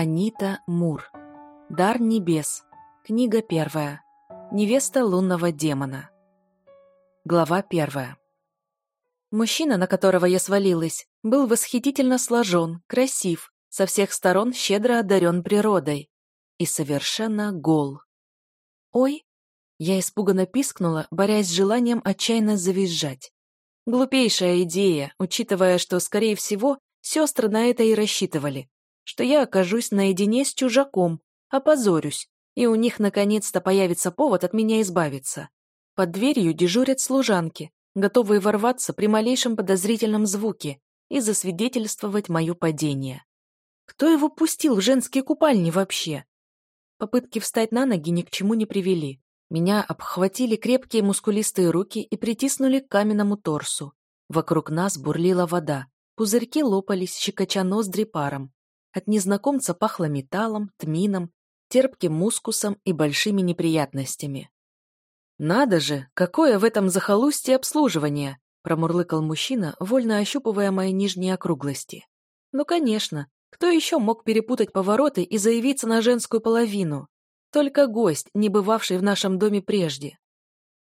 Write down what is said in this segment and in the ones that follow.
Анита Мур. Дар небес. Книга первая. Невеста лунного демона. Глава первая. Мужчина, на которого я свалилась, был восхитительно сложен, красив, со всех сторон щедро одарен природой и совершенно гол. «Ой!» Я испуганно пискнула, борясь с желанием отчаянно завизжать. Глупейшая идея, учитывая, что, скорее всего, сестры на это и рассчитывали что я окажусь наедине с чужаком, а опозорюсь, и у них наконец-то появится повод от меня избавиться. Под дверью дежурят служанки, готовые ворваться при малейшем подозрительном звуке и засвидетельствовать мое падение. Кто его пустил в женские купальни вообще? Попытки встать на ноги ни к чему не привели. Меня обхватили крепкие мускулистые руки и притиснули к каменному торсу. Вокруг нас бурлила вода. Пузырьки лопались, щекоча ноздри паром. От незнакомца пахло металлом, тмином, терпким мускусом и большими неприятностями. «Надо же, какое в этом захолустье обслуживание!» промурлыкал мужчина, вольно ощупывая мои нижние округлости. «Ну, конечно, кто еще мог перепутать повороты и заявиться на женскую половину? Только гость, не бывавший в нашем доме прежде.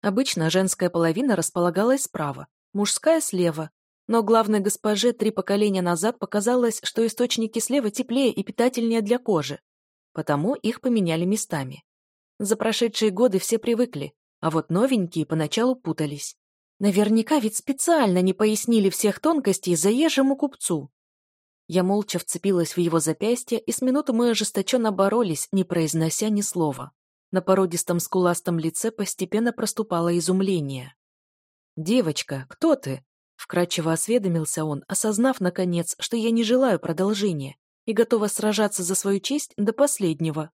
Обычно женская половина располагалась справа, мужская слева, но главной госпоже три поколения назад показалось, что источники слева теплее и питательнее для кожи, потому их поменяли местами. За прошедшие годы все привыкли, а вот новенькие поначалу путались. Наверняка ведь специально не пояснили всех тонкостей заезжему купцу. Я молча вцепилась в его запястье, и с минуты мы ожесточенно боролись, не произнося ни слова. На породистом скуластом лице постепенно проступало изумление. «Девочка, кто ты?» Вкрадчиво осведомился он, осознав, наконец, что я не желаю продолжения и готова сражаться за свою честь до последнего.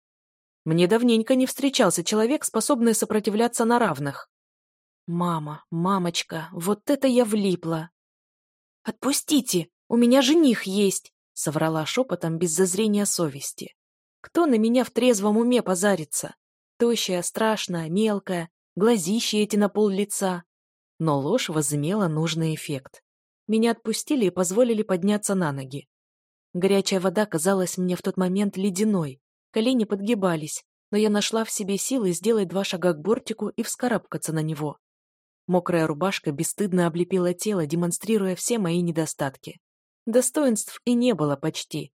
Мне давненько не встречался человек, способный сопротивляться на равных. «Мама, мамочка, вот это я влипла!» «Отпустите! У меня жених есть!» — соврала шепотом без зазрения совести. «Кто на меня в трезвом уме позарится? Тощая, страшная, мелкая, глазищи эти на пол лица, но ложь возымела нужный эффект. Меня отпустили и позволили подняться на ноги. Горячая вода казалась мне в тот момент ледяной, колени подгибались, но я нашла в себе силы сделать два шага к бортику и вскарабкаться на него. Мокрая рубашка бесстыдно облепила тело, демонстрируя все мои недостатки. Достоинств и не было почти.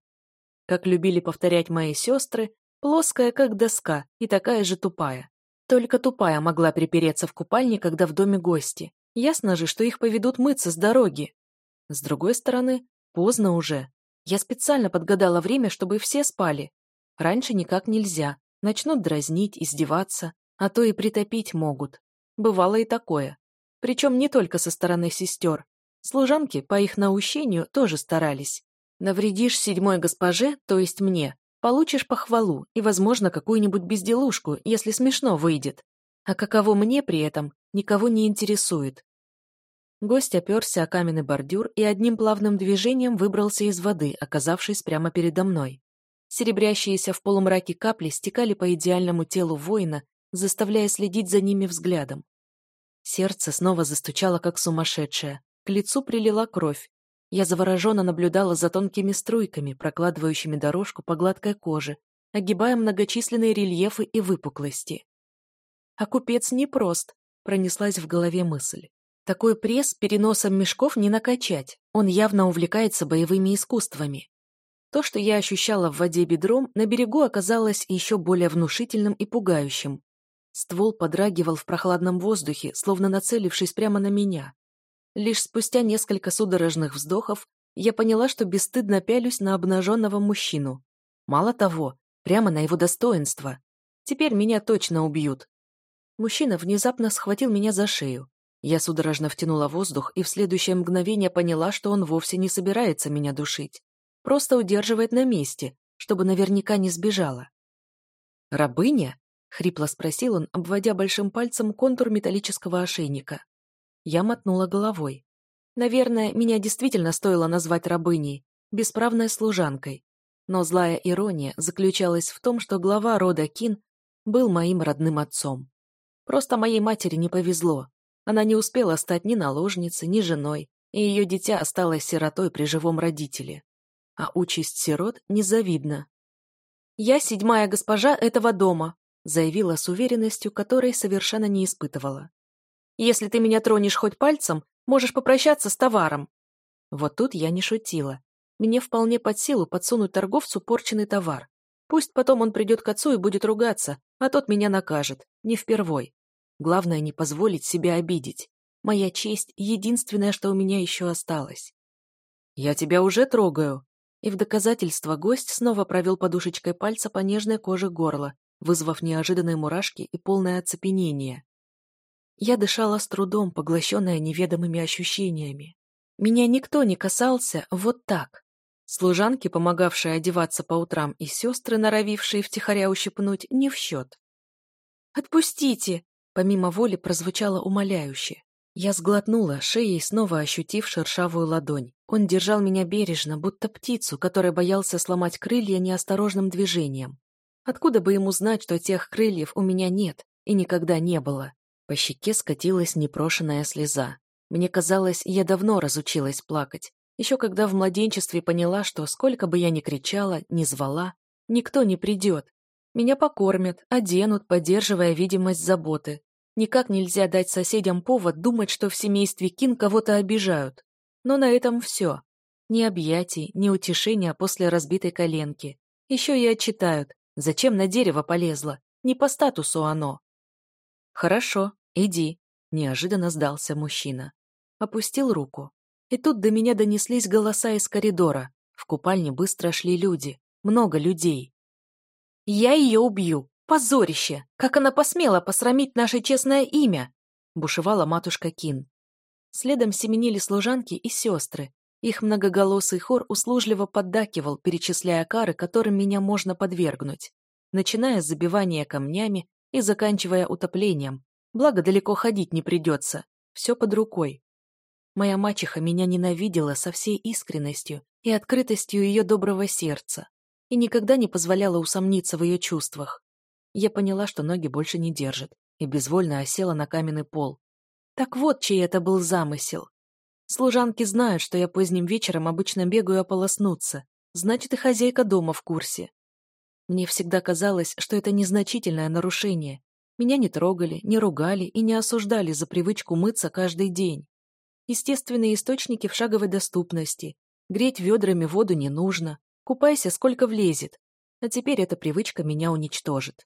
Как любили повторять мои сестры, плоская, как доска, и такая же тупая. Только тупая могла припереться в купальне, когда в доме гости. Ясно же, что их поведут мыться с дороги. С другой стороны, поздно уже. Я специально подгадала время, чтобы все спали. Раньше никак нельзя. Начнут дразнить, издеваться, а то и притопить могут. Бывало и такое. Причем не только со стороны сестер. Служанки, по их наущению, тоже старались. Навредишь седьмой госпоже, то есть мне, получишь похвалу и, возможно, какую-нибудь безделушку, если смешно выйдет. А каково мне при этом, никого не интересует. Гость оперся о каменный бордюр и одним плавным движением выбрался из воды, оказавшись прямо передо мной. Серебрящиеся в полумраке капли стекали по идеальному телу воина, заставляя следить за ними взглядом. Сердце снова застучало, как сумасшедшее. К лицу прилила кровь. Я завороженно наблюдала за тонкими струйками, прокладывающими дорожку по гладкой коже, огибая многочисленные рельефы и выпуклости. «А купец непрост», — пронеслась в голове мысль. Такой пресс переносом мешков не накачать, он явно увлекается боевыми искусствами. То, что я ощущала в воде бедром, на берегу оказалось еще более внушительным и пугающим. Ствол подрагивал в прохладном воздухе, словно нацелившись прямо на меня. Лишь спустя несколько судорожных вздохов я поняла, что бесстыдно пялюсь на обнаженного мужчину. Мало того, прямо на его достоинство. Теперь меня точно убьют. Мужчина внезапно схватил меня за шею. Я судорожно втянула воздух и в следующее мгновение поняла, что он вовсе не собирается меня душить. Просто удерживает на месте, чтобы наверняка не сбежала. «Рабыня?» — хрипло спросил он, обводя большим пальцем контур металлического ошейника. Я мотнула головой. Наверное, меня действительно стоило назвать рабыней, бесправной служанкой. Но злая ирония заключалась в том, что глава рода Кин был моим родным отцом. Просто моей матери не повезло. Она не успела стать ни наложницей, ни женой, и ее дитя осталось сиротой при живом родителе. А участь сирот незавидна. «Я седьмая госпожа этого дома», заявила с уверенностью, которой совершенно не испытывала. «Если ты меня тронешь хоть пальцем, можешь попрощаться с товаром». Вот тут я не шутила. Мне вполне под силу подсунуть торговцу порченный товар. Пусть потом он придет к отцу и будет ругаться, а тот меня накажет, не впервой. Главное не позволить себя обидеть. Моя честь — единственное, что у меня еще осталось. Я тебя уже трогаю. И в доказательство гость снова провел подушечкой пальца по нежной коже горла, вызвав неожиданные мурашки и полное оцепенение. Я дышала с трудом, поглощенная неведомыми ощущениями. Меня никто не касался вот так. Служанки, помогавшие одеваться по утрам, и сестры, норовившие втихаря ущипнуть, не в счет. «Отпустите!» помимо воли прозвучало умоляюще. Я сглотнула, шеей снова ощутив шершавую ладонь. Он держал меня бережно, будто птицу, которая боялся сломать крылья неосторожным движением. Откуда бы ему знать, что тех крыльев у меня нет и никогда не было? По щеке скатилась непрошенная слеза. Мне казалось, я давно разучилась плакать. Еще когда в младенчестве поняла, что сколько бы я ни кричала, ни звала, никто не придет. Меня покормят, оденут, поддерживая видимость заботы, Никак нельзя дать соседям повод думать, что в семействе Кин кого-то обижают. Но на этом все. Ни объятий, ни утешения после разбитой коленки. Еще и отчитают. Зачем на дерево полезла? Не по статусу оно. Хорошо, иди. Неожиданно сдался мужчина. Опустил руку. И тут до меня донеслись голоса из коридора. В купальне быстро шли люди. Много людей. «Я ее убью!» Позорище! Как она посмела посрамить наше честное имя!» — бушевала матушка Кин. Следом семенили служанки и сестры. Их многоголосый хор услужливо поддакивал, перечисляя кары, которым меня можно подвергнуть, начиная с забивания камнями и заканчивая утоплением. Благо, далеко ходить не придется. Все под рукой. Моя мачеха меня ненавидела со всей искренностью и открытостью ее доброго сердца и никогда не позволяла усомниться в ее чувствах я поняла, что ноги больше не держит, и безвольно осела на каменный пол. Так вот, чей это был замысел. Служанки знают, что я поздним вечером обычно бегаю ополоснуться, значит, и хозяйка дома в курсе. Мне всегда казалось, что это незначительное нарушение. Меня не трогали, не ругали и не осуждали за привычку мыться каждый день. Естественные источники в шаговой доступности. Греть ведрами воду не нужно. Купайся, сколько влезет. А теперь эта привычка меня уничтожит.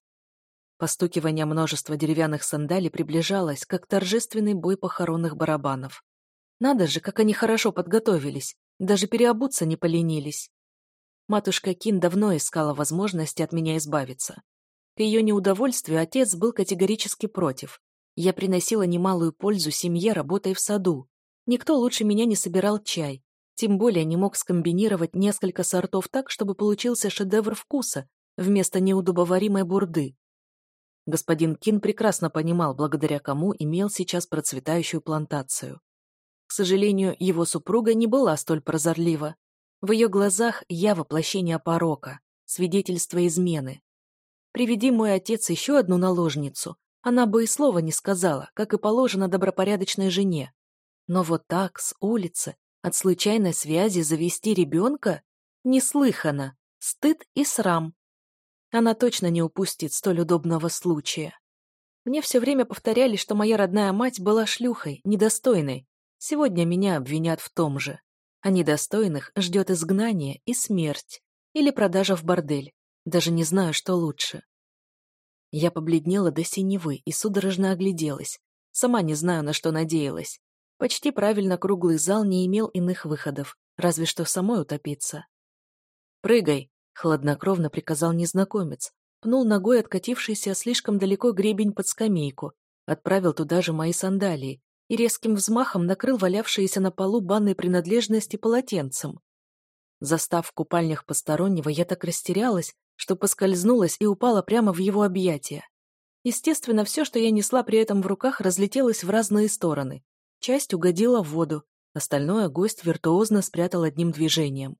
Постукивание множества деревянных сандалий приближалось, как торжественный бой похоронных барабанов. Надо же, как они хорошо подготовились, даже переобуться не поленились. Матушка Кин давно искала возможности от меня избавиться. К ее неудовольствию отец был категорически против. Я приносила немалую пользу семье, работая в саду. Никто лучше меня не собирал чай, тем более не мог скомбинировать несколько сортов так, чтобы получился шедевр вкуса вместо неудобоваримой бурды. Господин Кин прекрасно понимал, благодаря кому имел сейчас процветающую плантацию. К сожалению, его супруга не была столь прозорлива. В ее глазах я воплощение порока, свидетельство измены. Приведи мой отец еще одну наложницу, она бы и слова не сказала, как и положено добропорядочной жене. Но вот так, с улицы, от случайной связи завести ребенка? Неслыханно. Стыд и срам. Она точно не упустит столь удобного случая. Мне все время повторяли, что моя родная мать была шлюхой, недостойной. Сегодня меня обвинят в том же. А недостойных ждет изгнание и смерть. Или продажа в бордель. Даже не знаю, что лучше. Я побледнела до синевы и судорожно огляделась. Сама не знаю, на что надеялась. Почти правильно круглый зал не имел иных выходов, разве что самой утопиться. «Прыгай!» Хладнокровно приказал незнакомец, пнул ногой откатившийся слишком далеко гребень под скамейку, отправил туда же мои сандалии и резким взмахом накрыл валявшиеся на полу банной принадлежности полотенцем. Застав в купальнях постороннего, я так растерялась, что поскользнулась и упала прямо в его объятия. Естественно, все, что я несла при этом в руках, разлетелось в разные стороны. Часть угодила в воду, остальное гость виртуозно спрятал одним движением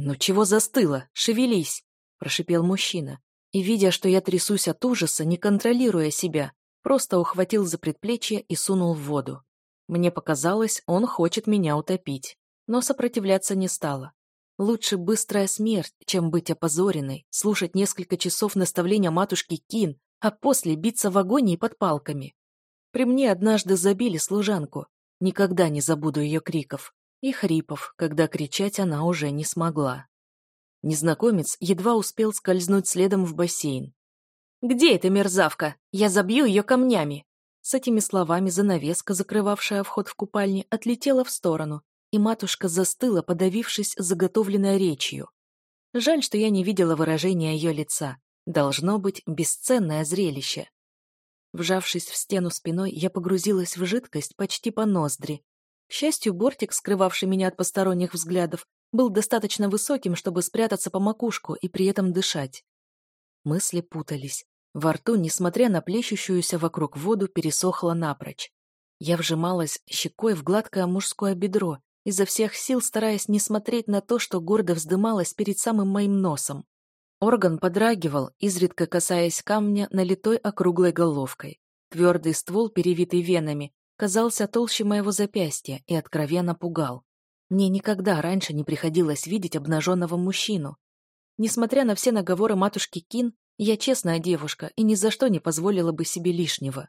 ну чего застыла? Шевелись прошипел мужчина. И видя что я трясусь от ужаса не контролируя себя просто ухватил за предплечье и сунул в воду. Мне показалось он хочет меня утопить но сопротивляться не стала лучше быстрая смерть чем быть опозоренной слушать несколько часов наставления матушки кин а после биться в агонии под палками. При мне однажды забили служанку. Никогда не забуду ее криков и хрипов, когда кричать она уже не смогла. Незнакомец едва успел скользнуть следом в бассейн. «Где эта мерзавка? Я забью ее камнями!» С этими словами занавеска, закрывавшая вход в купальни, отлетела в сторону, и матушка застыла, подавившись заготовленной речью. Жаль, что я не видела выражения ее лица. Должно быть бесценное зрелище. Вжавшись в стену спиной, я погрузилась в жидкость почти по ноздри, к счастью, бортик, скрывавший меня от посторонних взглядов, был достаточно высоким, чтобы спрятаться по макушку и при этом дышать. Мысли путались. Во рту, несмотря на плещущуюся вокруг воду, пересохло напрочь. Я вжималась щекой в гладкое мужское бедро, изо всех сил стараясь не смотреть на то, что гордо вздымалось перед самым моим носом. Орган подрагивал, изредка касаясь камня налитой округлой головкой. Твердый ствол, перевитый венами, казался толще моего запястья и откровенно пугал. Мне никогда раньше не приходилось видеть обнаженного мужчину. Несмотря на все наговоры матушки Кин, я честная девушка и ни за что не позволила бы себе лишнего.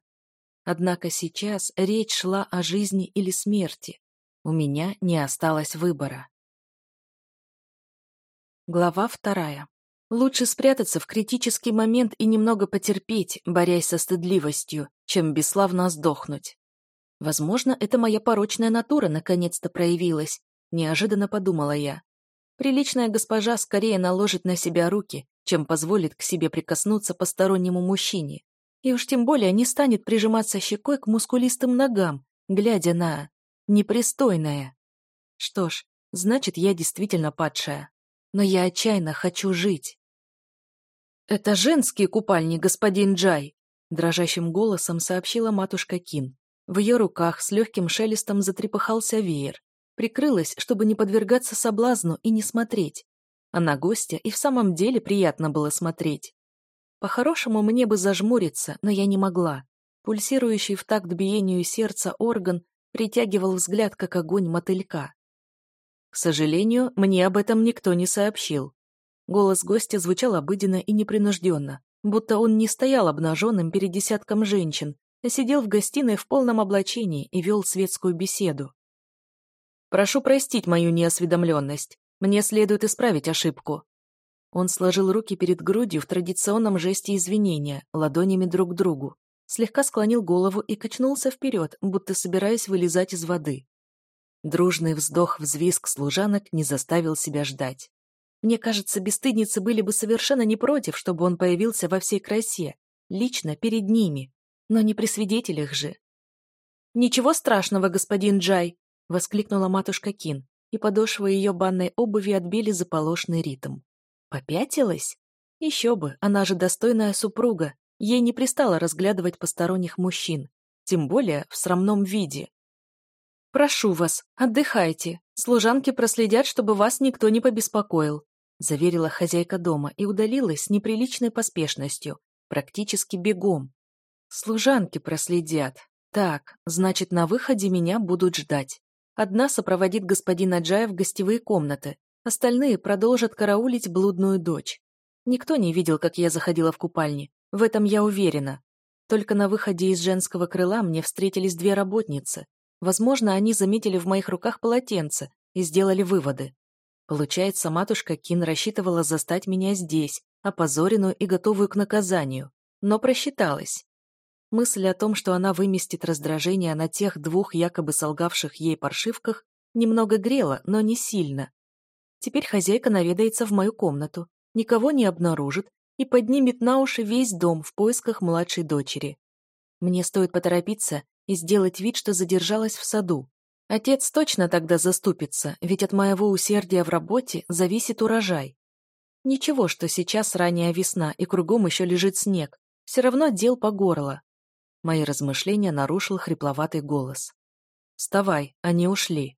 Однако сейчас речь шла о жизни или смерти. У меня не осталось выбора. Глава вторая. Лучше спрятаться в критический момент и немного потерпеть, борясь со стыдливостью, чем бесславно сдохнуть. Возможно, это моя порочная натура наконец-то проявилась, неожиданно подумала я. Приличная госпожа скорее наложит на себя руки, чем позволит к себе прикоснуться постороннему мужчине. И уж тем более не станет прижиматься щекой к мускулистым ногам, глядя на... непристойное. Что ж, значит, я действительно падшая. Но я отчаянно хочу жить. «Это женские купальни, господин Джай!» Дрожащим голосом сообщила матушка Кин. В ее руках с легким шелестом затрепыхался веер. Прикрылась, чтобы не подвергаться соблазну и не смотреть. А на гостя и в самом деле приятно было смотреть. По-хорошему мне бы зажмуриться, но я не могла. Пульсирующий в такт биению сердца орган притягивал взгляд, как огонь мотылька. К сожалению, мне об этом никто не сообщил. Голос гостя звучал обыденно и непринужденно, будто он не стоял обнаженным перед десятком женщин, сидел в гостиной в полном облачении и вел светскую беседу. «Прошу простить мою неосведомленность. Мне следует исправить ошибку». Он сложил руки перед грудью в традиционном жесте извинения, ладонями друг к другу, слегка склонил голову и качнулся вперед, будто собираясь вылезать из воды. Дружный вздох-взвизг служанок не заставил себя ждать. Мне кажется, бесстыдницы были бы совершенно не против, чтобы он появился во всей красе, лично перед ними, но не при свидетелях же. Ничего страшного господин джай воскликнула матушка кин и подошвы ее банной обуви отбили заполошный ритм. Попятилась? Еще бы она же достойная супруга ей не пристало разглядывать посторонних мужчин тем более в срамном виде прошу вас отдыхайте служанки проследят чтобы вас никто не побеспокоил заверила хозяйка дома и удалилась с неприличной поспешностью практически бегом. Служанки проследят. Так, значит, на выходе меня будут ждать. Одна сопроводит господина Джая в гостевые комнаты, остальные продолжат караулить блудную дочь. Никто не видел, как я заходила в купальни. В этом я уверена. Только на выходе из женского крыла мне встретились две работницы. Возможно, они заметили в моих руках полотенце и сделали выводы. Получается, матушка Кин рассчитывала застать меня здесь, опозоренную и готовую к наказанию. Но просчиталась. Мысль о том, что она выместит раздражение на тех двух якобы солгавших ей паршивках, немного грела, но не сильно. Теперь хозяйка наведается в мою комнату, никого не обнаружит и поднимет на уши весь дом в поисках младшей дочери. Мне стоит поторопиться и сделать вид, что задержалась в саду. Отец точно тогда заступится, ведь от моего усердия в работе зависит урожай. Ничего, что сейчас ранняя весна и кругом еще лежит снег, все равно дел по горло. Мои размышления нарушил хрипловатый голос. «Вставай, а они ушли».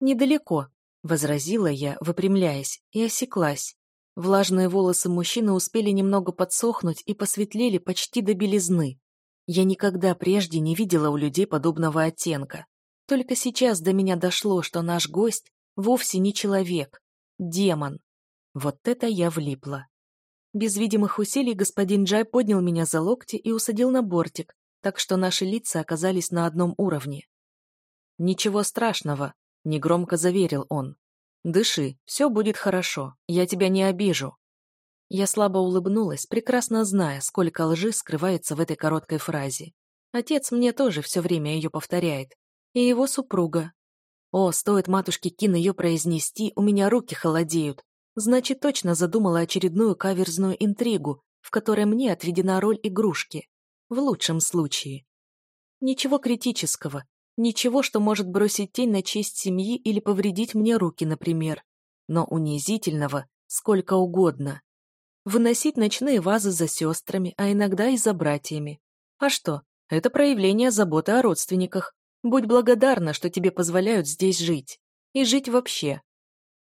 «Недалеко», — возразила я, выпрямляясь, и осеклась. Влажные волосы мужчины успели немного подсохнуть и посветлели почти до белизны. Я никогда прежде не видела у людей подобного оттенка. Только сейчас до меня дошло, что наш гость вовсе не человек. Демон. Вот это я влипла. Без видимых усилий господин Джай поднял меня за локти и усадил на бортик, так что наши лица оказались на одном уровне. «Ничего страшного», — негромко заверил он. «Дыши, все будет хорошо, я тебя не обижу». Я слабо улыбнулась, прекрасно зная, сколько лжи скрывается в этой короткой фразе. Отец мне тоже все время ее повторяет. И его супруга. О, стоит матушке Кин ее произнести, у меня руки холодеют. Значит, точно задумала очередную каверзную интригу, в которой мне отведена роль игрушки в лучшем случае. Ничего критического, ничего, что может бросить тень на честь семьи или повредить мне руки, например, но унизительного сколько угодно. Выносить ночные вазы за сестрами, а иногда и за братьями. А что, это проявление заботы о родственниках. Будь благодарна, что тебе позволяют здесь жить. И жить вообще.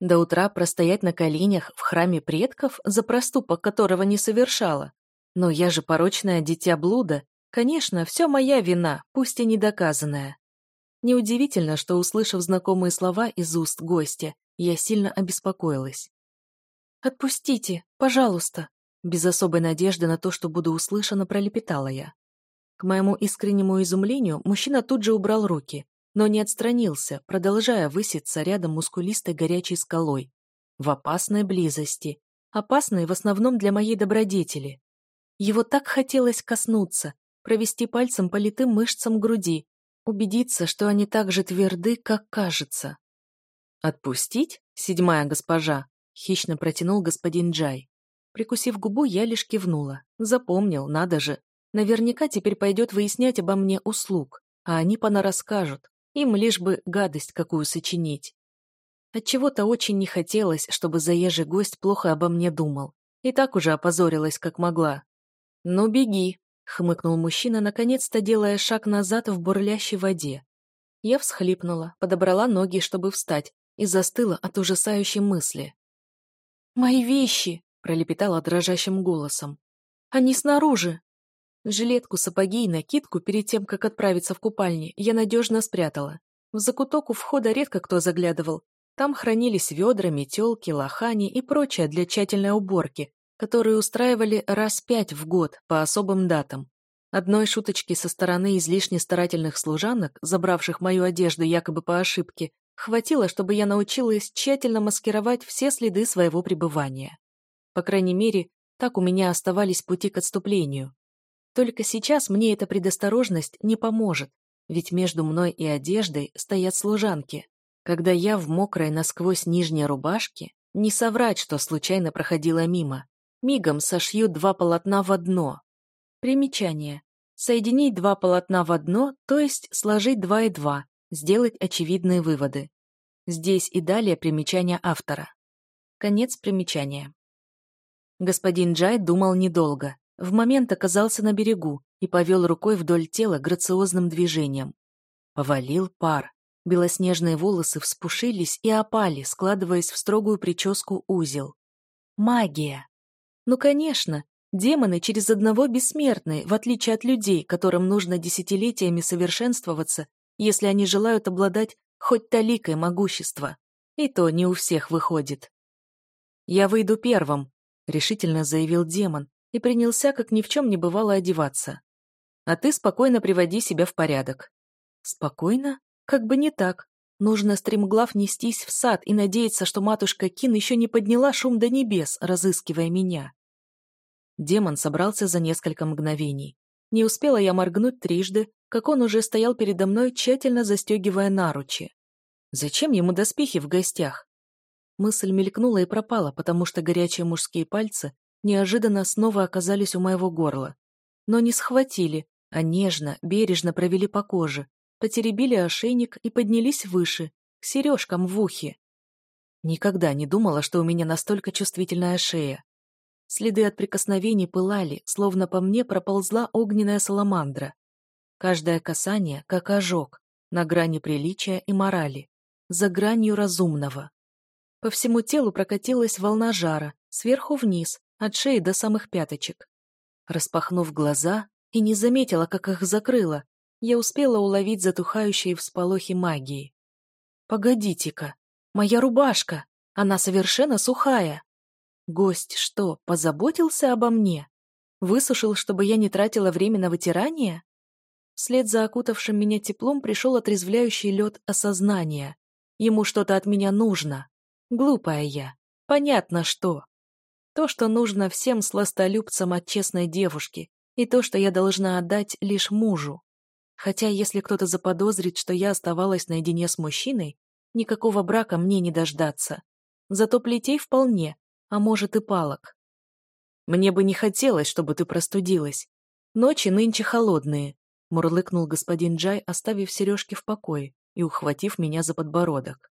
До утра простоять на коленях в храме предков за проступок, которого не совершала. Но я же порочное дитя блуда. Конечно, все моя вина, пусть и недоказанная. Неудивительно, что, услышав знакомые слова из уст гостя, я сильно обеспокоилась. «Отпустите, пожалуйста!» Без особой надежды на то, что буду услышана, пролепетала я. К моему искреннему изумлению мужчина тут же убрал руки, но не отстранился, продолжая выситься рядом мускулистой горячей скалой. В опасной близости. Опасной в основном для моей добродетели. Его так хотелось коснуться, провести пальцем по литым мышцам груди, убедиться, что они так же тверды, как кажется. «Отпустить, седьмая госпожа?» — хищно протянул господин Джай. Прикусив губу, я лишь кивнула. Запомнил, надо же. Наверняка теперь пойдет выяснять обо мне услуг, а они понарасскажут. Им лишь бы гадость какую сочинить. Отчего-то очень не хотелось, чтобы заезжий гость плохо обо мне думал. И так уже опозорилась, как могла. «Ну, беги!» — хмыкнул мужчина, наконец-то делая шаг назад в бурлящей воде. Я всхлипнула, подобрала ноги, чтобы встать, и застыла от ужасающей мысли. «Мои вещи!» — пролепетала дрожащим голосом. «Они снаружи!» Жилетку, сапоги и накидку перед тем, как отправиться в купальни, я надежно спрятала. В закуток у входа редко кто заглядывал. Там хранились ведра, метелки, лохани и прочее для тщательной уборки, которые устраивали раз пять в год по особым датам. Одной шуточки со стороны излишне старательных служанок, забравших мою одежду якобы по ошибке, хватило, чтобы я научилась тщательно маскировать все следы своего пребывания. По крайней мере, так у меня оставались пути к отступлению. Только сейчас мне эта предосторожность не поможет, ведь между мной и одеждой стоят служанки. Когда я в мокрой насквозь нижней рубашке, не соврать, что случайно проходила мимо мигом сошью два полотна в одно. Примечание. Соединить два полотна в одно, то есть сложить два и два, сделать очевидные выводы. Здесь и далее примечание автора. Конец примечания. Господин Джай думал недолго. В момент оказался на берегу и повел рукой вдоль тела грациозным движением. Повалил пар. Белоснежные волосы вспушились и опали, складываясь в строгую прическу узел. Магия! Ну, конечно, демоны через одного бессмертны, в отличие от людей, которым нужно десятилетиями совершенствоваться, если они желают обладать хоть толикой могущества. И то не у всех выходит. «Я выйду первым», — решительно заявил демон и принялся, как ни в чем не бывало, одеваться. «А ты спокойно приводи себя в порядок». «Спокойно? Как бы не так. Нужно стремглав нестись в сад и надеяться, что матушка Кин еще не подняла шум до небес, разыскивая меня. Демон собрался за несколько мгновений. Не успела я моргнуть трижды, как он уже стоял передо мной, тщательно застегивая наручи. Зачем ему доспехи в гостях? Мысль мелькнула и пропала, потому что горячие мужские пальцы неожиданно снова оказались у моего горла. Но не схватили, а нежно, бережно провели по коже, потеребили ошейник и поднялись выше, к сережкам в ухе. Никогда не думала, что у меня настолько чувствительная шея. Следы от прикосновений пылали, словно по мне проползла огненная саламандра. Каждое касание как ожог, на грани приличия и морали, за гранью разумного. По всему телу прокатилась волна жара, сверху вниз, от шеи до самых пяточек. Распахнув глаза и не заметила, как их закрыла, я успела уловить затухающие всполохи магии. «Погодите-ка! Моя рубашка! Она совершенно сухая!» Гость что, позаботился обо мне? Высушил, чтобы я не тратила время на вытирание? Вслед за окутавшим меня теплом пришел отрезвляющий лед осознания. Ему что-то от меня нужно. Глупая я. Понятно, что. То, что нужно всем сластолюбцам от честной девушки, и то, что я должна отдать лишь мужу. Хотя, если кто-то заподозрит, что я оставалась наедине с мужчиной, никакого брака мне не дождаться. Зато плетей вполне, а может и палок. «Мне бы не хотелось, чтобы ты простудилась. Ночи нынче холодные», — мурлыкнул господин Джай, оставив сережки в покое и ухватив меня за подбородок.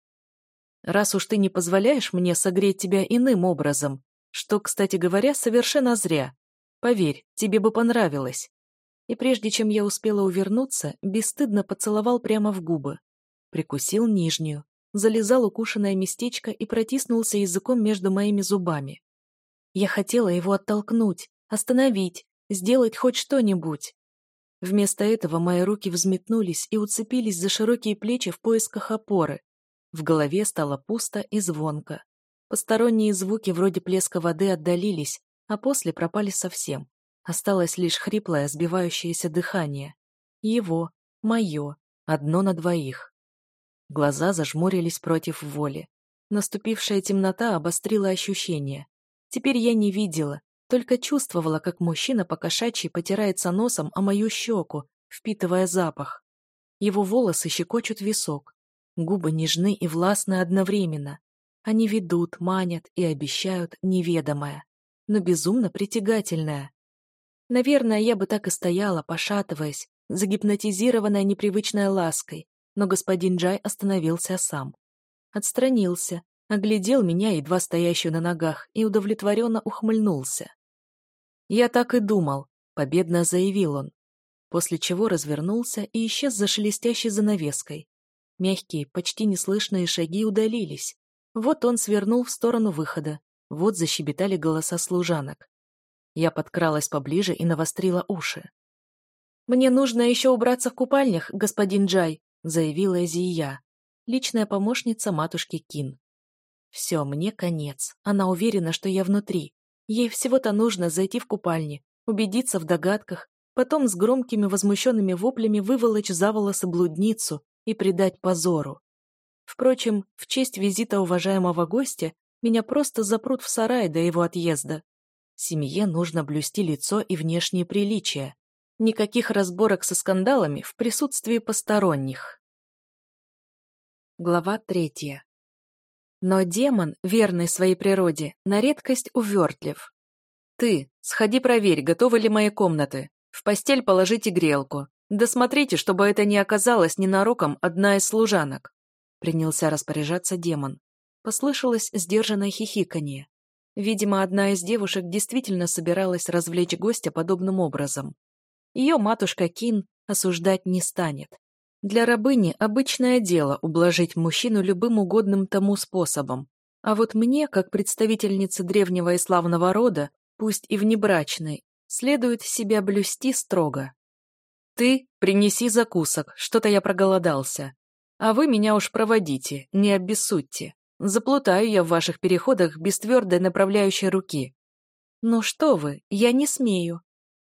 «Раз уж ты не позволяешь мне согреть тебя иным образом, что, кстати говоря, совершенно зря. Поверь, тебе бы понравилось». И прежде чем я успела увернуться, бесстыдно поцеловал прямо в губы. Прикусил нижнюю, залезал укушенное местечко и протиснулся языком между моими зубами. Я хотела его оттолкнуть, остановить, сделать хоть что-нибудь. Вместо этого мои руки взметнулись и уцепились за широкие плечи в поисках опоры. В голове стало пусто и звонко. Посторонние звуки вроде плеска воды отдалились, а после пропали совсем. Осталось лишь хриплое, сбивающееся дыхание. Его, мое, одно на двоих. Глаза зажмурились против воли. Наступившая темнота обострила ощущения. Теперь я не видела, только чувствовала, как мужчина покошачьи потирается носом о мою щеку, впитывая запах. Его волосы щекочут висок. Губы нежны и властны одновременно. Они ведут, манят и обещают неведомое, но безумно притягательное. Наверное, я бы так и стояла, пошатываясь, загипнотизированная непривычной лаской, но господин Джай остановился сам. Отстранился, оглядел меня, едва стоящую на ногах, и удовлетворенно ухмыльнулся. «Я так и думал», — победно заявил он, после чего развернулся и исчез за шелестящей занавеской. Мягкие, почти неслышные шаги удалились. Вот он свернул в сторону выхода, вот защебетали голоса служанок. Я подкралась поближе и навострила уши. «Мне нужно еще убраться в купальнях, господин Джай», заявила Зия, личная помощница матушки Кин. «Все, мне конец. Она уверена, что я внутри. Ей всего-то нужно зайти в купальни, убедиться в догадках, потом с громкими возмущенными воплями выволочь за волосы блудницу и предать позору. Впрочем, в честь визита уважаемого гостя меня просто запрут в сарай до его отъезда. Семье нужно блюсти лицо и внешние приличия. Никаких разборок со скандалами в присутствии посторонних. Глава третья. Но демон, верный своей природе, на редкость увертлив. «Ты, сходи проверь, готовы ли мои комнаты. В постель положите грелку. Досмотрите, чтобы это не оказалось ненароком одна из служанок». Принялся распоряжаться демон. Послышалось сдержанное хихиканье. Видимо, одна из девушек действительно собиралась развлечь гостя подобным образом. Ее матушка Кин осуждать не станет. Для рабыни обычное дело ублажить мужчину любым угодным тому способом. А вот мне, как представительнице древнего и славного рода, пусть и внебрачной, следует себя блюсти строго. Ты принеси закусок, что-то я проголодался. А вы меня уж проводите, не обессудьте. Заплутаю я в ваших переходах без твердой направляющей руки. Ну что вы, я не смею.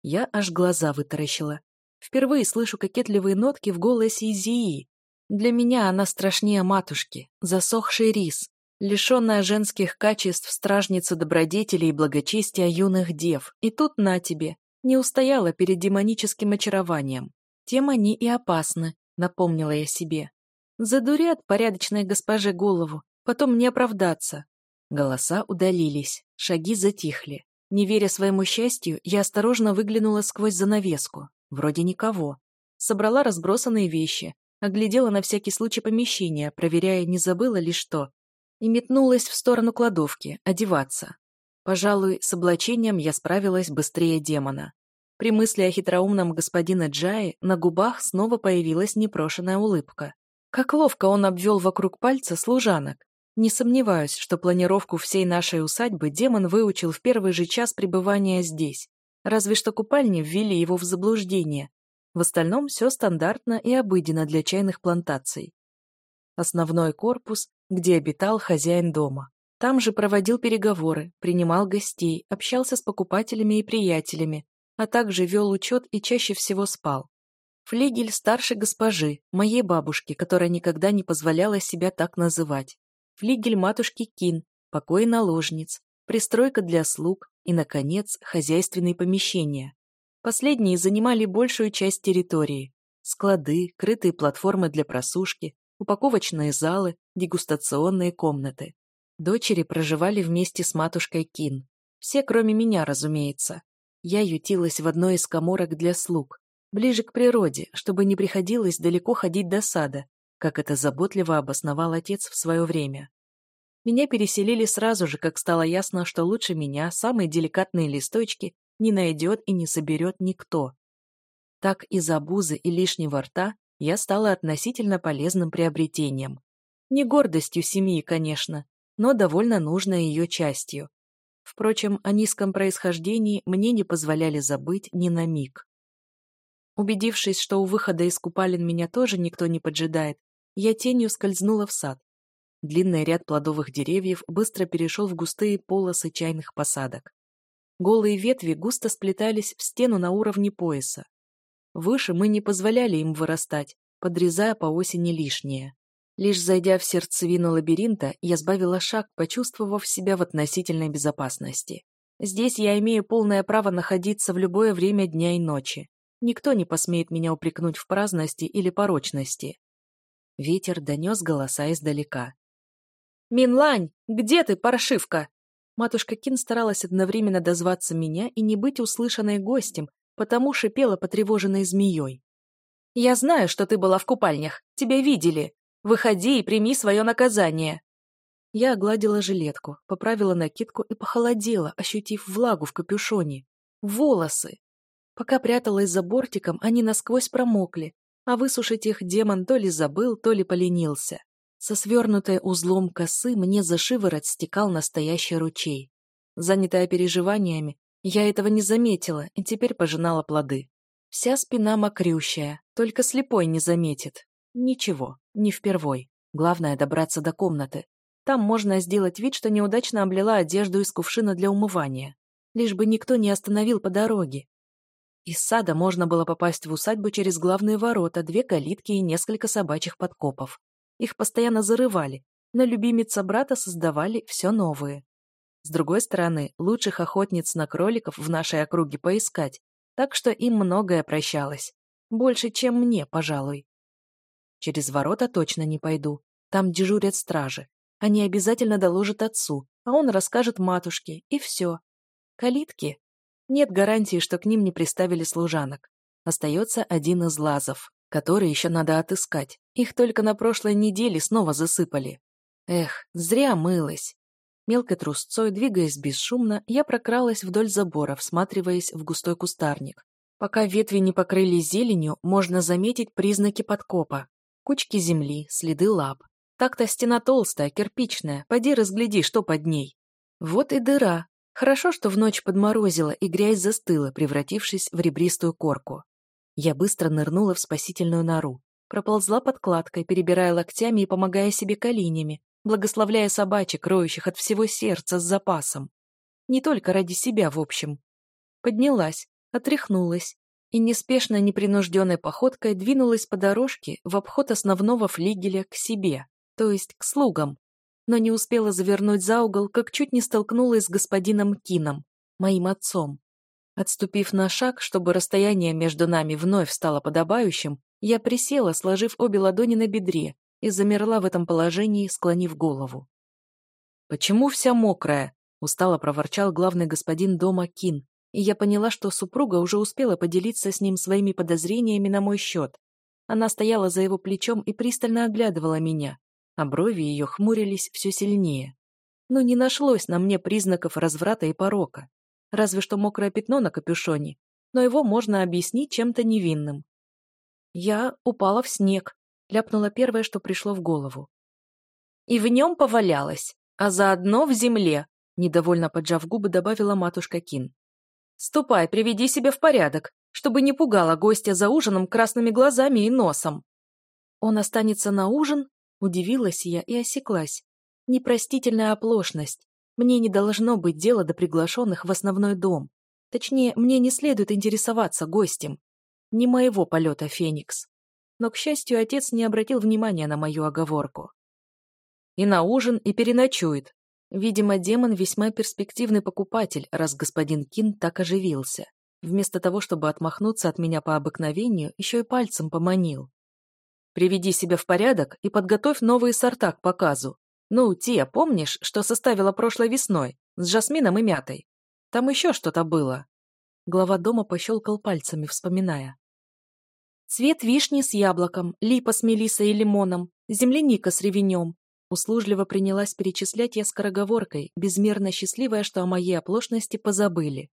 Я аж глаза вытаращила. Впервые слышу кокетливые нотки в голосе Изии. Для меня она страшнее матушки, засохший рис, лишенная женских качеств стражница добродетелей и благочестия юных дев. И тут на тебе, не устояла перед демоническим очарованием. Тем они и опасны, напомнила я себе. Задурят порядочной госпоже голову, потом не оправдаться. Голоса удалились, шаги затихли. Не веря своему счастью, я осторожно выглянула сквозь занавеску. Вроде никого. Собрала разбросанные вещи, оглядела на всякий случай помещение, проверяя, не забыла ли что, и метнулась в сторону кладовки, одеваться. Пожалуй, с облачением я справилась быстрее демона. При мысли о хитроумном господина Джаи на губах снова появилась непрошенная улыбка. Как ловко он обвел вокруг пальца служанок. Не сомневаюсь, что планировку всей нашей усадьбы демон выучил в первый же час пребывания здесь разве что купальни ввели его в заблуждение. В остальном все стандартно и обыденно для чайных плантаций. Основной корпус, где обитал хозяин дома. Там же проводил переговоры, принимал гостей, общался с покупателями и приятелями, а также вел учет и чаще всего спал. Флигель старшей госпожи, моей бабушки, которая никогда не позволяла себя так называть. Флигель матушки Кин, покой наложниц, пристройка для слуг, и, наконец, хозяйственные помещения. Последние занимали большую часть территории. Склады, крытые платформы для просушки, упаковочные залы, дегустационные комнаты. Дочери проживали вместе с матушкой Кин. Все, кроме меня, разумеется. Я ютилась в одной из коморок для слуг, ближе к природе, чтобы не приходилось далеко ходить до сада, как это заботливо обосновал отец в свое время. Меня переселили сразу же, как стало ясно, что лучше меня самые деликатные листочки не найдет и не соберет никто. Так из обузы и лишнего рта я стала относительно полезным приобретением. Не гордостью семьи, конечно, но довольно нужной ее частью. Впрочем, о низком происхождении мне не позволяли забыть ни на миг. Убедившись, что у выхода из купалин меня тоже никто не поджидает, я тенью скользнула в сад, Длинный ряд плодовых деревьев быстро перешел в густые полосы чайных посадок. Голые ветви густо сплетались в стену на уровне пояса. Выше мы не позволяли им вырастать, подрезая по осени лишнее. Лишь зайдя в сердцевину лабиринта, я сбавила шаг, почувствовав себя в относительной безопасности. Здесь я имею полное право находиться в любое время дня и ночи. Никто не посмеет меня упрекнуть в праздности или порочности. Ветер донес голоса издалека. Минлань, где ты, паршивка?» Матушка Кин старалась одновременно дозваться меня и не быть услышанной гостем, потому шипела потревоженной змеей. «Я знаю, что ты была в купальнях. Тебя видели. Выходи и прими свое наказание». Я огладила жилетку, поправила накидку и похолодела, ощутив влагу в капюшоне. Волосы! Пока пряталась за бортиком, они насквозь промокли, а высушить их демон то ли забыл, то ли поленился. Со свернутой узлом косы мне за шиворот стекал настоящий ручей. Занятая переживаниями, я этого не заметила и теперь пожинала плоды. Вся спина мокрющая, только слепой не заметит. Ничего, не впервой. Главное добраться до комнаты. Там можно сделать вид, что неудачно облила одежду из кувшина для умывания. Лишь бы никто не остановил по дороге. Из сада можно было попасть в усадьбу через главные ворота, две калитки и несколько собачьих подкопов. Их постоянно зарывали, но любимица брата создавали все новые. С другой стороны, лучших охотниц на кроликов в нашей округе поискать, так что им многое прощалось. Больше, чем мне, пожалуй. Через ворота точно не пойду. Там дежурят стражи. Они обязательно доложат отцу, а он расскажет матушке, и все. Калитки? Нет гарантии, что к ним не приставили служанок. Остается один из лазов которые еще надо отыскать. Их только на прошлой неделе снова засыпали. Эх, зря мылась. Мелкой трусцой, двигаясь бесшумно, я прокралась вдоль забора, всматриваясь в густой кустарник. Пока ветви не покрылись зеленью, можно заметить признаки подкопа. Кучки земли, следы лап. Так-то стена толстая, кирпичная, поди разгляди, что под ней. Вот и дыра. Хорошо, что в ночь подморозило, и грязь застыла, превратившись в ребристую корку. Я быстро нырнула в спасительную нору, проползла подкладкой, перебирая локтями и помогая себе коленями, благословляя собачек, роющих от всего сердца с запасом. Не только ради себя, в общем. Поднялась, отряхнулась и неспешно непринужденной походкой двинулась по дорожке в обход основного флигеля к себе, то есть к слугам, но не успела завернуть за угол, как чуть не столкнулась с господином Кином, моим отцом. Отступив на шаг, чтобы расстояние между нами вновь стало подобающим, я присела, сложив обе ладони на бедре, и замерла в этом положении, склонив голову. «Почему вся мокрая?» – устало проворчал главный господин дома Кин, и я поняла, что супруга уже успела поделиться с ним своими подозрениями на мой счет. Она стояла за его плечом и пристально оглядывала меня, а брови ее хмурились все сильнее. Но не нашлось на мне признаков разврата и порока разве что мокрое пятно на капюшоне, но его можно объяснить чем-то невинным. Я упала в снег, ляпнула первое, что пришло в голову. И в нем повалялась, а заодно в земле, недовольно поджав губы, добавила матушка Кин. «Ступай, приведи себя в порядок, чтобы не пугала гостя за ужином красными глазами и носом». «Он останется на ужин?» – удивилась я и осеклась. Непростительная оплошность. Мне не должно быть дела до приглашенных в основной дом. Точнее, мне не следует интересоваться гостем. Не моего полета, Феникс. Но, к счастью, отец не обратил внимания на мою оговорку. И на ужин, и переночует. Видимо, демон весьма перспективный покупатель, раз господин Кин так оживился. Вместо того, чтобы отмахнуться от меня по обыкновению, еще и пальцем поманил. «Приведи себя в порядок и подготовь новые сорта к показу. Ну, Тия, помнишь, что составила прошлой весной? С жасмином и мятой. Там еще что-то было. Глава дома пощелкал пальцами, вспоминая. Цвет вишни с яблоком, липа с мелисой и лимоном, земляника с ревенем. Услужливо принялась перечислять я скороговоркой, безмерно счастливая, что о моей оплошности позабыли.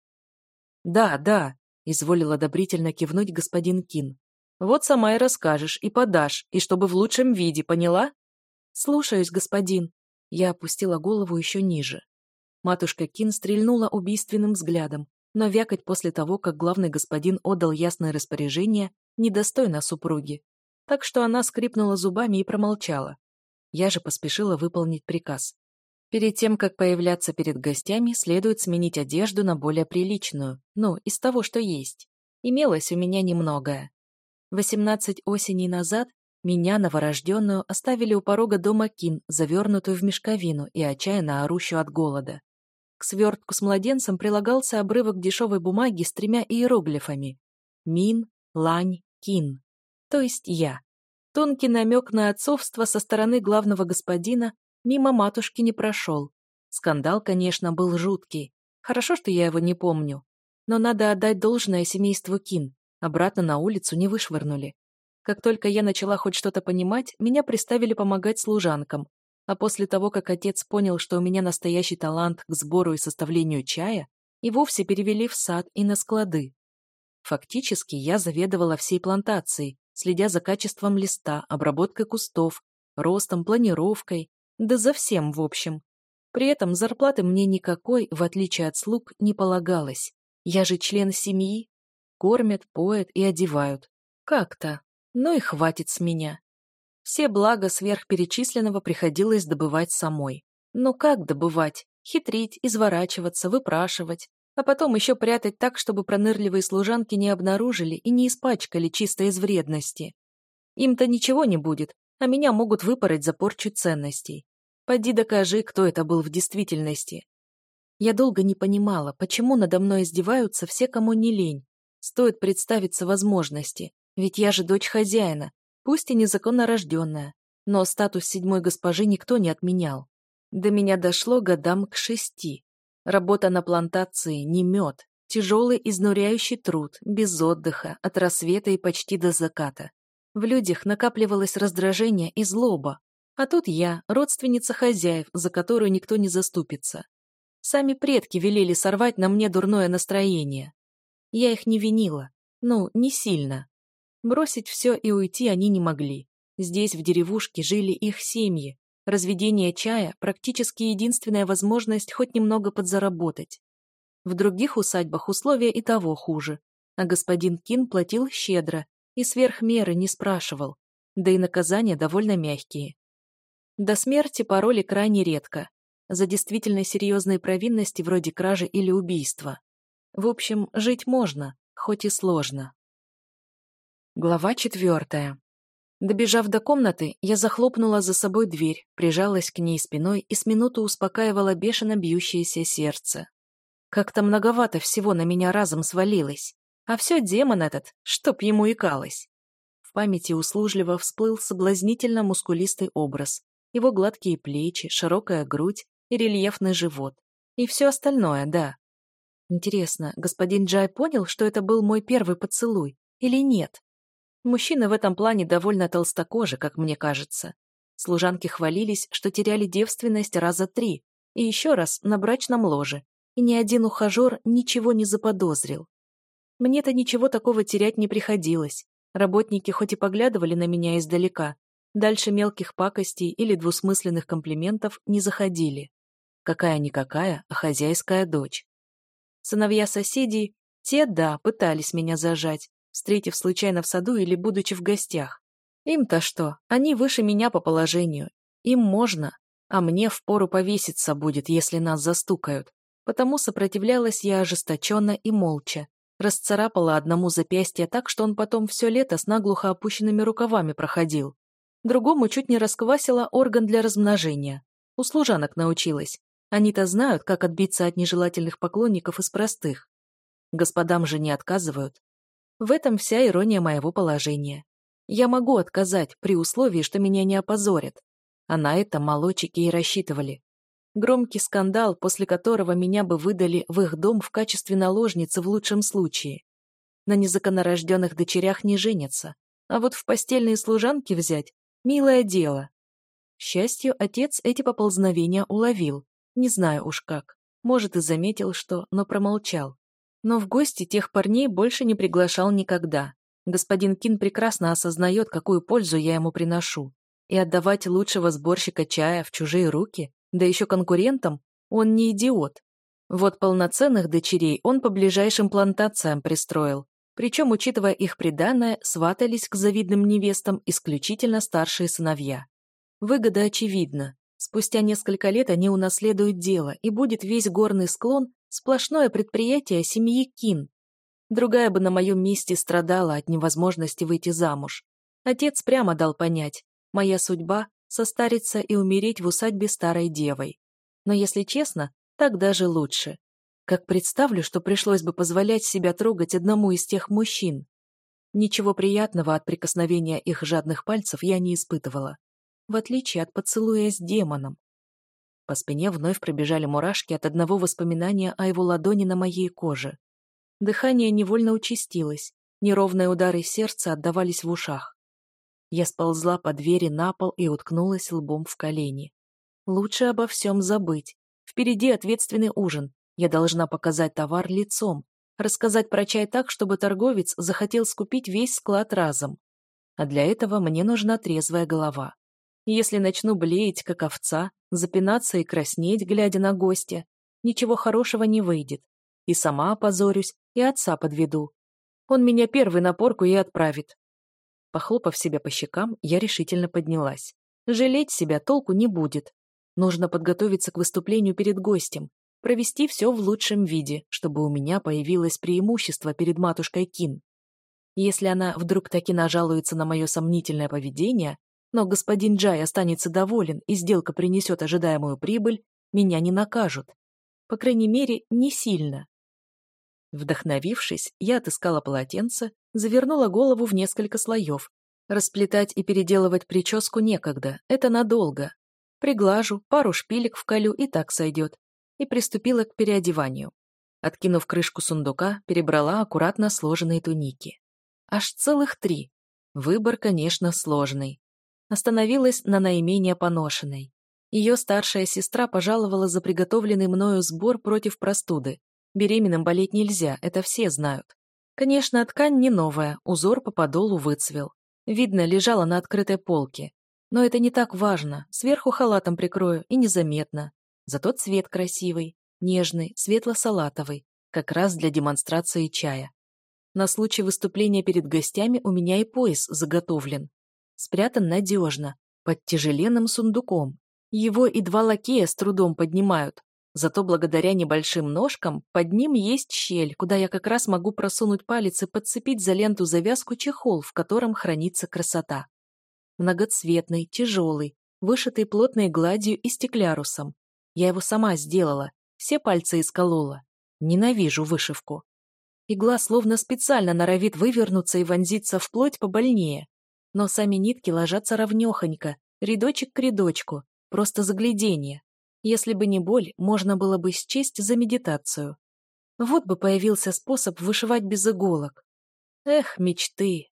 «Да, да», — изволил одобрительно кивнуть господин Кин. «Вот сама и расскажешь, и подашь, и чтобы в лучшем виде, поняла?» слушаюсь господин. Я опустила голову еще ниже. Матушка кин стрельнула убийственным взглядом но вякать после того как главный господин отдал ясное распоряжение недостойно супруги. Так что она скрипнула зубами и промолчала. Я же поспешила выполнить приказ. Перед тем как появляться перед гостями следует сменить одежду на более приличную ну из того что есть. Имелось у меня немногое. 18 осеней назад меня, новорожденную, оставили у порога дома Кин, завернутую в мешковину и отчаянно орущую от голода. К свертку с младенцем прилагался обрывок дешевой бумаги с тремя иероглифами. Мин, Лань, Кин. То есть я. Тонкий намек на отцовство со стороны главного господина мимо матушки не прошел. Скандал, конечно, был жуткий. Хорошо, что я его не помню. Но надо отдать должное семейству Кин. Обратно на улицу не вышвырнули. Как только я начала хоть что-то понимать, меня приставили помогать служанкам. А после того, как отец понял, что у меня настоящий талант к сбору и составлению чая, и вовсе перевели в сад и на склады. Фактически я заведовала всей плантацией, следя за качеством листа, обработкой кустов, ростом, планировкой, да за всем в общем. При этом зарплаты мне никакой, в отличие от слуг, не полагалось. Я же член семьи. Кормят, поят и одевают. Как-то. Ну и хватит с меня. Все блага сверхперечисленного приходилось добывать самой. Но как добывать? Хитрить, изворачиваться, выпрашивать. А потом еще прятать так, чтобы пронырливые служанки не обнаружили и не испачкали чисто из вредности. Им-то ничего не будет, а меня могут выпороть за порчу ценностей. Поди докажи, кто это был в действительности. Я долго не понимала, почему надо мной издеваются все, кому не лень. Стоит представиться возможности, ведь я же дочь хозяина, пусть и незаконно рожденная, но статус седьмой госпожи никто не отменял. До меня дошло годам к шести. Работа на плантации не мед, тяжелый изнуряющий труд, без отдыха, от рассвета и почти до заката. В людях накапливалось раздражение и злоба. А тут я, родственница хозяев, за которую никто не заступится. Сами предки велели сорвать на мне дурное настроение. Я их не винила. Ну, не сильно. Бросить все и уйти они не могли. Здесь, в деревушке, жили их семьи. Разведение чая – практически единственная возможность хоть немного подзаработать. В других усадьбах условия и того хуже. А господин Кин платил щедро и сверх меры не спрашивал. Да и наказания довольно мягкие. До смерти пароли крайне редко. За действительно серьезные провинности вроде кражи или убийства. В общем, жить можно, хоть и сложно. Глава четвертая. Добежав до комнаты, я захлопнула за собой дверь, прижалась к ней спиной и с минуту успокаивала бешено бьющееся сердце. Как-то многовато всего на меня разом свалилось. А все демон этот, чтоб ему икалось. В памяти услужливо всплыл соблазнительно мускулистый образ. Его гладкие плечи, широкая грудь и рельефный живот. И все остальное, да. Интересно, господин Джай понял, что это был мой первый поцелуй или нет? Мужчины в этом плане довольно толстокожи, как мне кажется. Служанки хвалились, что теряли девственность раза три, и еще раз на брачном ложе, и ни один ухажер ничего не заподозрил. Мне-то ничего такого терять не приходилось. Работники хоть и поглядывали на меня издалека, дальше мелких пакостей или двусмысленных комплиментов не заходили. Какая-никакая, а хозяйская дочь. Сыновья соседей, те, да, пытались меня зажать, встретив случайно в саду или будучи в гостях. Им-то что, они выше меня по положению. Им можно, а мне впору повеситься будет, если нас застукают. Потому сопротивлялась я ожесточенно и молча. Расцарапала одному запястье так, что он потом все лето с наглухо опущенными рукавами проходил. Другому чуть не расквасила орган для размножения. У служанок научилась. Они-то знают, как отбиться от нежелательных поклонников из простых. Господам же не отказывают. В этом вся ирония моего положения. Я могу отказать при условии, что меня не опозорят. А на это молодчики и рассчитывали. Громкий скандал, после которого меня бы выдали в их дом в качестве наложницы в лучшем случае. На незаконорожденных дочерях не женятся. А вот в постельные служанки взять – милое дело. К счастью, отец эти поползновения уловил. Не знаю уж как. Может, и заметил что, но промолчал. Но в гости тех парней больше не приглашал никогда. Господин Кин прекрасно осознает, какую пользу я ему приношу. И отдавать лучшего сборщика чая в чужие руки, да еще конкурентам, он не идиот. Вот полноценных дочерей он по ближайшим плантациям пристроил. Причем, учитывая их преданное, сватались к завидным невестам исключительно старшие сыновья. Выгода очевидна. Спустя несколько лет они унаследуют дело, и будет весь горный склон Сплошное предприятие семьи Кин. Другая бы на моем месте страдала от невозможности выйти замуж. Отец прямо дал понять, моя судьба — состариться и умереть в усадьбе старой девой. Но, если честно, так даже лучше. Как представлю, что пришлось бы позволять себя трогать одному из тех мужчин. Ничего приятного от прикосновения их жадных пальцев я не испытывала. В отличие от поцелуя с демоном, по спине вновь пробежали мурашки от одного воспоминания о его ладони на моей коже. Дыхание невольно участилось, неровные удары сердца отдавались в ушах. Я сползла по двери на пол и уткнулась лбом в колени. Лучше обо всем забыть. Впереди ответственный ужин. Я должна показать товар лицом, рассказать про чай так, чтобы торговец захотел скупить весь склад разом. А для этого мне нужна трезвая голова. Если начну блеять, как овца, запинаться и краснеть, глядя на гостя, ничего хорошего не выйдет. И сама опозорюсь, и отца подведу. Он меня первый на порку и отправит. Похлопав себя по щекам, я решительно поднялась. Жалеть себя толку не будет. Нужно подготовиться к выступлению перед гостем, провести все в лучшем виде, чтобы у меня появилось преимущество перед матушкой Кин. Если она вдруг таки нажалуется на мое сомнительное поведение, но господин Джай останется доволен, и сделка принесет ожидаемую прибыль, меня не накажут. По крайней мере, не сильно. Вдохновившись, я отыскала полотенце, завернула голову в несколько слоев. Расплетать и переделывать прическу некогда, это надолго. Приглажу, пару шпилек вколю и так сойдет. И приступила к переодеванию. Откинув крышку сундука, перебрала аккуратно сложенные туники. Аж целых три. Выбор, конечно, сложный остановилась на наименее поношенной. Ее старшая сестра пожаловала за приготовленный мною сбор против простуды. Беременным болеть нельзя, это все знают. Конечно, ткань не новая, узор по подолу выцвел. Видно, лежала на открытой полке. Но это не так важно, сверху халатом прикрою и незаметно. Зато цвет красивый, нежный, светло-салатовый, как раз для демонстрации чая. На случай выступления перед гостями у меня и пояс заготовлен, спрятан надежно, под тяжеленным сундуком. Его и два лакея с трудом поднимают. Зато благодаря небольшим ножкам под ним есть щель, куда я как раз могу просунуть палец и подцепить за ленту завязку чехол, в котором хранится красота. Многоцветный, тяжелый, вышитый плотной гладью и стеклярусом. Я его сама сделала, все пальцы исколола. Ненавижу вышивку. Игла словно специально норовит вывернуться и вонзиться вплоть побольнее, но сами нитки ложатся ровнёхонько, рядочек к рядочку, просто загляденье. Если бы не боль, можно было бы счесть за медитацию. Вот бы появился способ вышивать без иголок. Эх, мечты!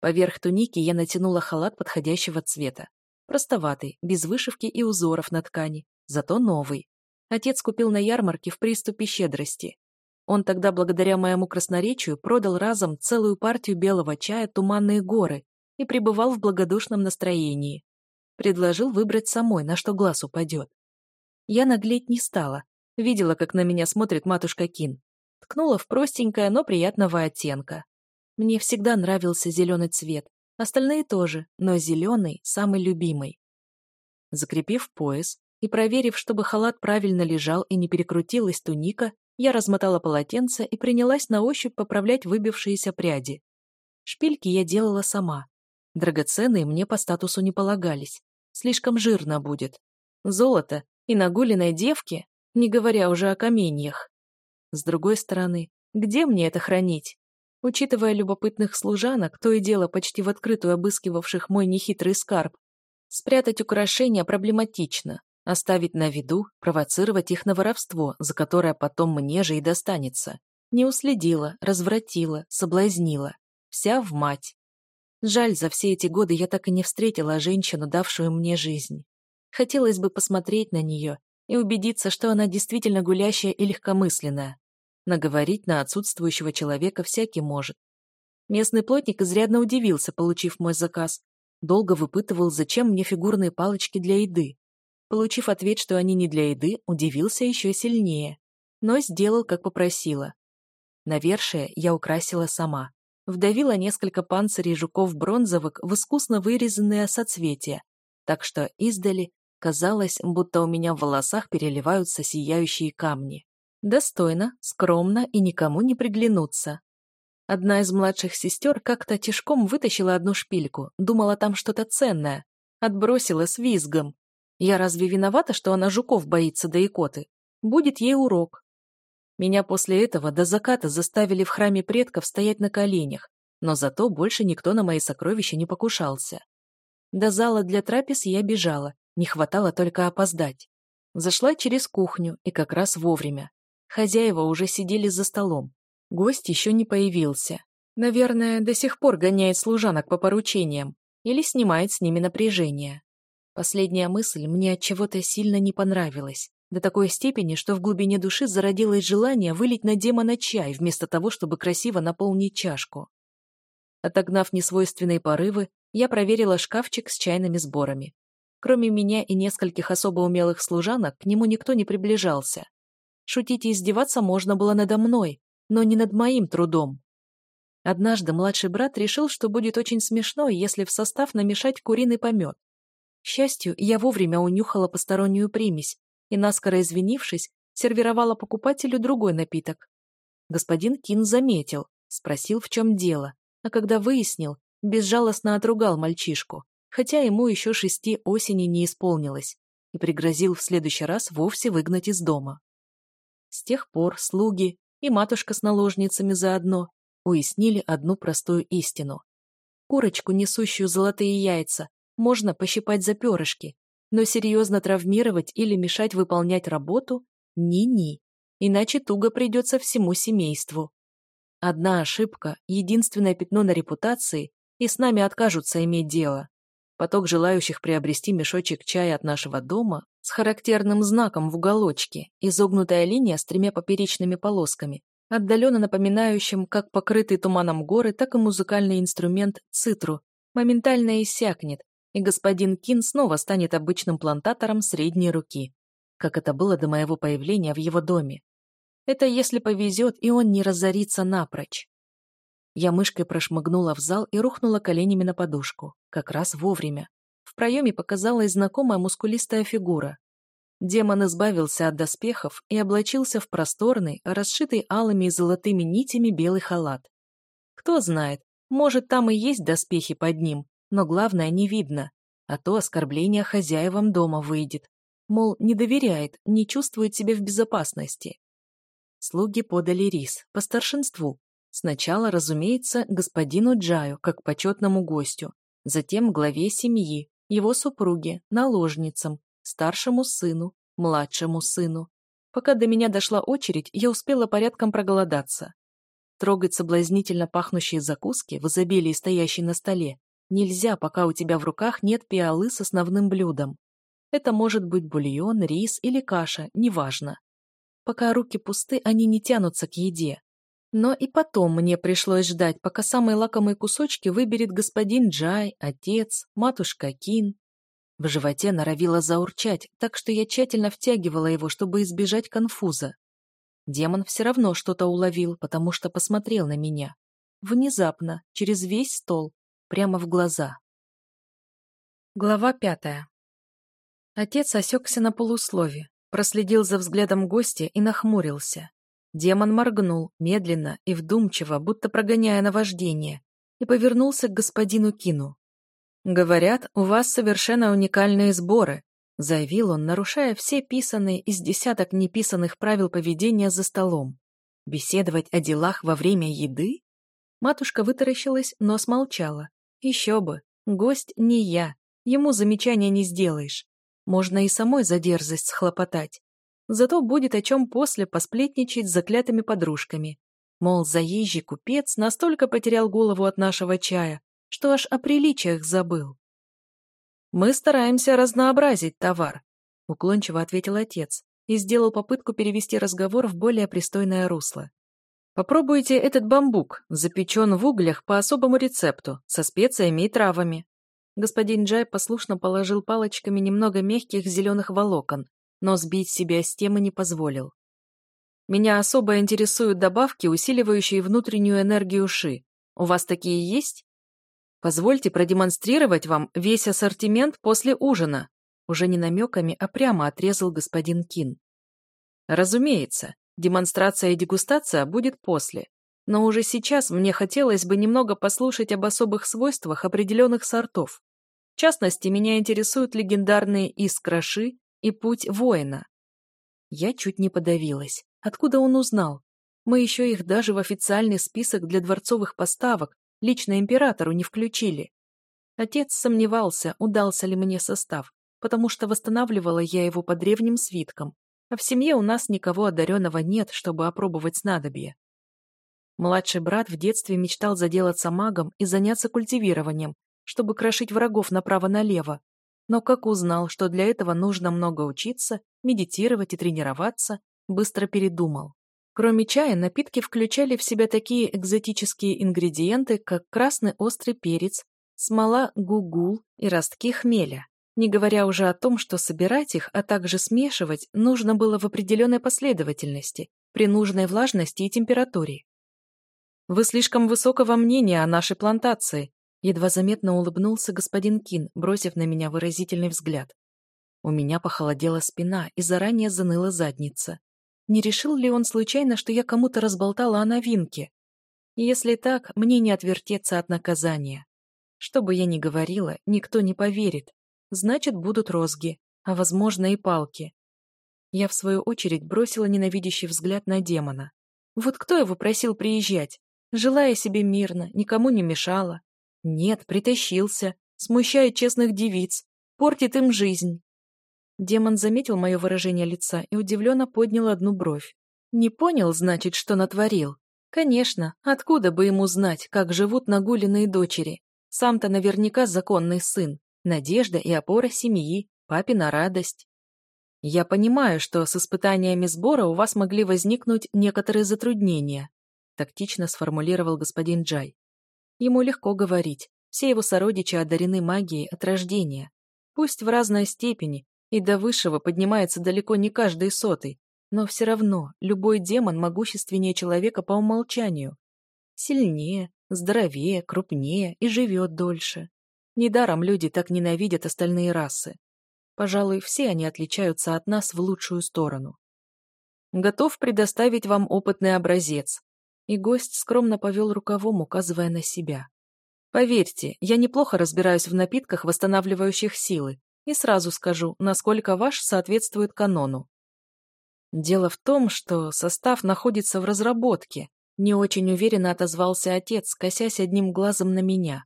Поверх туники я натянула халат подходящего цвета. Простоватый, без вышивки и узоров на ткани, зато новый. Отец купил на ярмарке в приступе щедрости. Он тогда, благодаря моему красноречию, продал разом целую партию белого чая «Туманные горы» и пребывал в благодушном настроении. Предложил выбрать самой, на что глаз упадет. Я наглеть не стала. Видела, как на меня смотрит матушка Кин. Ткнула в простенькое, но приятного оттенка. Мне всегда нравился зеленый цвет. Остальные тоже, но зеленый – самый любимый. Закрепив пояс и проверив, чтобы халат правильно лежал и не перекрутилась туника, я размотала полотенце и принялась на ощупь поправлять выбившиеся пряди. Шпильки я делала сама, Драгоценные мне по статусу не полагались. Слишком жирно будет. Золото и нагуленной девки, не говоря уже о каменьях. С другой стороны, где мне это хранить? Учитывая любопытных служанок, то и дело почти в открытую обыскивавших мой нехитрый скарб, спрятать украшения проблематично, оставить на виду, провоцировать их на воровство, за которое потом мне же и достанется. Не уследила, развратила, соблазнила. Вся в мать. Жаль, за все эти годы я так и не встретила женщину, давшую мне жизнь. Хотелось бы посмотреть на нее и убедиться, что она действительно гулящая и легкомысленная. Наговорить на отсутствующего человека всякий может. Местный плотник изрядно удивился, получив мой заказ. Долго выпытывал, зачем мне фигурные палочки для еды. Получив ответ, что они не для еды, удивился еще сильнее. Но сделал, как попросила. Навершие я украсила сама вдавила несколько панцирей жуков бронзовок в искусно вырезанные соцветия, так что издали казалось, будто у меня в волосах переливаются сияющие камни. Достойно, скромно и никому не приглянуться. Одна из младших сестер как-то тяжком вытащила одну шпильку, думала там что-то ценное, отбросила с визгом. Я разве виновата, что она жуков боится да икоты? Будет ей урок. Меня после этого до заката заставили в храме предков стоять на коленях, но зато больше никто на мои сокровища не покушался. До зала для трапез я бежала, не хватало только опоздать. Зашла через кухню и как раз вовремя. Хозяева уже сидели за столом. Гость еще не появился. Наверное, до сих пор гоняет служанок по поручениям или снимает с ними напряжение. Последняя мысль мне от чего-то сильно не понравилась до такой степени, что в глубине души зародилось желание вылить на демона чай, вместо того, чтобы красиво наполнить чашку. Отогнав несвойственные порывы, я проверила шкафчик с чайными сборами. Кроме меня и нескольких особо умелых служанок, к нему никто не приближался. Шутить и издеваться можно было надо мной, но не над моим трудом. Однажды младший брат решил, что будет очень смешно, если в состав намешать куриный помет. К счастью, я вовремя унюхала постороннюю примесь, и, наскоро извинившись, сервировала покупателю другой напиток. Господин Кин заметил, спросил, в чем дело, а когда выяснил, безжалостно отругал мальчишку, хотя ему еще шести осени не исполнилось, и пригрозил в следующий раз вовсе выгнать из дома. С тех пор слуги и матушка с наложницами заодно уяснили одну простую истину. Курочку, несущую золотые яйца, можно пощипать за перышки, но серьезно травмировать или мешать выполнять работу – ни-ни, иначе туго придется всему семейству. Одна ошибка – единственное пятно на репутации, и с нами откажутся иметь дело. Поток желающих приобрести мешочек чая от нашего дома с характерным знаком в уголочке, изогнутая линия с тремя поперечными полосками, отдаленно напоминающим как покрытый туманом горы, так и музыкальный инструмент цитру, моментально иссякнет, и господин Кин снова станет обычным плантатором средней руки, как это было до моего появления в его доме. Это если повезет, и он не разорится напрочь. Я мышкой прошмыгнула в зал и рухнула коленями на подушку, как раз вовремя. В проеме показалась знакомая мускулистая фигура. Демон избавился от доспехов и облачился в просторный, расшитый алыми и золотыми нитями белый халат. Кто знает, может, там и есть доспехи под ним, но главное не видно, а то оскорбление хозяевам дома выйдет. Мол, не доверяет, не чувствует себя в безопасности. Слуги подали рис, по старшинству. Сначала, разумеется, господину Джаю, как почетному гостю, затем главе семьи, его супруге, наложницам, старшему сыну, младшему сыну. Пока до меня дошла очередь, я успела порядком проголодаться. Трогать соблазнительно пахнущие закуски в изобилии, стоящей на столе, Нельзя, пока у тебя в руках нет пиалы с основным блюдом. Это может быть бульон, рис или каша, неважно. Пока руки пусты, они не тянутся к еде. Но и потом мне пришлось ждать, пока самые лакомые кусочки выберет господин Джай, отец, матушка Кин. В животе норовило заурчать, так что я тщательно втягивала его, чтобы избежать конфуза. Демон все равно что-то уловил, потому что посмотрел на меня. Внезапно, через весь стол, прямо в глаза. Глава пятая. Отец осекся на полуслове, проследил за взглядом гостя и нахмурился. Демон моргнул, медленно и вдумчиво, будто прогоняя наваждение, и повернулся к господину Кину. «Говорят, у вас совершенно уникальные сборы», — заявил он, нарушая все писанные из десяток неписанных правил поведения за столом. «Беседовать о делах во время еды?» Матушка вытаращилась, но смолчала, еще бы, гость не я, ему замечания не сделаешь. Можно и самой за дерзость схлопотать. Зато будет о чем после посплетничать с заклятыми подружками. Мол, заезжий купец настолько потерял голову от нашего чая, что аж о приличиях забыл. «Мы стараемся разнообразить товар», — уклончиво ответил отец и сделал попытку перевести разговор в более пристойное русло. Попробуйте этот бамбук, запечен в углях по особому рецепту, со специями и травами». Господин Джай послушно положил палочками немного мягких зеленых волокон, но сбить себя с темы не позволил. «Меня особо интересуют добавки, усиливающие внутреннюю энергию ши. У вас такие есть?» «Позвольте продемонстрировать вам весь ассортимент после ужина», уже не намеками, а прямо отрезал господин Кин. «Разумеется, Демонстрация и дегустация будет после. Но уже сейчас мне хотелось бы немного послушать об особых свойствах определенных сортов. В частности, меня интересуют легендарные искроши и путь воина. Я чуть не подавилась. Откуда он узнал? Мы еще их даже в официальный список для дворцовых поставок лично императору не включили. Отец сомневался, удался ли мне состав, потому что восстанавливала я его по древним свиткам, а в семье у нас никого одаренного нет, чтобы опробовать снадобье. Младший брат в детстве мечтал заделаться магом и заняться культивированием, чтобы крошить врагов направо-налево. Но как узнал, что для этого нужно много учиться, медитировать и тренироваться, быстро передумал. Кроме чая, напитки включали в себя такие экзотические ингредиенты, как красный острый перец, смола гугул и ростки хмеля. Не говоря уже о том, что собирать их, а также смешивать, нужно было в определенной последовательности, при нужной влажности и температуре. «Вы слишком высокого мнения о нашей плантации», едва заметно улыбнулся господин Кин, бросив на меня выразительный взгляд. У меня похолодела спина и заранее заныла задница. Не решил ли он случайно, что я кому-то разболтала о новинке? Если так, мне не отвертеться от наказания. Что бы я ни говорила, никто не поверит, значит, будут розги, а, возможно, и палки. Я, в свою очередь, бросила ненавидящий взгляд на демона. Вот кто его просил приезжать? Желая себе мирно, никому не мешала. Нет, притащился, смущает честных девиц, портит им жизнь. Демон заметил мое выражение лица и удивленно поднял одну бровь. Не понял, значит, что натворил. Конечно, откуда бы ему знать, как живут нагуленные дочери? Сам-то наверняка законный сын надежда и опора семьи, папина радость. Я понимаю, что с испытаниями сбора у вас могли возникнуть некоторые затруднения, тактично сформулировал господин Джай. Ему легко говорить, все его сородичи одарены магией от рождения. Пусть в разной степени, и до высшего поднимается далеко не каждый сотый, но все равно любой демон могущественнее человека по умолчанию. Сильнее, здоровее, крупнее и живет дольше. Недаром люди так ненавидят остальные расы. Пожалуй, все они отличаются от нас в лучшую сторону. Готов предоставить вам опытный образец. И гость скромно повел рукавом, указывая на себя. Поверьте, я неплохо разбираюсь в напитках, восстанавливающих силы, и сразу скажу, насколько ваш соответствует канону. Дело в том, что состав находится в разработке, не очень уверенно отозвался отец, косясь одним глазом на меня.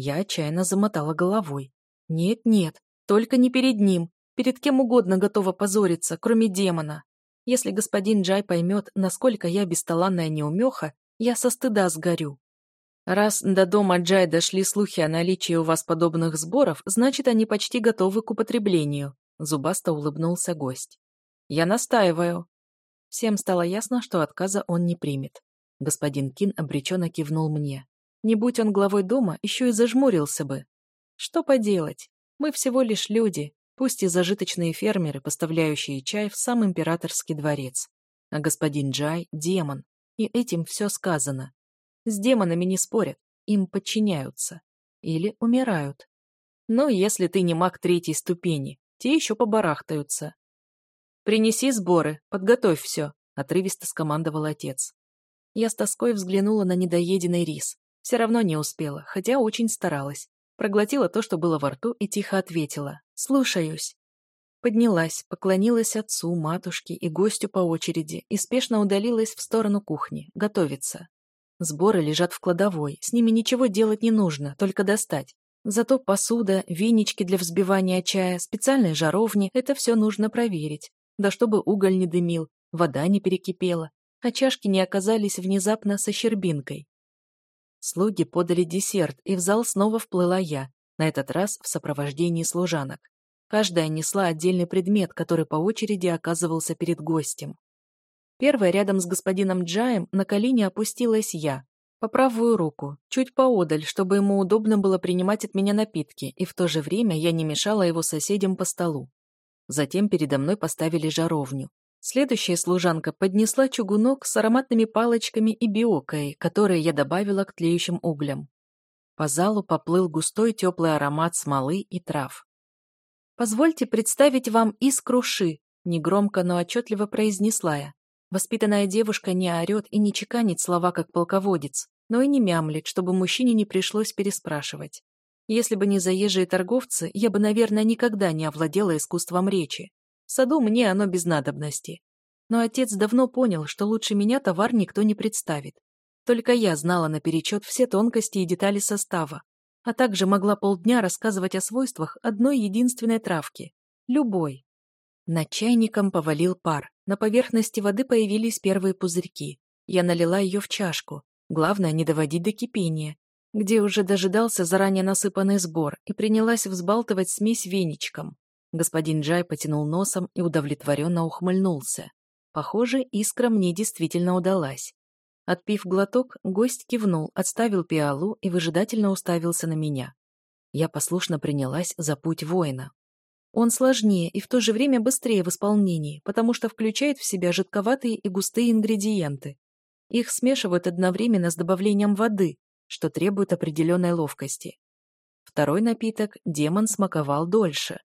Я отчаянно замотала головой. «Нет-нет, только не перед ним. Перед кем угодно готова позориться, кроме демона. Если господин Джай поймет, насколько я бесталанная неумеха, я со стыда сгорю». «Раз до дома Джай дошли слухи о наличии у вас подобных сборов, значит, они почти готовы к употреблению», — зубасто улыбнулся гость. «Я настаиваю». Всем стало ясно, что отказа он не примет. Господин Кин обреченно кивнул мне. Не будь он главой дома, еще и зажмурился бы. Что поделать? Мы всего лишь люди, пусть и зажиточные фермеры, поставляющие чай в сам императорский дворец. А господин Джай – демон, и этим все сказано. С демонами не спорят, им подчиняются. Или умирают. Но если ты не маг третьей ступени, те еще побарахтаются. «Принеси сборы, подготовь все», – отрывисто скомандовал отец. Я с тоской взглянула на недоеденный рис, все равно не успела, хотя очень старалась. Проглотила то, что было во рту, и тихо ответила «Слушаюсь». Поднялась, поклонилась отцу, матушке и гостю по очереди и спешно удалилась в сторону кухни, готовиться. Сборы лежат в кладовой, с ними ничего делать не нужно, только достать. Зато посуда, венички для взбивания чая, специальные жаровни – это все нужно проверить. Да чтобы уголь не дымил, вода не перекипела, а чашки не оказались внезапно со щербинкой. Слуги подали десерт, и в зал снова вплыла я, на этот раз в сопровождении служанок. Каждая несла отдельный предмет, который по очереди оказывался перед гостем. Первая рядом с господином Джаем на колени опустилась я, по правую руку, чуть поодаль, чтобы ему удобно было принимать от меня напитки, и в то же время я не мешала его соседям по столу. Затем передо мной поставили жаровню. Следующая служанка поднесла чугунок с ароматными палочками и биокой, которые я добавила к тлеющим углям. По залу поплыл густой теплый аромат смолы и трав. «Позвольте представить вам искру ши», — негромко, но отчетливо произнесла я. Воспитанная девушка не орет и не чеканит слова, как полководец, но и не мямлит, чтобы мужчине не пришлось переспрашивать. Если бы не заезжие торговцы, я бы, наверное, никогда не овладела искусством речи. Саду мне оно без надобности. Но отец давно понял, что лучше меня товар никто не представит. Только я знала наперечет все тонкости и детали состава, а также могла полдня рассказывать о свойствах одной единственной травки. Любой. Над чайником повалил пар. На поверхности воды появились первые пузырьки. Я налила ее в чашку. Главное, не доводить до кипения, где уже дожидался заранее насыпанный сбор и принялась взбалтывать смесь веничком. Господин Джай потянул носом и удовлетворенно ухмыльнулся. Похоже, искра мне действительно удалась. Отпив глоток, гость кивнул, отставил пиалу и выжидательно уставился на меня. Я послушно принялась за путь воина. Он сложнее и в то же время быстрее в исполнении, потому что включает в себя жидковатые и густые ингредиенты. Их смешивают одновременно с добавлением воды, что требует определенной ловкости. Второй напиток демон смаковал дольше,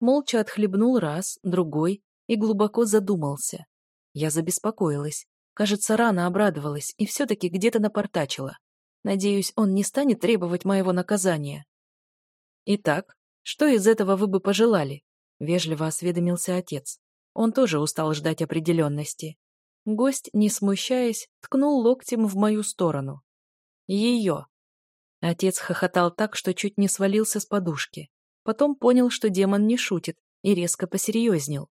молча отхлебнул раз, другой и глубоко задумался. Я забеспокоилась. Кажется, рано обрадовалась и все-таки где-то напортачила. Надеюсь, он не станет требовать моего наказания. Итак, что из этого вы бы пожелали? Вежливо осведомился отец. Он тоже устал ждать определенности. Гость, не смущаясь, ткнул локтем в мою сторону. Ее. Отец хохотал так, что чуть не свалился с подушки. Потом понял, что демон не шутит, и резко посерьезнел.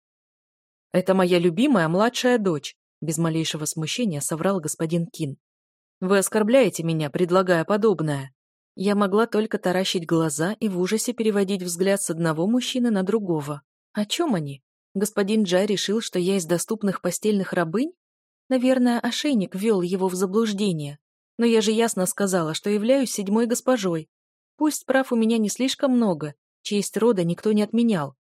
«Это моя любимая младшая дочь», — без малейшего смущения соврал господин Кин. «Вы оскорбляете меня, предлагая подобное». Я могла только таращить глаза и в ужасе переводить взгляд с одного мужчины на другого. О чем они? Господин Джай решил, что я из доступных постельных рабынь? Наверное, ошейник ввел его в заблуждение. Но я же ясно сказала, что являюсь седьмой госпожой. Пусть прав у меня не слишком много, честь рода никто не отменял.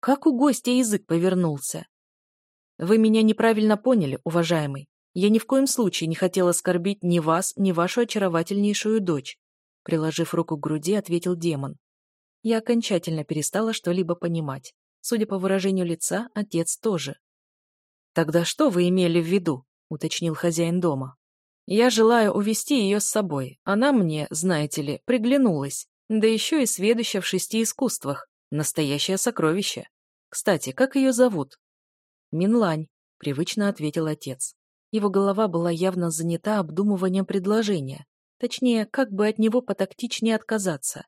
Как у гостя язык повернулся? Вы меня неправильно поняли, уважаемый. Я ни в коем случае не хотел оскорбить ни вас, ни вашу очаровательнейшую дочь. Приложив руку к груди, ответил демон. Я окончательно перестала что-либо понимать. Судя по выражению лица, отец тоже. «Тогда что вы имели в виду?» — уточнил хозяин дома. «Я желаю увести ее с собой. Она мне, знаете ли, приглянулась да еще и сведуща в шести искусствах, настоящее сокровище. Кстати, как ее зовут?» «Минлань», — привычно ответил отец. Его голова была явно занята обдумыванием предложения. Точнее, как бы от него потактичнее отказаться.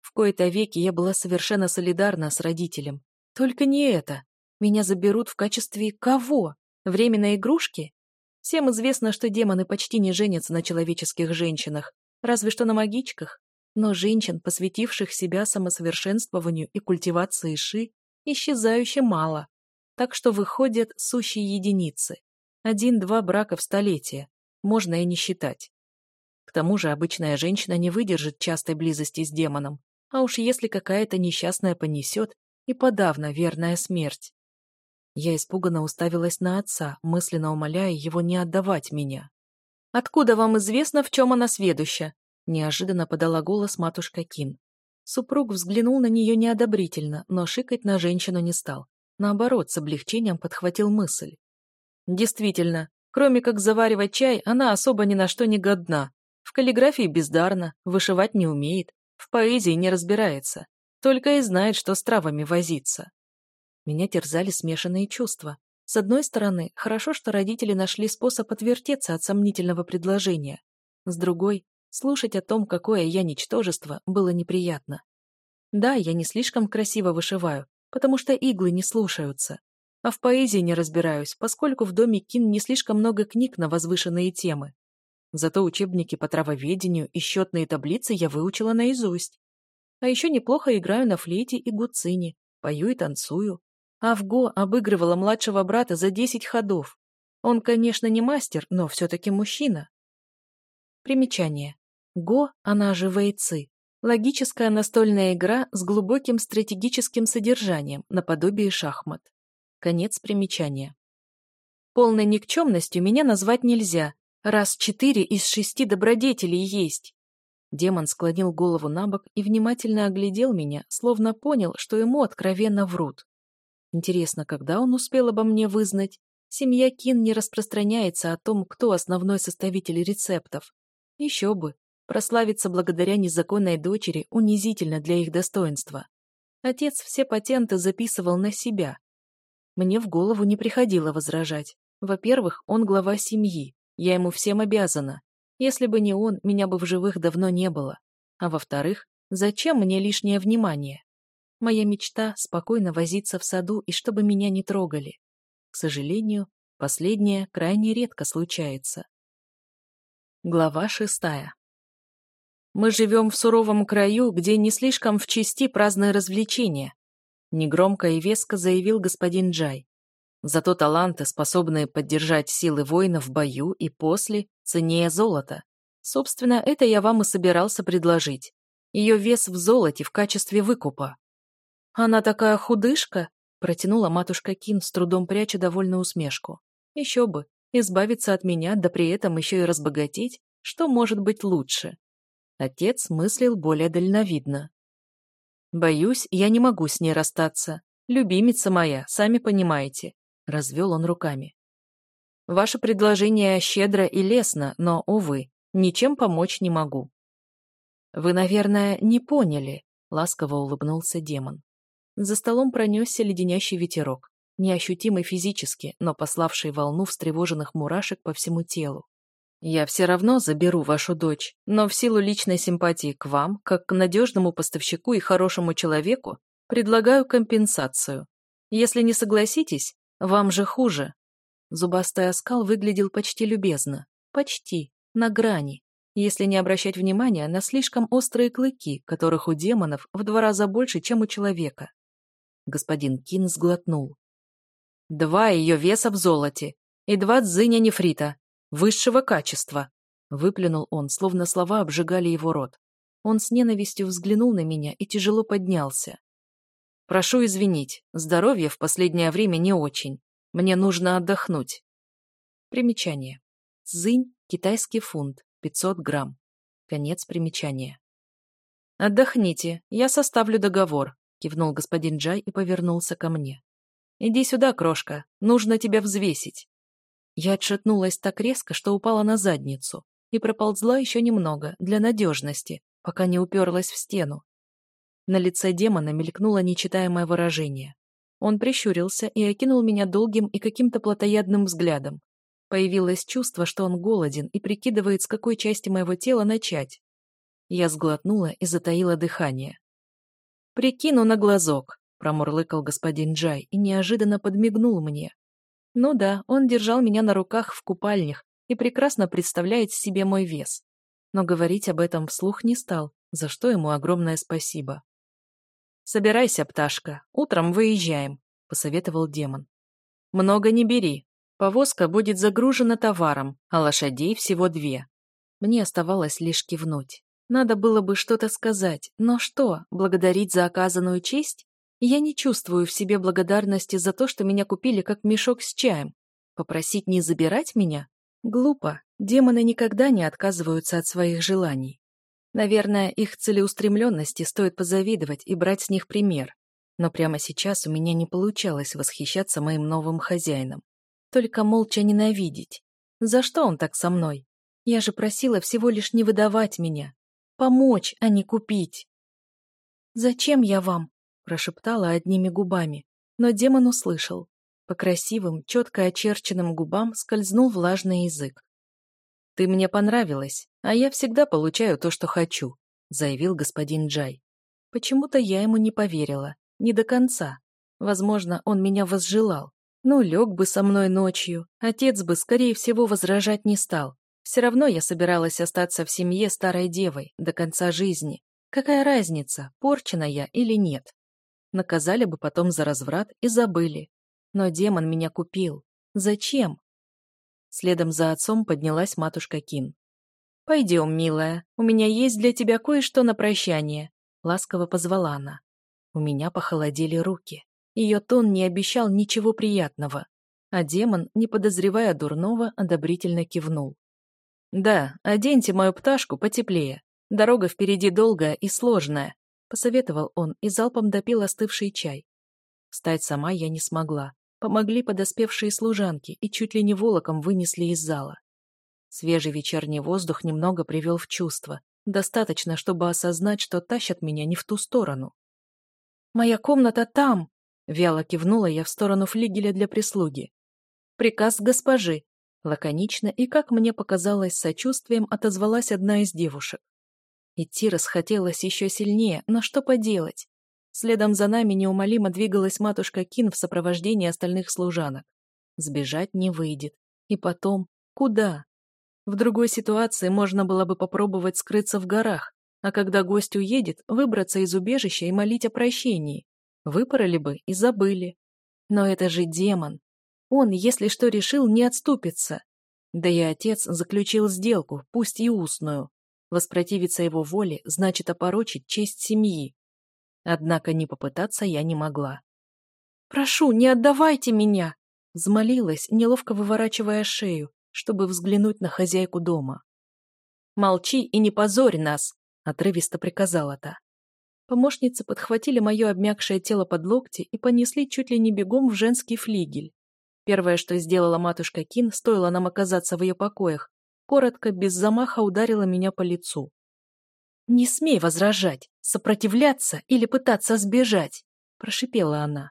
В кои-то веки я была совершенно солидарна с родителем. Только не это. Меня заберут в качестве кого? Временной игрушки? Всем известно, что демоны почти не женятся на человеческих женщинах, разве что на магичках но женщин, посвятивших себя самосовершенствованию и культивации ши, исчезающе мало, так что выходят сущие единицы. Один-два брака в столетие, можно и не считать. К тому же обычная женщина не выдержит частой близости с демоном, а уж если какая-то несчастная понесет, и подавно верная смерть. Я испуганно уставилась на отца, мысленно умоляя его не отдавать меня. «Откуда вам известно, в чем она сведуща?» неожиданно подала голос матушка Ким. Супруг взглянул на нее неодобрительно, но шикать на женщину не стал. Наоборот, с облегчением подхватил мысль. Действительно, кроме как заваривать чай, она особо ни на что не годна. В каллиграфии бездарна, вышивать не умеет, в поэзии не разбирается. Только и знает, что с травами возиться. Меня терзали смешанные чувства. С одной стороны, хорошо, что родители нашли способ отвертеться от сомнительного предложения. С другой, Слушать о том, какое я ничтожество, было неприятно. Да, я не слишком красиво вышиваю, потому что иглы не слушаются. А в поэзии не разбираюсь, поскольку в доме Кин не слишком много книг на возвышенные темы. Зато учебники по травоведению и счетные таблицы я выучила наизусть. А еще неплохо играю на флейте и гуцине, пою и танцую. Авго обыгрывала младшего брата за 10 ходов. Он, конечно, не мастер, но все-таки мужчина. Примечание. Го, она же Вейцы, логическая настольная игра с глубоким стратегическим содержанием, наподобие шахмат. Конец примечания. Полной никчемностью меня назвать нельзя, раз четыре из шести добродетелей есть. Демон склонил голову на бок и внимательно оглядел меня, словно понял, что ему откровенно врут. Интересно, когда он успел обо мне вызнать? Семья Кин не распространяется о том, кто основной составитель рецептов. Еще бы, прославиться благодаря незаконной дочери унизительно для их достоинства. Отец все патенты записывал на себя. Мне в голову не приходило возражать. Во-первых, он глава семьи, я ему всем обязана. Если бы не он, меня бы в живых давно не было. А во-вторых, зачем мне лишнее внимание? Моя мечта — спокойно возиться в саду и чтобы меня не трогали. К сожалению, последнее крайне редко случается. Глава шестая. Мы живем в суровом краю, где не слишком в чести праздные развлечения», — негромко и веско заявил господин Джай. «Зато таланты, способные поддержать силы воина в бою и после, ценнее золота. Собственно, это я вам и собирался предложить. Ее вес в золоте в качестве выкупа». «Она такая худышка?» — протянула матушка Кин, с трудом пряча довольную усмешку. «Еще бы, избавиться от меня, да при этом еще и разбогатеть, что может быть лучше?» Отец мыслил более дальновидно. «Боюсь, я не могу с ней расстаться. Любимица моя, сами понимаете», — развел он руками. «Ваше предложение щедро и лестно, но, увы, ничем помочь не могу». «Вы, наверное, не поняли», — ласково улыбнулся демон. За столом пронесся леденящий ветерок, неощутимый физически, но пославший волну встревоженных мурашек по всему телу. Я все равно заберу вашу дочь, но в силу личной симпатии к вам, как к надежному поставщику и хорошему человеку, предлагаю компенсацию. Если не согласитесь, вам же хуже». Зубастый оскал выглядел почти любезно. Почти. На грани. Если не обращать внимания на слишком острые клыки, которых у демонов в два раза больше, чем у человека. Господин Кин сглотнул. «Два ее веса в золоте и два дзыня нефрита», высшего качества!» — выплюнул он, словно слова обжигали его рот. Он с ненавистью взглянул на меня и тяжело поднялся. «Прошу извинить, здоровье в последнее время не очень. Мне нужно отдохнуть». Примечание. Цзинь – китайский фунт, 500 грамм. Конец примечания. «Отдохните, я составлю договор», – кивнул господин Джай и повернулся ко мне. «Иди сюда, крошка, нужно тебя взвесить». Я отшатнулась так резко, что упала на задницу, и проползла еще немного, для надежности, пока не уперлась в стену. На лице демона мелькнуло нечитаемое выражение. Он прищурился и окинул меня долгим и каким-то плотоядным взглядом. Появилось чувство, что он голоден и прикидывает, с какой части моего тела начать. Я сглотнула и затаила дыхание. «Прикину на глазок», — промурлыкал господин Джай и неожиданно подмигнул мне. Ну да, он держал меня на руках в купальнях и прекрасно представляет себе мой вес. Но говорить об этом вслух не стал, за что ему огромное спасибо. «Собирайся, пташка, утром выезжаем», — посоветовал демон. «Много не бери. Повозка будет загружена товаром, а лошадей всего две». Мне оставалось лишь кивнуть. Надо было бы что-то сказать, но что, благодарить за оказанную честь? Я не чувствую в себе благодарности за то, что меня купили как мешок с чаем. Попросить не забирать меня? Глупо. Демоны никогда не отказываются от своих желаний. Наверное, их целеустремленности стоит позавидовать и брать с них пример. Но прямо сейчас у меня не получалось восхищаться моим новым хозяином. Только молча ненавидеть. За что он так со мной? Я же просила всего лишь не выдавать меня. Помочь, а не купить. «Зачем я вам?» прошептала одними губами, но демон услышал. По красивым, четко очерченным губам скользнул влажный язык. «Ты мне понравилась, а я всегда получаю то, что хочу», заявил господин Джай. Почему-то я ему не поверила, не до конца. Возможно, он меня возжелал. Ну, лег бы со мной ночью, отец бы, скорее всего, возражать не стал. Все равно я собиралась остаться в семье старой девой до конца жизни. Какая разница, порчена я или нет? наказали бы потом за разврат и забыли. Но демон меня купил. Зачем? Следом за отцом поднялась матушка Кин. «Пойдем, милая, у меня есть для тебя кое-что на прощание», — ласково позвала она. У меня похолодели руки. Ее тон не обещал ничего приятного, а демон, не подозревая дурного, одобрительно кивнул. «Да, оденьте мою пташку потеплее. Дорога впереди долгая и сложная, посоветовал он и залпом допил остывший чай. Встать сама я не смогла. Помогли подоспевшие служанки и чуть ли не волоком вынесли из зала. Свежий вечерний воздух немного привел в чувство. Достаточно, чтобы осознать, что тащат меня не в ту сторону. «Моя комната там!» — вяло кивнула я в сторону флигеля для прислуги. «Приказ госпожи!» — лаконично и, как мне показалось, сочувствием отозвалась одна из девушек. Идти расхотелось еще сильнее, но что поделать? Следом за нами неумолимо двигалась матушка Кин в сопровождении остальных служанок. Сбежать не выйдет. И потом, куда? В другой ситуации можно было бы попробовать скрыться в горах, а когда гость уедет, выбраться из убежища и молить о прощении. Выпороли бы и забыли. Но это же демон. Он, если что решил, не отступится. Да и отец заключил сделку, пусть и устную. Воспротивиться его воле значит опорочить честь семьи. Однако не попытаться я не могла. «Прошу, не отдавайте меня!» Взмолилась, неловко выворачивая шею, чтобы взглянуть на хозяйку дома. «Молчи и не позорь нас!» — отрывисто приказала та. Помощницы подхватили мое обмякшее тело под локти и понесли чуть ли не бегом в женский флигель. Первое, что сделала матушка Кин, стоило нам оказаться в ее покоях, коротко, без замаха ударила меня по лицу. «Не смей возражать, сопротивляться или пытаться сбежать!» – прошипела она.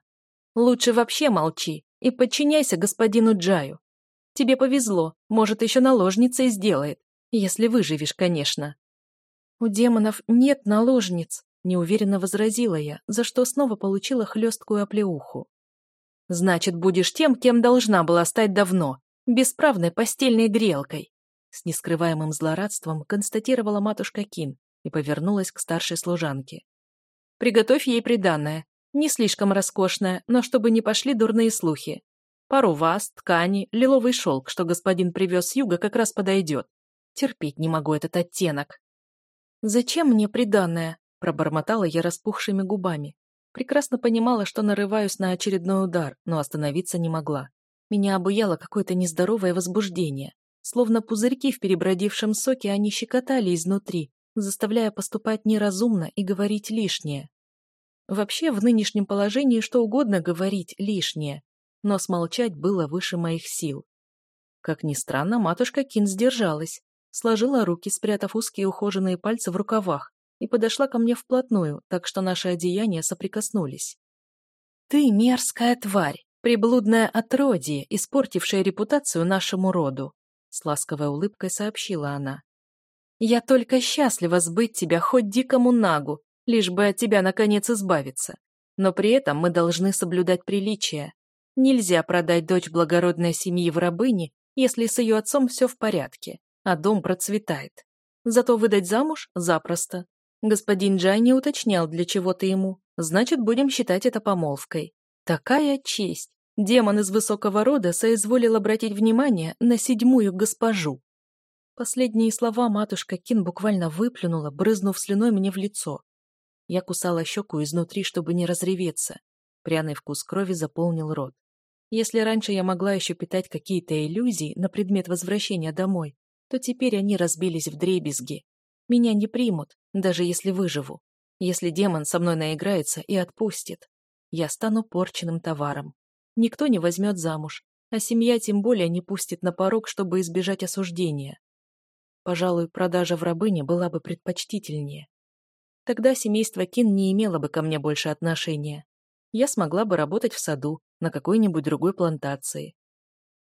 «Лучше вообще молчи и подчиняйся господину Джаю. Тебе повезло, может, еще наложницей сделает, если выживешь, конечно». «У демонов нет наложниц», – неуверенно возразила я, за что снова получила хлесткую оплеуху. «Значит, будешь тем, кем должна была стать давно, бесправной постельной грелкой», с нескрываемым злорадством констатировала матушка Кин и повернулась к старшей служанке. «Приготовь ей приданное. Не слишком роскошное, но чтобы не пошли дурные слухи. Пару вас, ткани, лиловый шелк, что господин привез с юга, как раз подойдет. Терпеть не могу этот оттенок». «Зачем мне приданное?» – пробормотала я распухшими губами. Прекрасно понимала, что нарываюсь на очередной удар, но остановиться не могла. Меня обуяло какое-то нездоровое возбуждение. Словно пузырьки в перебродившем соке они щекотали изнутри, заставляя поступать неразумно и говорить лишнее. Вообще, в нынешнем положении что угодно говорить лишнее, но смолчать было выше моих сил. Как ни странно, матушка Кин сдержалась, сложила руки, спрятав узкие ухоженные пальцы в рукавах, и подошла ко мне вплотную, так что наши одеяния соприкоснулись. «Ты мерзкая тварь, приблудное отродье, испортившая репутацию нашему роду с ласковой улыбкой сообщила она. «Я только счастлива сбыть тебя хоть дикому нагу, лишь бы от тебя, наконец, избавиться. Но при этом мы должны соблюдать приличия. Нельзя продать дочь благородной семьи в рабыне, если с ее отцом все в порядке, а дом процветает. Зато выдать замуж запросто. Господин Джай не уточнял, для чего ты ему. Значит, будем считать это помолвкой. Такая честь!» Демон из высокого рода соизволил обратить внимание на седьмую госпожу. Последние слова матушка Кин буквально выплюнула, брызнув слюной мне в лицо. Я кусала щеку изнутри, чтобы не разреветься. Пряный вкус крови заполнил рот. Если раньше я могла еще питать какие-то иллюзии на предмет возвращения домой, то теперь они разбились в дребезги. Меня не примут, даже если выживу. Если демон со мной наиграется и отпустит, я стану порченным товаром никто не возьмет замуж, а семья тем более не пустит на порог, чтобы избежать осуждения. Пожалуй, продажа в рабыне была бы предпочтительнее. Тогда семейство Кин не имело бы ко мне больше отношения. Я смогла бы работать в саду, на какой-нибудь другой плантации.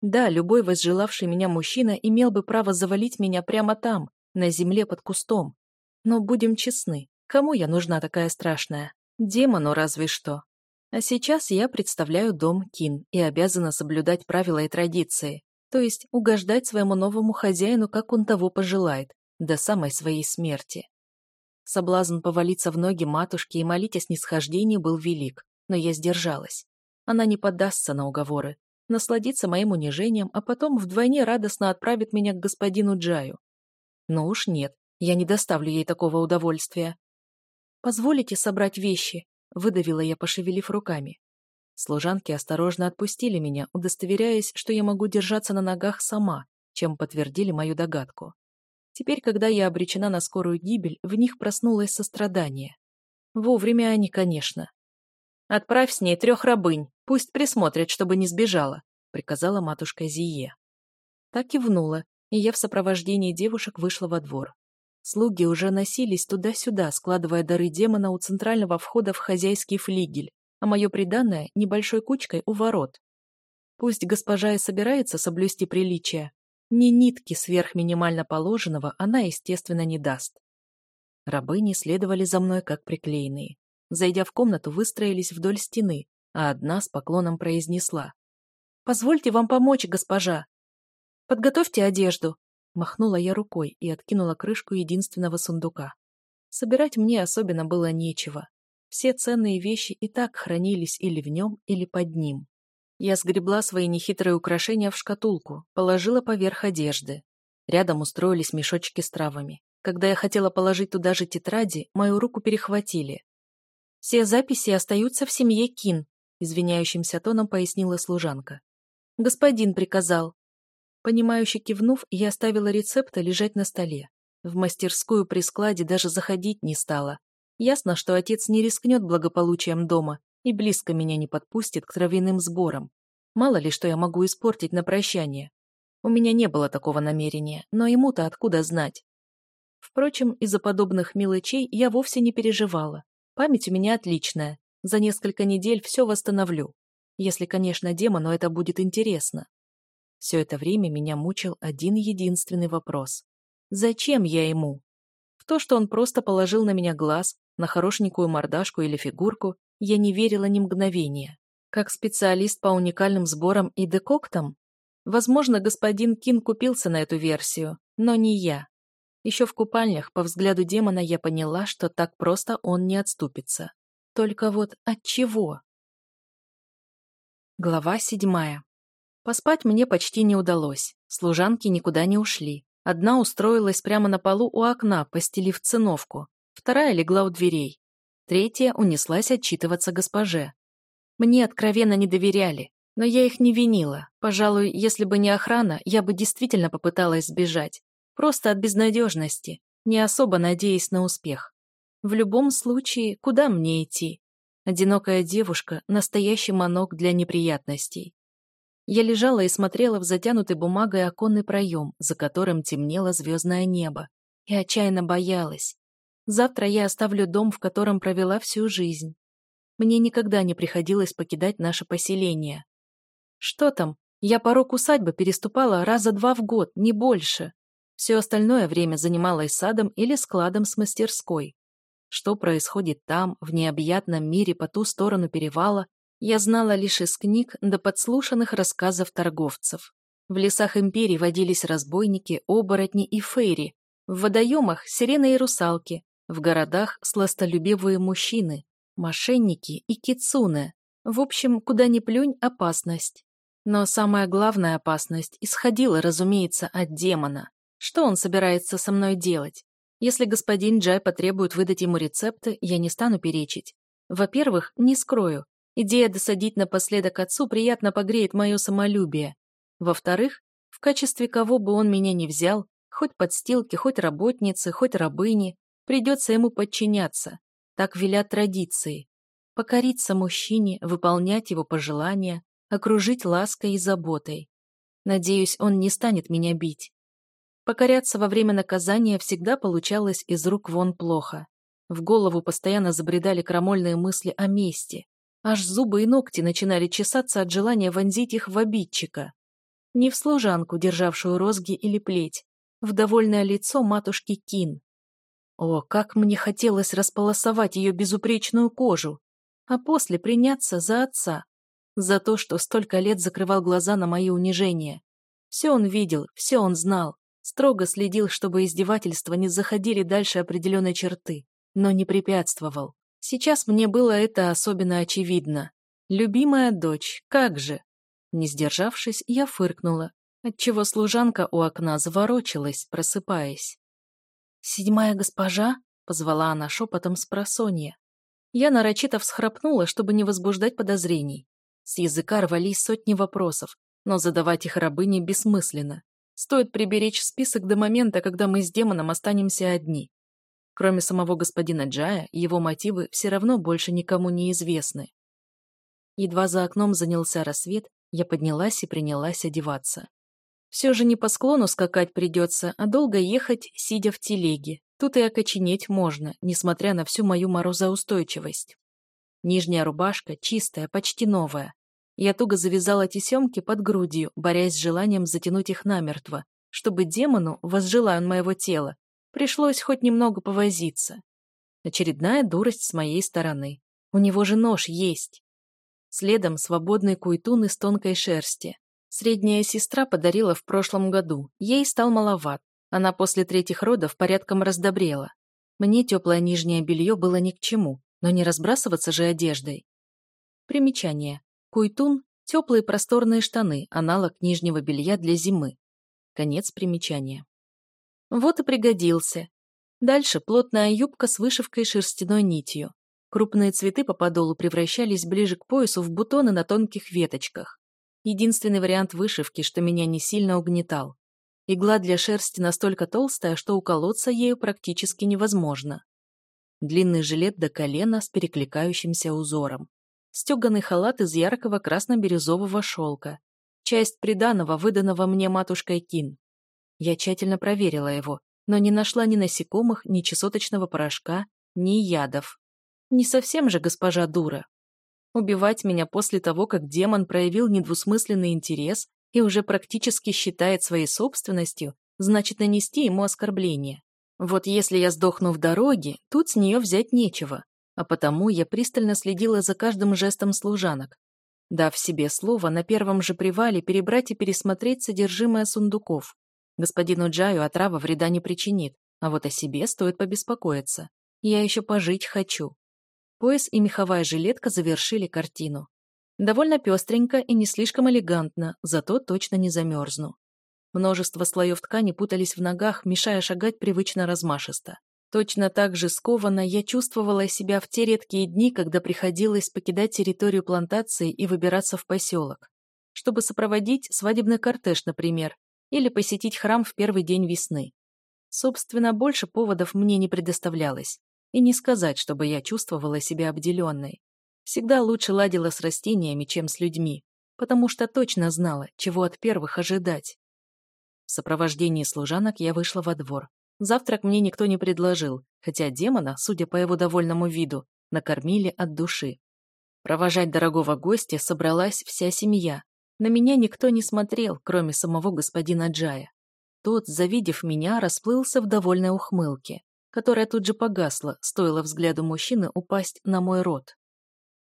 Да, любой возжелавший меня мужчина имел бы право завалить меня прямо там, на земле под кустом. Но будем честны, кому я нужна такая страшная? Демону разве что. А сейчас я представляю дом Кин и обязана соблюдать правила и традиции, то есть угождать своему новому хозяину, как он того пожелает, до самой своей смерти. Соблазн повалиться в ноги матушке и молить о снисхождении был велик, но я сдержалась. Она не поддастся на уговоры, насладится моим унижением, а потом вдвойне радостно отправит меня к господину Джаю. Но уж нет, я не доставлю ей такого удовольствия. «Позволите собрать вещи?» Выдавила я, пошевелив руками. Служанки осторожно отпустили меня, удостоверяясь, что я могу держаться на ногах сама, чем подтвердили мою догадку. Теперь, когда я обречена на скорую гибель, в них проснулось сострадание. Вовремя они, конечно. «Отправь с ней трех рабынь, пусть присмотрят, чтобы не сбежала», — приказала матушка Зие. Так и внула, и я в сопровождении девушек вышла во двор. Слуги уже носились туда-сюда, складывая дары демона у центрального входа в хозяйский флигель, а мое приданное — небольшой кучкой у ворот. Пусть госпожа и собирается соблюсти приличие, ни нитки сверх минимально положенного она, естественно, не даст. Рабыни следовали за мной, как приклеенные. Зайдя в комнату, выстроились вдоль стены, а одна с поклоном произнесла. «Позвольте вам помочь, госпожа. Подготовьте одежду махнула я рукой и откинула крышку единственного сундука. Собирать мне особенно было нечего. Все ценные вещи и так хранились или в нем, или под ним. Я сгребла свои нехитрые украшения в шкатулку, положила поверх одежды. Рядом устроились мешочки с травами. Когда я хотела положить туда же тетради, мою руку перехватили. «Все записи остаются в семье Кин», — извиняющимся тоном пояснила служанка. «Господин приказал. Понимающе кивнув, я оставила рецепты лежать на столе. В мастерскую при складе даже заходить не стала. Ясно, что отец не рискнет благополучием дома и близко меня не подпустит к травяным сборам. Мало ли, что я могу испортить на прощание. У меня не было такого намерения, но ему-то откуда знать? Впрочем, из-за подобных мелочей я вовсе не переживала. Память у меня отличная. За несколько недель все восстановлю. Если, конечно, демону это будет интересно. Все это время меня мучил один единственный вопрос. Зачем я ему? В то, что он просто положил на меня глаз, на хорошенькую мордашку или фигурку, я не верила ни мгновения. Как специалист по уникальным сборам и декоктам? Возможно, господин Кин купился на эту версию, но не я. Еще в купальнях, по взгляду демона, я поняла, что так просто он не отступится. Только вот от чего? Глава седьмая. Поспать мне почти не удалось. Служанки никуда не ушли. Одна устроилась прямо на полу у окна, постелив циновку. Вторая легла у дверей. Третья унеслась отчитываться госпоже. Мне откровенно не доверяли, но я их не винила. Пожалуй, если бы не охрана, я бы действительно попыталась сбежать. Просто от безнадежности, не особо надеясь на успех. В любом случае, куда мне идти? Одинокая девушка – настоящий манок для неприятностей. Я лежала и смотрела в затянутый бумагой оконный проем, за которым темнело звездное небо, и отчаянно боялась. Завтра я оставлю дом, в котором провела всю жизнь. Мне никогда не приходилось покидать наше поселение. Что там? Я порог усадьбы переступала раза два в год, не больше. Все остальное время занималась садом или складом с мастерской. Что происходит там, в необъятном мире по ту сторону перевала, я знала лишь из книг до подслушанных рассказов торговцев. В лесах империи водились разбойники, оборотни и фейри, в водоемах – сирены и русалки, в городах – сластолюбивые мужчины, мошенники и кицуны. В общем, куда ни плюнь – опасность. Но самая главная опасность исходила, разумеется, от демона. Что он собирается со мной делать? Если господин Джай потребует выдать ему рецепты, я не стану перечить. Во-первых, не скрою, Идея досадить напоследок отцу приятно погреет мое самолюбие. Во-вторых, в качестве кого бы он меня ни взял, хоть подстилки, хоть работницы, хоть рабыни, придется ему подчиняться. Так велят традиции. Покориться мужчине, выполнять его пожелания, окружить лаской и заботой. Надеюсь, он не станет меня бить. Покоряться во время наказания всегда получалось из рук вон плохо. В голову постоянно забредали крамольные мысли о мести. Аж зубы и ногти начинали чесаться от желания вонзить их в обидчика. Не в служанку, державшую розги или плеть, в довольное лицо матушки Кин. О, как мне хотелось располосовать ее безупречную кожу, а после приняться за отца, за то, что столько лет закрывал глаза на мои унижения. Все он видел, все он знал, строго следил, чтобы издевательства не заходили дальше определенной черты, но не препятствовал. Сейчас мне было это особенно очевидно. «Любимая дочь, как же?» Не сдержавшись, я фыркнула, отчего служанка у окна заворочилась, просыпаясь. «Седьмая госпожа?» — позвала она шепотом с просонья. Я нарочито всхрапнула, чтобы не возбуждать подозрений. С языка рвались сотни вопросов, но задавать их рабыне бессмысленно. Стоит приберечь список до момента, когда мы с демоном останемся одни. Кроме самого господина Джая, его мотивы все равно больше никому не известны. Едва за окном занялся рассвет, я поднялась и принялась одеваться. Все же не по склону скакать придется, а долго ехать, сидя в телеге. Тут и окоченеть можно, несмотря на всю мою морозоустойчивость. Нижняя рубашка чистая, почти новая. Я туго завязала тесемки под грудью, борясь с желанием затянуть их намертво, чтобы демону, возжелая он моего тела, Пришлось хоть немного повозиться. Очередная дурость с моей стороны. У него же нож есть. Следом свободный куйтун из тонкой шерсти. Средняя сестра подарила в прошлом году. Ей стал маловат. Она после третьих родов порядком раздобрела. Мне теплое нижнее белье было ни к чему, но не разбрасываться же одеждой. Примечание. Куйтун – теплые просторные штаны, аналог нижнего белья для зимы. Конец примечания. Вот и пригодился. Дальше плотная юбка с вышивкой шерстяной нитью. Крупные цветы по подолу превращались ближе к поясу в бутоны на тонких веточках. Единственный вариант вышивки, что меня не сильно угнетал. Игла для шерсти настолько толстая, что уколоться ею практически невозможно. Длинный жилет до колена с перекликающимся узором. Стеганый халат из яркого красно-бирюзового шелка. Часть приданого, выданного мне матушкой Кин. Я тщательно проверила его, но не нашла ни насекомых, ни чесоточного порошка, ни ядов. Не совсем же госпожа дура. Убивать меня после того, как демон проявил недвусмысленный интерес и уже практически считает своей собственностью, значит нанести ему оскорбление. Вот если я сдохну в дороге, тут с нее взять нечего, а потому я пристально следила за каждым жестом служанок. Дав себе слово на первом же привале перебрать и пересмотреть содержимое сундуков. Господину Джаю отрава вреда не причинит, а вот о себе стоит побеспокоиться. Я еще пожить хочу». Пояс и меховая жилетка завершили картину. Довольно пестренько и не слишком элегантно, зато точно не замерзну. Множество слоев ткани путались в ногах, мешая шагать привычно размашисто. Точно так же скованно я чувствовала себя в те редкие дни, когда приходилось покидать территорию плантации и выбираться в поселок. Чтобы сопроводить свадебный кортеж, например, или посетить храм в первый день весны. Собственно, больше поводов мне не предоставлялось. И не сказать, чтобы я чувствовала себя обделенной. Всегда лучше ладила с растениями, чем с людьми, потому что точно знала, чего от первых ожидать. В сопровождении служанок я вышла во двор. Завтрак мне никто не предложил, хотя демона, судя по его довольному виду, накормили от души. Провожать дорогого гостя собралась вся семья, на меня никто не смотрел, кроме самого господина Джая. Тот, завидев меня, расплылся в довольной ухмылке, которая тут же погасла, стоило взгляду мужчины упасть на мой рот.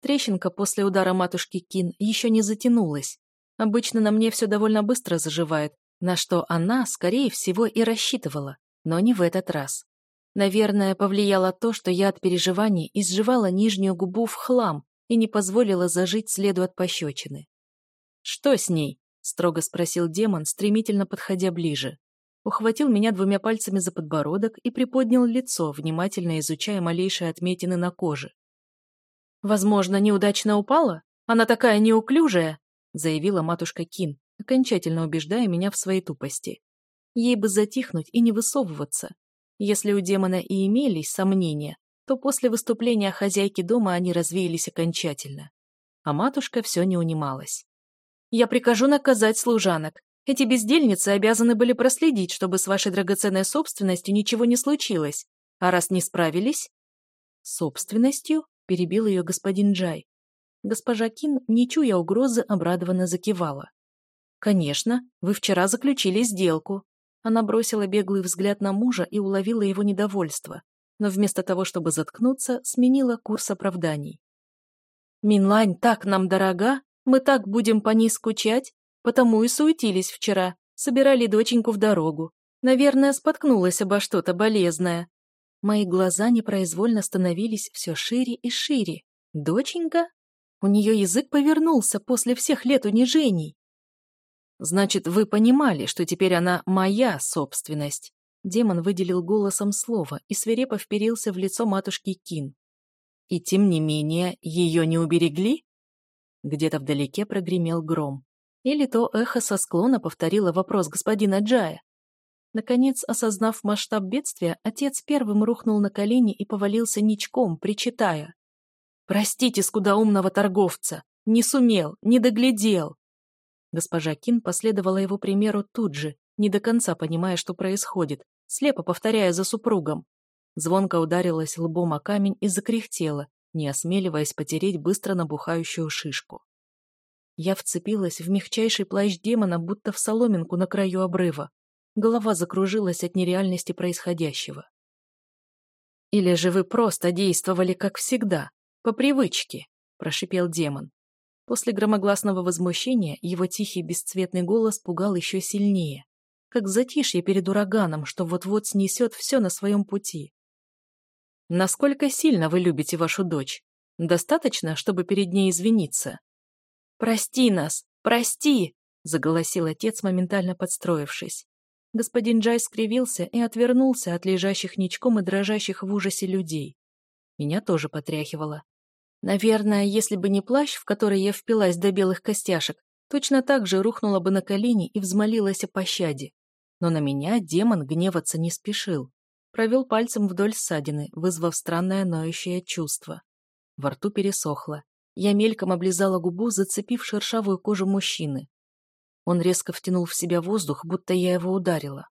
Трещинка после удара матушки Кин еще не затянулась. Обычно на мне все довольно быстро заживает, на что она, скорее всего, и рассчитывала, но не в этот раз. Наверное, повлияло то, что я от переживаний изживала нижнюю губу в хлам и не позволила зажить следу от пощечины. «Что с ней?» — строго спросил демон, стремительно подходя ближе. Ухватил меня двумя пальцами за подбородок и приподнял лицо, внимательно изучая малейшие отметины на коже. «Возможно, неудачно упала? Она такая неуклюжая!» — заявила матушка Кин, окончательно убеждая меня в своей тупости. Ей бы затихнуть и не высовываться. Если у демона и имелись сомнения, то после выступления хозяйки дома они развеялись окончательно. А матушка все не унималась. Я прикажу наказать служанок. Эти бездельницы обязаны были проследить, чтобы с вашей драгоценной собственностью ничего не случилось. А раз не справились...» «Собственностью?» — перебил ее господин Джай. Госпожа Кин, не чуя угрозы, обрадованно закивала. «Конечно, вы вчера заключили сделку». Она бросила беглый взгляд на мужа и уловила его недовольство, но вместо того, чтобы заткнуться, сменила курс оправданий. «Минлань так нам дорога, мы так будем по ней скучать, потому и суетились вчера, собирали доченьку в дорогу. Наверное, споткнулась обо что-то болезное». Мои глаза непроизвольно становились все шире и шире. «Доченька?» У нее язык повернулся после всех лет унижений. «Значит, вы понимали, что теперь она моя собственность?» Демон выделил голосом слово и свирепо вперился в лицо матушки Кин. «И тем не менее, ее не уберегли?» Где-то вдалеке прогремел гром. Или то эхо со склона повторило вопрос господина Джая. Наконец, осознав масштаб бедствия, отец первым рухнул на колени и повалился ничком, причитая. «Простите скудоумного торговца! Не сумел, не доглядел!» Госпожа Кин последовала его примеру тут же, не до конца понимая, что происходит, слепо повторяя за супругом. Звонко ударилась лбом о камень и закряхтела, не осмеливаясь потереть быстро набухающую шишку. Я вцепилась в мягчайший плащ демона, будто в соломинку на краю обрыва. Голова закружилась от нереальности происходящего. «Или же вы просто действовали, как всегда, по привычке», – прошипел демон. После громогласного возмущения его тихий бесцветный голос пугал еще сильнее, как затишье перед ураганом, что вот-вот снесет все на своем пути. Насколько сильно вы любите вашу дочь? Достаточно, чтобы перед ней извиниться?» «Прости нас! Прости!» — заголосил отец, моментально подстроившись. Господин Джай скривился и отвернулся от лежащих ничком и дрожащих в ужасе людей. Меня тоже потряхивало. Наверное, если бы не плащ, в который я впилась до белых костяшек, точно так же рухнула бы на колени и взмолилась о пощаде. Но на меня демон гневаться не спешил провел пальцем вдоль ссадины, вызвав странное ноющее чувство. Во рту пересохло. Я мельком облизала губу, зацепив шершавую кожу мужчины. Он резко втянул в себя воздух, будто я его ударила.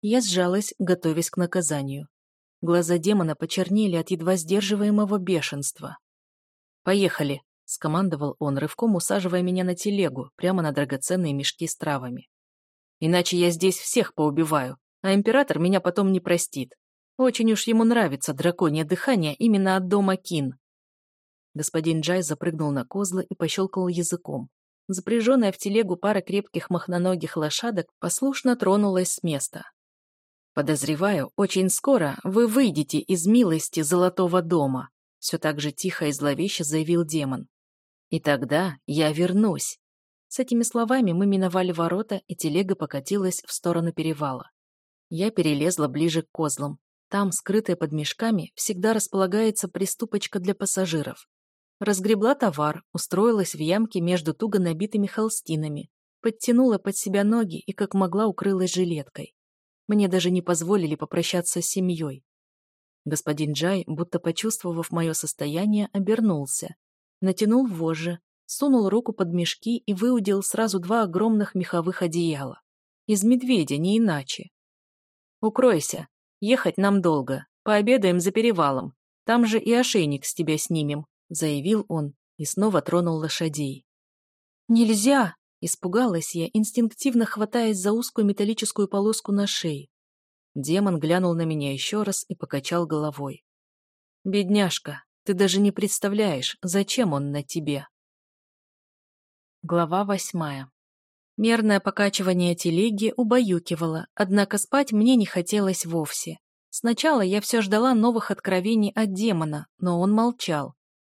Я сжалась, готовясь к наказанию. Глаза демона почернели от едва сдерживаемого бешенства. «Поехали!» — скомандовал он, рывком усаживая меня на телегу, прямо на драгоценные мешки с травами. «Иначе я здесь всех поубиваю, а император меня потом не простит. Очень уж ему нравится драконье дыхание именно от дома Кин. Господин Джай запрыгнул на козлы и пощелкал языком. Запряженная в телегу пара крепких махноногих лошадок послушно тронулась с места. «Подозреваю, очень скоро вы выйдете из милости Золотого дома», все так же тихо и зловеще заявил демон. «И тогда я вернусь». С этими словами мы миновали ворота, и телега покатилась в сторону перевала. Я перелезла ближе к козлам. Там, скрытая под мешками, всегда располагается приступочка для пассажиров. Разгребла товар, устроилась в ямке между туго набитыми холстинами, подтянула под себя ноги и как могла укрылась жилеткой. Мне даже не позволили попрощаться с семьей. Господин Джай, будто почувствовав мое состояние, обернулся. Натянул вожжи, сунул руку под мешки и выудил сразу два огромных меховых одеяла. Из медведя, не иначе. Укройся. Ехать нам долго. Пообедаем за перевалом. Там же и ошейник с тебя снимем», — заявил он и снова тронул лошадей. «Нельзя!» — испугалась я, инстинктивно хватаясь за узкую металлическую полоску на шее. Демон глянул на меня еще раз и покачал головой. «Бедняжка, ты даже не представляешь, зачем он на тебе!» Глава восьмая Мерное покачивание телеги убаюкивало, однако спать мне не хотелось вовсе. Сначала я все ждала новых откровений от демона, но он молчал.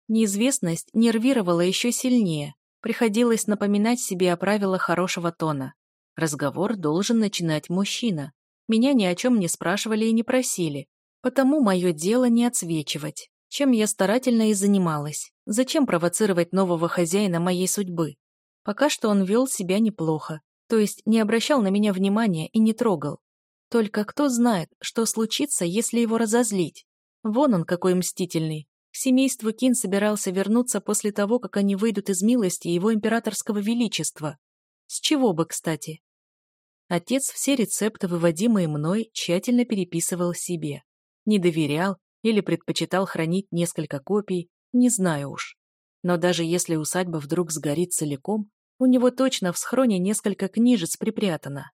Неизвестность нервировала еще сильнее. Приходилось напоминать себе о правилах хорошего тона. Разговор должен начинать мужчина. Меня ни о чем не спрашивали и не просили. Потому мое дело не отсвечивать. Чем я старательно и занималась. Зачем провоцировать нового хозяина моей судьбы? Пока что он вел себя неплохо, то есть не обращал на меня внимания и не трогал. Только кто знает, что случится, если его разозлить. Вон он какой мстительный. К семейству Кин собирался вернуться после того, как они выйдут из милости его императорского величества. С чего бы, кстати? Отец все рецепты, выводимые мной, тщательно переписывал себе. Не доверял или предпочитал хранить несколько копий, не знаю уж. Но даже если усадьба вдруг сгорит целиком, у него точно в схроне несколько книжец припрятано.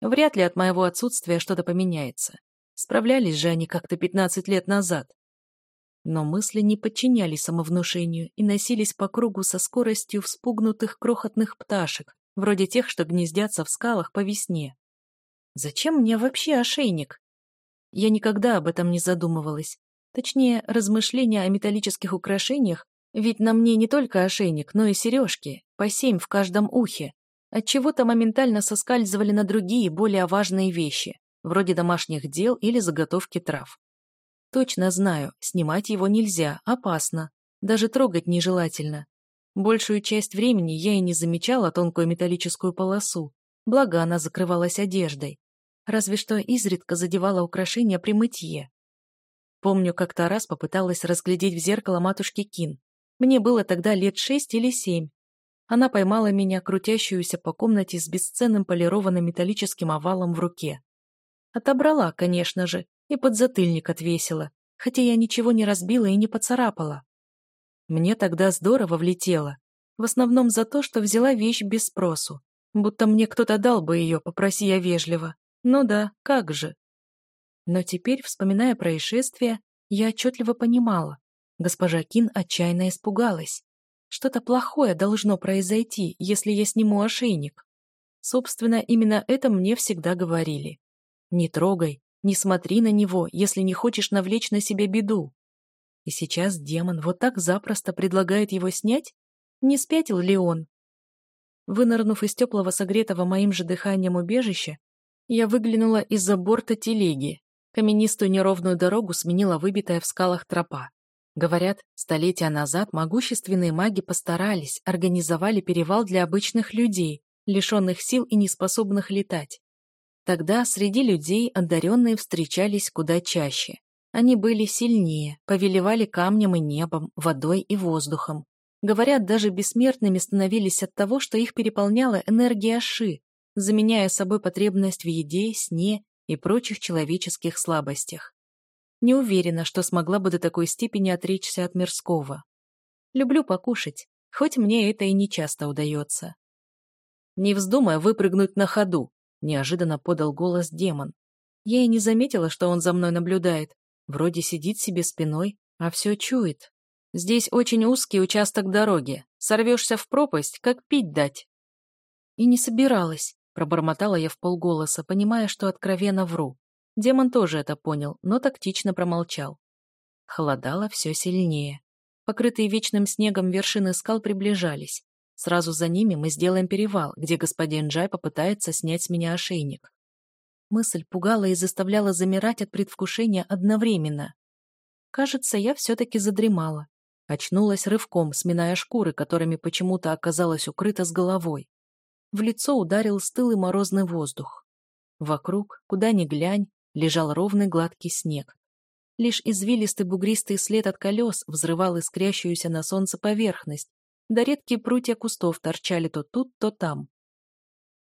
Вряд ли от моего отсутствия что-то поменяется. Справлялись же они как-то 15 лет назад. Но мысли не подчинялись самовнушению и носились по кругу со скоростью вспугнутых крохотных пташек, вроде тех, что гнездятся в скалах по весне. Зачем мне вообще ошейник? Я никогда об этом не задумывалась. Точнее, размышления о металлических украшениях ведь на мне не только ошейник, но и сережки, по семь в каждом ухе. Отчего-то моментально соскальзывали на другие, более важные вещи, вроде домашних дел или заготовки трав. Точно знаю, снимать его нельзя, опасно, даже трогать нежелательно. Большую часть времени я и не замечала тонкую металлическую полосу, благо она закрывалась одеждой. Разве что изредка задевала украшения при мытье. Помню, как-то раз попыталась разглядеть в зеркало матушки Кин, мне было тогда лет шесть или семь. Она поймала меня, крутящуюся по комнате с бесценным полированным металлическим овалом в руке. Отобрала, конечно же, и подзатыльник отвесила, хотя я ничего не разбила и не поцарапала. Мне тогда здорово влетело, в основном за то, что взяла вещь без спросу, будто мне кто-то дал бы ее, попроси я вежливо. Ну да, как же. Но теперь, вспоминая происшествие, я отчетливо понимала, Госпожа Кин отчаянно испугалась. Что-то плохое должно произойти, если я сниму ошейник. Собственно, именно это мне всегда говорили. Не трогай, не смотри на него, если не хочешь навлечь на себя беду. И сейчас демон вот так запросто предлагает его снять? Не спятил ли он? Вынырнув из теплого согретого моим же дыханием убежища, я выглянула из-за борта телеги. Каменистую неровную дорогу сменила выбитая в скалах тропа. Говорят, столетия назад могущественные маги постарались, организовали перевал для обычных людей, лишенных сил и неспособных летать. Тогда среди людей одаренные встречались куда чаще. Они были сильнее, повелевали камнем и небом, водой и воздухом. Говорят, даже бессмертными становились от того, что их переполняла энергия Ши, заменяя собой потребность в еде, сне и прочих человеческих слабостях. Не уверена, что смогла бы до такой степени отречься от мирского. Люблю покушать, хоть мне это и не часто удается. «Не вздумая выпрыгнуть на ходу», — неожиданно подал голос демон. Я и не заметила, что он за мной наблюдает. Вроде сидит себе спиной, а все чует. Здесь очень узкий участок дороги. Сорвешься в пропасть, как пить дать. И не собиралась, пробормотала я в полголоса, понимая, что откровенно вру. Демон тоже это понял, но тактично промолчал. Холодало все сильнее. Покрытые вечным снегом вершины скал приближались. Сразу за ними мы сделаем перевал, где господин Джай попытается снять с меня ошейник. Мысль пугала и заставляла замирать от предвкушения одновременно. Кажется, я все-таки задремала. Очнулась рывком, сминая шкуры, которыми почему-то оказалась укрыта с головой. В лицо ударил стылый морозный воздух. Вокруг, куда ни глянь, лежал ровный гладкий снег. Лишь извилистый бугристый след от колес взрывал искрящуюся на солнце поверхность, да редкие прутья кустов торчали то тут, то там.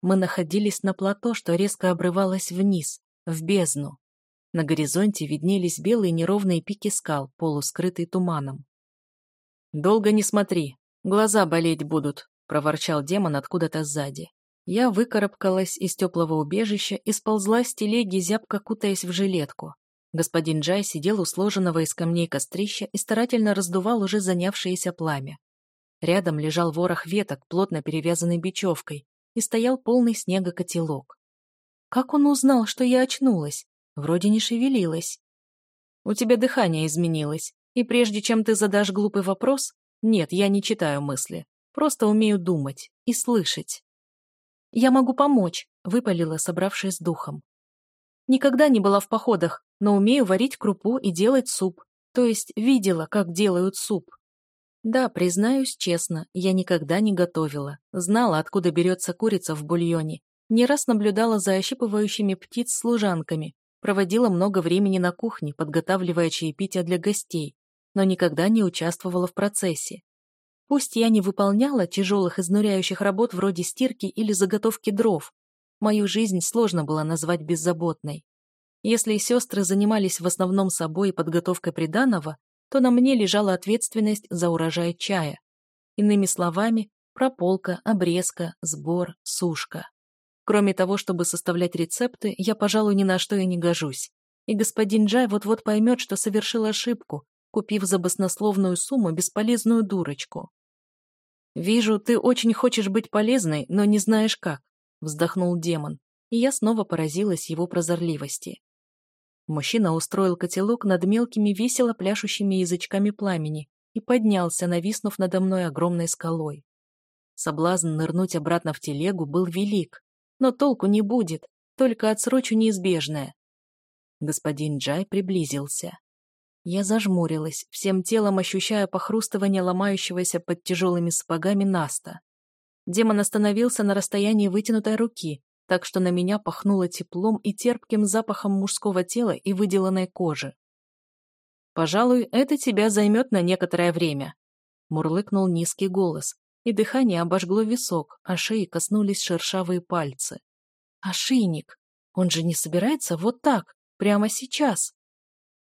Мы находились на плато, что резко обрывалось вниз, в бездну. На горизонте виднелись белые неровные пики скал, полускрытые туманом. «Долго не смотри, глаза болеть будут», — проворчал демон откуда-то сзади. Я выкарабкалась из теплого убежища и сползла с телеги, зябко кутаясь в жилетку. Господин Джай сидел у сложенного из камней кострища и старательно раздувал уже занявшееся пламя. Рядом лежал ворох веток, плотно перевязанный бечевкой, и стоял полный снега котелок. Как он узнал, что я очнулась? Вроде не шевелилась. У тебя дыхание изменилось, и прежде чем ты задашь глупый вопрос, нет, я не читаю мысли, просто умею думать и слышать я могу помочь выпалила собравшись с духом. Никогда не была в походах но умею варить крупу и делать суп. То есть видела как делают суп. Да признаюсь честно я никогда не готовила. Знала откуда берется курица в бульоне. Не раз наблюдала за ощипывающими птиц служанками. Проводила много времени на кухне подготавливая чаепитие для гостей. Но никогда не участвовала в процессе. Пусть я не выполняла тяжелых изнуряющих работ вроде стирки или заготовки дров, мою жизнь сложно было назвать беззаботной. Если сестры занимались в основном собой и подготовкой приданого, то на мне лежала ответственность за урожай чая. Иными словами, прополка, обрезка, сбор, сушка. Кроме того, чтобы составлять рецепты, я, пожалуй, ни на что и не гожусь. И господин Джай вот-вот поймет, что совершил ошибку, купив за баснословную сумму бесполезную дурочку. «Вижу, ты очень хочешь быть полезной, но не знаешь как», — вздохнул демон, и я снова поразилась его прозорливости. Мужчина устроил котелок над мелкими весело пляшущими язычками пламени и поднялся, нависнув надо мной огромной скалой. Соблазн нырнуть обратно в телегу был велик, но толку не будет, только отсрочу неизбежное. Господин Джай приблизился. Я зажмурилась, всем телом ощущая похрустывание ломающегося под тяжелыми сапогами Наста. Демон остановился на расстоянии вытянутой руки, так что на меня пахнуло теплом и терпким запахом мужского тела и выделанной кожи. «Пожалуй, это тебя займет на некоторое время», — мурлыкнул низкий голос, и дыхание обожгло висок, а шеи коснулись шершавые пальцы. «Ошейник! Он же не собирается вот так, прямо сейчас!»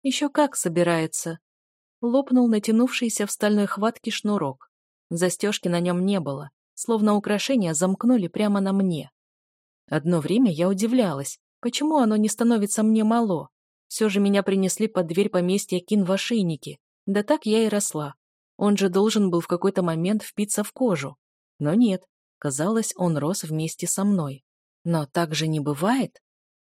Еще как собирается. Лопнул натянувшийся в стальной хватке шнурок. Застежки на нем не было, словно украшения замкнули прямо на мне. Одно время я удивлялась, почему оно не становится мне мало. Все же меня принесли под дверь поместья Кин в ошейнике, да так я и росла. Он же должен был в какой-то момент впиться в кожу. Но нет, казалось, он рос вместе со мной. Но так же не бывает?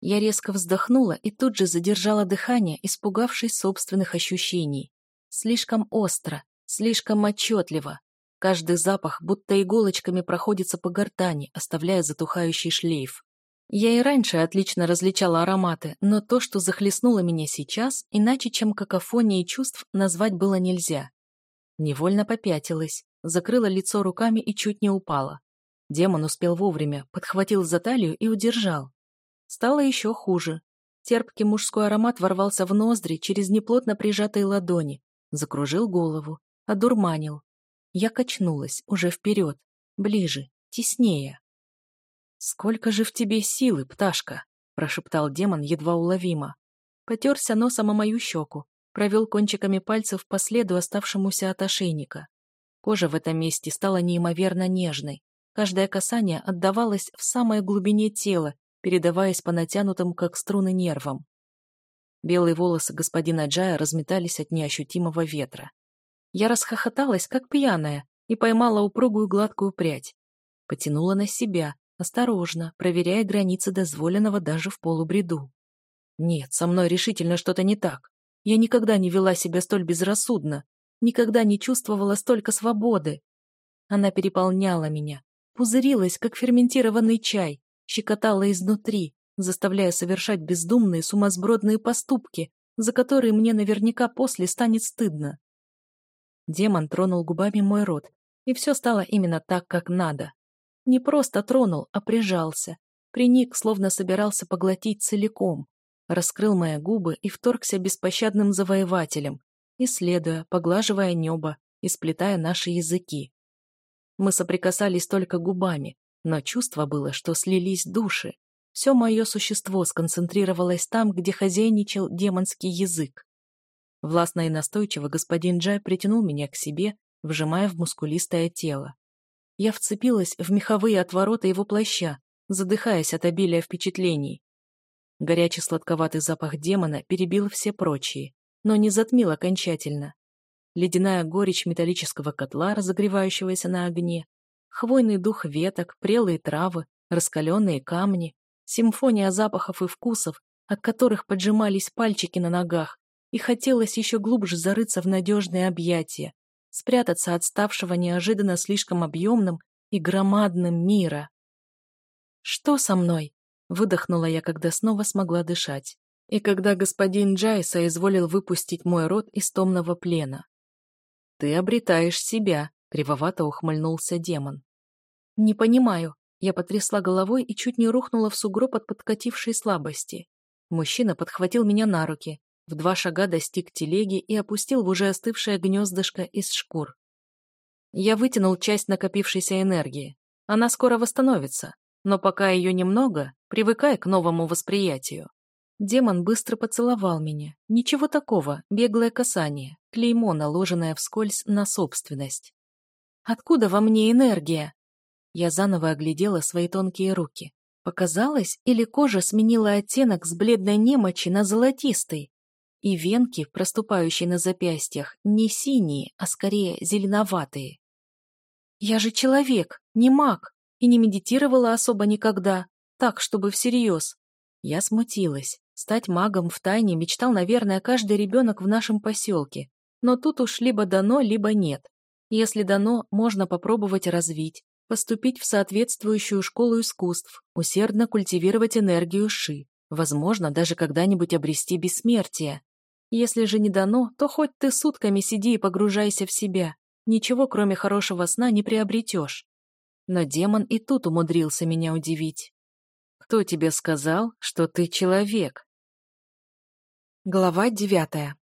Я резко вздохнула и тут же задержала дыхание, испугавшись собственных ощущений. Слишком остро, слишком отчетливо. Каждый запах будто иголочками проходится по гортани, оставляя затухающий шлейф. Я и раньше отлично различала ароматы, но то, что захлестнуло меня сейчас, иначе чем какофонией чувств, назвать было нельзя. Невольно попятилась, закрыла лицо руками и чуть не упала. Демон успел вовремя, подхватил за талию и удержал. Стало еще хуже. Терпкий мужской аромат ворвался в ноздри через неплотно прижатые ладони, закружил голову, одурманил. Я качнулась, уже вперед, ближе, теснее. «Сколько же в тебе силы, пташка!» – прошептал демон едва уловимо. Потерся носом о мою щеку, провел кончиками пальцев по следу оставшемуся от ошейника. Кожа в этом месте стала неимоверно нежной. Каждое касание отдавалось в самой глубине тела передаваясь по натянутым, как струны, нервам. Белые волосы господина Джая разметались от неощутимого ветра. Я расхохоталась, как пьяная, и поймала упругую гладкую прядь. Потянула на себя, осторожно, проверяя границы дозволенного даже в полубреду. Нет, со мной решительно что-то не так. Я никогда не вела себя столь безрассудно, никогда не чувствовала столько свободы. Она переполняла меня, пузырилась, как ферментированный чай, щекотала изнутри, заставляя совершать бездумные, сумасбродные поступки, за которые мне наверняка после станет стыдно. Демон тронул губами мой рот, и все стало именно так, как надо. Не просто тронул, а прижался, приник, словно собирался поглотить целиком, раскрыл мои губы и вторгся беспощадным завоевателем, исследуя, поглаживая небо и сплетая наши языки. Мы соприкасались только губами, но чувство было, что слились души. Все мое существо сконцентрировалось там, где хозяйничал демонский язык. Властно и настойчиво господин Джай притянул меня к себе, вжимая в мускулистое тело. Я вцепилась в меховые отвороты его плаща, задыхаясь от обилия впечатлений. Горячий сладковатый запах демона перебил все прочие, но не затмил окончательно. Ледяная горечь металлического котла, разогревающегося на огне, хвойный дух веток, прелые травы, раскаленные камни, симфония запахов и вкусов, от которых поджимались пальчики на ногах, и хотелось еще глубже зарыться в надежные объятия, спрятаться от ставшего неожиданно слишком объемным и громадным мира. «Что со мной?» — выдохнула я, когда снова смогла дышать. И когда господин Джай соизволил выпустить мой рот из томного плена. «Ты обретаешь себя», — кривовато ухмыльнулся демон. «Не понимаю». Я потрясла головой и чуть не рухнула в сугроб от подкатившей слабости. Мужчина подхватил меня на руки, в два шага достиг телеги и опустил в уже остывшее гнездышко из шкур. Я вытянул часть накопившейся энергии. Она скоро восстановится, но пока ее немного, привыкай к новому восприятию. Демон быстро поцеловал меня. Ничего такого, беглое касание, клеймо, наложенное вскользь на собственность. «Откуда во мне энергия?» Я заново оглядела свои тонкие руки. Показалось, или кожа сменила оттенок с бледной немочи на золотистый. И венки, проступающие на запястьях, не синие, а скорее зеленоватые. Я же человек, не маг, и не медитировала особо никогда, так, чтобы всерьез. Я смутилась. Стать магом в тайне мечтал, наверное, каждый ребенок в нашем поселке. Но тут уж либо дано, либо нет. Если дано, можно попробовать развить, поступить в соответствующую школу искусств, усердно культивировать энергию Ши, возможно, даже когда-нибудь обрести бессмертие. Если же не дано, то хоть ты сутками сиди и погружайся в себя. Ничего, кроме хорошего сна, не приобретешь. Но демон и тут умудрился меня удивить. Кто тебе сказал, что ты человек? Глава девятая.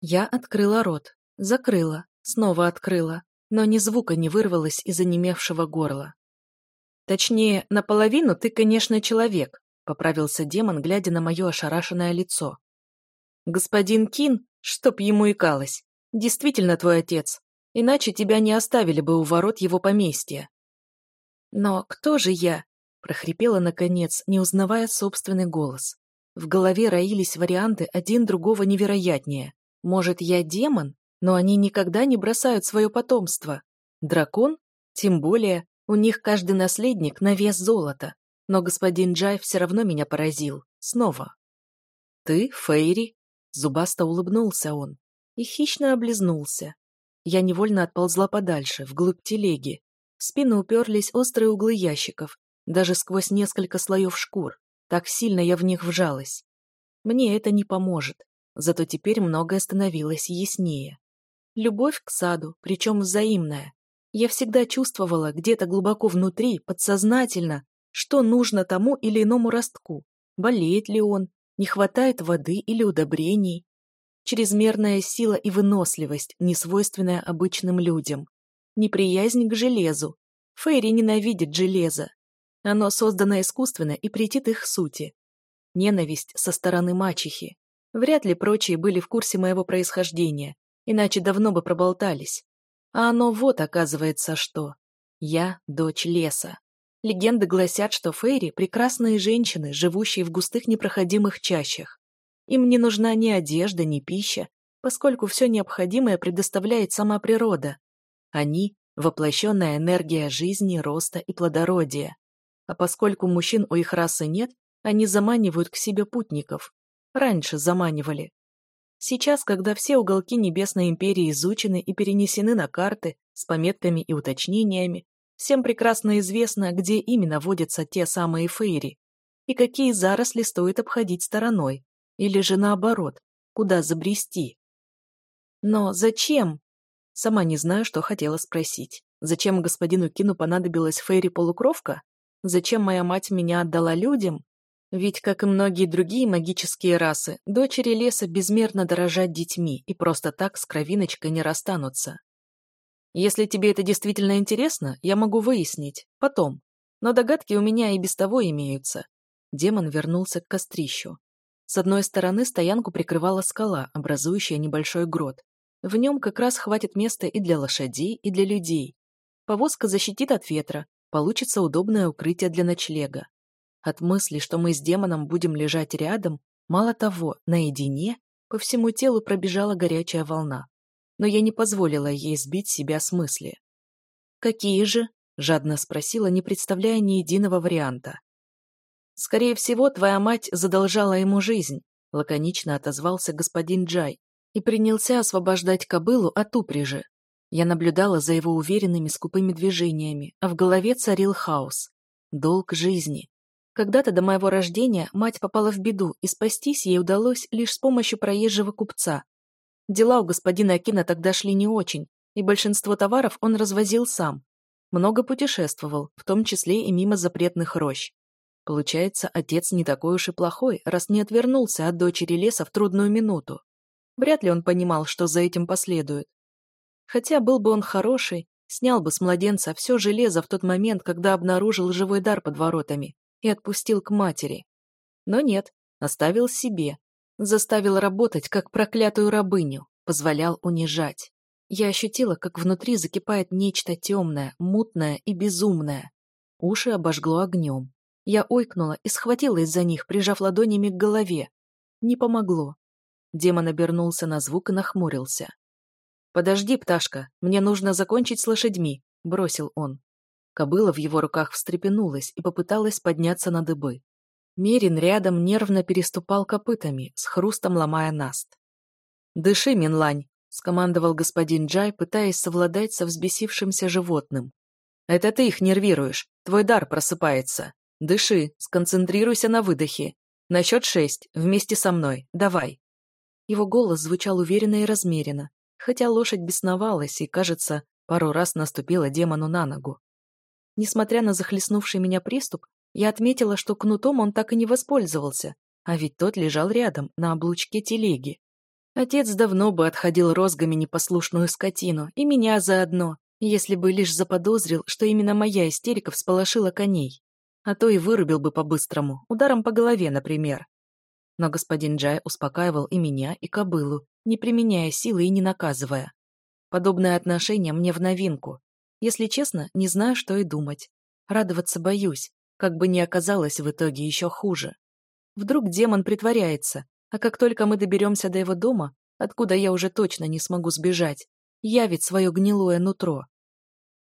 Я открыла рот, закрыла, снова открыла, но ни звука не вырвалось из онемевшего горла. «Точнее, наполовину ты, конечно, человек», — поправился демон, глядя на мое ошарашенное лицо. «Господин Кин, чтоб ему икалось, действительно твой отец, иначе тебя не оставили бы у ворот его поместья». «Но кто же я?» — прохрипела, наконец, не узнавая собственный голос. В голове роились варианты один другого невероятнее. «Может, я демон?» но они никогда не бросают свое потомство. Дракон? Тем более, у них каждый наследник на вес золота. Но господин Джай все равно меня поразил. Снова. «Ты, Фейри?» Зубасто улыбнулся он и хищно облизнулся. Я невольно отползла подальше, вглубь телеги. В спину уперлись острые углы ящиков, даже сквозь несколько слоев шкур. Так сильно я в них вжалась. Мне это не поможет, зато теперь многое становилось яснее. Любовь к саду, причем взаимная. Я всегда чувствовала где-то глубоко внутри, подсознательно, что нужно тому или иному ростку. Болеет ли он, не хватает воды или удобрений. Чрезмерная сила и выносливость, несвойственная обычным людям. Неприязнь к железу. Фейри ненавидит железо. Оно создано искусственно и претит их сути. Ненависть со стороны мачехи. Вряд ли прочие были в курсе моего происхождения, иначе давно бы проболтались. А оно вот, оказывается, что. Я дочь леса. Легенды гласят, что фейри – прекрасные женщины, живущие в густых непроходимых чащах. Им не нужна ни одежда, ни пища, поскольку все необходимое предоставляет сама природа. Они – воплощенная энергия жизни, роста и плодородия. А поскольку мужчин у их расы нет, они заманивают к себе путников. Раньше заманивали, Сейчас, когда все уголки Небесной Империи изучены и перенесены на карты с пометками и уточнениями, всем прекрасно известно, где именно водятся те самые фейри и какие заросли стоит обходить стороной, или же наоборот, куда забрести. Но зачем? Сама не знаю, что хотела спросить. Зачем господину Кину понадобилась фейри-полукровка? Зачем моя мать меня отдала людям? Ведь, как и многие другие магические расы, дочери леса безмерно дорожат детьми и просто так с кровиночкой не расстанутся. Если тебе это действительно интересно, я могу выяснить, потом. Но догадки у меня и без того имеются. Демон вернулся к кострищу. С одной стороны стоянку прикрывала скала, образующая небольшой грот. В нем как раз хватит места и для лошадей, и для людей. Повозка защитит от ветра, получится удобное укрытие для ночлега. От мысли, что мы с демоном будем лежать рядом, мало того, наедине, по всему телу пробежала горячая волна. Но я не позволила ей сбить себя с мысли. «Какие же?» – жадно спросила, не представляя ни единого варианта. «Скорее всего, твоя мать задолжала ему жизнь», – лаконично отозвался господин Джай и принялся освобождать кобылу от упряжи. Я наблюдала за его уверенными скупыми движениями, а в голове царил хаос. Долг жизни. Когда-то до моего рождения мать попала в беду, и спастись ей удалось лишь с помощью проезжего купца. Дела у господина Акина тогда шли не очень, и большинство товаров он развозил сам. Много путешествовал, в том числе и мимо запретных рощ. Получается, отец не такой уж и плохой, раз не отвернулся от дочери леса в трудную минуту. Вряд ли он понимал, что за этим последует. Хотя был бы он хороший, снял бы с младенца все железо в тот момент, когда обнаружил живой дар под воротами и отпустил к матери. Но нет, оставил себе. Заставил работать, как проклятую рабыню. Позволял унижать. Я ощутила, как внутри закипает нечто темное, мутное и безумное. Уши обожгло огнем. Я ойкнула и схватила из-за них, прижав ладонями к голове. Не помогло. Демон обернулся на звук и нахмурился. «Подожди, пташка, мне нужно закончить с лошадьми», — бросил он. Кобыла в его руках встрепенулась и попыталась подняться на дыбы. Мерин рядом нервно переступал копытами, с хрустом ломая наст. «Дыши, Минлань!» — скомандовал господин Джай, пытаясь совладать со взбесившимся животным. «Это ты их нервируешь, твой дар просыпается. Дыши, сконцентрируйся на выдохе. На счет шесть, вместе со мной, давай!» Его голос звучал уверенно и размеренно, хотя лошадь бесновалась и, кажется, пару раз наступила демону на ногу. Несмотря на захлестнувший меня приступ, я отметила, что кнутом он так и не воспользовался, а ведь тот лежал рядом, на облучке телеги. Отец давно бы отходил розгами непослушную скотину, и меня заодно, если бы лишь заподозрил, что именно моя истерика всполошила коней. А то и вырубил бы по-быстрому, ударом по голове, например. Но господин Джай успокаивал и меня, и кобылу, не применяя силы и не наказывая. Подобное отношение мне в новинку, если честно, не знаю, что и думать. Радоваться боюсь, как бы ни оказалось в итоге еще хуже. Вдруг демон притворяется, а как только мы доберемся до его дома, откуда я уже точно не смогу сбежать, явит свое гнилое нутро.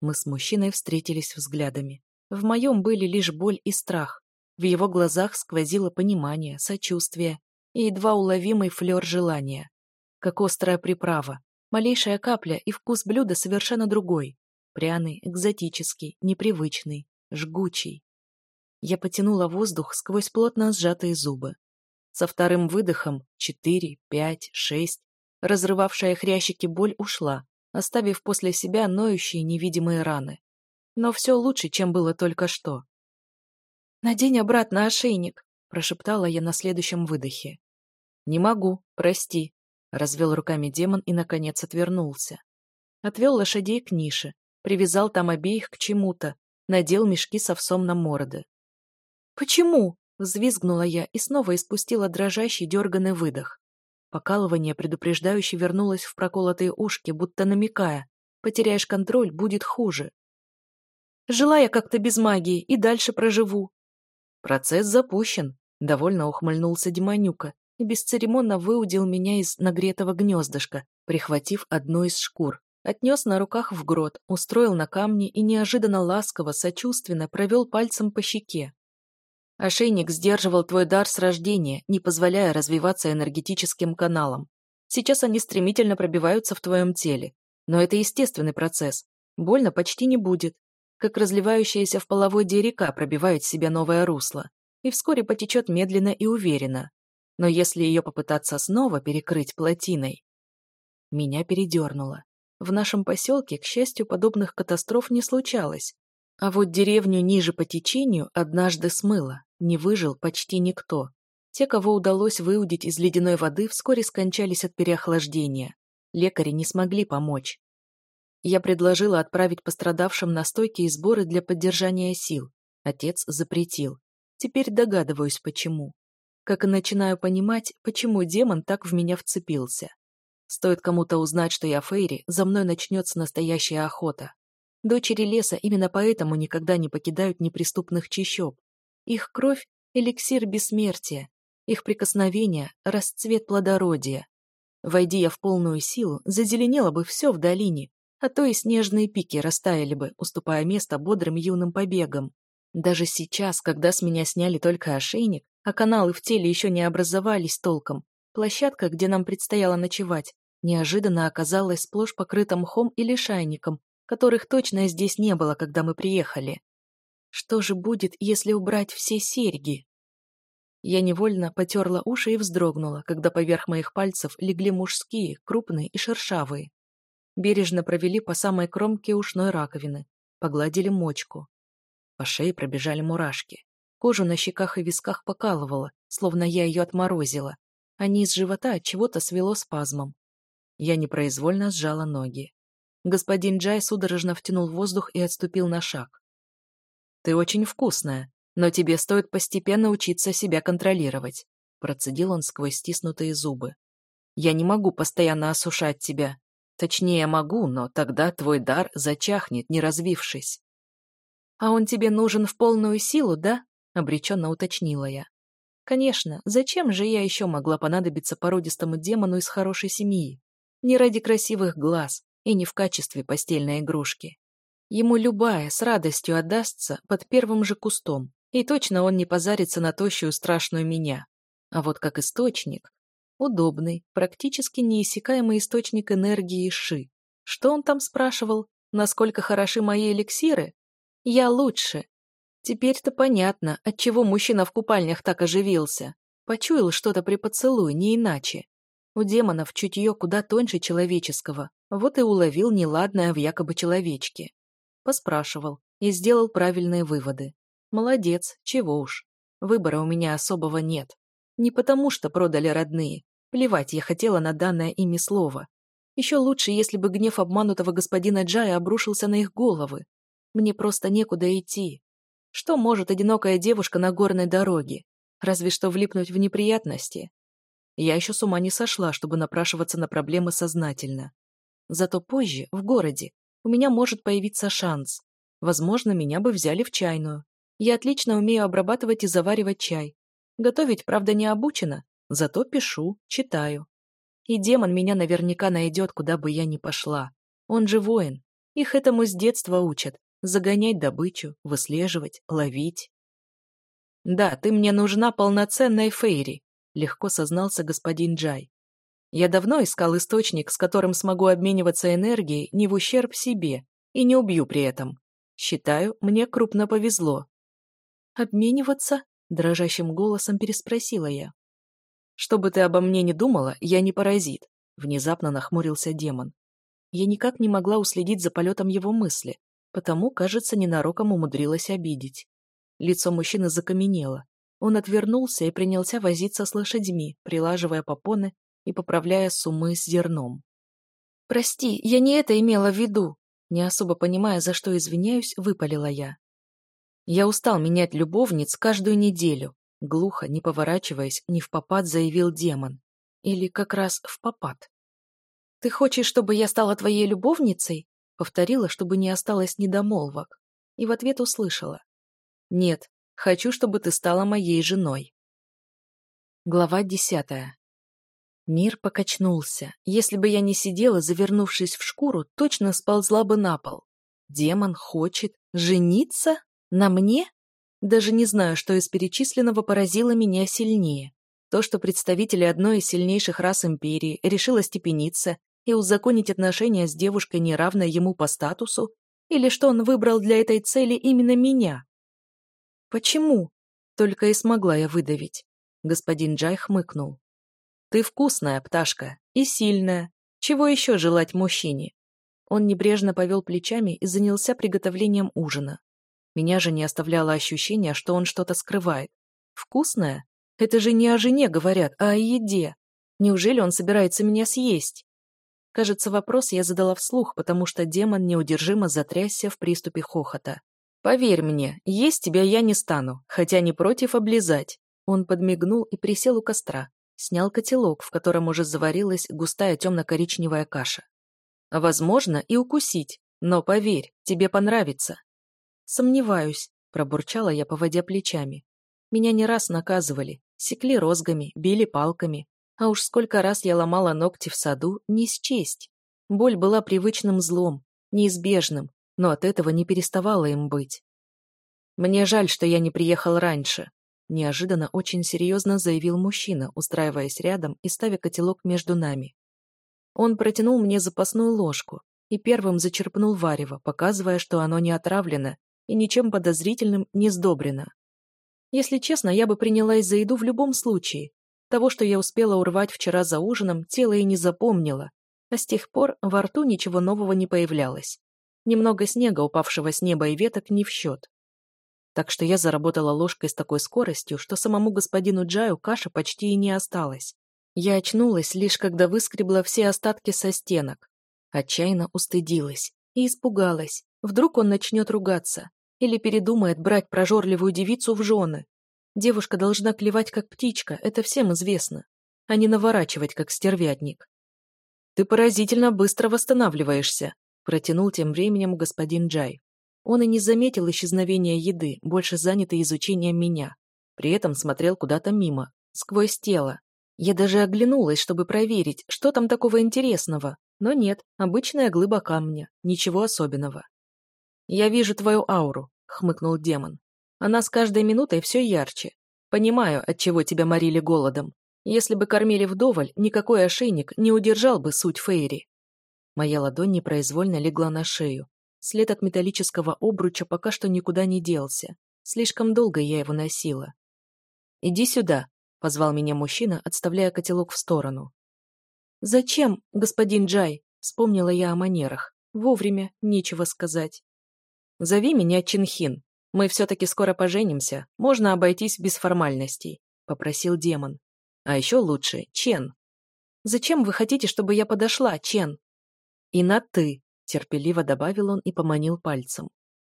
Мы с мужчиной встретились взглядами. В моем были лишь боль и страх. В его глазах сквозило понимание, сочувствие и едва уловимый флер желания. Как острая приправа. Малейшая капля и вкус блюда совершенно другой. Пряный, экзотический, непривычный, жгучий. Я потянула воздух сквозь плотно сжатые зубы. Со вторым выдохом четыре, пять, шесть разрывавшая хрящики боль ушла, оставив после себя ноющие невидимые раны. Но все лучше, чем было только что. «Надень обратно ошейник», — прошептала я на следующем выдохе. «Не могу, прости», — развел руками демон и, наконец, отвернулся. Отвел лошадей к нише, привязал там обеих к чему-то, надел мешки с овсом на морды. «Почему?» — взвизгнула я и снова испустила дрожащий дерганный выдох. Покалывание предупреждающе вернулось в проколотые ушки, будто намекая, потеряешь контроль, будет хуже. Жила я как-то без магии и дальше проживу. Процесс запущен, довольно ухмыльнулся Демонюка и бесцеремонно выудил меня из нагретого гнездышка, прихватив одну из шкур отнес на руках в грот, устроил на камне и неожиданно ласково, сочувственно провел пальцем по щеке. Ошейник сдерживал твой дар с рождения, не позволяя развиваться энергетическим каналам. Сейчас они стремительно пробиваются в твоем теле. Но это естественный процесс. Больно почти не будет. Как разливающаяся в половодье река пробивает себе новое русло. И вскоре потечет медленно и уверенно. Но если ее попытаться снова перекрыть плотиной... Меня передернуло. В нашем поселке, к счастью, подобных катастроф не случалось. А вот деревню ниже по течению однажды смыло. Не выжил почти никто. Те, кого удалось выудить из ледяной воды, вскоре скончались от переохлаждения. Лекари не смогли помочь. Я предложила отправить пострадавшим настойки и сборы для поддержания сил. Отец запретил. Теперь догадываюсь, почему. Как и начинаю понимать, почему демон так в меня вцепился. Стоит кому-то узнать, что я Фейри, за мной начнется настоящая охота. Дочери леса именно поэтому никогда не покидают неприступных чащоб. Их кровь — эликсир бессмертия, их прикосновение — расцвет плодородия. Войди я в полную силу, зазеленело бы все в долине, а то и снежные пики растаяли бы, уступая место бодрым юным побегам. Даже сейчас, когда с меня сняли только ошейник, а каналы в теле еще не образовались толком, площадка, где нам предстояло ночевать, неожиданно оказалась сплошь покрыта мхом и лишайником, которых точно здесь не было, когда мы приехали. Что же будет, если убрать все серьги? Я невольно потерла уши и вздрогнула, когда поверх моих пальцев легли мужские, крупные и шершавые. Бережно провели по самой кромке ушной раковины, погладили мочку. По шее пробежали мурашки. Кожу на щеках и висках покалывала, словно я ее отморозила, а низ живота от чего-то свело спазмом. Я непроизвольно сжала ноги. Господин Джай судорожно втянул воздух и отступил на шаг. «Ты очень вкусная, но тебе стоит постепенно учиться себя контролировать», процедил он сквозь стиснутые зубы. «Я не могу постоянно осушать тебя. Точнее, могу, но тогда твой дар зачахнет, не развившись». «А он тебе нужен в полную силу, да?» обреченно уточнила я. «Конечно, зачем же я еще могла понадобиться породистому демону из хорошей семьи?» не ради красивых глаз и не в качестве постельной игрушки. Ему любая с радостью отдастся под первым же кустом, и точно он не позарится на тощую страшную меня. А вот как источник, удобный, практически неиссякаемый источник энергии Ши. Что он там спрашивал? Насколько хороши мои эликсиры? Я лучше. Теперь-то понятно, отчего мужчина в купальнях так оживился. Почуял что-то при поцелуе, не иначе. У демонов чутье куда тоньше человеческого, вот и уловил неладное в якобы человечке. Поспрашивал и сделал правильные выводы. Молодец, чего уж. Выбора у меня особого нет. Не потому, что продали родные. Плевать я хотела на данное ими слово. Еще лучше, если бы гнев обманутого господина Джая обрушился на их головы. Мне просто некуда идти. Что может одинокая девушка на горной дороге? Разве что влипнуть в неприятности. Я еще с ума не сошла, чтобы напрашиваться на проблемы сознательно. Зато позже, в городе, у меня может появиться шанс. Возможно, меня бы взяли в чайную. Я отлично умею обрабатывать и заваривать чай. Готовить, правда, не обучена, зато пишу, читаю. И демон меня наверняка найдет, куда бы я ни пошла. Он же воин. Их этому с детства учат. Загонять добычу, выслеживать, ловить. Да, ты мне нужна полноценной Фейри, легко сознался господин Джай. Я давно искал источник, с которым смогу обмениваться энергией не в ущерб себе и не убью при этом. Считаю, мне крупно повезло. «Обмениваться?» – дрожащим голосом переспросила я. «Что бы ты обо мне не думала, я не паразит», – внезапно нахмурился демон. Я никак не могла уследить за полетом его мысли, потому, кажется, ненароком умудрилась обидеть. Лицо мужчины закаменело. Он отвернулся и принялся возиться с лошадьми, прилаживая попоны и поправляя сумы с зерном. «Прости, я не это имела в виду!» Не особо понимая, за что извиняюсь, выпалила я. «Я устал менять любовниц каждую неделю», глухо, не поворачиваясь, не в попад заявил демон. Или как раз в попад. «Ты хочешь, чтобы я стала твоей любовницей?» Повторила, чтобы не осталось недомолвок. И в ответ услышала. «Нет, Хочу, чтобы ты стала моей женой. Глава десятая. Мир покачнулся. Если бы я не сидела, завернувшись в шкуру, точно сползла бы на пол. Демон хочет жениться? На мне? Даже не знаю, что из перечисленного поразило меня сильнее. То, что представитель одной из сильнейших рас империи решила степениться и узаконить отношения с девушкой, неравной ему по статусу, или что он выбрал для этой цели именно меня почему только и смогла я выдавить. Господин джай хмыкнул. Ты вкусная пташка и сильная. Чего еще желать мужчине? Он небрежно повел плечами и занялся приготовлением ужина. Меня же не оставляло ощущение что он что то скрывает. Вкусная? Это же не о жене говорят а о еде. Неужели он собирается меня съесть? Кажется, вопрос я задала вслух, потому что демон неудержимо затрясся в приступе хохота. Поверь мне, есть тебя я не стану, хотя не против облизать. Он подмигнул и присел у костра, снял котелок, в котором уже заварилась густая темно-коричневая каша. Возможно, и укусить, но поверь, тебе понравится. Сомневаюсь, пробурчала я, поводя плечами. Меня не раз наказывали, секли розгами, били палками, а уж сколько раз я ломала ногти в саду, не счесть. Боль была привычным злом, неизбежным, но от этого не переставало им быть. «Мне жаль, что я не приехал раньше», — неожиданно очень серьезно заявил мужчина, устраиваясь рядом и ставя котелок между нами. Он протянул мне запасную ложку и первым зачерпнул варево, показывая, что оно не отравлено и ничем подозрительным не сдобрено. Если честно, я бы принялась за еду в любом случае. Того, что я успела урвать вчера за ужином, тело и не запомнила, а с тех пор во рту ничего нового не появлялось. Немного снега, упавшего с неба и веток, не в счет. Так что я заработала ложкой с такой скоростью, что самому господину Джаю каши почти и не осталось. Я очнулась, лишь когда выскребла все остатки со стенок. Отчаянно устыдилась и испугалась. Вдруг он начнет ругаться или передумает брать прожорливую девицу в жены. Девушка должна клевать, как птичка, это всем известно, а не наворачивать, как стервятник. «Ты поразительно быстро восстанавливаешься», Протянул тем временем господин Джай. Он и не заметил исчезновения еды, больше занятый изучением меня. При этом смотрел куда-то мимо, сквозь тело. Я даже оглянулась, чтобы проверить, что там такого интересного. Но нет, обычная глыба камня, ничего особенного. «Я вижу твою ауру», — хмыкнул демон. «Она с каждой минутой все ярче. Понимаю, от чего тебя морили голодом. Если бы кормили вдоволь, никакой ошейник не удержал бы суть Фейри. Моя ладонь непроизвольно легла на шею. След от металлического обруча пока что никуда не делся. Слишком долго я его носила. «Иди сюда», — позвал меня мужчина, отставляя котелок в сторону. «Зачем, господин Джай?» — вспомнила я о манерах. Вовремя, нечего сказать. «Зови меня Чинхин. Мы все-таки скоро поженимся, можно обойтись без формальностей», — попросил демон. «А еще лучше, Чен». «Зачем вы хотите, чтобы я подошла, Чен?» «И на «ты», — терпеливо добавил он и поманил пальцем.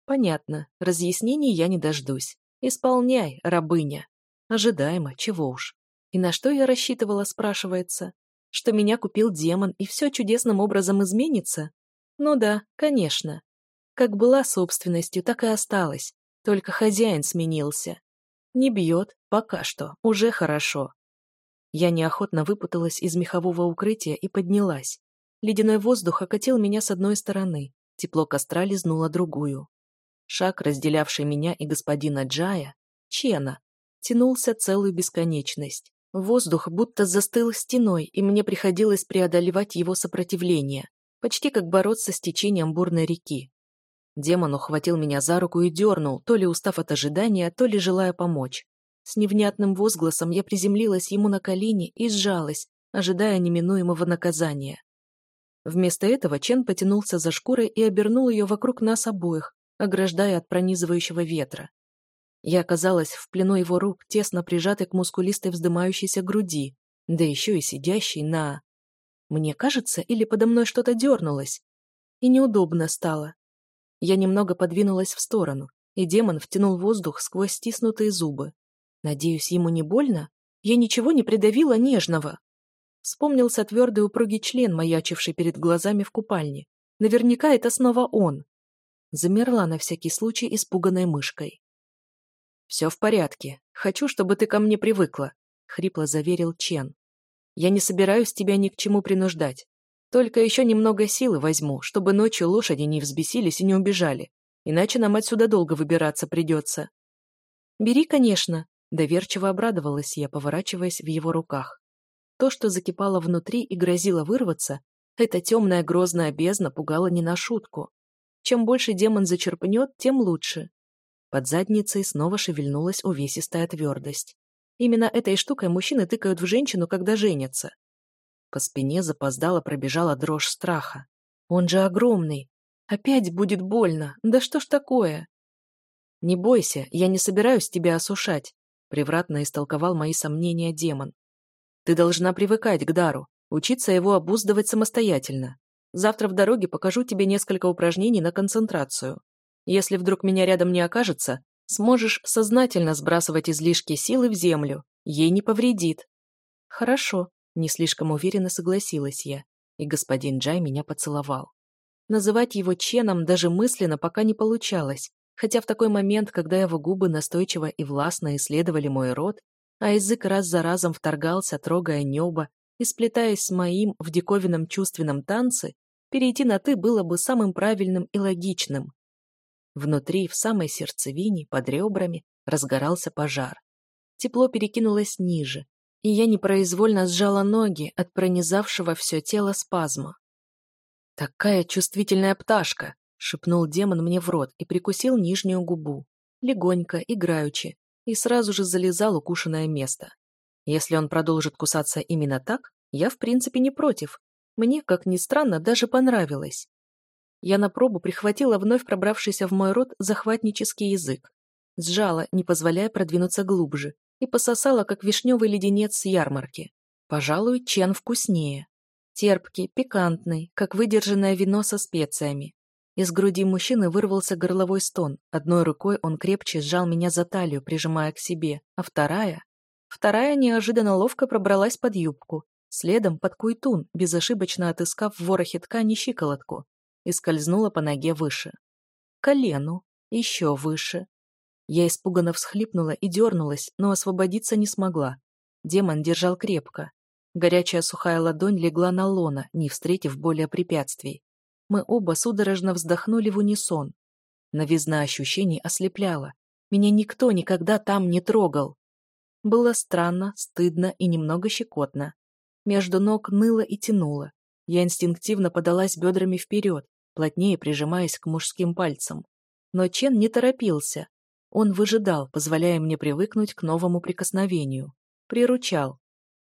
«Понятно, разъяснений я не дождусь. Исполняй, рабыня». Ожидаемо, чего уж. И на что я рассчитывала, спрашивается? Что меня купил демон, и все чудесным образом изменится? Ну да, конечно. Как была собственностью, так и осталась. Только хозяин сменился. Не бьет, пока что, уже хорошо. Я неохотно выпуталась из мехового укрытия и поднялась. Ледяной воздух окатил меня с одной стороны, тепло костра лизнуло другую. Шаг, разделявший меня и господина Джая, Чена, тянулся целую бесконечность. Воздух будто застыл стеной, и мне приходилось преодолевать его сопротивление, почти как бороться с течением бурной реки. Демон ухватил меня за руку и дернул, то ли устав от ожидания, то ли желая помочь. С невнятным возгласом я приземлилась ему на колени и сжалась, ожидая неминуемого наказания. Вместо этого Чен потянулся за шкурой и обернул ее вокруг нас обоих, ограждая от пронизывающего ветра. Я оказалась в плену его рук, тесно прижатой к мускулистой вздымающейся груди, да еще и сидящей на... Мне кажется, или подо мной что-то дернулось. И неудобно стало. Я немного подвинулась в сторону, и демон втянул воздух сквозь стиснутые зубы. Надеюсь, ему не больно? Я ничего не придавила нежного. Вспомнился твердый упругий член, маячивший перед глазами в купальне. Наверняка это снова он. Замерла на всякий случай испуганной мышкой. «Все в порядке. Хочу, чтобы ты ко мне привыкла», — хрипло заверил Чен. «Я не собираюсь тебя ни к чему принуждать. Только еще немного силы возьму, чтобы ночью лошади не взбесились и не убежали. Иначе нам отсюда долго выбираться придется». «Бери, конечно», — доверчиво обрадовалась я, поворачиваясь в его руках. То, что закипало внутри и грозило вырваться, эта темная грозная бездна пугала не на шутку. Чем больше демон зачерпнет, тем лучше. Под задницей снова шевельнулась увесистая твердость. Именно этой штукой мужчины тыкают в женщину, когда женятся. По спине запоздала пробежала дрожь страха. Он же огромный. Опять будет больно. Да что ж такое? Не бойся, я не собираюсь тебя осушать, превратно истолковал мои сомнения демон. Ты должна привыкать к дару, учиться его обуздывать самостоятельно. Завтра в дороге покажу тебе несколько упражнений на концентрацию. Если вдруг меня рядом не окажется, сможешь сознательно сбрасывать излишки силы в землю. Ей не повредит. Хорошо, не слишком уверенно согласилась я, и господин Джай меня поцеловал. Называть его Ченом даже мысленно пока не получалось, хотя в такой момент, когда его губы настойчиво и властно исследовали мой рот, а язык раз за разом вторгался, трогая небо, и сплетаясь с моим в диковинном чувственном танце, перейти на «ты» было бы самым правильным и логичным. Внутри, в самой сердцевине, под ребрами, разгорался пожар. Тепло перекинулось ниже, и я непроизвольно сжала ноги от пронизавшего все тело спазма. «Такая чувствительная пташка!» — шепнул демон мне в рот и прикусил нижнюю губу, легонько, играючи, и сразу же залезал укушенное место. Если он продолжит кусаться именно так, я в принципе не против. Мне, как ни странно, даже понравилось. Я на пробу прихватила вновь пробравшийся в мой рот захватнический язык. Сжала, не позволяя продвинуться глубже, и пососала, как вишневый леденец с ярмарки. Пожалуй, чен вкуснее. Терпкий, пикантный, как выдержанное вино со специями. Из груди мужчины вырвался горловой стон. Одной рукой он крепче сжал меня за талию, прижимая к себе, а вторая... Вторая неожиданно ловко пробралась под юбку, следом под куйтун, безошибочно отыскав в ворохе ткани щиколотку, и скользнула по ноге выше. Колену. Еще выше. Я испуганно всхлипнула и дернулась, но освободиться не смогла. Демон держал крепко. Горячая сухая ладонь легла на лона, не встретив более препятствий. Мы оба судорожно вздохнули в унисон. Новизна ощущений ослепляла. Меня никто никогда там не трогал. Было странно, стыдно и немного щекотно. Между ног ныло и тянуло. Я инстинктивно подалась бедрами вперед, плотнее прижимаясь к мужским пальцам. Но Чен не торопился. Он выжидал, позволяя мне привыкнуть к новому прикосновению. Приручал.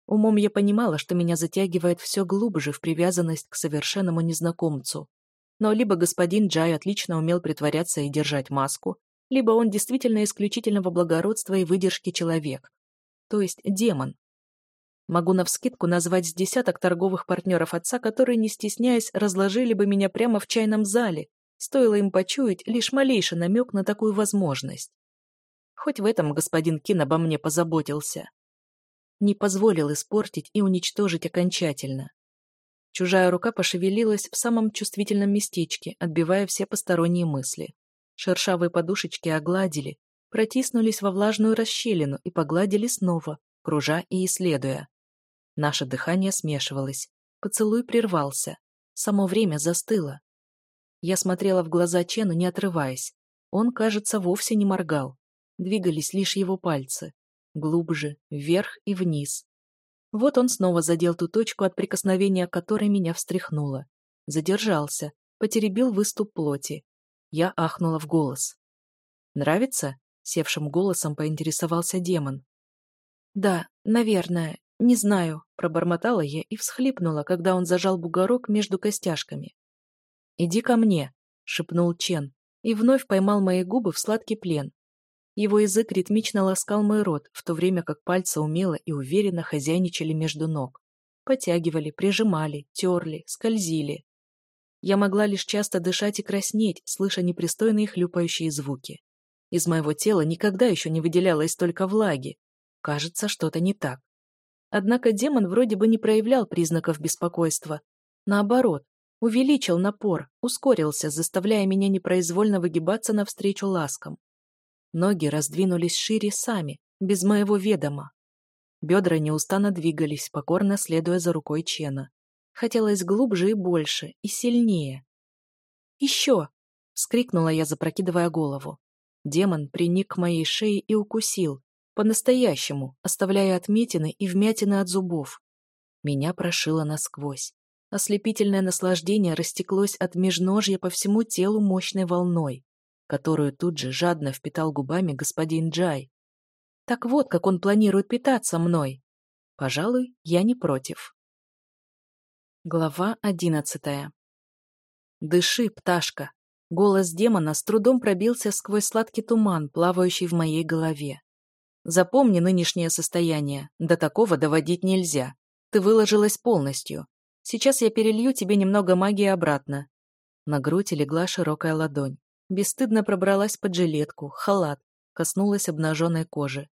Умом я понимала, что меня затягивает все глубже в привязанность к совершенному незнакомцу. Но либо господин Джай отлично умел притворяться и держать маску, либо он действительно исключительного благородства и выдержки человек. То есть демон. Могу навскидку назвать с десяток торговых партнеров отца, которые, не стесняясь, разложили бы меня прямо в чайном зале, стоило им почуять лишь малейший намек на такую возможность. Хоть в этом господин Кин обо мне позаботился не позволил испортить и уничтожить окончательно. Чужая рука пошевелилась в самом чувствительном местечке, отбивая все посторонние мысли. Шершавые подушечки огладили, протиснулись во влажную расщелину и погладили снова, кружа и исследуя. Наше дыхание смешивалось. Поцелуй прервался. Само время застыло. Я смотрела в глаза Чену, не отрываясь. Он, кажется, вовсе не моргал. Двигались лишь его пальцы глубже, вверх и вниз. Вот он снова задел ту точку, от прикосновения которой меня встряхнуло. Задержался, потеребил выступ плоти. Я ахнула в голос. «Нравится?» — севшим голосом поинтересовался демон. «Да, наверное, не знаю», — пробормотала я и всхлипнула, когда он зажал бугорок между костяшками. «Иди ко мне», — шепнул Чен, и вновь поймал мои губы в сладкий плен, его язык ритмично ласкал мой рот, в то время как пальцы умело и уверенно хозяйничали между ног. Потягивали, прижимали, терли, скользили. Я могла лишь часто дышать и краснеть, слыша непристойные хлюпающие звуки. Из моего тела никогда еще не выделялось столько влаги. Кажется, что-то не так. Однако демон вроде бы не проявлял признаков беспокойства. Наоборот, увеличил напор, ускорился, заставляя меня непроизвольно выгибаться навстречу ласкам. Ноги раздвинулись шире сами, без моего ведома. Бедра неустанно двигались, покорно следуя за рукой Чена. Хотелось глубже и больше, и сильнее. «Еще!» — вскрикнула я, запрокидывая голову. Демон приник к моей шее и укусил, по-настоящему, оставляя отметины и вмятины от зубов. Меня прошило насквозь. Ослепительное наслаждение растеклось от межножья по всему телу мощной волной которую тут же жадно впитал губами господин Джай. Так вот, как он планирует питаться мной. Пожалуй, я не против. Глава одиннадцатая. «Дыши, пташка!» Голос демона с трудом пробился сквозь сладкий туман, плавающий в моей голове. «Запомни нынешнее состояние. До такого доводить нельзя. Ты выложилась полностью. Сейчас я перелью тебе немного магии обратно». На грудь легла широкая ладонь бесстыдно пробралась под жилетку, халат, коснулась обнаженной кожи.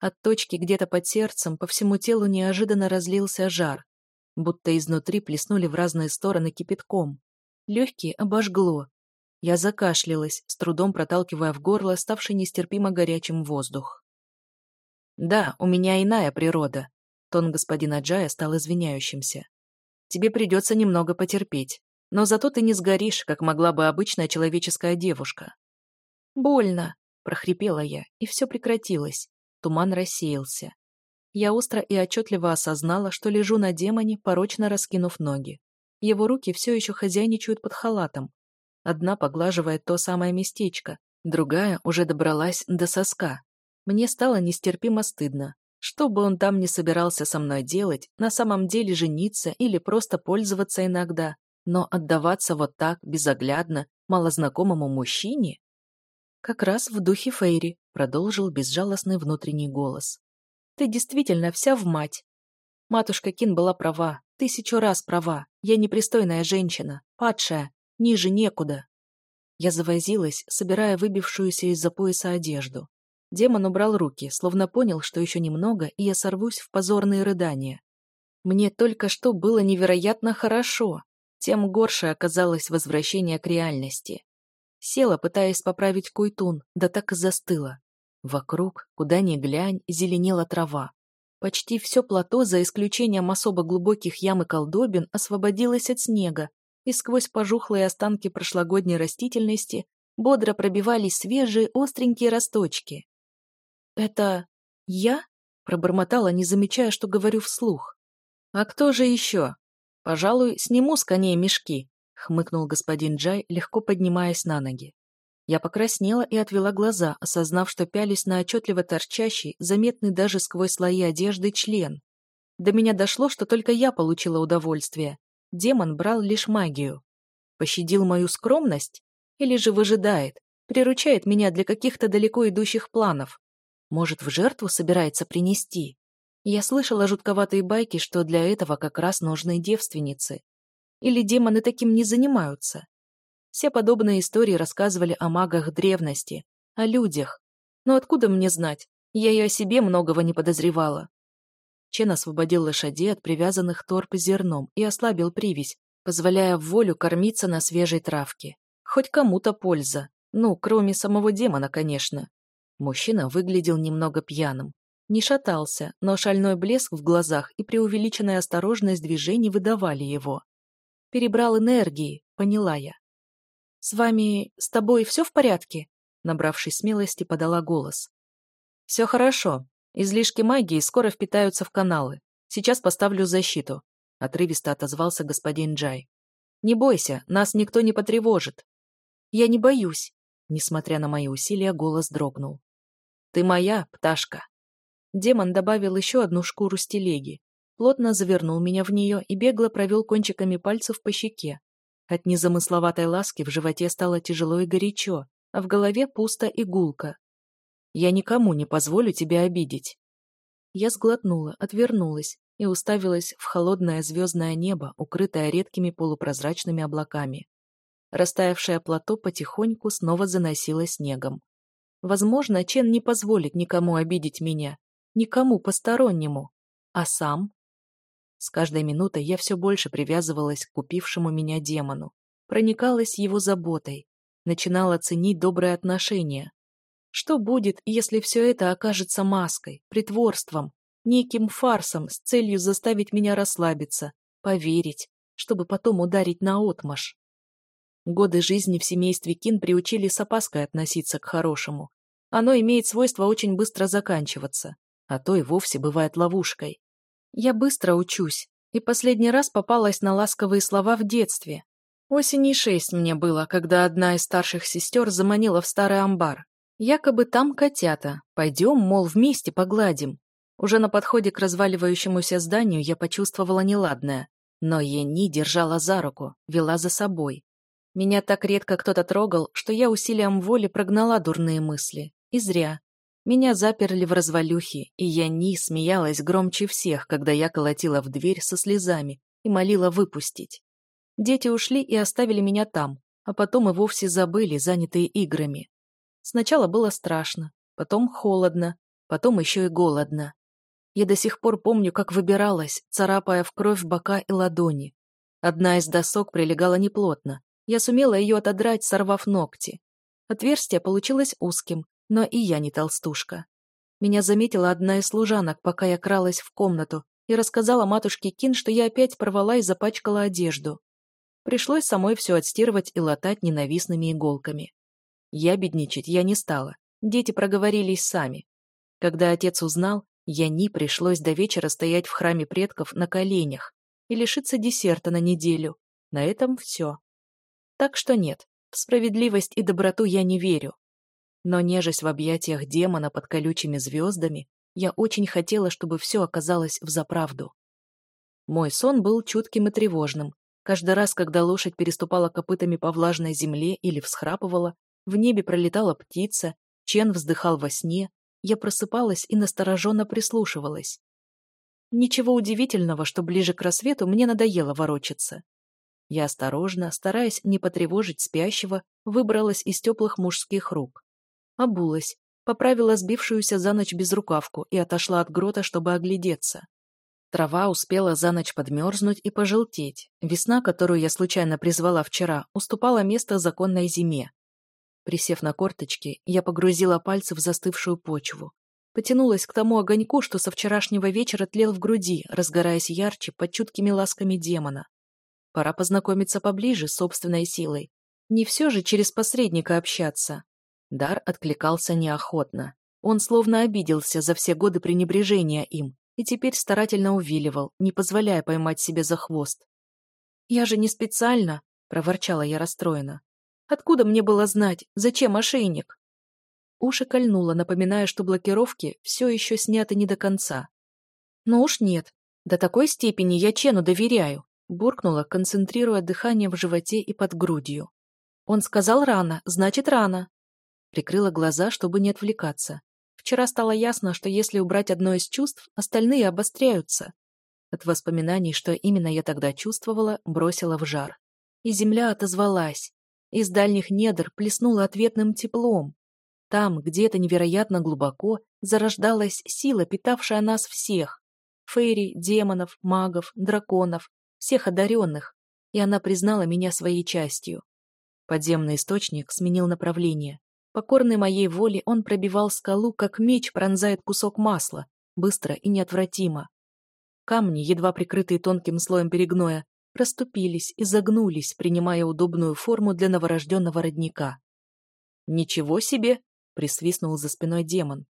От точки где-то под сердцем по всему телу неожиданно разлился жар, будто изнутри плеснули в разные стороны кипятком. Легкие обожгло. Я закашлялась, с трудом проталкивая в горло ставший нестерпимо горячим воздух. «Да, у меня иная природа», — тон господина Джая стал извиняющимся. «Тебе придется немного потерпеть. Но зато ты не сгоришь, как могла бы обычная человеческая девушка. Больно, прохрипела я, и все прекратилось. Туман рассеялся. Я остро и отчетливо осознала, что лежу на демоне, порочно раскинув ноги. Его руки все еще хозяйничают под халатом. Одна поглаживает то самое местечко, другая уже добралась до соска. Мне стало нестерпимо стыдно. Что бы он там ни собирался со мной делать, на самом деле жениться или просто пользоваться иногда, но отдаваться вот так, безоглядно, малознакомому мужчине? Как раз в духе Фейри, продолжил безжалостный внутренний голос. Ты действительно вся в мать. Матушка Кин была права, тысячу раз права. Я непристойная женщина, падшая, ниже некуда. Я завозилась, собирая выбившуюся из-за пояса одежду. Демон убрал руки, словно понял, что еще немного, и я сорвусь в позорные рыдания. Мне только что было невероятно хорошо тем горше оказалось возвращение к реальности. Села, пытаясь поправить куйтун, да так и застыла. Вокруг, куда ни глянь, зеленела трава. Почти все плато, за исключением особо глубоких ям и колдобин, освободилось от снега, и сквозь пожухлые останки прошлогодней растительности бодро пробивались свежие остренькие росточки. «Это я?» — пробормотала, не замечая, что говорю вслух. «А кто же еще?» пожалуй сниму с коней мешки хмыкнул господин джай легко поднимаясь на ноги. Я покраснела и отвела глаза осознав что пялись на отчетливо торчащий заметный даже сквозь слои одежды член. До меня дошло что только я получила удовольствие. Демон брал лишь магию. Пощадил мою скромность? Или же выжидает приручает меня для каких то далеко идущих планов? Может в жертву собирается принести? Я слышала жутковатые байки, что для этого как раз нужны девственницы. Или демоны таким не занимаются. Все подобные истории рассказывали о магах древности, о людях. Но откуда мне знать? Я и о себе многого не подозревала. Чен освободил лошадей от привязанных торп зерном и ослабил привязь, позволяя в волю кормиться на свежей травке. Хоть кому-то польза. Ну, кроме самого демона, конечно. Мужчина выглядел немного пьяным не шатался, но шальной блеск в глазах и преувеличенная осторожность движений выдавали его. Перебрал энергии, поняла я. «С вами... с тобой все в порядке?» Набравшись смелости, подала голос. «Все хорошо. Излишки магии скоро впитаются в каналы. Сейчас поставлю защиту», — отрывисто отозвался господин Джай. «Не бойся, нас никто не потревожит». «Я не боюсь», — несмотря на мои усилия, голос дрогнул. «Ты моя, пташка». Демон добавил еще одну шкуру стелеги, плотно завернул меня в нее и бегло провел кончиками пальцев по щеке. От незамысловатой ласки в животе стало тяжело и горячо, а в голове пусто и гулко. «Я никому не позволю тебя обидеть». Я сглотнула, отвернулась и уставилась в холодное звездное небо, укрытое редкими полупрозрачными облаками. Растаявшее плато потихоньку снова заносило снегом. Возможно, Чен не позволит никому обидеть меня, никому постороннему, а сам... С каждой минутой я все больше привязывалась к купившему меня демону, проникалась его заботой, начинала ценить добрые отношения. Что будет, если все это окажется маской, притворством, неким фарсом с целью заставить меня расслабиться, поверить, чтобы потом ударить наотмашь? Годы жизни в семействе Кин приучили с опаской относиться к хорошему. Оно имеет свойство очень быстро заканчиваться а то и вовсе бывает ловушкой. Я быстро учусь, и последний раз попалась на ласковые слова в детстве. Осени шесть мне было, когда одна из старших сестер заманила в старый амбар. Якобы там котята. Пойдем, мол, вместе погладим. Уже на подходе к разваливающемуся зданию я почувствовала неладное. Но Ени держала за руку, вела за собой. Меня так редко кто-то трогал, что я усилием воли прогнала дурные мысли. И зря. Меня заперли в развалюхе, и я не смеялась громче всех, когда я колотила в дверь со слезами и молила выпустить. Дети ушли и оставили меня там, а потом и вовсе забыли, занятые играми. Сначала было страшно, потом холодно, потом еще и голодно. Я до сих пор помню, как выбиралась, царапая в кровь бока и ладони. Одна из досок прилегала неплотно. Я сумела ее отодрать, сорвав ногти. Отверстие получилось узким, но и я не толстушка. Меня заметила одна из служанок, пока я кралась в комнату, и рассказала матушке Кин, что я опять порвала и запачкала одежду. Пришлось самой все отстирывать и латать ненавистными иголками. Я бедничать я не стала, дети проговорились сами. Когда отец узнал, Яни пришлось до вечера стоять в храме предков на коленях и лишиться десерта на неделю. На этом все. Так что нет, в справедливость и доброту я не верю. Но нежесть в объятиях демона под колючими звездами, я очень хотела, чтобы все оказалось взаправду. Мой сон был чутким и тревожным. Каждый раз, когда лошадь переступала копытами по влажной земле или всхрапывала, в небе пролетала птица, Чен вздыхал во сне, я просыпалась и настороженно прислушивалась. Ничего удивительного, что ближе к рассвету мне надоело ворочаться. Я осторожно, стараясь не потревожить спящего, выбралась из теплых мужских рук. Обулась, поправила сбившуюся за ночь безрукавку и отошла от грота, чтобы оглядеться. Трава успела за ночь подмерзнуть и пожелтеть. Весна, которую я случайно призвала вчера, уступала место законной зиме. Присев на корточки, я погрузила пальцы в застывшую почву. Потянулась к тому огоньку, что со вчерашнего вечера тлел в груди, разгораясь ярче под чуткими ласками демона. Пора познакомиться поближе с собственной силой. Не все же через посредника общаться. Дар откликался неохотно. Он словно обиделся за все годы пренебрежения им и теперь старательно увиливал, не позволяя поймать себе за хвост. «Я же не специально», — проворчала я расстроенно. «Откуда мне было знать, зачем ошейник?» Уши кольнуло, напоминая, что блокировки все еще сняты не до конца. Но уж нет. До такой степени я Чену доверяю», — буркнула, концентрируя дыхание в животе и под грудью. «Он сказал рано, значит рано» прикрыла глаза, чтобы не отвлекаться. Вчера стало ясно, что если убрать одно из чувств, остальные обостряются. От воспоминаний, что именно я тогда чувствовала, бросила в жар. И земля отозвалась. Из дальних недр плеснула ответным теплом. Там, где-то невероятно глубоко, зарождалась сила, питавшая нас всех. Фейри, демонов, магов, драконов, всех одаренных. И она признала меня своей частью. Подземный источник сменил направление. Покорный моей воле, он пробивал скалу, как меч пронзает кусок масла, быстро и неотвратимо. Камни, едва прикрытые тонким слоем перегноя, проступились и загнулись, принимая удобную форму для новорожденного родника. «Ничего себе!» — присвистнул за спиной демон.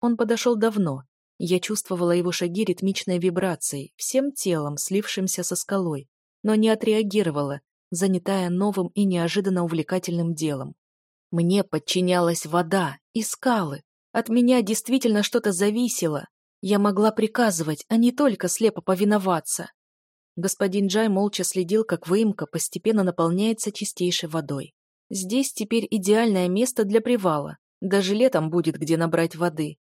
Он подошел давно. Я чувствовала его шаги ритмичной вибрацией, всем телом, слившимся со скалой, но не отреагировала, занятая новым и неожиданно увлекательным делом. Мне подчинялась вода и скалы. От меня действительно что-то зависело. Я могла приказывать, а не только слепо повиноваться. Господин Джай молча следил, как выемка постепенно наполняется чистейшей водой. Здесь теперь идеальное место для привала. Даже летом будет где набрать воды.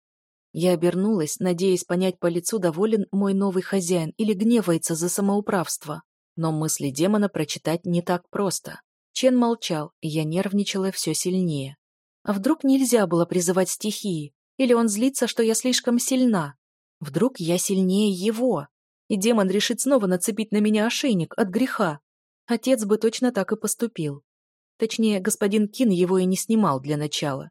Я обернулась, надеясь понять по лицу, доволен мой новый хозяин или гневается за самоуправство. Но мысли демона прочитать не так просто. Чен молчал, и я нервничала все сильнее. А вдруг нельзя было призывать стихии? Или он злится, что я слишком сильна? Вдруг я сильнее его? И демон решит снова нацепить на меня ошейник от греха. Отец бы точно так и поступил. Точнее, господин Кин его и не снимал для начала.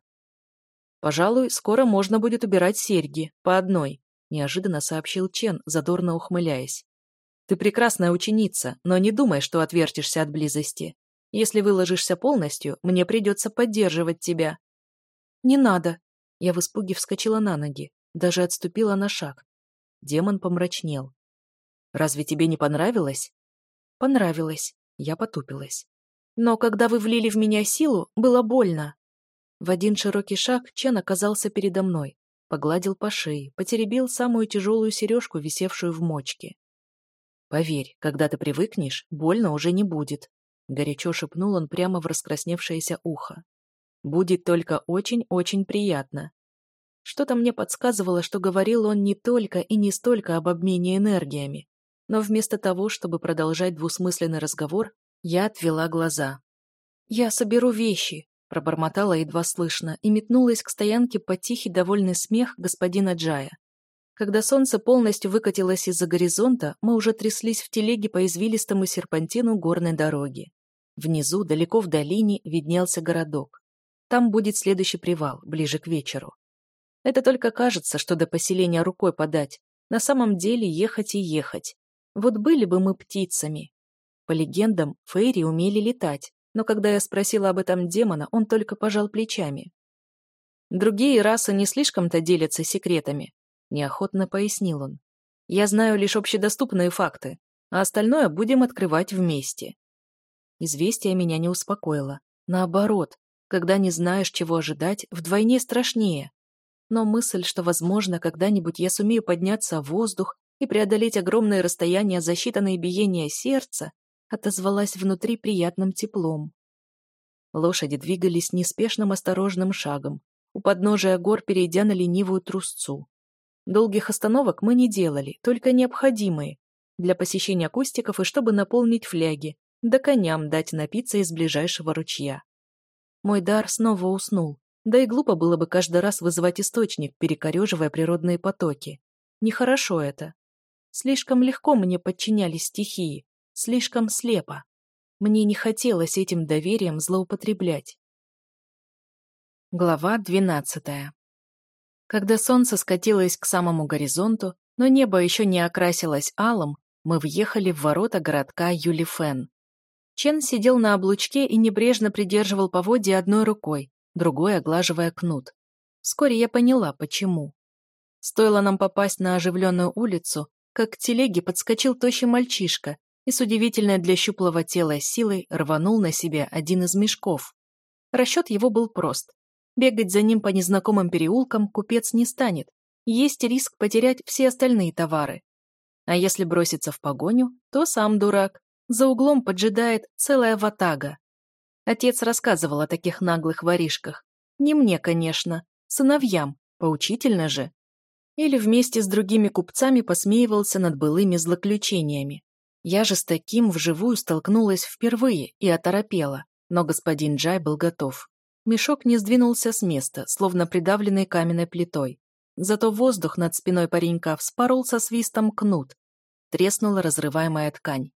«Пожалуй, скоро можно будет убирать серьги, по одной», – неожиданно сообщил Чен, задорно ухмыляясь. «Ты прекрасная ученица, но не думай, что отвертишься от близости. Если выложишься полностью, мне придется поддерживать тебя». «Не надо!» Я в испуге вскочила на ноги, даже отступила на шаг. Демон помрачнел. «Разве тебе не понравилось?» «Понравилось». Я потупилась. «Но когда вы влили в меня силу, было больно». В один широкий шаг Чен оказался передо мной, погладил по шее, потеребил самую тяжелую сережку, висевшую в мочке. «Поверь, когда ты привыкнешь, больно уже не будет», горячо шепнул он прямо в раскрасневшееся ухо. «Будет только очень-очень приятно». Что-то мне подсказывало, что говорил он не только и не столько об обмене энергиями. Но вместо того, чтобы продолжать двусмысленный разговор, я отвела глаза. «Я соберу вещи», — пробормотала едва слышно и метнулась к стоянке под тихий довольный смех господина Джая. Когда солнце полностью выкатилось из-за горизонта, мы уже тряслись в телеге по извилистому серпантину горной дороги. Внизу, далеко в долине, виднелся городок. Там будет следующий привал, ближе к вечеру. Это только кажется, что до поселения рукой подать. На самом деле ехать и ехать. Вот были бы мы птицами. По легендам, фейри умели летать, но когда я спросила об этом демона, он только пожал плечами. Другие расы не слишком-то делятся секретами, неохотно пояснил он. «Я знаю лишь общедоступные факты, а остальное будем открывать вместе». Известие меня не успокоило. Наоборот, когда не знаешь, чего ожидать, вдвойне страшнее. Но мысль, что, возможно, когда-нибудь я сумею подняться в воздух и преодолеть огромные расстояния за считанные биения сердца, отозвалась внутри приятным теплом. Лошади двигались неспешным осторожным шагом, у подножия гор перейдя на ленивую трусцу. Долгих остановок мы не делали, только необходимые. Для посещения кустиков и чтобы наполнить фляги, да коням дать напиться из ближайшего ручья. Мой дар снова уснул. Да и глупо было бы каждый раз вызывать источник, перекореживая природные потоки. Нехорошо это. Слишком легко мне подчинялись стихии, слишком слепо. Мне не хотелось этим доверием злоупотреблять. Глава двенадцатая когда солнце скатилось к самому горизонту, но небо еще не окрасилось алым, мы въехали в ворота городка Юлифен. Чен сидел на облучке и небрежно придерживал поводья одной рукой, другой оглаживая кнут. Вскоре я поняла, почему. Стоило нам попасть на оживленную улицу, как к телеге подскочил тощий мальчишка и с удивительной для щуплого тела силой рванул на себя один из мешков. Расчет его был прост. Бегать за ним по незнакомым переулкам купец не станет. Есть риск потерять все остальные товары. А если броситься в погоню, то сам дурак. За углом поджидает целая ватага. Отец рассказывал о таких наглых воришках. Не мне, конечно, сыновьям, поучительно же. Или вместе с другими купцами посмеивался над былыми злоключениями. Я же с таким вживую столкнулась впервые и оторопела, но господин Джай был готов. Мешок не сдвинулся с места, словно придавленный каменной плитой. Зато воздух над спиной паренька вспорол со свистом кнут. Треснула разрываемая ткань.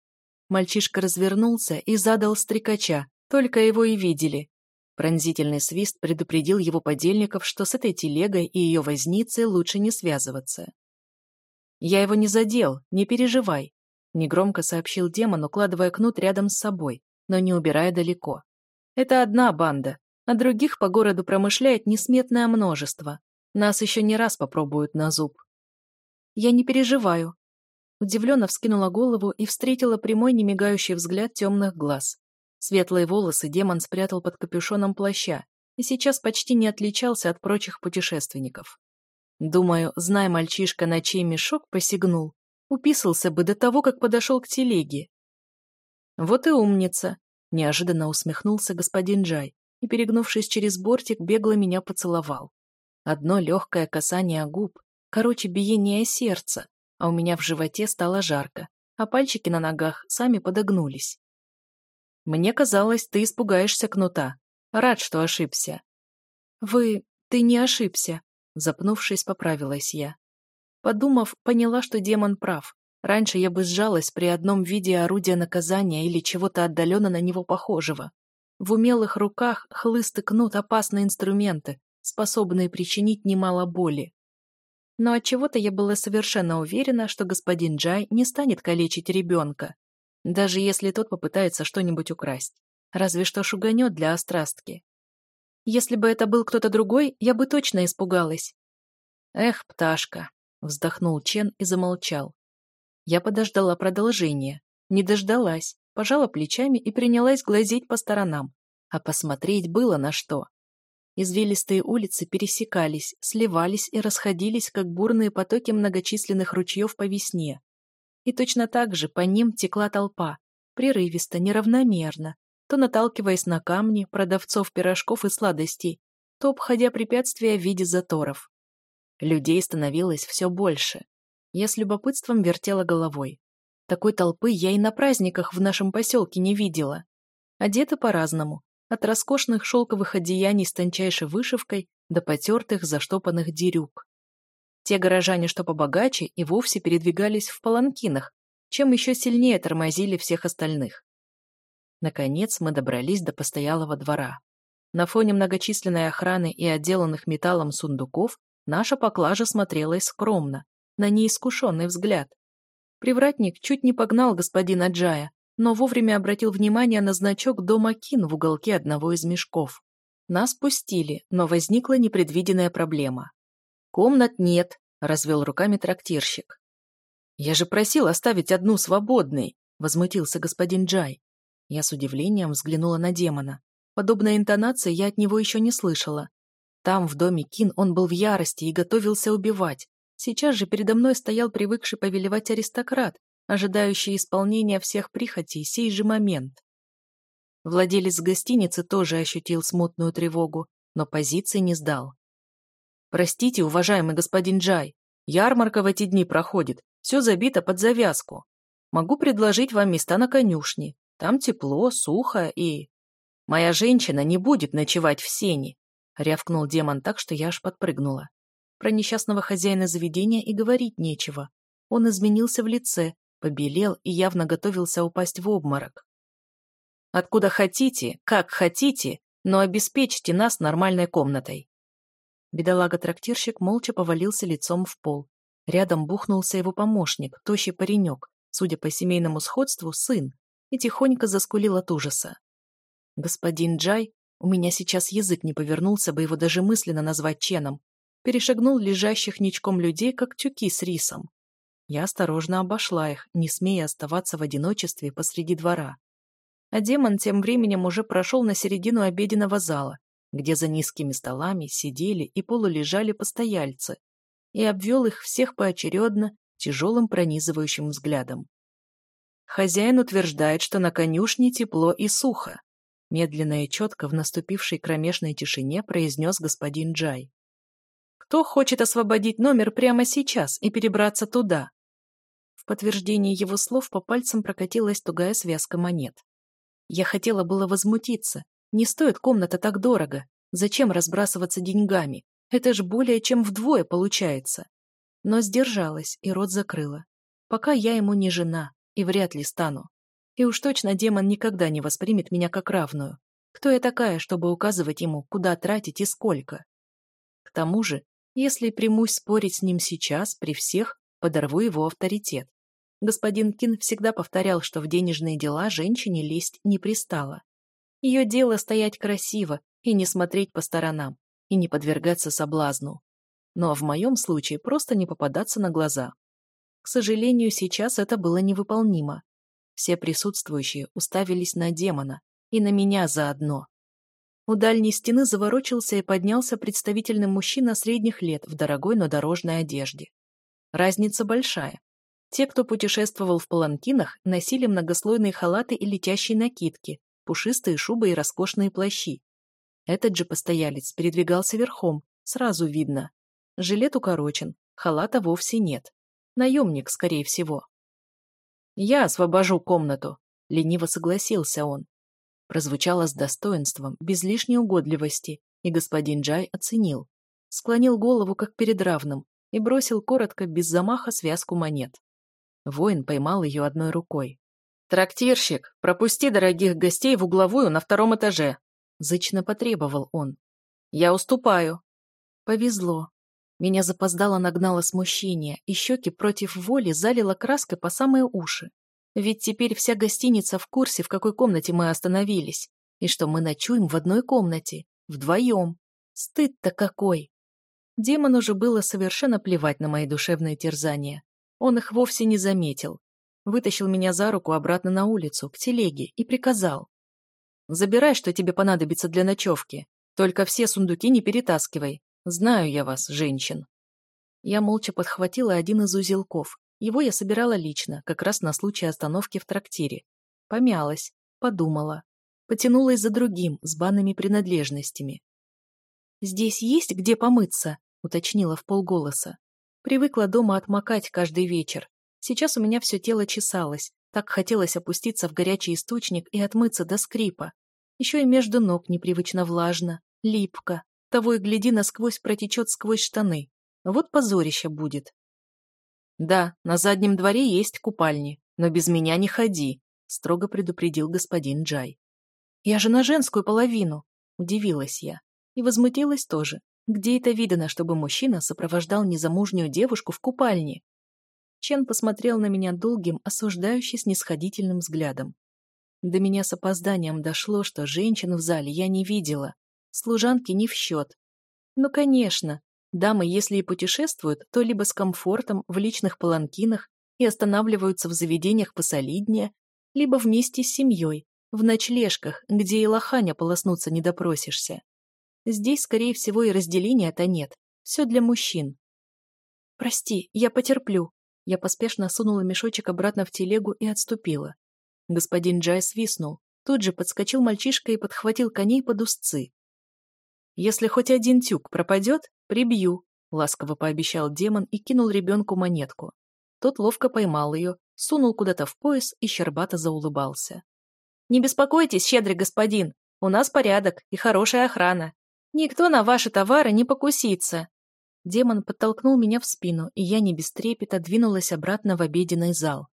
Мальчишка развернулся и задал стрекача, только его и видели. Пронзительный свист предупредил его подельников, что с этой телегой и ее возницей лучше не связываться. «Я его не задел, не переживай», — негромко сообщил демон, укладывая кнут рядом с собой, но не убирая далеко. «Это одна банда, а других по городу промышляет несметное множество. Нас еще не раз попробуют на зуб. Я не переживаю. Удивленно вскинула голову и встретила прямой немигающий взгляд темных глаз. Светлые волосы демон спрятал под капюшоном плаща и сейчас почти не отличался от прочих путешественников. Думаю, зная мальчишка, на чей мешок посягнул, уписался бы до того, как подошел к телеге. «Вот и умница!» — неожиданно усмехнулся господин Джай, и, перегнувшись через бортик, бегло меня поцеловал. Одно легкое касание губ, короче, биение сердца, а у меня в животе стало жарко, а пальчики на ногах сами подогнулись. «Мне казалось, ты испугаешься кнута. Рад, что ошибся». «Вы... ты не ошибся», — запнувшись, поправилась я. Подумав, поняла, что демон прав. Раньше я бы сжалась при одном виде орудия наказания или чего-то отдаленно на него похожего. В умелых руках хлысты кнут опасные инструменты, способные причинить немало боли. Но от чего то я была совершенно уверена, что господин Джай не станет калечить ребенка, даже если тот попытается что-нибудь украсть. Разве что шуганет для острастки. Если бы это был кто-то другой, я бы точно испугалась. «Эх, пташка!» — вздохнул Чен и замолчал. Я подождала продолжения. Не дождалась пожала плечами и принялась глазеть по сторонам. А посмотреть было на что. Извилистые улицы пересекались, сливались и расходились, как бурные потоки многочисленных ручьев по весне. И точно так же по ним текла толпа, прерывисто, неравномерно, то наталкиваясь на камни, продавцов пирожков и сладостей, то обходя препятствия в виде заторов. Людей становилось все больше. Я с любопытством вертела головой. Такой толпы я и на праздниках в нашем поселке не видела. Одеты по-разному, от роскошных шелковых одеяний с тончайшей вышивкой до потертых заштопанных дерюк. Те горожане, что побогаче, и вовсе передвигались в паланкинах, чем еще сильнее тормозили всех остальных. Наконец мы добрались до постоялого двора. На фоне многочисленной охраны и отделанных металлом сундуков наша поклажа смотрелась скромно, на неискушенный взгляд. Привратник чуть не погнал господина Джая, но вовремя обратил внимание на значок дома Кин в уголке одного из мешков. Нас пустили, но возникла непредвиденная проблема. «Комнат нет», — развел руками трактирщик. «Я же просил оставить одну свободной», — возмутился господин Джай. Я с удивлением взглянула на демона. Подобной интонации я от него еще не слышала. Там, в доме Кин, он был в ярости и готовился убивать. Сейчас же передо мной стоял привыкший повелевать аристократ, ожидающий исполнения всех прихотей сей же момент. Владелец гостиницы тоже ощутил смутную тревогу, но позиции не сдал. «Простите, уважаемый господин Джай, ярмарка в эти дни проходит, все забито под завязку. Могу предложить вам места на конюшне. Там тепло, сухо и...» «Моя женщина не будет ночевать в сене», — рявкнул демон так, что я аж подпрыгнула. Про несчастного хозяина заведения и говорить нечего. Он изменился в лице, побелел и явно готовился упасть в обморок. «Откуда хотите, как хотите, но обеспечьте нас нормальной комнатой». Бедолага-трактирщик молча повалился лицом в пол. Рядом бухнулся его помощник, тощий паренек, судя по семейному сходству, сын, и тихонько заскулил от ужаса. «Господин Джай, у меня сейчас язык не повернулся бы его даже мысленно назвать Ченом, перешагнул лежащих ничком людей, как тюки с рисом. Я осторожно обошла их, не смея оставаться в одиночестве посреди двора. А демон тем временем уже прошел на середину обеденного зала, где за низкими столами сидели и полулежали постояльцы, и обвел их всех поочередно тяжелым пронизывающим взглядом. Хозяин утверждает, что на конюшне тепло и сухо. Медленно и четко в наступившей кромешной тишине произнес господин Джай. Кто хочет освободить номер прямо сейчас и перебраться туда?» В подтверждении его слов по пальцам прокатилась тугая связка монет. Я хотела было возмутиться. Не стоит комната так дорого. Зачем разбрасываться деньгами? Это ж более чем вдвое получается. Но сдержалась и рот закрыла. Пока я ему не жена и вряд ли стану. И уж точно демон никогда не воспримет меня как равную. Кто я такая, чтобы указывать ему, куда тратить и сколько? К тому же если примусь спорить с ним сейчас, при всех, подорву его авторитет. Господин Кин всегда повторял, что в денежные дела женщине лезть не пристало. Ее дело стоять красиво и не смотреть по сторонам, и не подвергаться соблазну. Но в моем случае просто не попадаться на глаза. К сожалению, сейчас это было невыполнимо. Все присутствующие уставились на демона и на меня заодно. У дальней стены заворочился и поднялся представительный мужчина средних лет в дорогой, но дорожной одежде. Разница большая. Те, кто путешествовал в паланкинах, носили многослойные халаты и летящие накидки, пушистые шубы и роскошные плащи. Этот же постоялец передвигался верхом, сразу видно. Жилет укорочен, халата вовсе нет. Наемник, скорее всего. «Я освобожу комнату», — лениво согласился он прозвучало с достоинством, без лишней угодливости, и господин Джай оценил. Склонил голову, как перед равным, и бросил коротко, без замаха, связку монет. Воин поймал ее одной рукой. «Трактирщик, пропусти дорогих гостей в угловую на втором этаже!» Зычно потребовал он. «Я уступаю!» Повезло. Меня запоздало нагнало смущение, и щеки против воли залило краской по самые уши. Ведь теперь вся гостиница в курсе, в какой комнате мы остановились, и что мы ночуем в одной комнате, вдвоем. Стыд-то какой! Демону же было совершенно плевать на мои душевные терзания. Он их вовсе не заметил. Вытащил меня за руку обратно на улицу, к телеге, и приказал. «Забирай, что тебе понадобится для ночевки. Только все сундуки не перетаскивай. Знаю я вас, женщин». Я молча подхватила один из узелков его я собирала лично, как раз на случай остановки в трактире. Помялась, подумала, потянулась за другим, с банными принадлежностями. «Здесь есть где помыться?» — уточнила в полголоса. Привыкла дома отмокать каждый вечер. Сейчас у меня все тело чесалось, так хотелось опуститься в горячий источник и отмыться до скрипа. Еще и между ног непривычно влажно, липко. Того и гляди, насквозь протечет сквозь штаны. Вот позорище будет. «Да, на заднем дворе есть купальни, но без меня не ходи», — строго предупредил господин Джай. «Я же на женскую половину», — удивилась я. И возмутилась тоже. Где это видано, чтобы мужчина сопровождал незамужнюю девушку в купальне? Чен посмотрел на меня долгим, осуждающим снисходительным взглядом. До меня с опозданием дошло, что женщин в зале я не видела. Служанки не в счет. Ну, конечно, Дамы, если и путешествуют, то либо с комфортом в личных паланкинах и останавливаются в заведениях посолиднее, либо вместе с семьей, в ночлежках, где и лоханя полоснуться не допросишься. Здесь, скорее всего, и разделения-то нет. Все для мужчин. «Прости, я потерплю». Я поспешно сунула мешочек обратно в телегу и отступила. Господин Джай свистнул. Тут же подскочил мальчишка и подхватил коней под узцы. Если хоть один тюк пропадет, прибью», — ласково пообещал демон и кинул ребенку монетку. Тот ловко поймал ее, сунул куда-то в пояс и щербато заулыбался. «Не беспокойтесь, щедрый господин, у нас порядок и хорошая охрана. Никто на ваши товары не покусится». Демон подтолкнул меня в спину, и я не без трепета двинулась обратно в обеденный зал.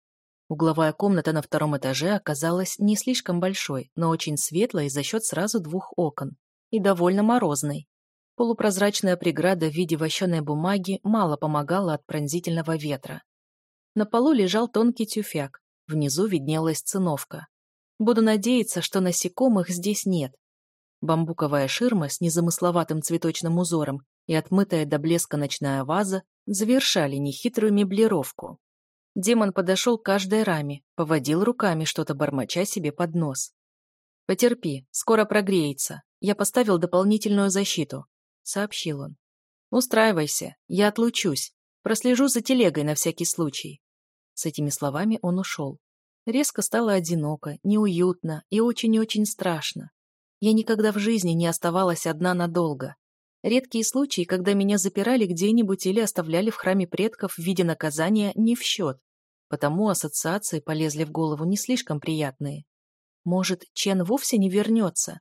Угловая комната на втором этаже оказалась не слишком большой, но очень светлой за счет сразу двух окон и довольно морозной. Полупрозрачная преграда в виде вощеной бумаги мало помогала от пронзительного ветра. На полу лежал тонкий тюфяк, внизу виднелась циновка. Буду надеяться, что насекомых здесь нет. Бамбуковая ширма с незамысловатым цветочным узором и отмытая до блеска ночная ваза завершали нехитрую меблировку. Демон подошел к каждой раме, поводил руками, что-то бормоча себе под нос. «Потерпи, скоро прогреется», я поставил дополнительную защиту», — сообщил он. Ну, «Устраивайся, я отлучусь, прослежу за телегой на всякий случай». С этими словами он ушел. Резко стало одиноко, неуютно и очень-очень страшно. Я никогда в жизни не оставалась одна надолго. Редкие случаи, когда меня запирали где-нибудь или оставляли в храме предков в виде наказания, не в счет. Потому ассоциации полезли в голову не слишком приятные. Может, Чен вовсе не вернется,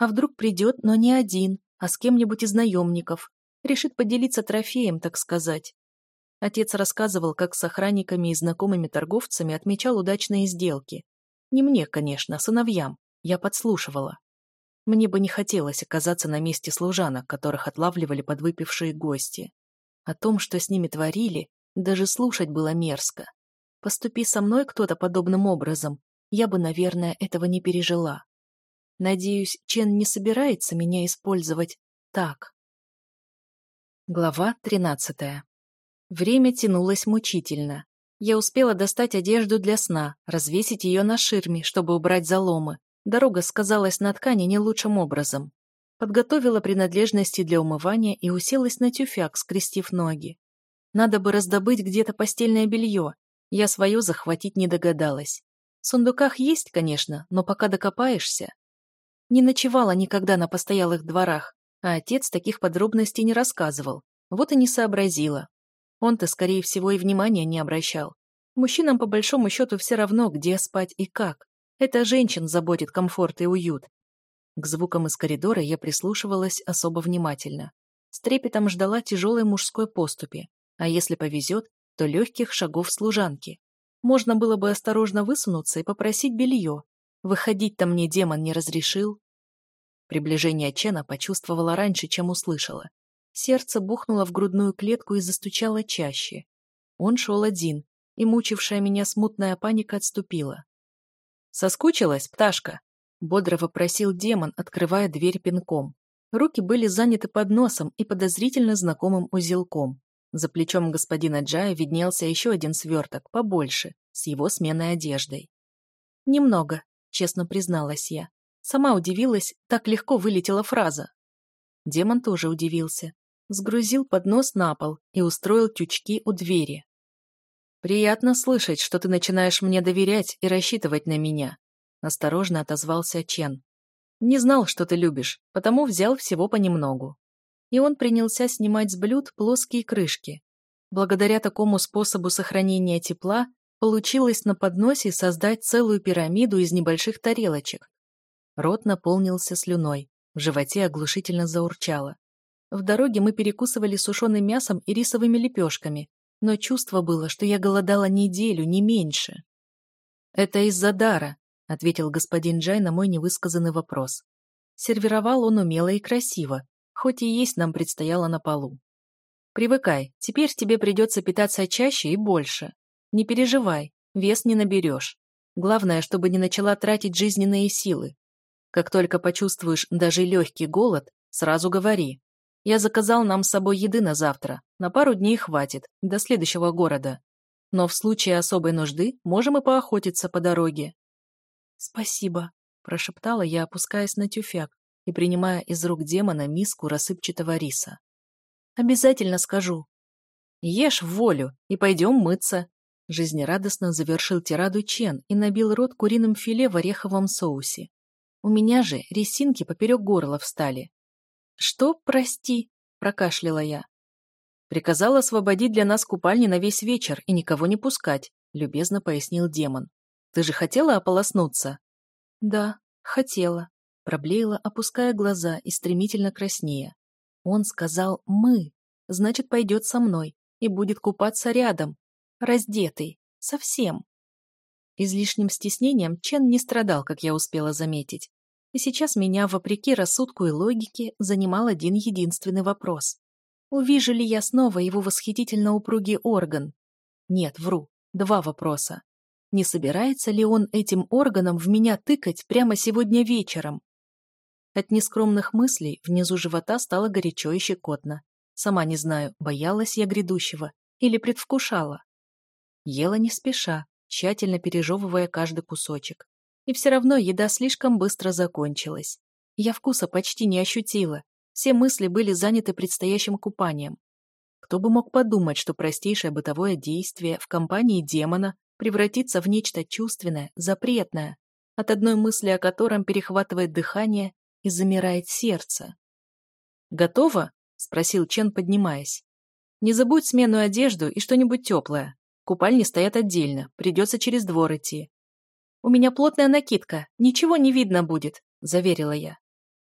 а вдруг придет, но не один, а с кем-нибудь из наемников. Решит поделиться трофеем, так сказать. Отец рассказывал, как с охранниками и знакомыми торговцами отмечал удачные сделки. Не мне, конечно, а сыновьям. Я подслушивала. Мне бы не хотелось оказаться на месте служанок, которых отлавливали подвыпившие гости. О том, что с ними творили, даже слушать было мерзко. Поступи со мной кто-то подобным образом, я бы, наверное, этого не пережила. Надеюсь, Чен не собирается меня использовать так. Глава 13. Время тянулось мучительно. Я успела достать одежду для сна, развесить ее на ширме, чтобы убрать заломы. Дорога сказалась на ткани не лучшим образом. Подготовила принадлежности для умывания и уселась на тюфяк, скрестив ноги. Надо бы раздобыть где-то постельное белье. Я свое захватить не догадалась. В сундуках есть, конечно, но пока докопаешься, не ночевала никогда на постоялых дворах, а отец таких подробностей не рассказывал. Вот и не сообразила. Он-то, скорее всего, и внимания не обращал. Мужчинам, по большому счету, все равно, где спать и как. Это женщин заботит комфорт и уют. К звукам из коридора я прислушивалась особо внимательно. С трепетом ждала тяжелой мужской поступи, а если повезет, то легких шагов служанки. Можно было бы осторожно высунуться и попросить белье, Выходить-то мне демон не разрешил. Приближение Чена почувствовала раньше, чем услышала. Сердце бухнуло в грудную клетку и застучало чаще. Он шел один, и мучившая меня смутная паника отступила. «Соскучилась, пташка?» — бодро вопросил демон, открывая дверь пинком. Руки были заняты подносом и подозрительно знакомым узелком. За плечом господина Джая виднелся еще один сверток, побольше, с его сменой одеждой. «Немного», честно призналась я. Сама удивилась, так легко вылетела фраза. Демон тоже удивился. Сгрузил поднос на пол и устроил тючки у двери. «Приятно слышать, что ты начинаешь мне доверять и рассчитывать на меня», — осторожно отозвался Чен. «Не знал, что ты любишь, потому взял всего понемногу». И он принялся снимать с блюд плоские крышки. Благодаря такому способу сохранения тепла Получилось на подносе создать целую пирамиду из небольших тарелочек. Рот наполнился слюной, в животе оглушительно заурчало. В дороге мы перекусывали сушеным мясом и рисовыми лепешками, но чувство было, что я голодала неделю, не меньше. «Это из-за дара», — ответил господин Джай на мой невысказанный вопрос. Сервировал он умело и красиво, хоть и есть нам предстояло на полу. «Привыкай, теперь тебе придется питаться чаще и больше». Не переживай, вес не наберешь. Главное, чтобы не начала тратить жизненные силы. Как только почувствуешь даже легкий голод, сразу говори. Я заказал нам с собой еды на завтра. На пару дней хватит, до следующего города. Но в случае особой нужды можем и поохотиться по дороге. Спасибо, прошептала я, опускаясь на тюфяк и принимая из рук демона миску рассыпчатого риса. Обязательно скажу. Ешь в волю и пойдем мыться, Жизнерадостно завершил тираду Чен и набил рот куриным филе в ореховом соусе. У меня же ресинки поперек горла встали. «Что, прости?» – прокашляла я. «Приказал освободить для нас купальни на весь вечер и никого не пускать», – любезно пояснил демон. «Ты же хотела ополоснуться?» «Да, хотела», – проблеяла, опуская глаза и стремительно краснея. Он сказал «мы», значит, пойдет со мной и будет купаться рядом, раздетый, совсем. Излишним стеснением Чен не страдал, как я успела заметить. И сейчас меня, вопреки рассудку и логике, занимал один единственный вопрос. Увижу ли я снова его восхитительно упругий орган? Нет, вру. Два вопроса. Не собирается ли он этим органом в меня тыкать прямо сегодня вечером? От нескромных мыслей внизу живота стало горячо и щекотно. Сама не знаю, боялась я грядущего или предвкушала ела не спеша, тщательно пережевывая каждый кусочек. И все равно еда слишком быстро закончилась. Я вкуса почти не ощутила. Все мысли были заняты предстоящим купанием. Кто бы мог подумать, что простейшее бытовое действие в компании демона превратится в нечто чувственное, запретное, от одной мысли о котором перехватывает дыхание и замирает сердце. «Готово?» — спросил Чен, поднимаясь. «Не забудь смену одежду и что-нибудь теплое. Купальни стоят отдельно, придется через двор идти. «У меня плотная накидка, ничего не видно будет», — заверила я.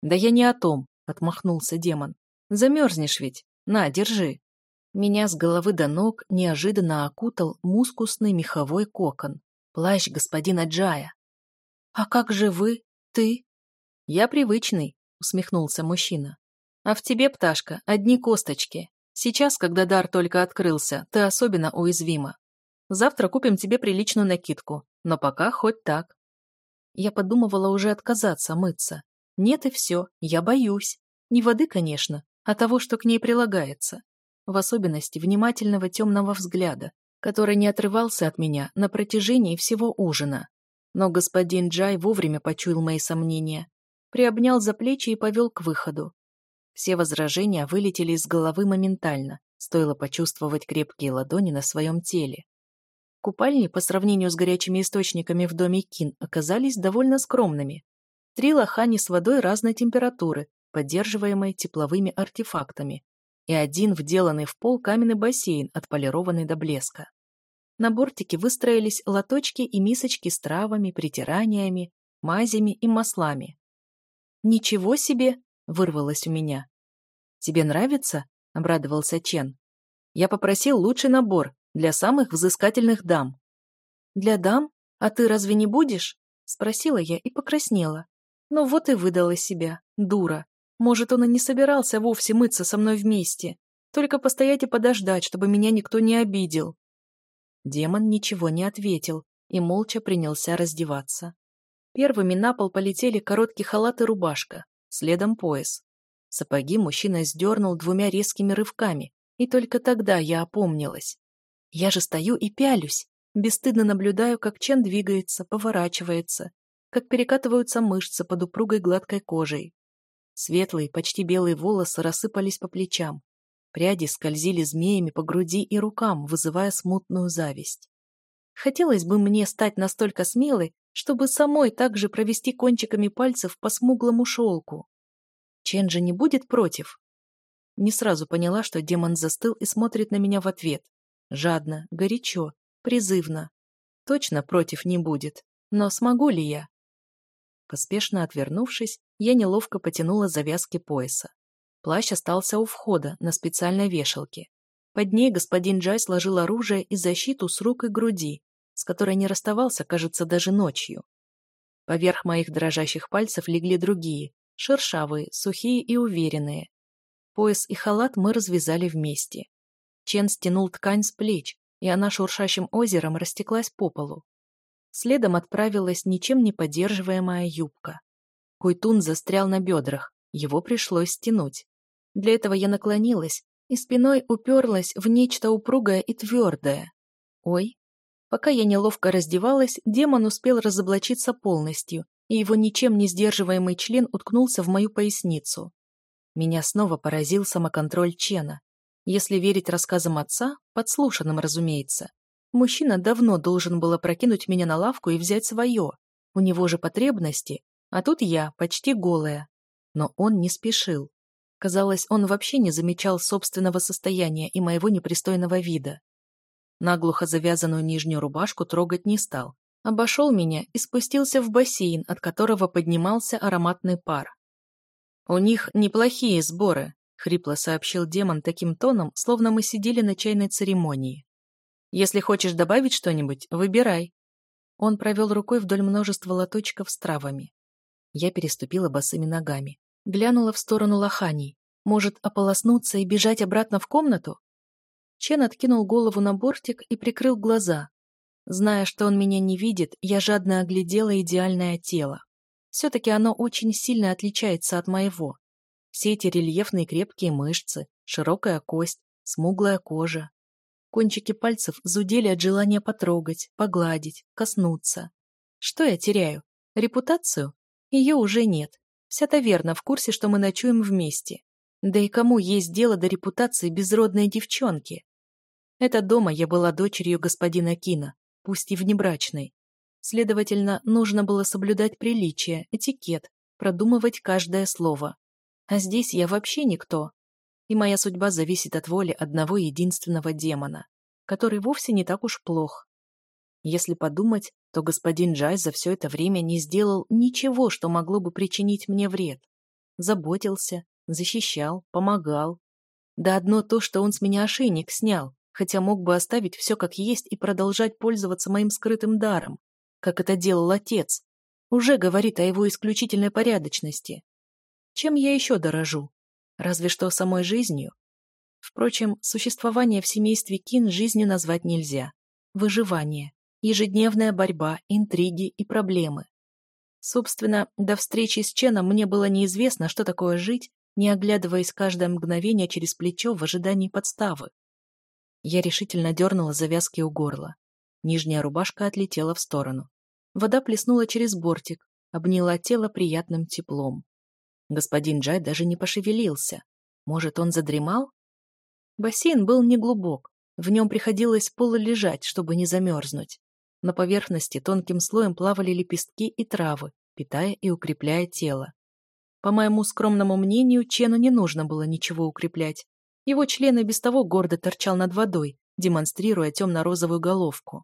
«Да я не о том», — отмахнулся демон. «Замерзнешь ведь. На, держи». Меня с головы до ног неожиданно окутал мускусный меховой кокон, плащ господина Джая. «А как же вы? Ты?» «Я привычный», — усмехнулся мужчина. «А в тебе, пташка, одни косточки». Сейчас, когда дар только открылся, ты особенно уязвима. Завтра купим тебе приличную накидку, но пока хоть так. Я подумывала уже отказаться мыться. Нет и все, я боюсь. Не воды, конечно, а того, что к ней прилагается. В особенности внимательного темного взгляда, который не отрывался от меня на протяжении всего ужина. Но господин Джай вовремя почуял мои сомнения, приобнял за плечи и повел к выходу. Все возражения вылетели из головы моментально, стоило почувствовать крепкие ладони на своем теле. Купальни, по сравнению с горячими источниками в доме Кин, оказались довольно скромными. Три лохани с водой разной температуры, поддерживаемой тепловыми артефактами, и один вделанный в пол каменный бассейн, отполированный до блеска. На бортике выстроились лоточки и мисочки с травами, притираниями, мазями и маслами. «Ничего себе!» вырвалось у меня. «Тебе нравится?» — обрадовался Чен. «Я попросил лучший набор для самых взыскательных дам». «Для дам? А ты разве не будешь?» — спросила я и покраснела. Но вот и выдала себя, дура. Может, он и не собирался вовсе мыться со мной вместе. Только постоять и подождать, чтобы меня никто не обидел. Демон ничего не ответил и молча принялся раздеваться. Первыми на пол полетели короткий халат и рубашка, следом пояс. Сапоги мужчина сдернул двумя резкими рывками, и только тогда я опомнилась. Я же стою и пялюсь, бесстыдно наблюдаю, как Чен двигается, поворачивается, как перекатываются мышцы под упругой гладкой кожей. Светлые, почти белые волосы рассыпались по плечам. Пряди скользили змеями по груди и рукам, вызывая смутную зависть. Хотелось бы мне стать настолько смелой, чтобы самой также провести кончиками пальцев по смуглому шелку. Чен же не будет против. Не сразу поняла, что демон застыл и смотрит на меня в ответ. Жадно, горячо, призывно. Точно против не будет. Но смогу ли я? Поспешно отвернувшись, я неловко потянула завязки пояса. Плащ остался у входа, на специальной вешалке. Под ней господин Джай сложил оружие и защиту с рук и груди, с которой не расставался, кажется, даже ночью. Поверх моих дрожащих пальцев легли другие, шершавые, сухие и уверенные. Пояс и халат мы развязали вместе. Чен стянул ткань с плеч, и она шуршащим озером растеклась по полу. Следом отправилась ничем не поддерживаемая юбка. Куйтун застрял на бедрах, его пришлось стянуть. Для этого я наклонилась и спиной уперлась в нечто упругое и твердое. Ой, Пока я неловко раздевалась, демон успел разоблачиться полностью, и его ничем не сдерживаемый член уткнулся в мою поясницу. Меня снова поразил самоконтроль Чена. Если верить рассказам отца, подслушанным, разумеется, мужчина давно должен был опрокинуть меня на лавку и взять свое. У него же потребности, а тут я, почти голая. Но он не спешил. Казалось, он вообще не замечал собственного состояния и моего непристойного вида. Наглухо завязанную нижнюю рубашку трогать не стал. Обошел меня и спустился в бассейн, от которого поднимался ароматный пар. «У них неплохие сборы», — хрипло сообщил демон таким тоном, словно мы сидели на чайной церемонии. «Если хочешь добавить что-нибудь, выбирай». Он провел рукой вдоль множества лоточков с травами. Я переступила босыми ногами. Глянула в сторону лоханий. Может, ополоснуться и бежать обратно в комнату? Чен откинул голову на бортик и прикрыл глаза. Зная, что он меня не видит, я жадно оглядела идеальное тело. Все-таки оно очень сильно отличается от моего. Все эти рельефные крепкие мышцы, широкая кость, смуглая кожа. Кончики пальцев зудели от желания потрогать, погладить, коснуться. Что я теряю? Репутацию? Ее уже нет. Вся таверна в курсе, что мы ночуем вместе. Да и кому есть дело до репутации безродной девчонки? Это дома я была дочерью господина Кина, пусть и внебрачной. Следовательно, нужно было соблюдать приличие, этикет, продумывать каждое слово. А здесь я вообще никто. И моя судьба зависит от воли одного единственного демона, который вовсе не так уж плох. Если подумать, то господин Джай за все это время не сделал ничего, что могло бы причинить мне вред. Заботился, защищал, помогал. Да одно то, что он с меня ошейник снял, хотя мог бы оставить все как есть и продолжать пользоваться моим скрытым даром, как это делал отец. Уже говорит о его исключительной порядочности. Чем я еще дорожу? Разве что самой жизнью. Впрочем, существование в семействе Кин жизнью назвать нельзя. Выживание, ежедневная борьба, интриги и проблемы. Собственно, до встречи с Ченом мне было неизвестно, что такое жить, не оглядываясь каждое мгновение через плечо в ожидании подставы. Я решительно дернула завязки у горла. Нижняя рубашка отлетела в сторону. Вода плеснула через бортик, обняла тело приятным теплом. Господин Джай даже не пошевелился. Может, он задремал? Бассейн был неглубок. В нем приходилось полулежать, чтобы не замерзнуть. На поверхности тонким слоем плавали лепестки и травы, питая и укрепляя тело. По моему скромному мнению, Чену не нужно было ничего укреплять. Его член и без того гордо торчал над водой, демонстрируя темно-розовую головку.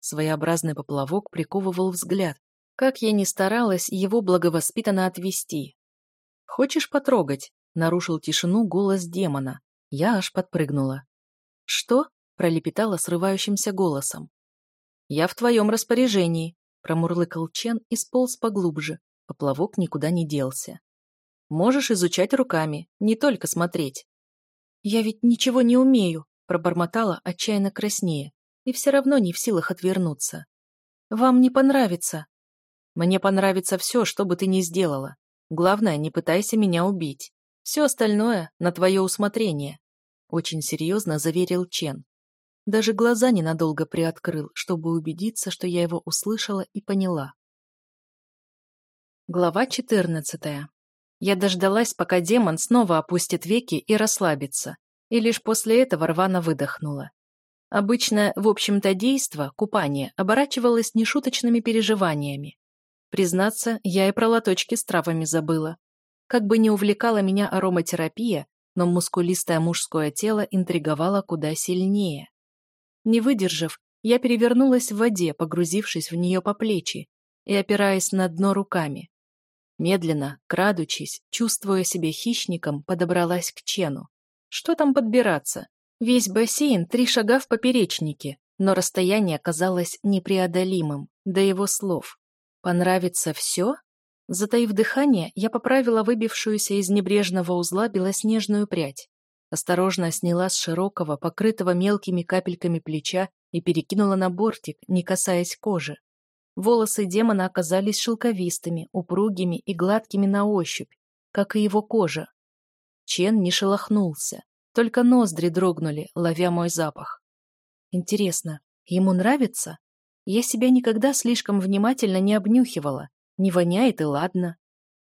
Своеобразный поплавок приковывал взгляд. Как я ни старалась его благовоспитанно отвести. «Хочешь потрогать?» — нарушил тишину голос демона. Я аж подпрыгнула. «Что?» — пролепетала срывающимся голосом. «Я в твоем распоряжении», — промурлыкал Чен и сполз поглубже. Поплавок никуда не делся. «Можешь изучать руками, не только смотреть» я ведь ничего не умею пробормотала отчаянно краснее и все равно не в силах отвернуться. Вам не понравится? Мне понравится все что бы ты ни сделала. Главное не пытайся меня убить. Все остальное на твое усмотрение очень серьезно заверил чен. Даже глаза ненадолго приоткрыл чтобы убедиться что я его услышала и поняла. Глава четырнадцатая. Я дождалась, пока демон снова опустит веки и расслабится, и лишь после этого рвано выдохнула. Обычно, в общем-то, действо, купание, оборачивалось нешуточными переживаниями. Признаться, я и про лоточки с травами забыла. Как бы не увлекала меня ароматерапия, но мускулистое мужское тело интриговало куда сильнее. Не выдержав, я перевернулась в воде, погрузившись в нее по плечи и опираясь на дно руками. Медленно, крадучись, чувствуя себя хищником, подобралась к Чену. Что там подбираться? Весь бассейн три шага в поперечнике, но расстояние казалось непреодолимым, до его слов. «Понравится все?» Затаив дыхание, я поправила выбившуюся из небрежного узла белоснежную прядь. Осторожно сняла с широкого, покрытого мелкими капельками плеча и перекинула на бортик, не касаясь кожи. Волосы демона оказались шелковистыми, упругими и гладкими на ощупь, как и его кожа. Чен не шелохнулся, только ноздри дрогнули, ловя мой запах. Интересно, ему нравится? Я себя никогда слишком внимательно не обнюхивала. Не воняет и ладно.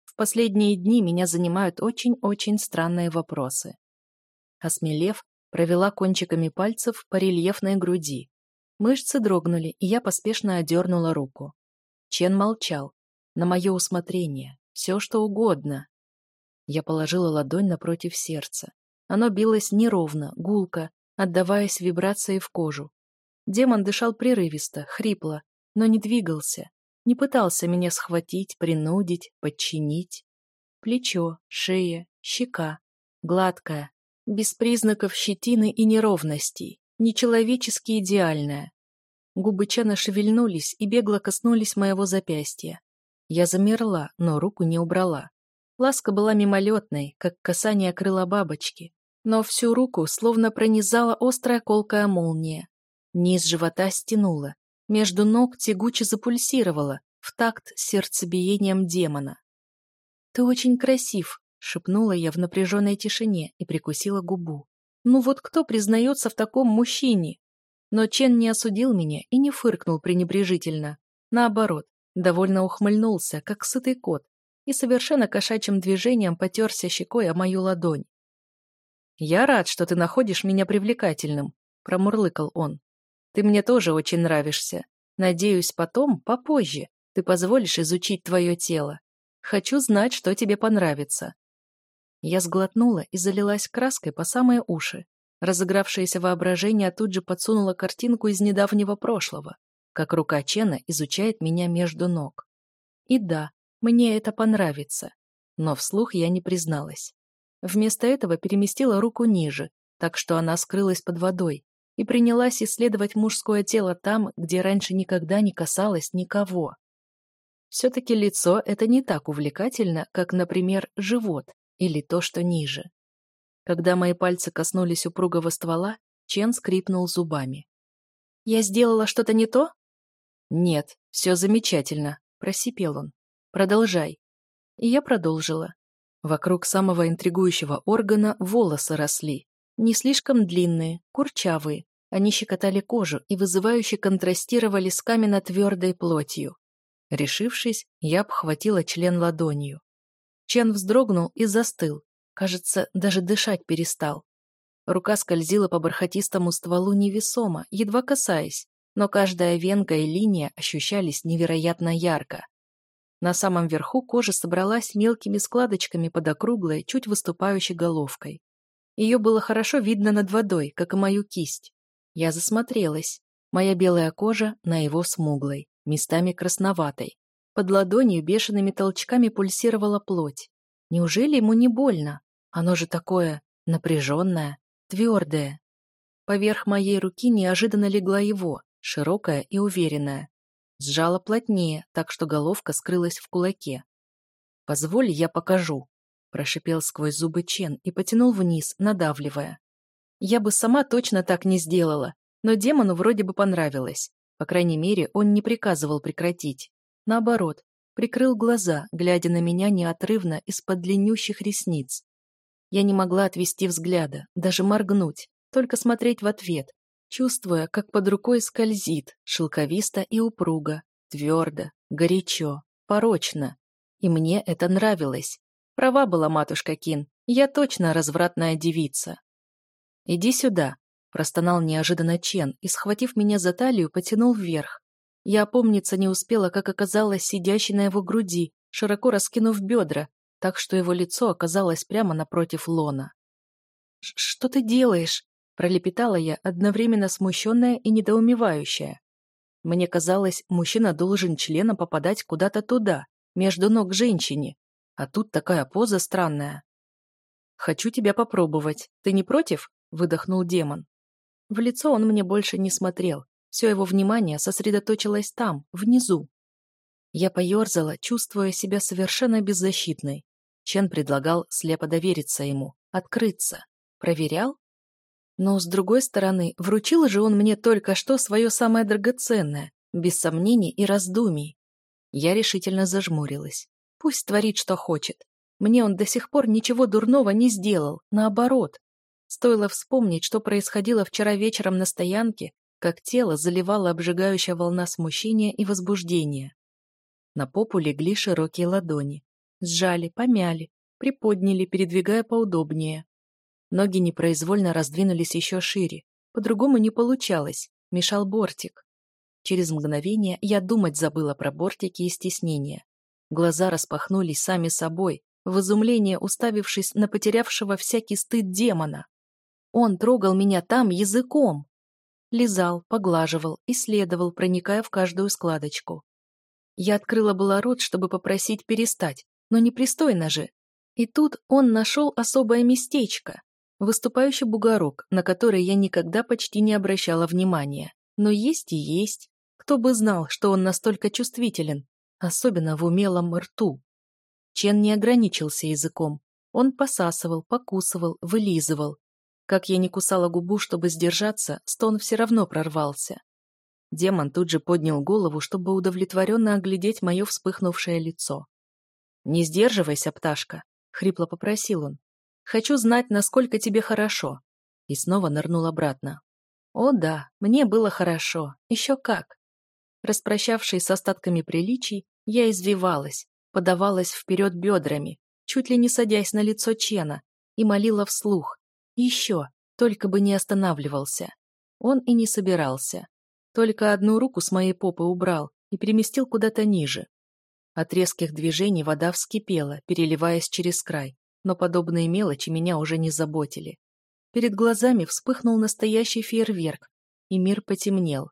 В последние дни меня занимают очень-очень странные вопросы. Осмелев, провела кончиками пальцев по рельефной груди, Мышцы дрогнули, и я поспешно одернула руку. Чен молчал. На мое усмотрение. Все, что угодно. Я положила ладонь напротив сердца. Оно билось неровно, гулко, отдаваясь вибрации в кожу. Демон дышал прерывисто, хрипло, но не двигался, не пытался меня схватить, принудить, подчинить. Плечо, шея, щека, гладкая, без признаков щетины и неровностей нечеловечески идеальная. Губы Чена шевельнулись и бегло коснулись моего запястья. Я замерла, но руку не убрала. Ласка была мимолетной, как касание крыла бабочки, но всю руку словно пронизала острая колкая молния. Низ живота стянула, между ног тягуче запульсировала, в такт с сердцебиением демона. «Ты очень красив», — шепнула я в напряженной тишине и прикусила губу. Ну вот кто признается в таком мужчине? Но Чен не осудил меня и не фыркнул пренебрежительно. Наоборот, довольно ухмыльнулся, как сытый кот, и совершенно кошачьим движением потерся щекой о мою ладонь. «Я рад, что ты находишь меня привлекательным», — промурлыкал он. «Ты мне тоже очень нравишься. Надеюсь, потом, попозже, ты позволишь изучить твое тело. Хочу знать, что тебе понравится. Я сглотнула и залилась краской по самые уши. Разыгравшееся воображение тут же подсунуло картинку из недавнего прошлого, как рука Чена изучает меня между ног. И да, мне это понравится. Но вслух я не призналась. Вместо этого переместила руку ниже, так что она скрылась под водой, и принялась исследовать мужское тело там, где раньше никогда не касалось никого. Все-таки лицо — это не так увлекательно, как, например, живот, или то, что ниже. Когда мои пальцы коснулись упругого ствола, Чен скрипнул зубами. «Я сделала что-то не то?» «Нет, все замечательно», — просипел он. «Продолжай». И я продолжила. Вокруг самого интригующего органа волосы росли. Не слишком длинные, курчавые. Они щекотали кожу и вызывающе контрастировали с каменно-твердой плотью. Решившись, я обхватила член ладонью. Чен вздрогнул и застыл. Кажется, даже дышать перестал. Рука скользила по бархатистому стволу невесомо, едва касаясь, но каждая венка и линия ощущались невероятно ярко. На самом верху кожа собралась мелкими складочками под округлой, чуть выступающей головкой. Ее было хорошо видно над водой, как и мою кисть. Я засмотрелась. Моя белая кожа на его смуглой, местами красноватой. Под ладонью бешеными толчками пульсировала плоть. Неужели ему не больно? Оно же такое напряженное, твердое. Поверх моей руки неожиданно легла его, широкая и уверенная. Сжала плотнее, так что головка скрылась в кулаке. «Позволь, я покажу», – прошипел сквозь зубы Чен и потянул вниз, надавливая. «Я бы сама точно так не сделала, но демону вроде бы понравилось. По крайней мере, он не приказывал прекратить наоборот, прикрыл глаза, глядя на меня неотрывно из-под длиннющих ресниц. Я не могла отвести взгляда, даже моргнуть, только смотреть в ответ, чувствуя, как под рукой скользит, шелковисто и упруго, твердо, горячо, порочно. И мне это нравилось. Права была матушка Кин, я точно развратная девица. «Иди сюда», – простонал неожиданно Чен и, схватив меня за талию, потянул вверх, я опомниться не успела, как оказалась сидящей на его груди, широко раскинув бедра, так что его лицо оказалось прямо напротив лона. «Что ты делаешь?» – пролепетала я, одновременно смущенная и недоумевающая. Мне казалось, мужчина должен членом попадать куда-то туда, между ног женщине, а тут такая поза странная. «Хочу тебя попробовать. Ты не против?» – выдохнул демон. В лицо он мне больше не смотрел, все его внимание сосредоточилось там, внизу. Я поерзала, чувствуя себя совершенно беззащитной. Чен предлагал слепо довериться ему, открыться. Проверял? Но, с другой стороны, вручил же он мне только что свое самое драгоценное, без сомнений и раздумий. Я решительно зажмурилась. Пусть творит, что хочет. Мне он до сих пор ничего дурного не сделал, наоборот. Стоило вспомнить, что происходило вчера вечером на стоянке, как тело заливала обжигающая волна смущения и возбуждения. На попу легли широкие ладони. Сжали, помяли, приподняли, передвигая поудобнее. Ноги непроизвольно раздвинулись еще шире. По-другому не получалось, мешал бортик. Через мгновение я думать забыла про бортики и стеснение. Глаза распахнулись сами собой, в изумление уставившись на потерявшего всякий стыд демона. Он трогал меня там языком лизал, поглаживал, исследовал, проникая в каждую складочку. Я открыла была рот, чтобы попросить перестать, но непристойно же. И тут он нашел особое местечко. Выступающий бугорок, на который я никогда почти не обращала внимания. Но есть и есть. Кто бы знал, что он настолько чувствителен, особенно в умелом рту. Чен не ограничился языком. Он посасывал, покусывал, вылизывал, как я не кусала губу, чтобы сдержаться, стон все равно прорвался. Демон тут же поднял голову, чтобы удовлетворенно оглядеть мое вспыхнувшее лицо. «Не сдерживайся, пташка», — хрипло попросил он. «Хочу знать, насколько тебе хорошо». И снова нырнул обратно. «О да, мне было хорошо. Еще как». Распрощавшись с остатками приличий, я извивалась, подавалась вперед бедрами, чуть ли не садясь на лицо Чена, и молила вслух, еще, только бы не останавливался. Он и не собирался. Только одну руку с моей попы убрал и переместил куда-то ниже. От резких движений вода вскипела, переливаясь через край, но подобные мелочи меня уже не заботили. Перед глазами вспыхнул настоящий фейерверк, и мир потемнел.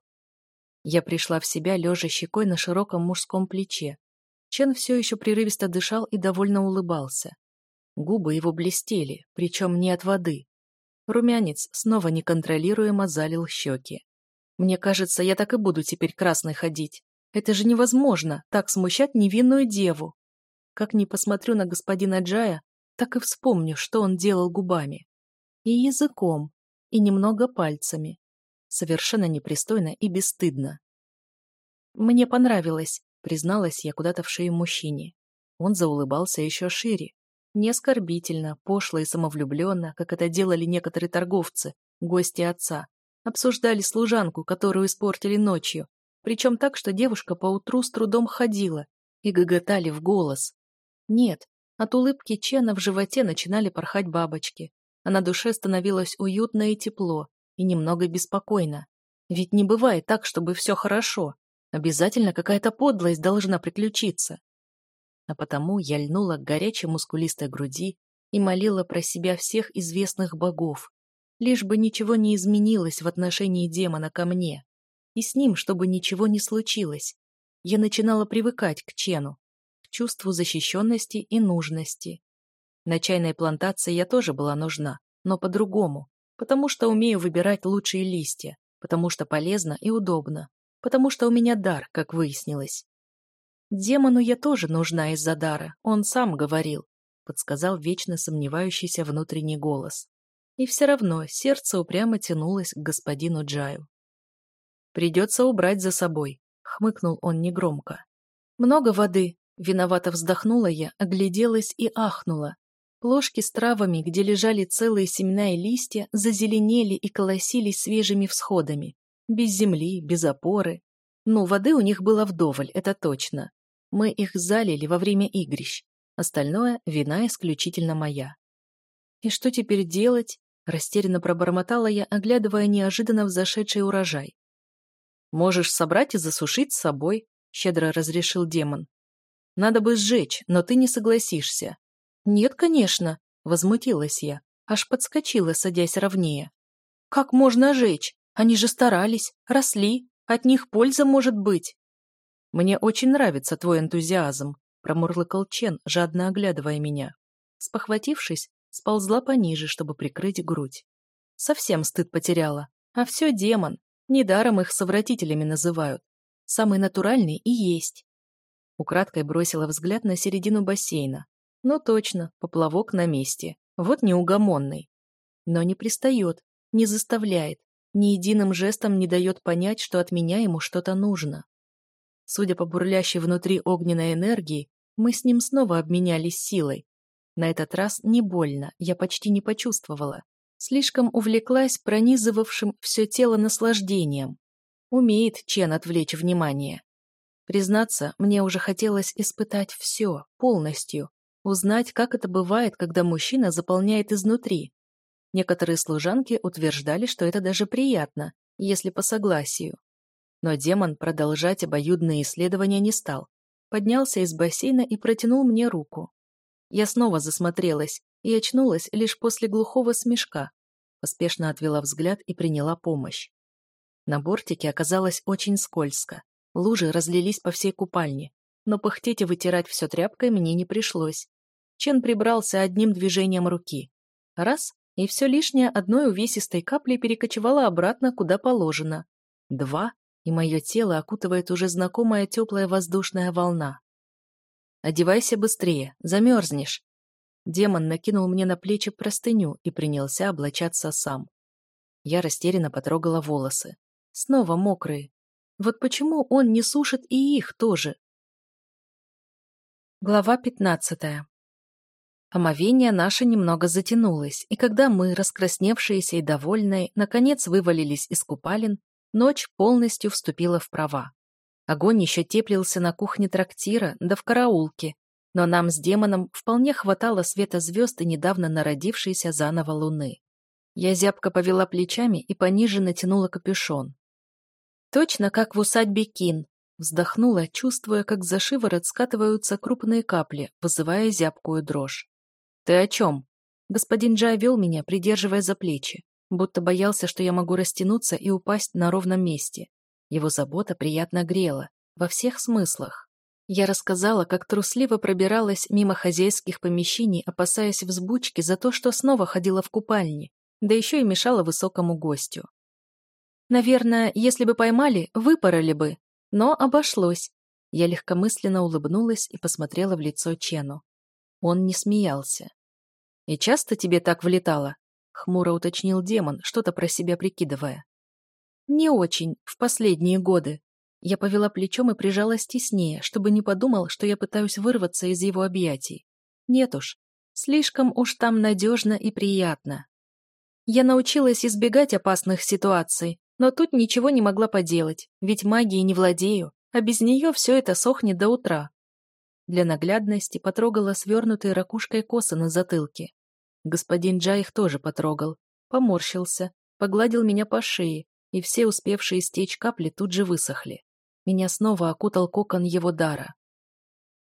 Я пришла в себя, лежа щекой на широком мужском плече. Чен все еще прерывисто дышал и довольно улыбался. Губы его блестели, причем не от воды, Румянец снова неконтролируемо залил щеки. «Мне кажется, я так и буду теперь красной ходить. Это же невозможно, так смущать невинную деву!» Как ни посмотрю на господина Джая, так и вспомню, что он делал губами. И языком, и немного пальцами. Совершенно непристойно и бесстыдно. «Мне понравилось», — призналась я куда-то в шею мужчине. Он заулыбался еще шире, не оскорбительно, пошло и самовлюбленно, как это делали некоторые торговцы, гости отца. Обсуждали служанку, которую испортили ночью. Причем так, что девушка поутру с трудом ходила и гоготали в голос. Нет, от улыбки Чена в животе начинали порхать бабочки, а на душе становилось уютно и тепло, и немного беспокойно. Ведь не бывает так, чтобы все хорошо. Обязательно какая-то подлость должна приключиться а потому я льнула к горячей мускулистой груди и молила про себя всех известных богов, лишь бы ничего не изменилось в отношении демона ко мне, и с ним, чтобы ничего не случилось. Я начинала привыкать к Чену, к чувству защищенности и нужности. На чайной плантации я тоже была нужна, но по-другому, потому что умею выбирать лучшие листья, потому что полезно и удобно, потому что у меня дар, как выяснилось. Демону я тоже нужна из-за дара, он сам говорил, подсказал вечно сомневающийся внутренний голос. И все равно сердце упрямо тянулось к господину Джаю. «Придется убрать за собой», — хмыкнул он негромко. «Много воды», — виновато вздохнула я, огляделась и ахнула. Плошки с травами, где лежали целые семена и листья, зазеленели и колосились свежими всходами. Без земли, без опоры. Но воды у них было вдоволь, это точно. Мы их залили во время игрищ. Остальное — вина исключительно моя. И что теперь делать? Растерянно пробормотала я, оглядывая неожиданно взошедший урожай. «Можешь собрать и засушить с собой», — щедро разрешил демон. «Надо бы сжечь, но ты не согласишься». «Нет, конечно», — возмутилась я, аж подскочила, садясь ровнее. «Как можно жечь? Они же старались, росли, от них польза может быть» мне очень нравится твой энтузиазм промурлыкал чен жадно оглядывая меня. Спохватившись сползла пониже чтобы прикрыть грудь. Совсем стыд потеряла. А все демон. Недаром их совратителями называют. Самый натуральный и есть. Украдкой бросила взгляд на середину бассейна. Ну точно поплавок на месте. Вот неугомонный. Но не пристает не заставляет. Ни единым жестом не дает понять что от меня ему что то нужно. Судя по бурлящей внутри огненной энергии, мы с ним снова обменялись силой. На этот раз не больно, я почти не почувствовала. Слишком увлеклась пронизывавшим все тело наслаждением. Умеет Чен отвлечь внимание. Признаться, мне уже хотелось испытать все, полностью, узнать, как это бывает, когда мужчина заполняет изнутри. Некоторые служанки утверждали, что это даже приятно, если по согласию. Но демон продолжать обоюдные исследования не стал. Поднялся из бассейна и протянул мне руку. Я снова засмотрелась и очнулась лишь после глухого смешка. Поспешно отвела взгляд и приняла помощь. На бортике оказалось очень скользко. Лужи разлились по всей купальне, но пыхтеть и вытирать все тряпкой мне не пришлось. Чен прибрался одним движением руки. Раз, и все лишнее одной увесистой капли перекочевало обратно, куда положено. Два, и мое тело окутывает уже знакомая теплая воздушная волна. «Одевайся быстрее, замерзнешь!» Демон накинул мне на плечи простыню и принялся облачаться сам. Я растерянно потрогала волосы. Снова мокрые. Вот почему он не сушит и их тоже? Глава пятнадцатая. Омовение наше немного затянулось, и когда мы, раскрасневшиеся и довольные, наконец вывалились из купалин, Ночь полностью вступила в права. Огонь еще теплился на кухне трактира, да в караулке, но нам с демоном вполне хватало света звезд и недавно народившейся заново луны. Я зябко повела плечами и пониже натянула капюшон. Точно как в усадьбе Кин, вздохнула, чувствуя, как за шиворот скатываются крупные капли, вызывая зябкую дрожь. «Ты о чем?» Господин Джай вел меня, придерживая за плечи будто боялся, что я могу растянуться и упасть на ровном месте. Его забота приятно грела, во всех смыслах. Я рассказала, как трусливо пробиралась мимо хозяйских помещений, опасаясь взбучки за то, что снова ходила в купальни, да еще и мешала высокому гостю. Наверное, если бы поймали, выпороли бы. Но обошлось. Я легкомысленно улыбнулась и посмотрела в лицо Чену. Он не смеялся. «И часто тебе так влетало?» Хмуро уточнил демон, что-то про себя прикидывая. «Не очень, в последние годы». Я повела плечом и прижалась теснее, чтобы не подумал, что я пытаюсь вырваться из его объятий. Нет уж, слишком уж там надежно и приятно. Я научилась избегать опасных ситуаций, но тут ничего не могла поделать, ведь магией не владею, а без нее все это сохнет до утра. Для наглядности потрогала свернутые ракушкой косы на затылке. Господин Джаих тоже потрогал, поморщился, погладил меня по шее, и все успевшие стечь капли тут же высохли. Меня снова окутал кокон его дара.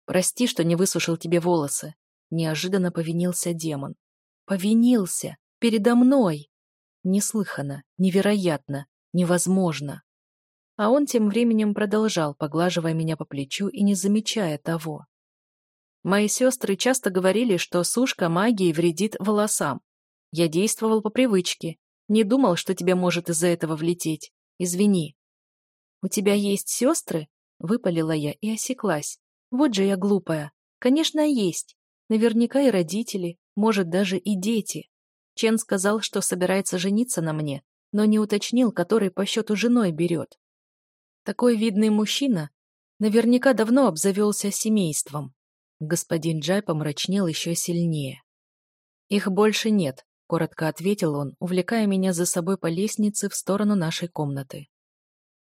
«Прости, что не высушил тебе волосы», — неожиданно повинился демон. «Повинился! Передо мной!» Неслыханно, невероятно, невозможно. А он тем временем продолжал, поглаживая меня по плечу и не замечая того. Мои сестры часто говорили, что сушка магии вредит волосам. Я действовал по привычке. Не думал, что тебе может из-за этого влететь. Извини. «У тебя есть сестры?» — выпалила я и осеклась. «Вот же я глупая. Конечно, есть. Наверняка и родители, может, даже и дети. Чен сказал, что собирается жениться на мне, но не уточнил, который по счету женой берет. Такой видный мужчина наверняка давно обзавелся семейством. Господин Джай помрачнел еще сильнее. «Их больше нет», — коротко ответил он, увлекая меня за собой по лестнице в сторону нашей комнаты.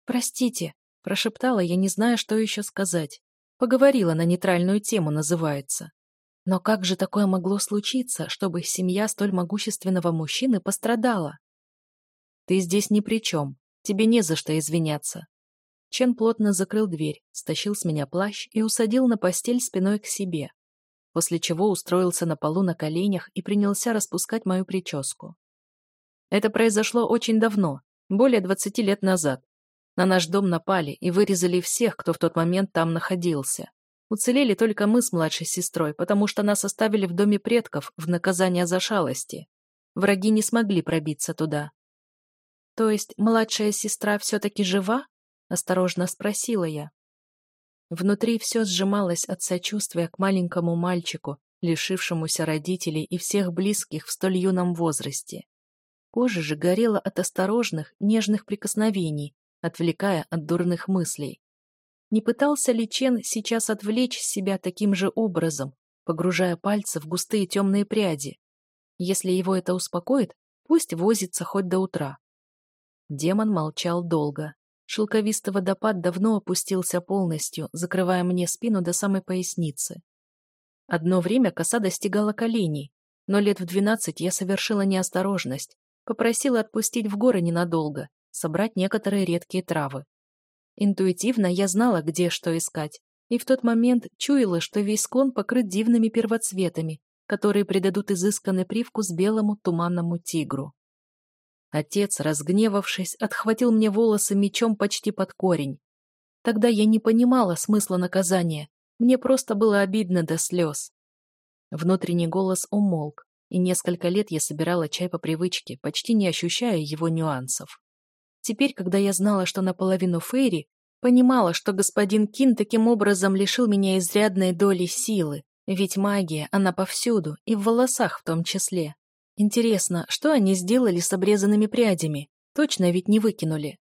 «Простите», — прошептала я, не зная, что еще сказать. Поговорила на нейтральную тему, называется. Но как же такое могло случиться, чтобы семья столь могущественного мужчины пострадала? «Ты здесь ни при чем. Тебе не за что извиняться. Чен плотно закрыл дверь, стащил с меня плащ и усадил на постель спиной к себе, после чего устроился на полу на коленях и принялся распускать мою прическу. Это произошло очень давно, более 20 лет назад. На наш дом напали и вырезали всех, кто в тот момент там находился. Уцелели только мы с младшей сестрой, потому что нас оставили в доме предков в наказание за шалости. Враги не смогли пробиться туда. То есть младшая сестра все-таки жива? — осторожно спросила я. Внутри все сжималось от сочувствия к маленькому мальчику, лишившемуся родителей и всех близких в столь юном возрасте. Кожа же горела от осторожных, нежных прикосновений, отвлекая от дурных мыслей. Не пытался ли Чен сейчас отвлечь себя таким же образом, погружая пальцы в густые темные пряди? Если его это успокоит, пусть возится хоть до утра. Демон молчал долго. Шелковистый водопад давно опустился полностью, закрывая мне спину до самой поясницы. Одно время коса достигала коленей, но лет в двенадцать я совершила неосторожность, попросила отпустить в горы ненадолго, собрать некоторые редкие травы. Интуитивно я знала, где что искать, и в тот момент чуяла, что весь склон покрыт дивными первоцветами, которые придадут изысканный привкус белому туманному тигру. Отец, разгневавшись, отхватил мне волосы мечом почти под корень. Тогда я не понимала смысла наказания, мне просто было обидно до слез. Внутренний голос умолк, и несколько лет я собирала чай по привычке, почти не ощущая его нюансов. Теперь, когда я знала, что наполовину Фейри, понимала, что господин Кин таким образом лишил меня изрядной доли силы, ведь магия, она повсюду, и в волосах в том числе. Интересно, что они сделали с обрезанными прядями? Точно ведь не выкинули.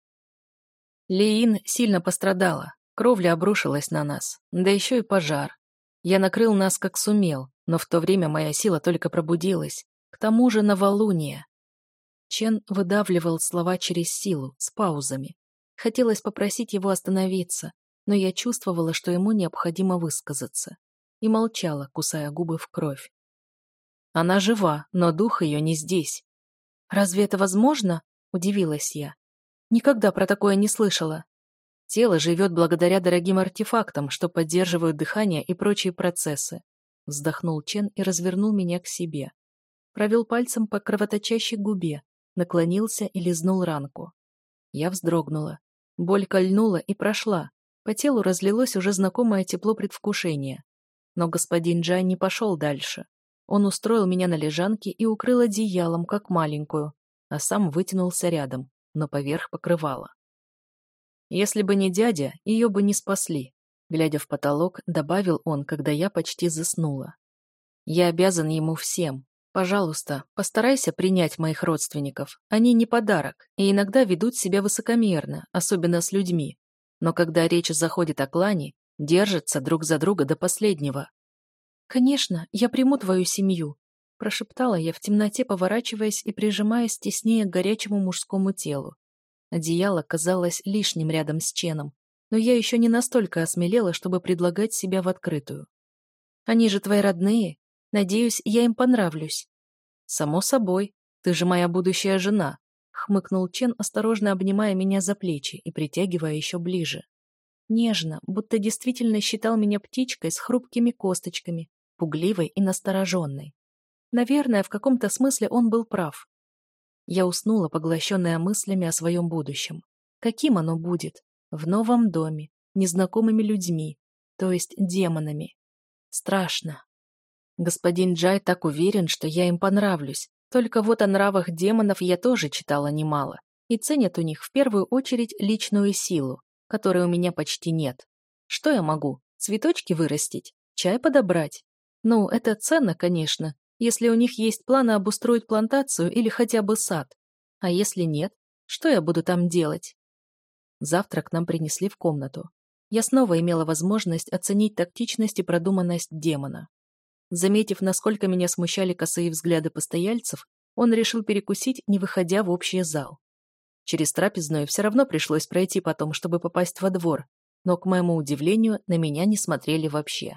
Леин сильно пострадала. Кровля обрушилась на нас. Да еще и пожар. Я накрыл нас как сумел, но в то время моя сила только пробудилась. К тому же новолуние. Чен выдавливал слова через силу, с паузами. Хотелось попросить его остановиться, но я чувствовала, что ему необходимо высказаться. И молчала, кусая губы в кровь. Она жива, но дух ее не здесь. Разве это возможно? Удивилась я. Никогда про такое не слышала. Тело живет благодаря дорогим артефактам, что поддерживают дыхание и прочие процессы. Вздохнул Чен и развернул меня к себе. Провел пальцем по кровоточащей губе, наклонился и лизнул ранку. Я вздрогнула. Боль кольнула и прошла. По телу разлилось уже знакомое тепло предвкушения. Но господин Джан не пошел дальше. Он устроил меня на лежанке и укрыл одеялом, как маленькую, а сам вытянулся рядом, но поверх покрывала. Если бы не дядя, ее бы не спасли, глядя в потолок, добавил он, когда я почти заснула. Я обязан ему всем. Пожалуйста, постарайся принять моих родственников. Они не подарок и иногда ведут себя высокомерно, особенно с людьми. Но когда речь заходит о клане, держатся друг за друга до последнего. «Конечно, я приму твою семью», — прошептала я в темноте, поворачиваясь и прижимаясь теснее к горячему мужскому телу. Одеяло казалось лишним рядом с Ченом, но я еще не настолько осмелела, чтобы предлагать себя в открытую. «Они же твои родные. Надеюсь, я им понравлюсь». «Само собой. Ты же моя будущая жена», — хмыкнул Чен, осторожно обнимая меня за плечи и притягивая еще ближе. Нежно, будто действительно считал меня птичкой с хрупкими косточками, пугливой и настороженной. Наверное, в каком-то смысле он был прав. Я уснула, поглощенная мыслями о своем будущем. Каким оно будет? В новом доме, незнакомыми людьми, то есть демонами. Страшно. Господин Джай так уверен, что я им понравлюсь. Только вот о нравах демонов я тоже читала немало. И ценят у них в первую очередь личную силу, которой у меня почти нет. Что я могу? Цветочки вырастить? Чай подобрать? Ну, это ценно, конечно, если у них есть планы обустроить плантацию или хотя бы сад. А если нет, что я буду там делать? Завтрак нам принесли в комнату. Я снова имела возможность оценить тактичность и продуманность демона. Заметив, насколько меня смущали косые взгляды постояльцев, он решил перекусить, не выходя в общий зал. Через трапезную все равно пришлось пройти потом, чтобы попасть во двор, но, к моему удивлению, на меня не смотрели вообще.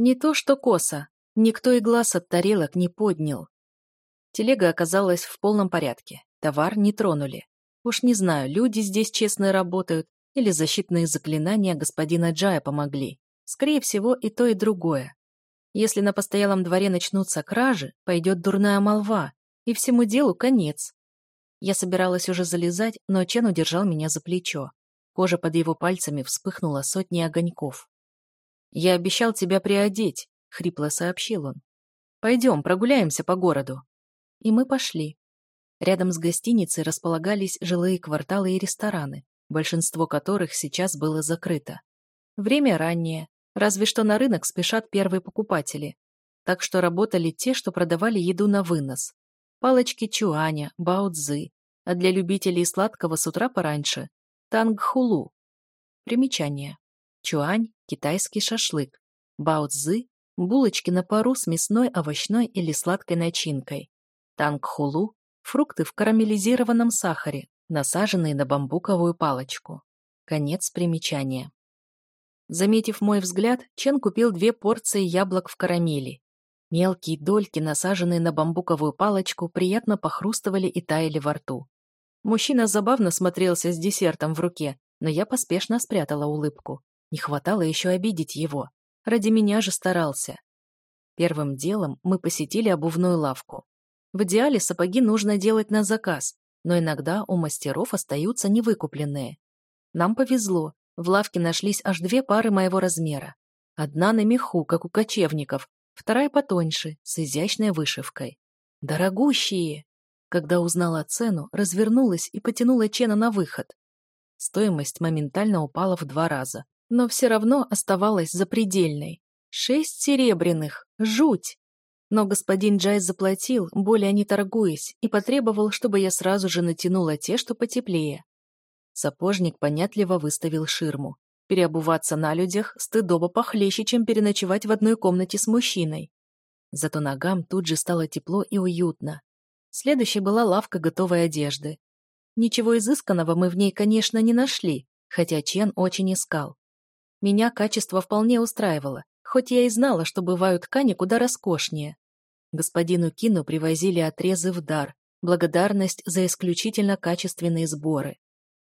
Не то что косо, никто и глаз от тарелок не поднял. Телега оказалась в полном порядке, товар не тронули. Уж не знаю, люди здесь честно работают или защитные заклинания господина Джая помогли. Скорее всего, и то, и другое. Если на постоялом дворе начнутся кражи, пойдет дурная молва, и всему делу конец. Я собиралась уже залезать, но Чен удержал меня за плечо. Кожа под его пальцами вспыхнула сотни огоньков. «Я обещал тебя приодеть», — хрипло сообщил он. «Пойдем, прогуляемся по городу». И мы пошли. Рядом с гостиницей располагались жилые кварталы и рестораны, большинство которых сейчас было закрыто. Время раннее, разве что на рынок спешат первые покупатели. Так что работали те, что продавали еду на вынос. Палочки чуаня, баоцзы, а для любителей сладкого с утра пораньше – тангхулу. Примечание чуань, китайский шашлык, баоцзы, булочки на пару с мясной, овощной или сладкой начинкой, тангхулу, фрукты в карамелизированном сахаре, насаженные на бамбуковую палочку. Конец примечания. Заметив мой взгляд, Чен купил две порции яблок в карамели. Мелкие дольки, насаженные на бамбуковую палочку, приятно похрустывали и таяли во рту. Мужчина забавно смотрелся с десертом в руке, но я поспешно спрятала улыбку. Не хватало еще обидеть его. Ради меня же старался. Первым делом мы посетили обувную лавку. В идеале сапоги нужно делать на заказ, но иногда у мастеров остаются невыкупленные. Нам повезло, в лавке нашлись аж две пары моего размера. Одна на меху, как у кочевников, вторая потоньше, с изящной вышивкой. Дорогущие! Когда узнала цену, развернулась и потянула Чена на выход. Стоимость моментально упала в два раза, но все равно оставалась запредельной. Шесть серебряных. Жуть! Но господин Джай заплатил, более не торгуясь, и потребовал, чтобы я сразу же натянула те, что потеплее. Сапожник понятливо выставил ширму. Переобуваться на людях стыдоба похлеще, чем переночевать в одной комнате с мужчиной. Зато ногам тут же стало тепло и уютно. Следующей была лавка готовой одежды. Ничего изысканного мы в ней, конечно, не нашли, хотя Чен очень искал. Меня качество вполне устраивало, хоть я и знала, что бывают ткани куда роскошнее. Господину Кину привозили отрезы в дар, благодарность за исключительно качественные сборы.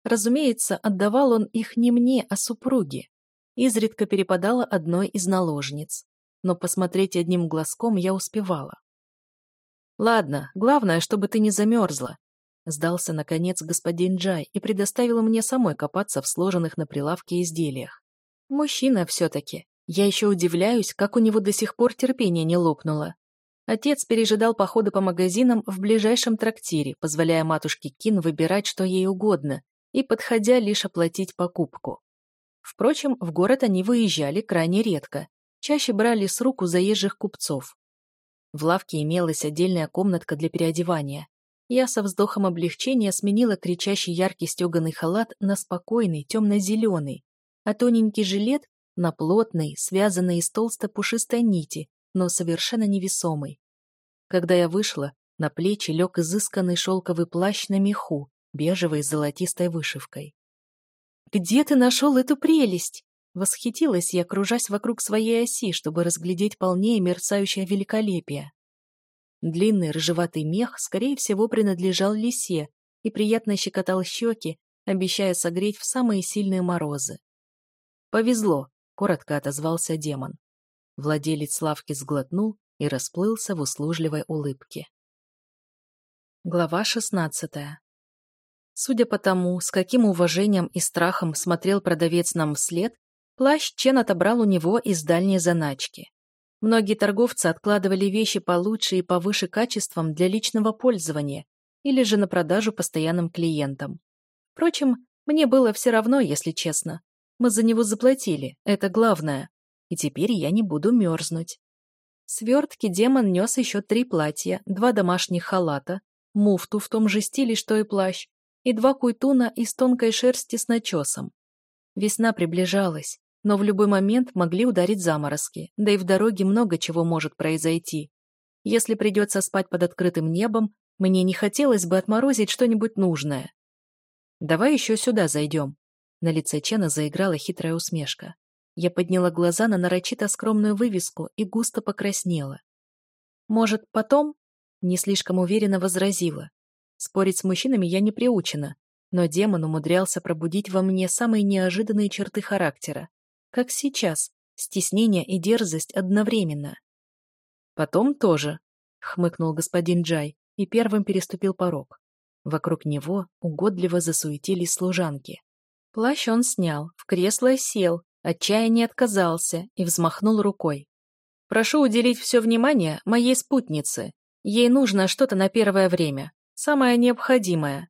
Разумеется, отдавал он их не мне, а супруге. Изредка перепадала одной из наложниц. Но посмотреть одним глазком я успевала. «Ладно, главное, чтобы ты не замерзла», — сдался, наконец, господин Джай и предоставил мне самой копаться в сложенных на прилавке изделиях. Мужчина все-таки. Я еще удивляюсь, как у него до сих пор терпение не лопнуло. Отец пережидал походы по магазинам в ближайшем трактире, позволяя матушке Кин выбирать, что ей угодно, и подходя лишь оплатить покупку. Впрочем, в город они выезжали крайне редко, чаще брали с рук у заезжих купцов. В лавке имелась отдельная комнатка для переодевания. Я со вздохом облегчения сменила кричащий яркий стеганый халат на спокойный, темно-зеленый, а тоненький жилет на плотной, связанной из толсто-пушистой нити, но совершенно невесомой. Когда я вышла, на плечи лег изысканный шелковый плащ на меху, бежевой с золотистой вышивкой. «Где ты нашел эту прелесть?» Восхитилась я, кружась вокруг своей оси, чтобы разглядеть полнее мерцающее великолепие. Длинный рыжеватый мех, скорее всего, принадлежал лисе и приятно щекотал щеки, обещая согреть в самые сильные морозы. «Повезло», — коротко отозвался демон. Владелец лавки сглотнул и расплылся в услужливой улыбке. Глава 16 Судя по тому, с каким уважением и страхом смотрел продавец нам вслед, плащ Чен отобрал у него из дальней заначки. Многие торговцы откладывали вещи получше и повыше качеством для личного пользования или же на продажу постоянным клиентам. Впрочем, мне было все равно, если честно. Мы за него заплатили, это главное. И теперь я не буду мерзнуть. Свертки демон нес еще три платья, два домашних халата, муфту в том же стиле, что и плащ, и два куйтуна из тонкой шерсти с начесом. Весна приближалась, но в любой момент могли ударить заморозки, да и в дороге много чего может произойти. Если придется спать под открытым небом, мне не хотелось бы отморозить что-нибудь нужное. «Давай еще сюда зайдем», на лице Чена заиграла хитрая усмешка. Я подняла глаза на нарочито скромную вывеску и густо покраснела. «Может, потом?» — не слишком уверенно возразила. Спорить с мужчинами я не приучена, но демон умудрялся пробудить во мне самые неожиданные черты характера. Как сейчас, стеснение и дерзость одновременно. «Потом тоже», — хмыкнул господин Джай и первым переступил порог. Вокруг него угодливо засуетились служанки. Плащ он снял, в кресло сел, отчаяние отказался и взмахнул рукой. «Прошу уделить все внимание моей спутнице. Ей нужно что-то на первое время, самое необходимое».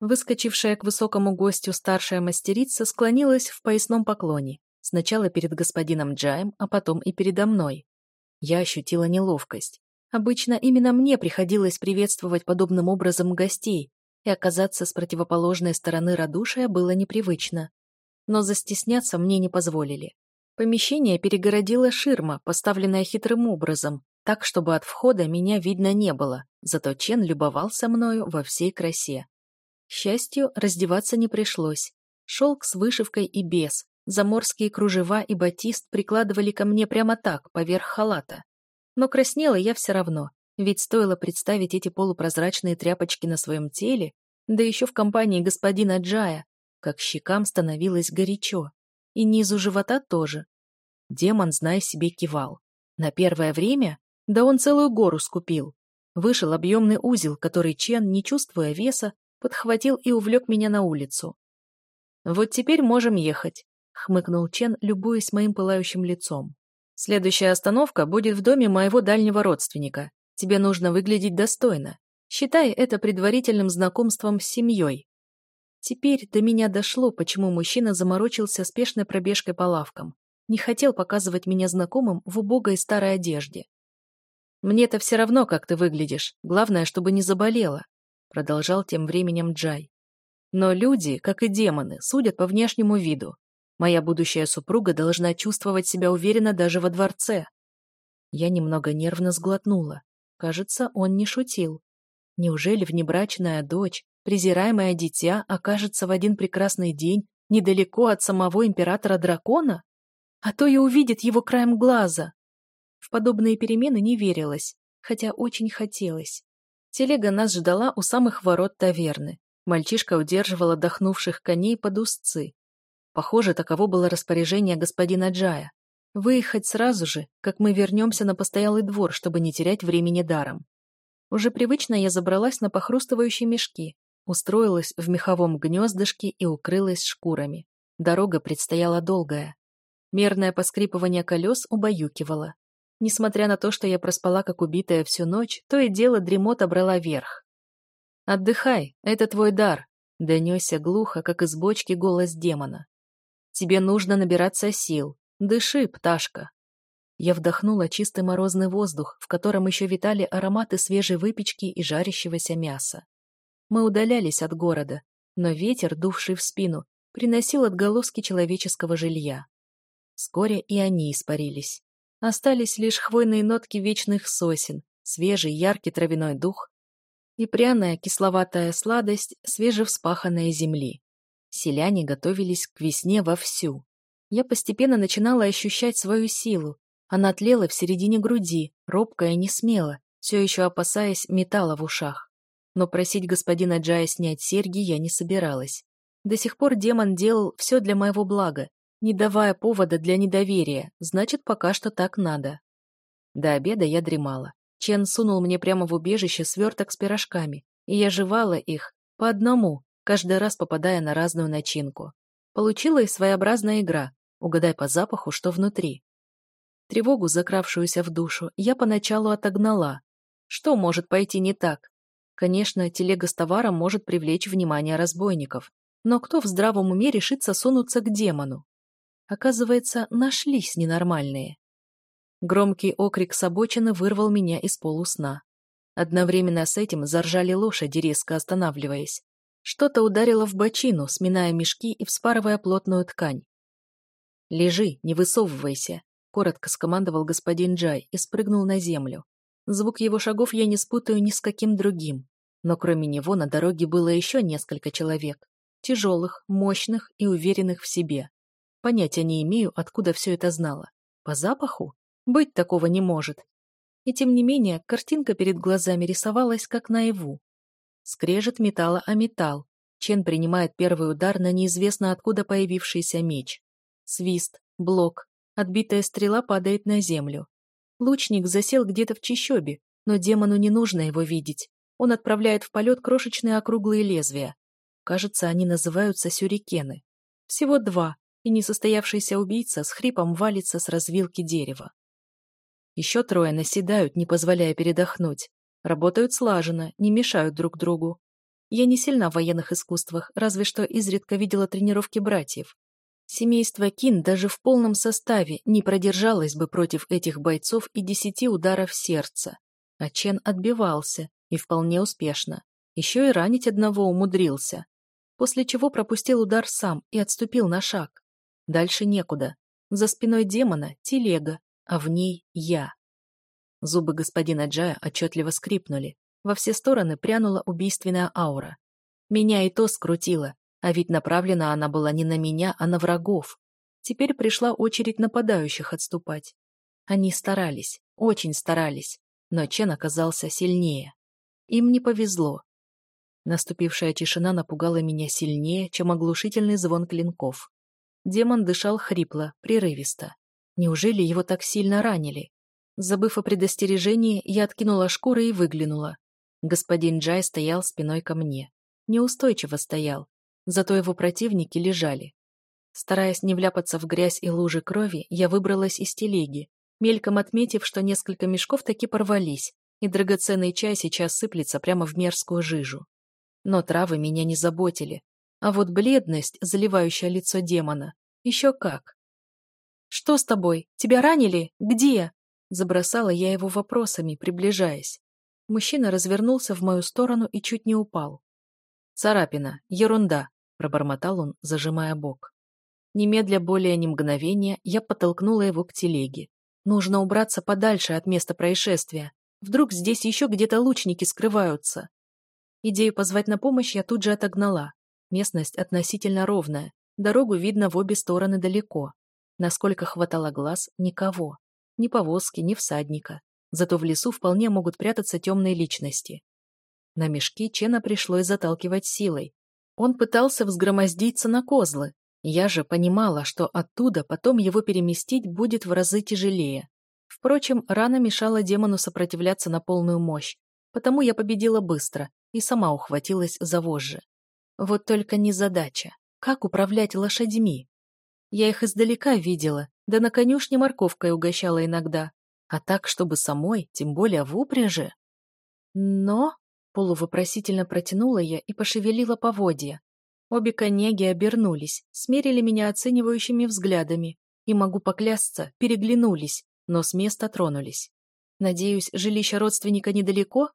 Выскочившая к высокому гостю старшая мастерица склонилась в поясном поклоне, сначала перед господином Джаем, а потом и передо мной. Я ощутила неловкость. Обычно именно мне приходилось приветствовать подобным образом гостей, и оказаться с противоположной стороны радушия было непривычно. Но застесняться мне не позволили. Помещение перегородила ширма, поставленная хитрым образом, так, чтобы от входа меня видно не было, зато Чен любовался мною во всей красе. К счастью, раздеваться не пришлось. Шелк с вышивкой и без, заморские кружева и батист прикладывали ко мне прямо так, поверх халата. Но краснела я все равно, ведь стоило представить эти полупрозрачные тряпочки на своем теле, да еще в компании господина Джая, как щекам становилось горячо. И низу живота тоже. Демон, зная себе, кивал. На первое время, да он целую гору скупил. Вышел объемный узел, который Чен, не чувствуя веса, подхватил и увлек меня на улицу. «Вот теперь можем ехать», — хмыкнул Чен, любуясь моим пылающим лицом. «Следующая остановка будет в доме моего дальнего родственника. Тебе нужно выглядеть достойно, считая это предварительным знакомством с семьей. Теперь до меня дошло, почему мужчина заморочился спешной пробежкой по лавкам. Не хотел показывать меня знакомым в убогой старой одежде. «Мне-то все равно, как ты выглядишь. Главное, чтобы не заболела», — продолжал тем временем Джай. «Но люди, как и демоны, судят по внешнему виду. Моя будущая супруга должна чувствовать себя уверенно даже во дворце». Я немного нервно сглотнула. Кажется, он не шутил. Неужели внебрачная дочь, презираемое дитя, окажется в один прекрасный день недалеко от самого императора-дракона? А то и увидит его краем глаза. В подобные перемены не верилось, хотя очень хотелось. Телега нас ждала у самых ворот таверны. Мальчишка удерживал отдохнувших коней под узцы. Похоже, таково было распоряжение господина Джая. Выехать сразу же, как мы вернемся на постоялый двор, чтобы не терять времени даром. Уже привычно я забралась на похрустывающие мешки, устроилась в меховом гнездышке и укрылась шкурами. Дорога предстояла долгая. Мерное поскрипывание колес убаюкивало. Несмотря на то, что я проспала как убитая всю ночь, то и дело дремота брала верх. «Отдыхай, это твой дар», — донесся глухо, как из бочки голос демона. «Тебе нужно набираться сил, «Дыши, пташка!» Я вдохнула чистый морозный воздух, в котором еще витали ароматы свежей выпечки и жарящегося мяса. Мы удалялись от города, но ветер, дувший в спину, приносил отголоски человеческого жилья. Вскоре и они испарились. Остались лишь хвойные нотки вечных сосен, свежий яркий травяной дух и пряная кисловатая сладость свежевспаханной земли. Селяне готовились к весне вовсю. Я постепенно начинала ощущать свою силу. Она тлела в середине груди, робкая и несмело, все еще опасаясь металла в ушах. Но просить господина Джая снять серьги я не собиралась. До сих пор демон делал все для моего блага, не давая повода для недоверия, значит, пока что так надо. До обеда я дремала. Чен сунул мне прямо в убежище сверток с пирожками, и я жевала их, по одному, каждый раз попадая на разную начинку. Получилась своеобразная игра, Угадай по запаху, что внутри. Тревогу, закравшуюся в душу, я поначалу отогнала. Что может пойти не так? Конечно, телега с товаром может привлечь внимание разбойников. Но кто в здравом уме решится сунуться к демону? Оказывается, нашлись ненормальные. Громкий окрик с обочины вырвал меня из полусна. Одновременно с этим заржали лошади, резко останавливаясь. Что-то ударило в бочину, сминая мешки и вспарывая плотную ткань. «Лежи, не высовывайся», — коротко скомандовал господин Джай и спрыгнул на землю. Звук его шагов я не спутаю ни с каким другим. Но кроме него на дороге было еще несколько человек. Тяжелых, мощных и уверенных в себе. Понятия не имею, откуда все это знала. По запаху? Быть такого не может. И тем не менее, картинка перед глазами рисовалась как наяву. Скрежет металла о металл. Чен принимает первый удар на неизвестно откуда появившийся меч. Свист, блок. Отбитая стрела падает на землю. Лучник засел где-то в чищобе, но демону не нужно его видеть. Он отправляет в полет крошечные округлые лезвия. Кажется, они называются сюрикены. Всего два, и несостоявшийся убийца с хрипом валится с развилки дерева. Еще трое наседают, не позволяя передохнуть. Работают слаженно, не мешают друг другу. Я не сильна в военных искусствах, разве что изредка видела тренировки братьев. Семейство Кин даже в полном составе не продержалось бы против этих бойцов и десяти ударов сердца. А Чен отбивался, и вполне успешно. Еще и ранить одного умудрился. После чего пропустил удар сам и отступил на шаг. Дальше некуда. За спиной демона телега, а в ней я. Зубы господина Джая отчетливо скрипнули. Во все стороны прянула убийственная аура. Меня и то скрутило, а ведь направлена она была не на меня, а на врагов. Теперь пришла очередь нападающих отступать. Они старались, очень старались, но Чен оказался сильнее. Им не повезло. Наступившая тишина напугала меня сильнее, чем оглушительный звон клинков. Демон дышал хрипло, прерывисто. Неужели его так сильно ранили? Забыв о предостережении, я откинула шкуры и выглянула. Господин Джай стоял спиной ко мне. Неустойчиво стоял, Зато его противники лежали. Стараясь не вляпаться в грязь и лужи крови, я выбралась из телеги, мельком отметив, что несколько мешков таки порвались, и драгоценный чай сейчас сыплется прямо в мерзкую жижу. Но травы меня не заботили. А вот бледность, заливающая лицо демона, еще как. «Что с тобой? Тебя ранили? Где?» Забросала я его вопросами, приближаясь. Мужчина развернулся в мою сторону и чуть не упал. «Царапина, ерунда», — пробормотал он, зажимая бок. Немедля более ни мгновения я подтолкнула его к телеге. Нужно убраться подальше от места происшествия. Вдруг здесь еще где-то лучники скрываются. Идею позвать на помощь я тут же отогнала. Местность относительно ровная. Дорогу видно в обе стороны далеко. Насколько хватало глаз, никого. Ни повозки, ни всадника. Зато в лесу вполне могут прятаться темные личности. На мешки Чена пришлось заталкивать силой. Он пытался взгромоздиться на козлы. Я же понимала, что оттуда потом его переместить будет в разы тяжелее. Впрочем, рана мешала демону сопротивляться на полную мощь, потому я победила быстро и сама ухватилась за вожжи. Вот только не задача, Как управлять лошадьми? Я их издалека видела, да на конюшне морковкой угощала иногда. А так, чтобы самой, тем более в упряжи. Но Полу вопросительно протянула я и пошевелила поводья. Обе конеги обернулись, смерили меня оценивающими взглядами и, могу поклясться, переглянулись, но с места тронулись. Надеюсь, жилище родственника недалеко?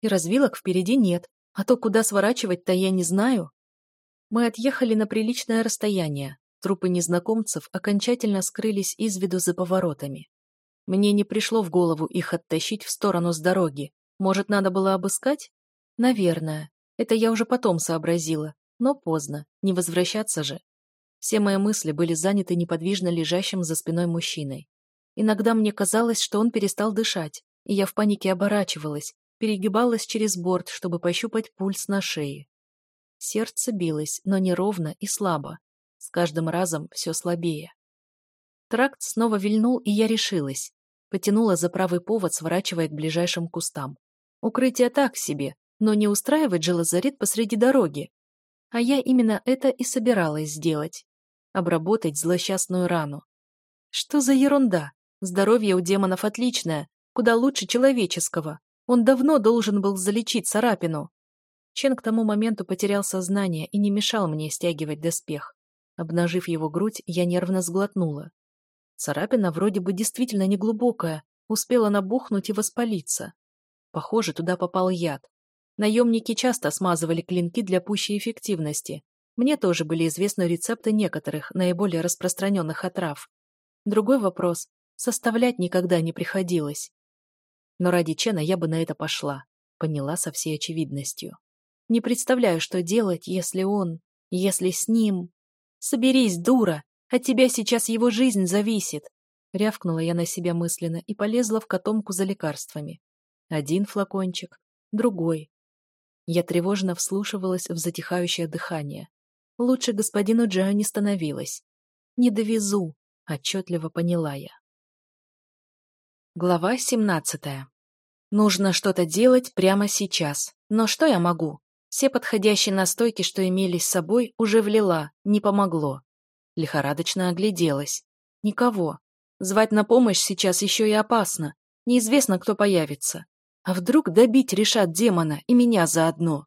И развилок впереди нет, а то куда сворачивать-то я не знаю. Мы отъехали на приличное расстояние. Трупы незнакомцев окончательно скрылись из виду за поворотами. Мне не пришло в голову их оттащить в сторону с дороги. Может, надо было обыскать? Наверное. Это я уже потом сообразила. Но поздно. Не возвращаться же. Все мои мысли были заняты неподвижно лежащим за спиной мужчиной. Иногда мне казалось, что он перестал дышать, и я в панике оборачивалась, перегибалась через борт, чтобы пощупать пульс на шее. Сердце билось, но неровно и слабо. С каждым разом все слабее. Тракт снова вильнул, и я решилась. Потянула за правый повод, сворачивая к ближайшим кустам. Укрытие так себе, но не устраивать же лазарет посреди дороги. А я именно это и собиралась сделать. Обработать злосчастную рану. Что за ерунда? Здоровье у демонов отличное, куда лучше человеческого. Он давно должен был залечить царапину. Чен к тому моменту потерял сознание и не мешал мне стягивать доспех. Обнажив его грудь, я нервно сглотнула. Царапина вроде бы действительно неглубокая, успела набухнуть и воспалиться. Похоже, туда попал яд. Наемники часто смазывали клинки для пущей эффективности. Мне тоже были известны рецепты некоторых, наиболее распространенных отрав. Другой вопрос – составлять никогда не приходилось. Но ради Чена я бы на это пошла, поняла со всей очевидностью. Не представляю, что делать, если он, если с ним... «Соберись, дура! От тебя сейчас его жизнь зависит!» Рявкнула я на себя мысленно и полезла в котомку за лекарствами. Один флакончик, другой, я тревожно вслушивалась в затихающее дыхание. Лучше господину Джаю не становилось. «Не довезу», — отчетливо поняла я. Глава 17. Нужно что-то делать прямо сейчас. Но что я могу? Все подходящие настойки, что имелись с собой, уже влила, не помогло. Лихорадочно огляделась. Никого. Звать на помощь сейчас еще и опасно. Неизвестно, кто появится. А вдруг добить решат демона и меня заодно?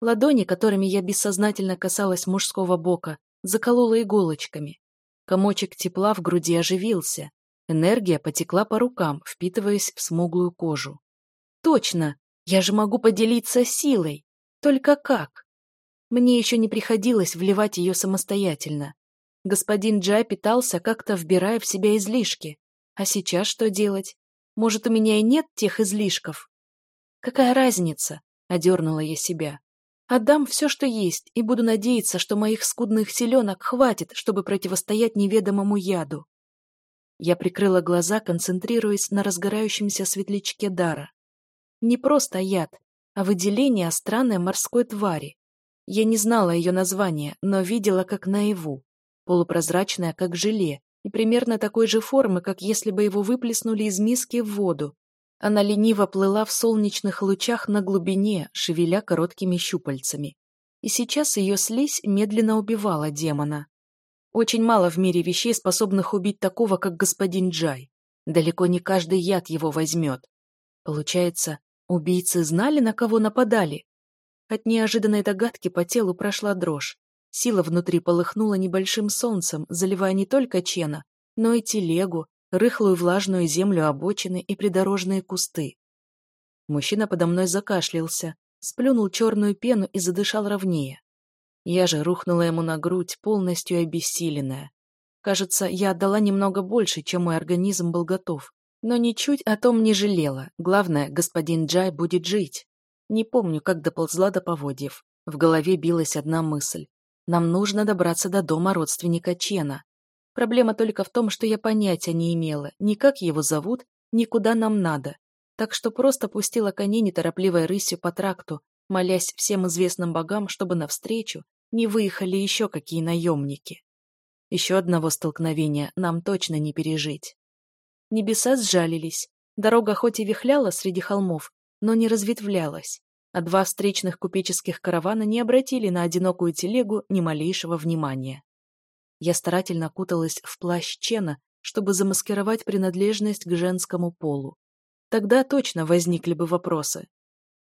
Ладони, которыми я бессознательно касалась мужского бока, заколола иголочками. Комочек тепла в груди оживился. Энергия потекла по рукам, впитываясь в смуглую кожу. Точно! Я же могу поделиться силой! Только как? Мне еще не приходилось вливать ее самостоятельно. Господин Джай питался, как-то вбирая в себя излишки. А сейчас что делать? Может, у меня и нет тех излишков. Какая разница? Одернула я себя. Отдам все, что есть, и буду надеяться, что моих скудных селенок хватит, чтобы противостоять неведомому яду. Я прикрыла глаза, концентрируясь на разгорающемся светлячке дара. Не просто яд, а выделение странной морской твари. Я не знала ее название, но видела как наяву, полупрозрачная, как желе, и примерно такой же формы, как если бы его выплеснули из миски в воду. Она лениво плыла в солнечных лучах на глубине, шевеля короткими щупальцами. И сейчас ее слизь медленно убивала демона. Очень мало в мире вещей, способных убить такого, как господин Джай. Далеко не каждый яд его возьмет. Получается, убийцы знали, на кого нападали? От неожиданной догадки по телу прошла дрожь. Сила внутри полыхнула небольшим солнцем, заливая не только Чена, но и телегу, рыхлую влажную землю обочины и придорожные кусты. Мужчина подо мной закашлялся, сплюнул черную пену и задышал ровнее. Я же рухнула ему на грудь, полностью обессиленная. Кажется, я отдала немного больше, чем мой организм был готов. Но ничуть о том не жалела. Главное, господин Джай будет жить. Не помню, как доползла до поводьев. В голове билась одна мысль. Нам нужно добраться до дома родственника Чена. Проблема только в том, что я понятия не имела, ни как его зовут, ни куда нам надо. Так что просто пустила коней неторопливой рысью по тракту, молясь всем известным богам, чтобы навстречу не выехали еще какие наемники. Еще одного столкновения нам точно не пережить. Небеса сжалились. Дорога хоть и вихляла среди холмов, но не разветвлялась а два встречных купеческих каравана не обратили на одинокую телегу ни малейшего внимания. Я старательно куталась в плащ Чена, чтобы замаскировать принадлежность к женскому полу. Тогда точно возникли бы вопросы.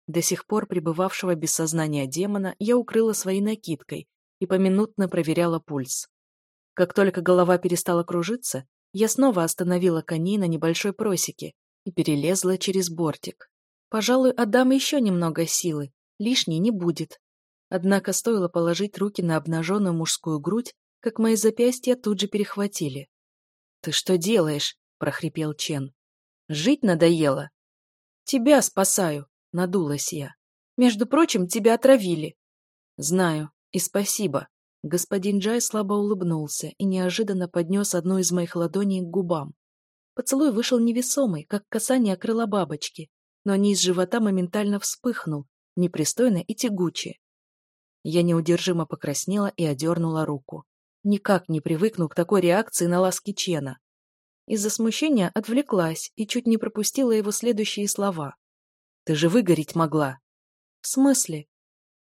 До сих пор пребывавшего без сознания демона я укрыла своей накидкой и поминутно проверяла пульс. Как только голова перестала кружиться, я снова остановила коней на небольшой просеке и перелезла через бортик. Пожалуй, отдам еще немного силы, лишней не будет. Однако стоило положить руки на обнаженную мужскую грудь, как мои запястья тут же перехватили. «Ты что делаешь?» — прохрипел Чен. «Жить надоело?» «Тебя спасаю», — надулась я. «Между прочим, тебя отравили». «Знаю, и спасибо». Господин Джай слабо улыбнулся и неожиданно поднес одну из моих ладоней к губам. Поцелуй вышел невесомый, как касание крыла бабочки, но низ живота моментально вспыхнул, непристойно и тягуче. Я неудержимо покраснела и одернула руку. Никак не привыкну к такой реакции на ласки Чена. Из-за смущения отвлеклась и чуть не пропустила его следующие слова. «Ты же выгореть могла!» «В смысле?»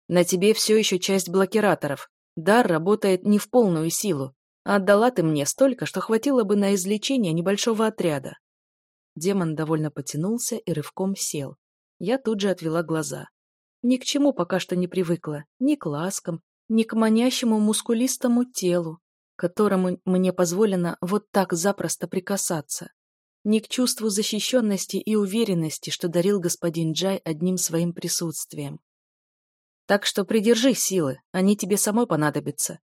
«На тебе все еще часть блокираторов. Дар работает не в полную силу, а отдала ты мне столько, что хватило бы на излечение небольшого отряда. Демон довольно потянулся и рывком сел. Я тут же отвела глаза. Ни к чему пока что не привыкла, ни к ласкам, ни к манящему мускулистому телу, которому мне позволено вот так запросто прикасаться, ни к чувству защищенности и уверенности, что дарил господин Джай одним своим присутствием. Так что придержи силы, они тебе самой понадобятся.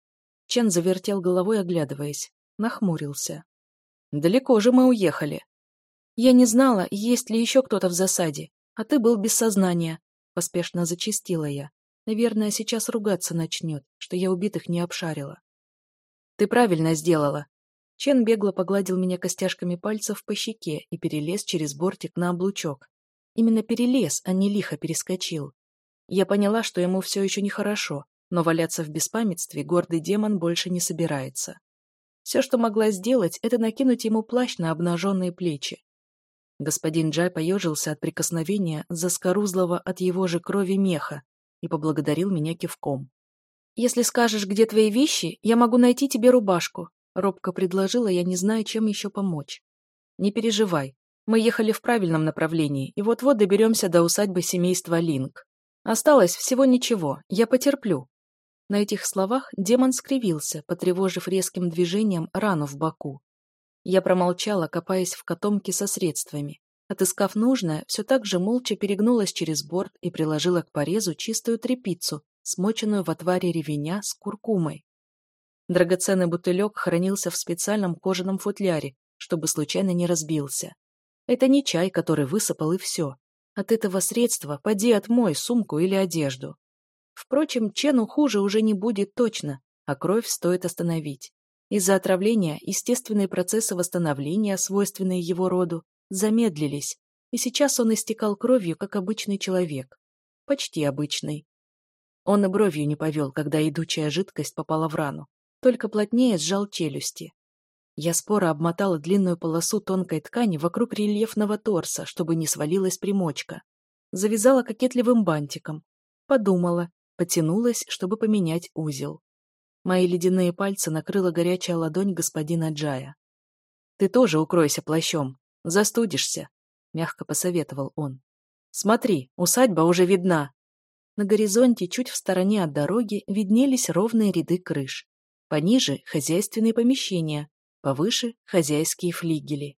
Чен завертел головой, оглядываясь, нахмурился. Далеко же мы уехали. Я не знала, есть ли еще кто-то в засаде, а ты был без сознания, поспешно зачистила я. Наверное, сейчас ругаться начнет, что я убитых не обшарила. Ты правильно сделала. Чен бегло погладил меня костяшками пальцев по щеке и перелез через бортик на облучок. Именно перелез, а не лихо перескочил. Я поняла, что ему все еще нехорошо, но валяться в беспамятстве гордый демон больше не собирается. Все, что могла сделать, это накинуть ему плащ на обнаженные плечи. Господин Джай поежился от прикосновения заскорузлого от его же крови меха и поблагодарил меня кивком. «Если скажешь, где твои вещи, я могу найти тебе рубашку», робко предложила я, не зная, чем еще помочь. «Не переживай. Мы ехали в правильном направлении и вот-вот доберемся до усадьбы семейства Линк. Осталось всего ничего, я потерплю». На этих словах демон скривился, потревожив резким движением рану в боку. Я промолчала, копаясь в котомке со средствами. Отыскав нужное, все так же молча перегнулась через борт и приложила к порезу чистую тряпицу, смоченную в отваре ревеня с куркумой. Драгоценный бутылек хранился в специальном кожаном футляре, чтобы случайно не разбился. Это не чай, который высыпал и все. От этого средства поди отмой сумку или одежду. Впрочем, Чену хуже уже не будет точно, а кровь стоит остановить. Из-за отравления естественные процессы восстановления, свойственные его роду, замедлились, и сейчас он истекал кровью, как обычный человек. Почти обычный. Он и бровью не повел, когда идучая жидкость попала в рану, только плотнее сжал челюсти. Я споро обмотала длинную полосу тонкой ткани вокруг рельефного торса, чтобы не свалилась примочка. Завязала кокетливым бантиком. Подумала, потянулась, чтобы поменять узел. Мои ледяные пальцы накрыла горячая ладонь господина Джая. «Ты тоже укройся плащом. Застудишься», — мягко посоветовал он. «Смотри, усадьба уже видна». На горизонте, чуть в стороне от дороги, виднелись ровные ряды крыш. Пониже — хозяйственные помещения, повыше — хозяйские флигели.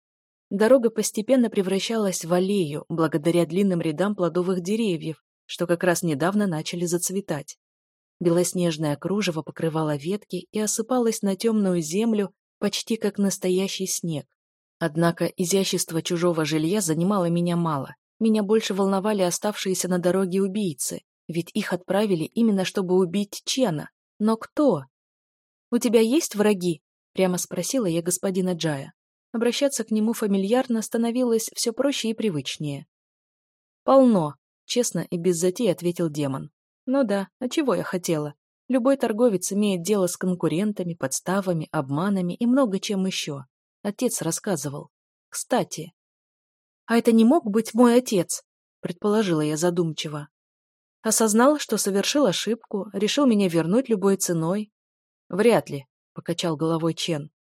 Дорога постепенно превращалась в аллею благодаря длинным рядам плодовых деревьев, что как раз недавно начали зацветать. Белоснежное кружево покрывало ветки и осыпалось на темную землю почти как настоящий снег. Однако изящество чужого жилья занимало меня мало. Меня больше волновали оставшиеся на дороге убийцы, ведь их отправили именно чтобы убить Чена. Но кто? «У тебя есть враги?» – прямо спросила я господина Джая. Обращаться к нему фамильярно становилось все проще и привычнее. «Полно», – честно и без затей ответил демон. Ну да, а чего я хотела? Любой торговец имеет дело с конкурентами, подставами, обманами и много чем еще. Отец рассказывал. Кстати. А это не мог быть мой отец, предположила я задумчиво. Осознал, что совершил ошибку, решил меня вернуть любой ценой. Вряд ли, покачал головой Чен.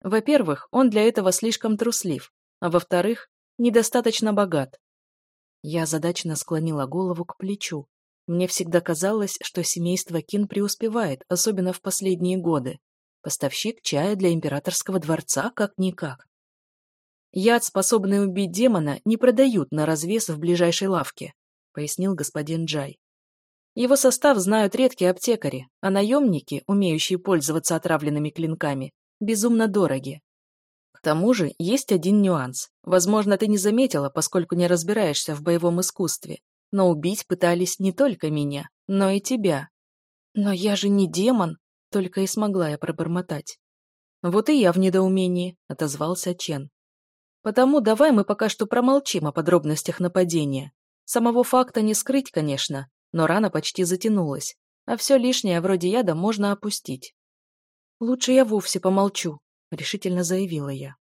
Во-первых, он для этого слишком труслив, а во-вторых, недостаточно богат. Я задачно склонила голову к плечу, мне всегда казалось, что семейство Кин преуспевает, особенно в последние годы. Поставщик чая для императорского дворца как-никак. «Яд, способный убить демона, не продают на развес в ближайшей лавке», пояснил господин Джай. «Его состав знают редкие аптекари, а наемники, умеющие пользоваться отравленными клинками, безумно дороги. К тому же есть один нюанс. Возможно, ты не заметила, поскольку не разбираешься в боевом искусстве но убить пытались не только меня, но и тебя. Но я же не демон, только и смогла я пробормотать. Вот и я в недоумении, отозвался Чен. Потому давай мы пока что промолчим о подробностях нападения. Самого факта не скрыть, конечно, но рана почти затянулась, а все лишнее вроде яда можно опустить. «Лучше я вовсе помолчу», — решительно заявила я.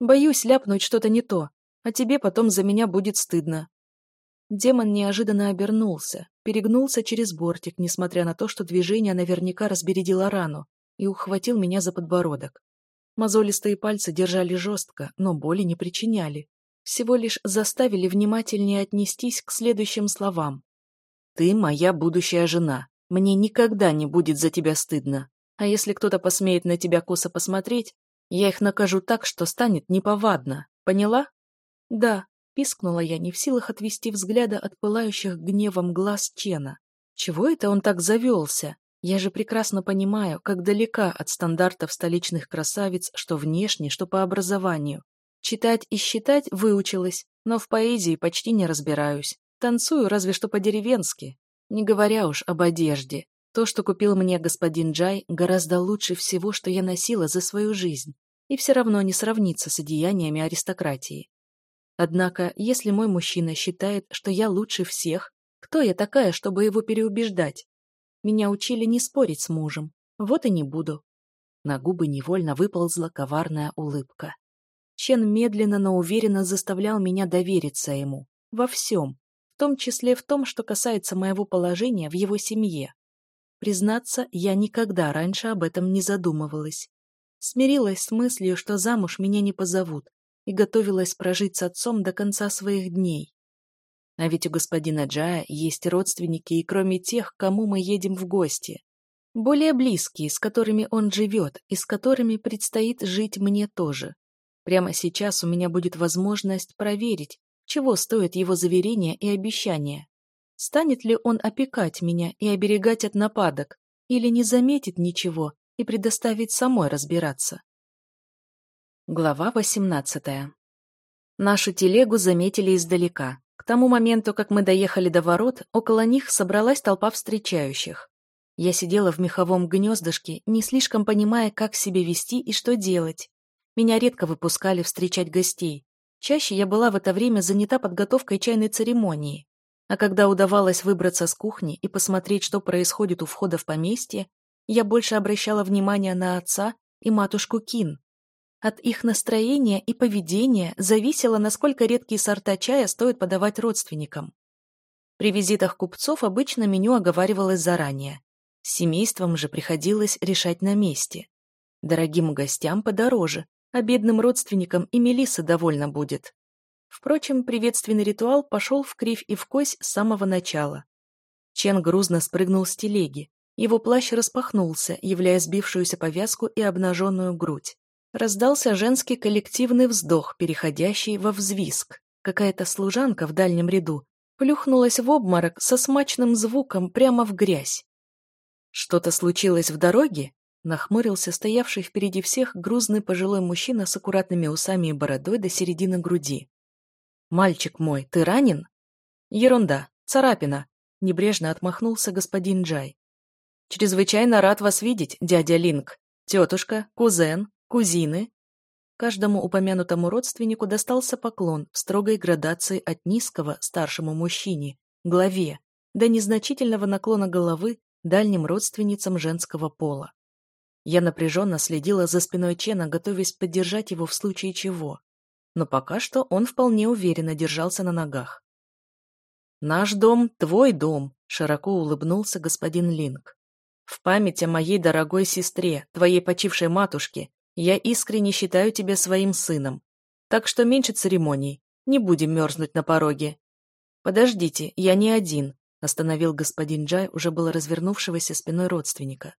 «Боюсь ляпнуть что-то не то, а тебе потом за меня будет стыдно. Демон неожиданно обернулся, перегнулся через бортик, несмотря на то, что движение наверняка разбередило рану, и ухватил меня за подбородок. Мозолистые пальцы держали жестко, но боли не причиняли. Всего лишь заставили внимательнее отнестись к следующим словам. «Ты моя будущая жена. Мне никогда не будет за тебя стыдно. А если кто-то посмеет на тебя косо посмотреть, я их накажу так, что станет неповадно. Поняла?» «Да», Пискнула я, не в силах отвести взгляда от пылающих гневом глаз Чена. Чего это он так завелся? Я же прекрасно понимаю, как далека от стандартов столичных красавиц, что внешне, что по образованию. Читать и считать выучилась, но в поэзии почти не разбираюсь. Танцую разве что по-деревенски. Не говоря уж об одежде. То, что купил мне господин Джай, гораздо лучше всего, что я носила за свою жизнь. И все равно не сравнится с одеяниями аристократии. Однако, если мой мужчина считает, что я лучше всех, кто я такая, чтобы его переубеждать? Меня учили не спорить с мужем. Вот и не буду. На губы невольно выползла коварная улыбка. Чен медленно, но уверенно заставлял меня довериться ему. Во всем. В том числе в том, что касается моего положения в его семье. Признаться, я никогда раньше об этом не задумывалась. Смирилась с мыслью, что замуж меня не позовут, и готовилась прожить с отцом до конца своих дней. А ведь у господина Джая есть родственники, и кроме тех, кому мы едем в гости. Более близкие, с которыми он живет, и с которыми предстоит жить мне тоже. Прямо сейчас у меня будет возможность проверить, чего стоят его заверения и обещания. Станет ли он опекать меня и оберегать от нападок, или не заметит ничего и предоставит самой разбираться? Глава 18. Нашу телегу заметили издалека. К тому моменту, как мы доехали до ворот, около них собралась толпа встречающих. Я сидела в меховом гнездышке, не слишком понимая, как себя вести и что делать. Меня редко выпускали встречать гостей. Чаще я была в это время занята подготовкой чайной церемонии. А когда удавалось выбраться с кухни и посмотреть, что происходит у входа в поместье, я больше обращала внимание на отца и матушку Кин, от их настроения и поведения зависело, насколько редкие сорта чая стоит подавать родственникам. При визитах купцов обычно меню оговаривалось заранее. С семейством же приходилось решать на месте. Дорогим гостям подороже, а бедным родственникам и Мелисса довольна будет. Впрочем, приветственный ритуал пошел в кривь и в кось с самого начала. Чен грузно спрыгнул с телеги. Его плащ распахнулся, являя сбившуюся повязку и обнаженную грудь. Раздался женский коллективный вздох, переходящий во взвизг. Какая-то служанка в дальнем ряду плюхнулась в обморок со смачным звуком прямо в грязь. «Что-то случилось в дороге?» — нахмурился стоявший впереди всех грузный пожилой мужчина с аккуратными усами и бородой до середины груди. «Мальчик мой, ты ранен?» «Ерунда, царапина», — небрежно отмахнулся господин Джай. «Чрезвычайно рад вас видеть, дядя Линк. Тетушка, кузен, кузины. Каждому упомянутому родственнику достался поклон в строгой градации от низкого старшему мужчине, главе, до незначительного наклона головы дальним родственницам женского пола. Я напряженно следила за спиной Чена, готовясь поддержать его в случае чего. Но пока что он вполне уверенно держался на ногах. «Наш дом – твой дом», – широко улыбнулся господин Линк. «В память о моей дорогой сестре, твоей почившей матушке, я искренне считаю тебя своим сыном. Так что меньше церемоний. Не будем мерзнуть на пороге. Подождите, я не один, остановил господин Джай уже было развернувшегося спиной родственника.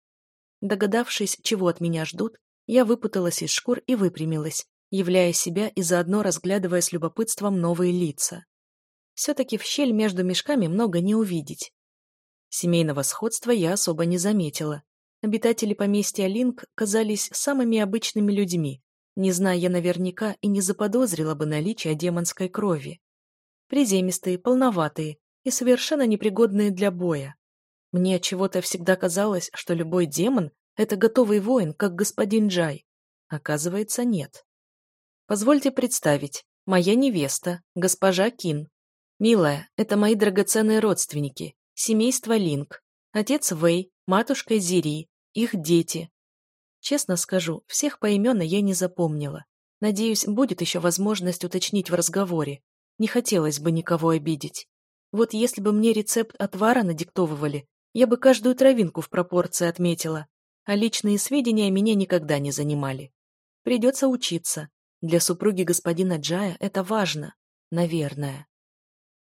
Догадавшись, чего от меня ждут, я выпуталась из шкур и выпрямилась, являя себя и заодно разглядывая с любопытством новые лица. Все-таки в щель между мешками много не увидеть. Семейного сходства я особо не заметила, обитатели поместья Линк казались самыми обычными людьми, не зная наверняка и не заподозрила бы наличие демонской крови. Приземистые, полноватые и совершенно непригодные для боя. Мне чего-то всегда казалось, что любой демон — это готовый воин, как господин Джай. Оказывается, нет. Позвольте представить, моя невеста, госпожа Кин. Милая, это мои драгоценные родственники, семейство Линк, отец Вэй, матушка Зири, их дети. Честно скажу, всех поименно я не запомнила. Надеюсь, будет еще возможность уточнить в разговоре. Не хотелось бы никого обидеть. Вот если бы мне рецепт отвара надиктовывали, я бы каждую травинку в пропорции отметила. А личные сведения меня никогда не занимали. Придется учиться. Для супруги господина Джая это важно. Наверное.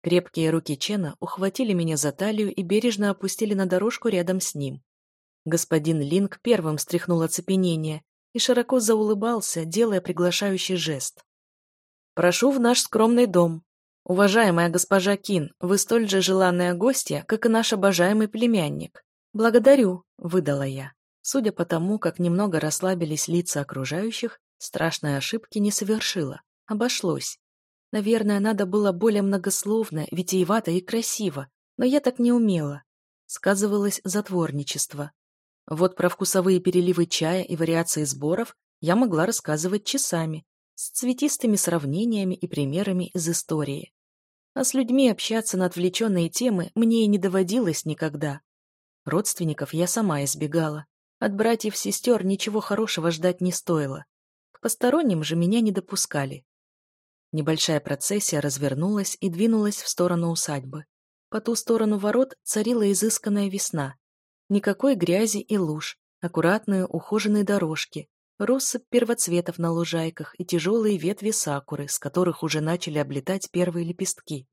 Крепкие руки Чена ухватили меня за талию и бережно опустили на дорожку рядом с ним. Господин Линк первым стряхнул оцепенение и широко заулыбался, делая приглашающий жест. «Прошу в наш скромный дом. Уважаемая госпожа Кин, вы столь же желанная гостья, как и наш обожаемый племянник. Благодарю», — выдала я. Судя по тому, как немного расслабились лица окружающих, страшной ошибки не совершила. Обошлось. Наверное, надо было более многословно, витиевато и красиво, но я так не умела. Сказывалось затворничество. Вот про вкусовые переливы чая и вариации сборов я могла рассказывать часами, с цветистыми сравнениями и примерами из истории. А с людьми общаться на отвлеченные темы мне и не доводилось никогда. Родственников я сама избегала. От братьев-сестер ничего хорошего ждать не стоило. К посторонним же меня не допускали. Небольшая процессия развернулась и двинулась в сторону усадьбы. По ту сторону ворот царила изысканная весна. Никакой грязи и луж, аккуратные ухоженные дорожки, россыпь первоцветов на лужайках и тяжелые ветви сакуры, с которых уже начали облетать первые лепестки.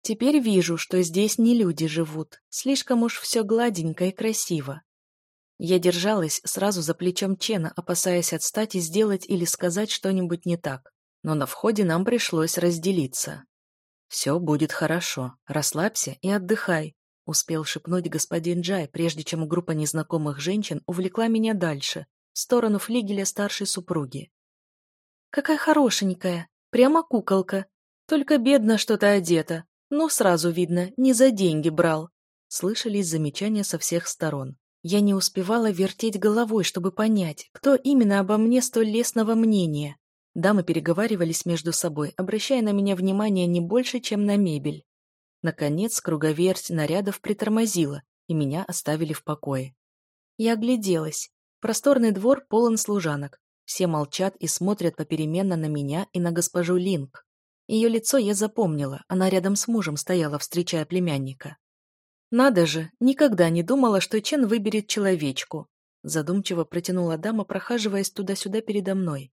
Теперь вижу, что здесь не люди живут, слишком уж все гладенько и красиво. Я держалась сразу за плечом Чена, опасаясь отстать и сделать или сказать что-нибудь не так. Но на входе нам пришлось разделиться. «Все будет хорошо. Расслабься и отдыхай. Успел шепнуть господин Джай, прежде чем группа незнакомых женщин увлекла меня дальше, в сторону флигеля старшей супруги. «Какая хорошенькая! Прямо куколка! Только бедно что-то одета, но ну, сразу видно, не за деньги брал!» Слышались замечания со всех сторон. Я не успевала вертеть головой, чтобы понять, кто именно обо мне столь лестного мнения. Дамы переговаривались между собой, обращая на меня внимание не больше, чем на мебель. Наконец круговерть нарядов притормозила, и меня оставили в покое. Я огляделась. Просторный двор полон служанок. Все молчат и смотрят попеременно на меня и на госпожу Линк. Ее лицо я запомнила, она рядом с мужем стояла, встречая племянника. «Надо же, никогда не думала, что Чен выберет человечку», задумчиво протянула дама, прохаживаясь туда-сюда передо мной.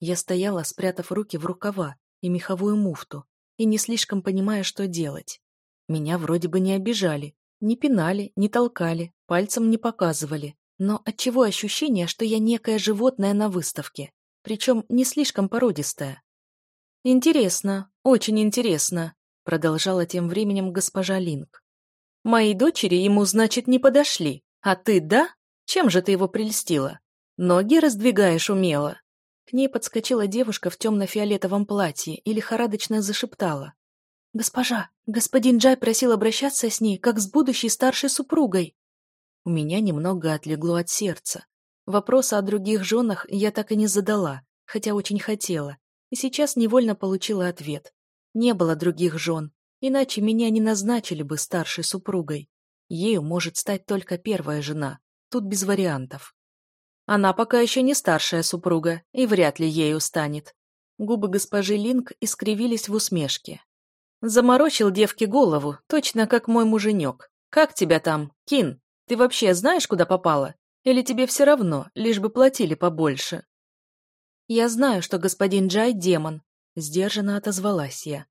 Я стояла, спрятав руки в рукава и меховую муфту, и не слишком понимая, что делать. Меня вроде бы не обижали, не пинали, не толкали, пальцем не показывали. Но отчего ощущение, что я некое животное на выставке, причем не слишком породистое? «Интересно, очень интересно», — продолжала тем временем госпожа Линк. «Мои дочери ему, значит, не подошли, а ты да? Чем же ты его прельстила? Ноги раздвигаешь умело, к ней подскочила девушка в темно-фиолетовом платье и лихорадочно зашептала. «Госпожа, господин Джай просил обращаться с ней, как с будущей старшей супругой». У меня немного отлегло от сердца. Вопроса о других женах я так и не задала, хотя очень хотела, и сейчас невольно получила ответ. Не было других жен, иначе меня не назначили бы старшей супругой. Ею может стать только первая жена, тут без вариантов. Она пока еще не старшая супруга и вряд ли ею станет. Губы госпожи Линк искривились в усмешке. Заморочил девке голову, точно как мой муженек. Как тебя там, Кин? Ты вообще знаешь, куда попала? Или тебе все равно, лишь бы платили побольше? Я знаю, что господин Джай – демон. Сдержанно отозвалась я.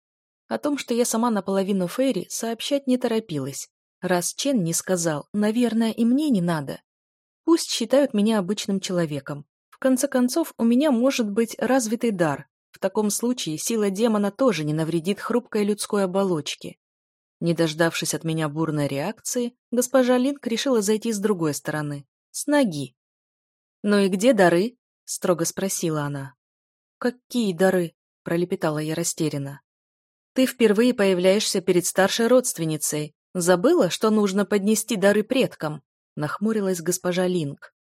О том, что я сама наполовину Фейри, сообщать не торопилась. Раз Чен не сказал, наверное, и мне не надо. Пусть считают меня обычным человеком. В конце концов, у меня может быть развитый дар. В таком случае сила демона тоже не навредит хрупкой людской оболочке. Не дождавшись от меня бурной реакции, госпожа Линк решила зайти с другой стороны, с ноги. «Ну и где дары?» — строго спросила она. «Какие дары?» — пролепетала я растерянно. «Ты впервые появляешься перед старшей родственницей. Забыла, что нужно поднести дары предкам?» нахмурилась госпожа Линк.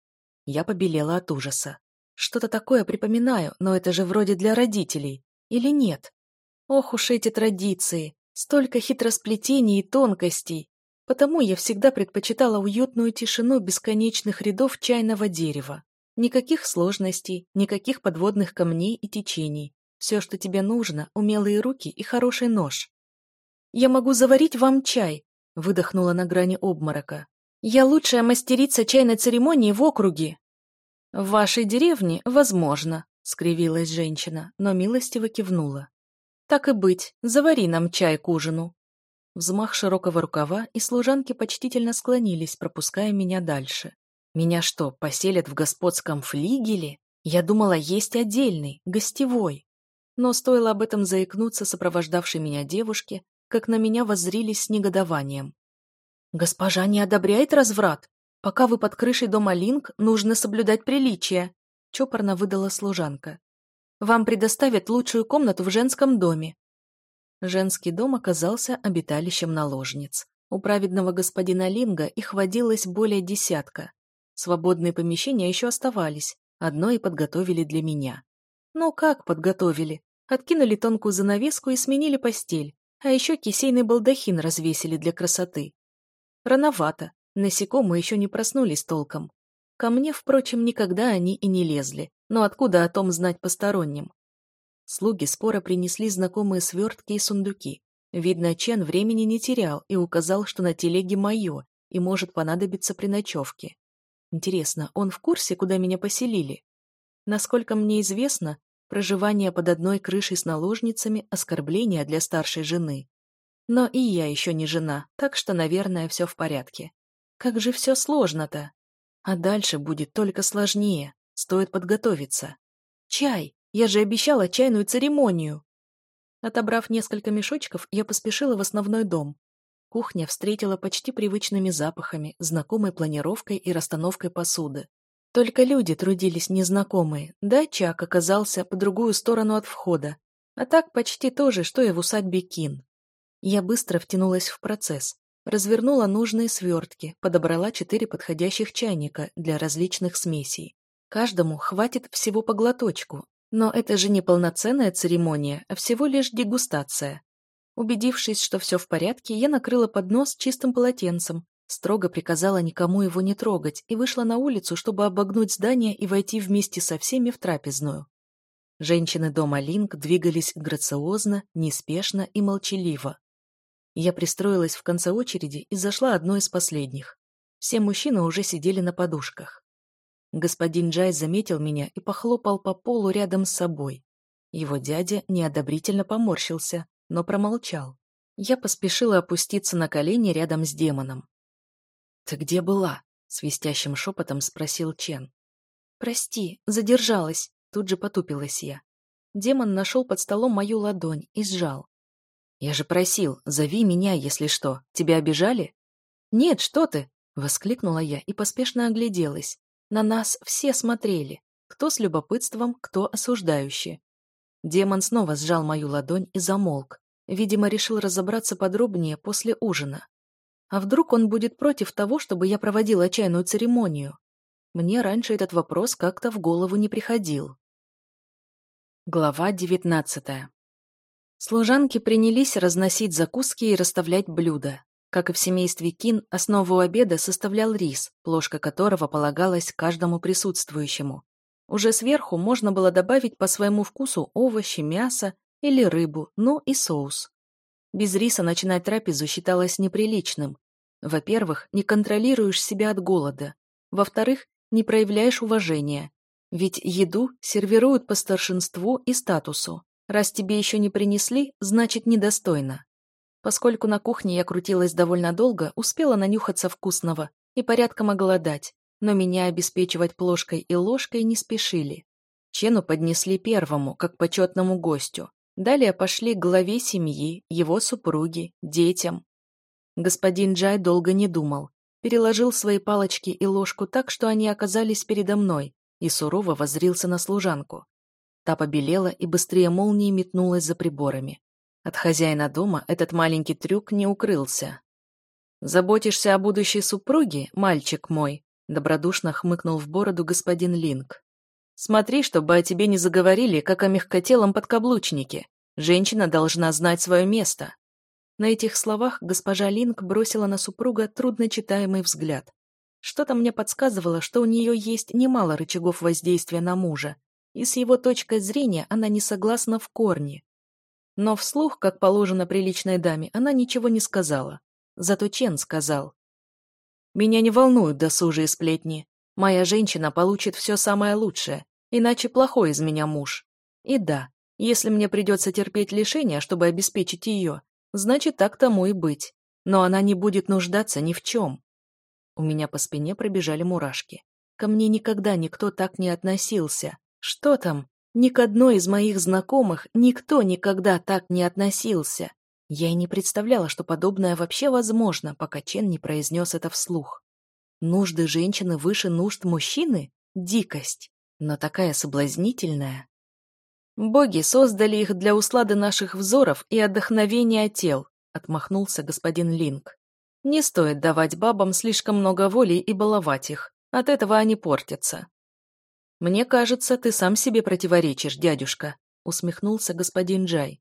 Я побелела от ужаса. Что-то такое припоминаю, но это же вроде для родителей. Или нет? Ох уж эти традиции! Столько хитросплетений и тонкостей! Потому я всегда предпочитала уютную тишину бесконечных рядов чайного дерева. Никаких сложностей, никаких подводных камней и течений. Все, что тебе нужно, умелые руки и хороший нож. «Я могу заварить вам чай», — выдохнула на грани обморока. Я лучшая мастерица чайной церемонии в округе. В вашей деревне, возможно, скривилась женщина, но милостиво кивнула. Так и быть, завари нам чай к ужину. Взмах широкого рукава, и служанки почтительно склонились, пропуская меня дальше. Меня что, поселят в господском флигеле? Я думала, есть отдельный, гостевой. Но стоило об этом заикнуться сопровождавшей меня девушке, как на меня воззрились с негодованием. Госпожа не одобряет разврат. Пока вы под крышей дома Линк, нужно соблюдать приличие», — чопорно выдала служанка. «Вам предоставят лучшую комнату в женском доме». Женский дом оказался обиталищем наложниц. У праведного господина Линга их водилось более десятка. Свободные помещения еще оставались, одно и подготовили для меня. Ну как подготовили? Откинули тонкую занавеску и сменили постель, а еще кисейный балдахин развесили для красоты. Рановато, насекомые еще не проснулись толком. Ко мне, впрочем, никогда они и не лезли, но откуда о том знать посторонним? Слуги скоро принесли знакомые свертки и сундуки. Видно, Чен времени не терял и указал, что на телеге мое и может понадобиться при ночевке. Интересно, он в курсе, куда меня поселили? Насколько мне известно, проживание под одной крышей с наложницами – оскорбление для старшей жены. Но и я еще не жена, так что, наверное, все в порядке. Как же все сложно-то? А дальше будет только сложнее. Стоит подготовиться. Чай! Я же обещала чайную церемонию! Отобрав несколько мешочков, я поспешила в основной дом. Кухня встретила почти привычными запахами, знакомой планировкой и расстановкой посуды. Только люди трудились незнакомые, да Чак оказался по другую сторону от входа, а так почти то же, что и в усадьбе Кин. Я быстро втянулась в процесс, развернула нужные свертки, подобрала четыре подходящих чайника для различных смесей. Каждому хватит всего по глоточку, но это же не полноценная церемония, а всего лишь дегустация. Убедившись, что все в порядке, я накрыла поднос чистым полотенцем, строго приказала никому его не трогать и вышла на улицу, чтобы обогнуть здание и войти вместе со всеми в трапезную. Женщины дома Линк двигались грациозно, неспешно и молчаливо. Я пристроилась в конце очереди и зашла одной из последних. Все мужчины уже сидели на подушках. Господин Джай заметил меня и похлопал по полу рядом с собой. Его дядя неодобрительно поморщился, но промолчал. Я поспешила опуститься на колени рядом с демоном. «Ты где была?» — свистящим шепотом спросил Чен. «Прости, задержалась», — тут же потупилась я. Демон нашел под столом мою ладонь и сжал. Я же просил, зови меня, если что. Тебя обижали? Нет, что ты? Воскликнула я и поспешно огляделась. На нас все смотрели. Кто с любопытством, кто осуждающий. Демон снова сжал мою ладонь и замолк. Видимо, решил разобраться подробнее после ужина. А вдруг он будет против того, чтобы я проводила чайную церемонию? Мне раньше этот вопрос как-то в голову не приходил. Глава девятнадцатая Служанки принялись разносить закуски и расставлять блюда. Как и в семействе Кин, основу обеда составлял рис, ложка которого полагалась каждому присутствующему. Уже сверху можно было добавить по своему вкусу овощи, мясо или рыбу, ну и соус. Без риса начинать трапезу считалось неприличным. Во-первых, не контролируешь себя от голода. Во-вторых, не проявляешь уважения. Ведь еду сервируют по старшинству и статусу. Раз тебе еще не принесли, значит, недостойно. Поскольку на кухне я крутилась довольно долго, успела нанюхаться вкусного и порядком оголодать, но меня обеспечивать плошкой и ложкой не спешили. Чену поднесли первому, как почетному гостю. Далее пошли к главе семьи, его супруге, детям. Господин Джай долго не думал. Переложил свои палочки и ложку так, что они оказались передо мной, и сурово воззрился на служанку. Та побелела и быстрее молнии метнулась за приборами. От хозяина дома этот маленький трюк не укрылся. «Заботишься о будущей супруге, мальчик мой?» добродушно хмыкнул в бороду господин Линк. «Смотри, чтобы о тебе не заговорили, как о мягкотелом подкаблучнике. Женщина должна знать свое место». На этих словах госпожа Линк бросила на супруга трудночитаемый взгляд. Что-то мне подсказывало, что у нее есть немало рычагов воздействия на мужа, и с его точкой зрения она не согласна в корне. Но вслух, как положено приличной даме, она ничего не сказала. Зато Чен сказал. «Меня не волнуют досужие сплетни. Моя женщина получит все самое лучшее, иначе плохой из меня муж. И да, если мне придется терпеть лишения, чтобы обеспечить ее, значит, так тому и быть. Но она не будет нуждаться ни в чем». У меня по спине пробежали мурашки. Ко мне никогда никто так не относился. Что там? Ни к одной из моих знакомых никто никогда так не относился. Я и не представляла, что подобное вообще возможно, пока Чен не произнес это вслух. Нужды женщины выше нужд мужчины? Дикость. Но такая соблазнительная. Боги создали их для услады наших взоров и отдохновения тел, отмахнулся господин Линк. Не стоит давать бабам слишком много воли и баловать их. От этого они портятся мне кажется ты сам себе противоречишь дядюшка усмехнулся господин джай.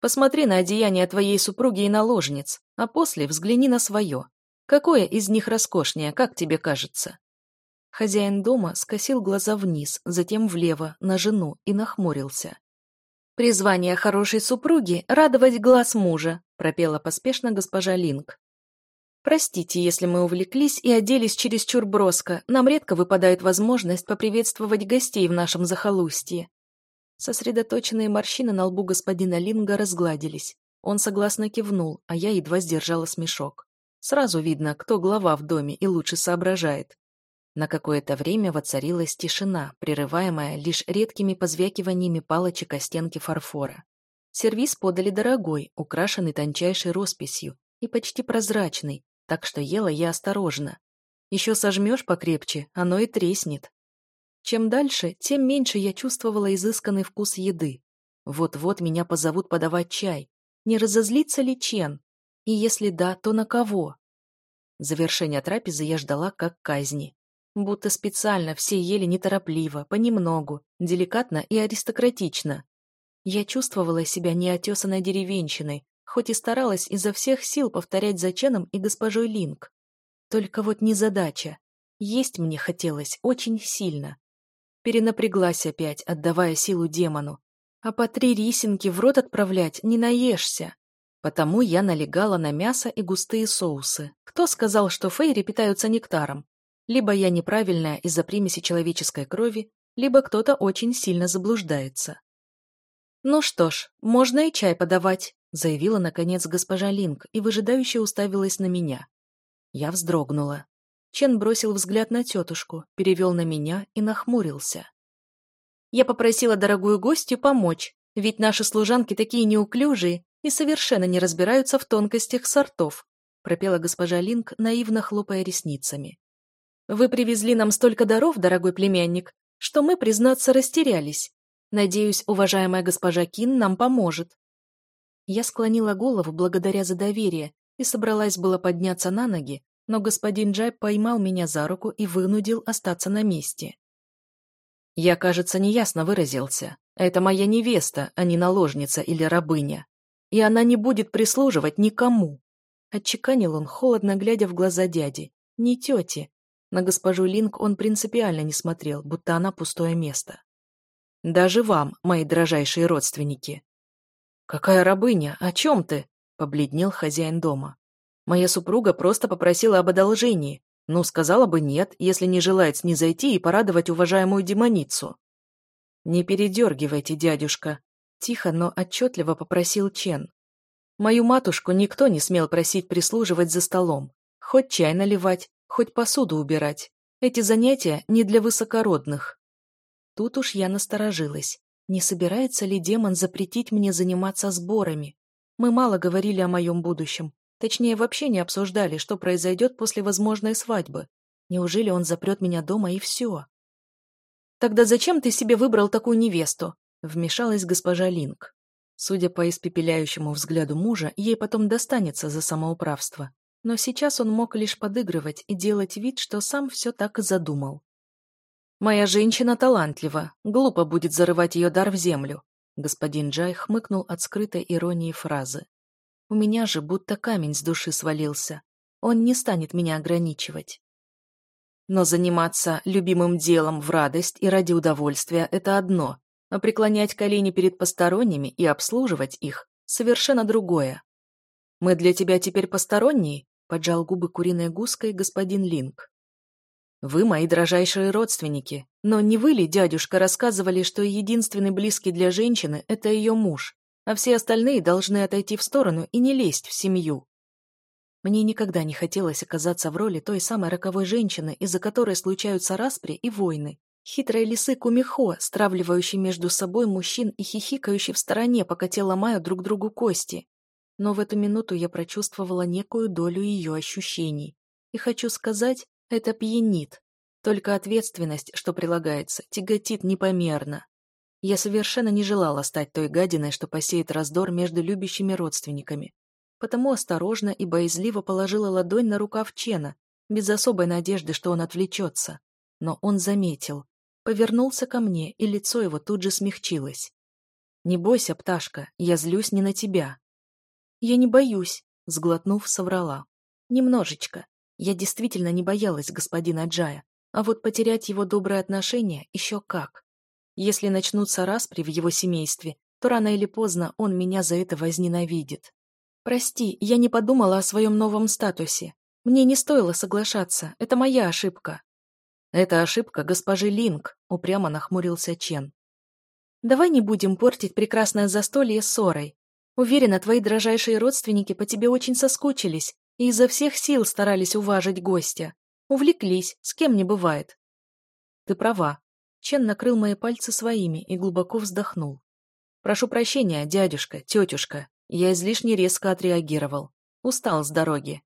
Посмотри на одеяние твоей супруги и наложниц а после взгляни на свое. Какое из них роскошнее как тебе кажется? Хозяин дома скосил глаза вниз затем влево на жену и нахмурился. Призвание хорошей супруги радовать глаз мужа пропела поспешно госпожа линк. Простите, если мы увлеклись и оделись чересчур броско. Нам редко выпадает возможность поприветствовать гостей в нашем захолустье. Сосредоточенные морщины на лбу господина Линга разгладились. Он согласно кивнул, а я едва сдержала смешок. Сразу видно, кто глава в доме и лучше соображает. На какое-то время воцарилась тишина, прерываемая лишь редкими позвякиваниями палочек о стенке фарфора. Сервис подали дорогой, украшенный тончайшей росписью и почти прозрачный, так что ела я осторожно. Еще сожмешь покрепче, оно и треснет. Чем дальше, тем меньше я чувствовала изысканный вкус еды. Вот-вот меня позовут подавать чай. Не разозлится ли Чен? И если да, то на кого? Завершение трапезы я ждала как казни. Будто специально все ели неторопливо, понемногу, деликатно и аристократично. Я чувствовала себя неотесанной деревенщиной, хоть и старалась изо всех сил повторять за Ченом и госпожой Линк. Только вот не задача. Есть мне хотелось очень сильно. Перенапряглась опять, отдавая силу демону. А по три рисинки в рот отправлять не наешься. Потому я налегала на мясо и густые соусы. Кто сказал, что фейри питаются нектаром? Либо я неправильная из-за примеси человеческой крови, либо кто-то очень сильно заблуждается. Ну что ж, можно и чай подавать заявила, наконец, госпожа Линк и выжидающе уставилась на меня. Я вздрогнула. Чен бросил взгляд на тетушку, перевел на меня и нахмурился. Я попросила дорогую гостью помочь, ведь наши служанки такие неуклюжие и совершенно не разбираются в тонкостях сортов, пропела госпожа Линк, наивно хлопая ресницами. «Вы привезли нам столько даров, дорогой племянник, что мы, признаться, растерялись. Надеюсь, уважаемая госпожа Кин нам поможет. Я склонила голову благодаря за доверие и собралась было подняться на ноги, но господин Джай поймал меня за руку и вынудил остаться на месте. Я, кажется, неясно выразился. Это моя невеста, а не наложница или рабыня. И она не будет прислуживать никому. Отчеканил он, холодно глядя в глаза дяди. Не тети. На госпожу Линк он принципиально не смотрел, будто она пустое место. Даже вам, мои дрожайшие родственники, «Какая рабыня? О чем ты?» — побледнел хозяин дома. «Моя супруга просто попросила об одолжении, но сказала бы нет, если не желает снизойти и порадовать уважаемую демоницу». «Не передергивайте, дядюшка», — тихо, но отчетливо попросил Чен. «Мою матушку никто не смел просить прислуживать за столом, хоть чай наливать, хоть посуду убирать. Эти занятия не для высокородных». Тут уж я насторожилась. Не собирается ли демон запретить мне заниматься сборами? Мы мало говорили о моем будущем. Точнее, вообще не обсуждали, что произойдет после возможной свадьбы. Неужели он запрет меня дома и все? «Тогда зачем ты себе выбрал такую невесту?» — вмешалась госпожа Линк. Судя по испепеляющему взгляду мужа, ей потом достанется за самоуправство. Но сейчас он мог лишь подыгрывать и делать вид, что сам все так и задумал. Моя женщина талантлива. Глупо будет зарывать ее дар в землю. Господин Джай хмыкнул от скрытой иронии фразы. У меня же будто камень с души свалился. Он не станет меня ограничивать. Но заниматься любимым делом в радость и ради удовольствия – это одно, а преклонять колени перед посторонними и обслуживать их – совершенно другое. «Мы для тебя теперь посторонние?» – поджал губы куриной гуской господин Линк. Вы мои дрожайшие родственники, но не вы ли, дядюшка, рассказывали, что единственный близкий для женщины – это ее муж, а все остальные должны отойти в сторону и не лезть в семью? Мне никогда не хотелось оказаться в роли той самой роковой женщины, из-за которой случаются распри и войны. Хитрой лисы Кумихо, стравливающие между собой мужчин и хихикающие в стороне, пока те ломают друг другу кости. Но в эту минуту я прочувствовала некую долю ее ощущений. И хочу сказать, это пьянит. Только ответственность, что прилагается, тяготит непомерно. Я совершенно не желала стать той гадиной, что посеет раздор между любящими родственниками. Потому осторожно и боязливо положила ладонь на рукав Чена, без особой надежды, что он отвлечется. Но он заметил. Повернулся ко мне, и лицо его тут же смягчилось. «Не бойся, пташка, я злюсь не на тебя». «Я не боюсь», — сглотнув, соврала. «Немножечко. Я действительно не боялась господина Джая, а вот потерять его добрые отношения еще как. Если начнутся распри в его семействе, то рано или поздно он меня за это возненавидит. Прости, я не подумала о своем новом статусе. Мне не стоило соглашаться, это моя ошибка. Это ошибка госпожи Линк, упрямо нахмурился Чен. Давай не будем портить прекрасное застолье ссорой. Уверена, твои дрожайшие родственники по тебе очень соскучились и изо всех сил старались уважить гостя. Увлеклись, с кем не бывает. Ты права. Чен накрыл мои пальцы своими и глубоко вздохнул. Прошу прощения, дядюшка, тетюшка. Я излишне резко отреагировал. Устал с дороги.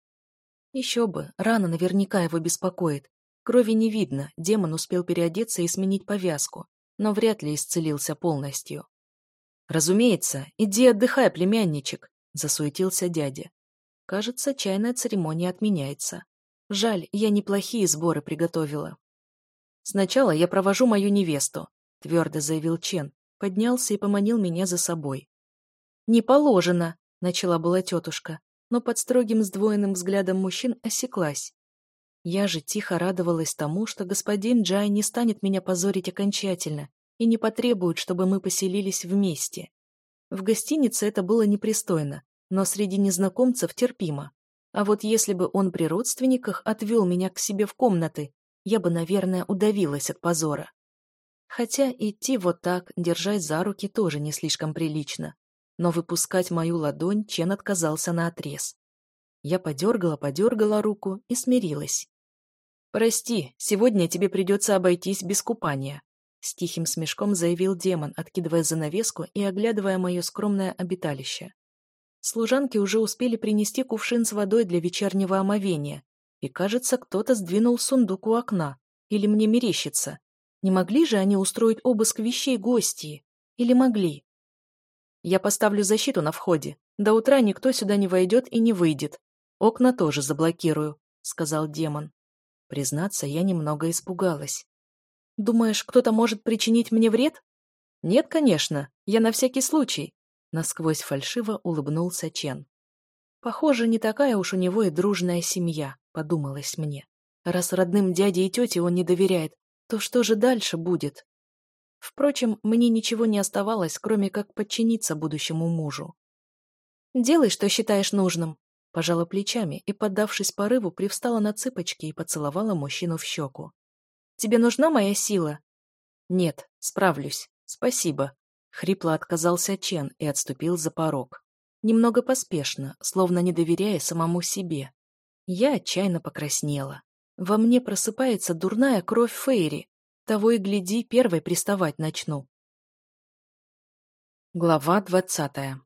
Еще бы, рана наверняка его беспокоит. Крови не видно, демон успел переодеться и сменить повязку, но вряд ли исцелился полностью. «Разумеется, иди отдыхай, племянничек», — засуетился дядя. Кажется, чайная церемония отменяется. Жаль, я неплохие сборы приготовила. Сначала я провожу мою невесту, твердо заявил Чен, поднялся и поманил меня за собой. Не положено, начала была тетушка, но под строгим сдвоенным взглядом мужчин осеклась. Я же тихо радовалась тому, что господин Джай не станет меня позорить окончательно и не потребует, чтобы мы поселились вместе. В гостинице это было непристойно, но среди незнакомцев терпимо. А вот если бы он при родственниках отвел меня к себе в комнаты, я бы, наверное, удавилась от позора. Хотя идти вот так, держать за руки, тоже не слишком прилично. Но выпускать мою ладонь Чен отказался наотрез. Я подергала-подергала руку и смирилась. «Прости, сегодня тебе придется обойтись без купания», — с тихим смешком заявил демон, откидывая занавеску и оглядывая мое скромное обиталище. Служанки уже успели принести кувшин с водой для вечернего омовения, и, кажется, кто-то сдвинул сундук у окна, или мне мерещится. Не могли же они устроить обыск вещей гостей? Или могли? Я поставлю защиту на входе. До утра никто сюда не войдет и не выйдет. Окна тоже заблокирую, — сказал демон. Признаться, я немного испугалась. Думаешь, кто-то может причинить мне вред? Нет, конечно. Я на всякий случай насквозь фальшиво улыбнулся Чен. «Похоже, не такая уж у него и дружная семья», — подумалось мне. «Раз родным дяде и тете он не доверяет, то что же дальше будет?» Впрочем, мне ничего не оставалось, кроме как подчиниться будущему мужу. «Делай, что считаешь нужным», — пожала плечами и, поддавшись порыву, привстала на цыпочки и поцеловала мужчину в щеку. «Тебе нужна моя сила?» «Нет, справлюсь. Спасибо», Хрипло отказался Чен и отступил за порог. Немного поспешно, словно не доверяя самому себе. Я отчаянно покраснела. Во мне просыпается дурная кровь Фейри. Того и гляди, первой приставать начну. Глава двадцатая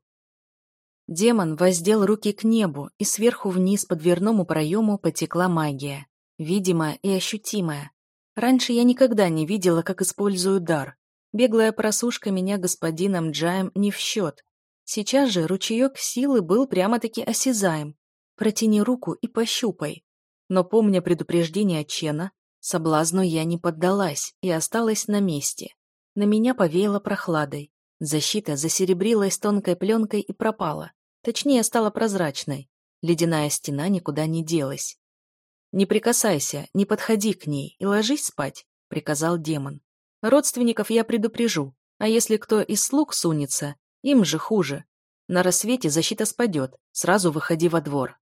Демон воздел руки к небу, и сверху вниз по дверному проему потекла магия. Видимая и ощутимая. Раньше я никогда не видела, как использую дар. Беглая просушка меня господином Джаем не в счет. Сейчас же ручеек силы был прямо-таки осязаем. Протяни руку и пощупай. Но, помня предупреждение Чена, соблазну я не поддалась и осталась на месте. На меня повеяло прохладой. Защита засеребрилась тонкой пленкой и пропала. Точнее, стала прозрачной. Ледяная стена никуда не делась. «Не прикасайся, не подходи к ней и ложись спать», — приказал демон. Родственников я предупрежу, а если кто из слуг сунется, им же хуже. На рассвете защита спадет, сразу выходи во двор».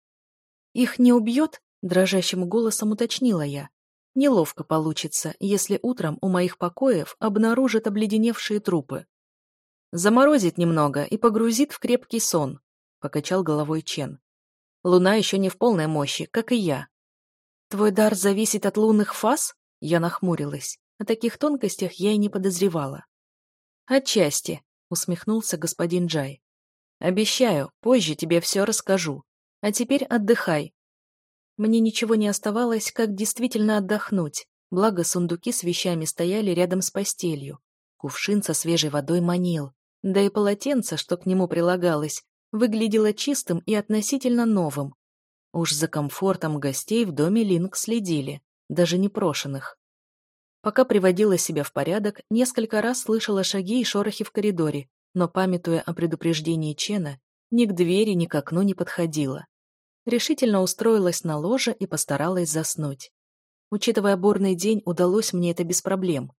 «Их не убьет?» – дрожащим голосом уточнила я. «Неловко получится, если утром у моих покоев обнаружат обледеневшие трупы». «Заморозит немного и погрузит в крепкий сон», – покачал головой Чен. «Луна еще не в полной мощи, как и я». «Твой дар зависит от лунных фаз?» – я нахмурилась. О таких тонкостях я и не подозревала. «Отчасти», — усмехнулся господин Джай. «Обещаю, позже тебе все расскажу. А теперь отдыхай». Мне ничего не оставалось, как действительно отдохнуть, благо сундуки с вещами стояли рядом с постелью. Кувшин со свежей водой манил, да и полотенце, что к нему прилагалось, выглядело чистым и относительно новым. Уж за комфортом гостей в доме Линк следили, даже непрошенных. Пока приводила себя в порядок, несколько раз слышала шаги и шорохи в коридоре, но, памятуя о предупреждении Чена, ни к двери, ни к окну не подходила. Решительно устроилась на ложе и постаралась заснуть. Учитывая бурный день, удалось мне это без проблем.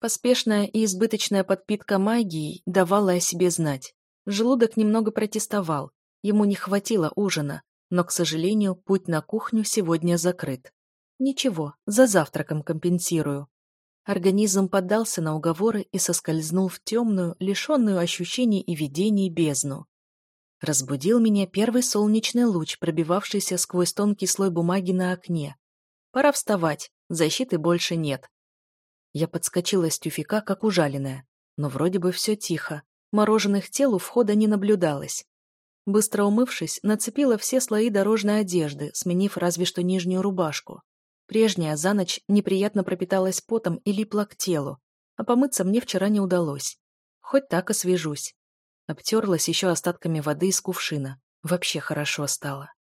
Поспешная и избыточная подпитка магией давала о себе знать. Желудок немного протестовал, ему не хватило ужина, но, к сожалению, путь на кухню сегодня закрыт. Ничего, за завтраком компенсирую. Организм поддался на уговоры и соскользнул в темную, лишенную ощущений и видений бездну. Разбудил меня первый солнечный луч, пробивавшийся сквозь тонкий слой бумаги на окне. Пора вставать, защиты больше нет. Я подскочила с тюфика, как ужаленная. Но вроде бы все тихо. Мороженых тел у входа не наблюдалось. Быстро умывшись, нацепила все слои дорожной одежды, сменив разве что нижнюю рубашку. Прежняя за ночь неприятно пропиталась потом и липла к телу, а помыться мне вчера не удалось. Хоть так освежусь. Обтерлась еще остатками воды из кувшина. Вообще хорошо стало.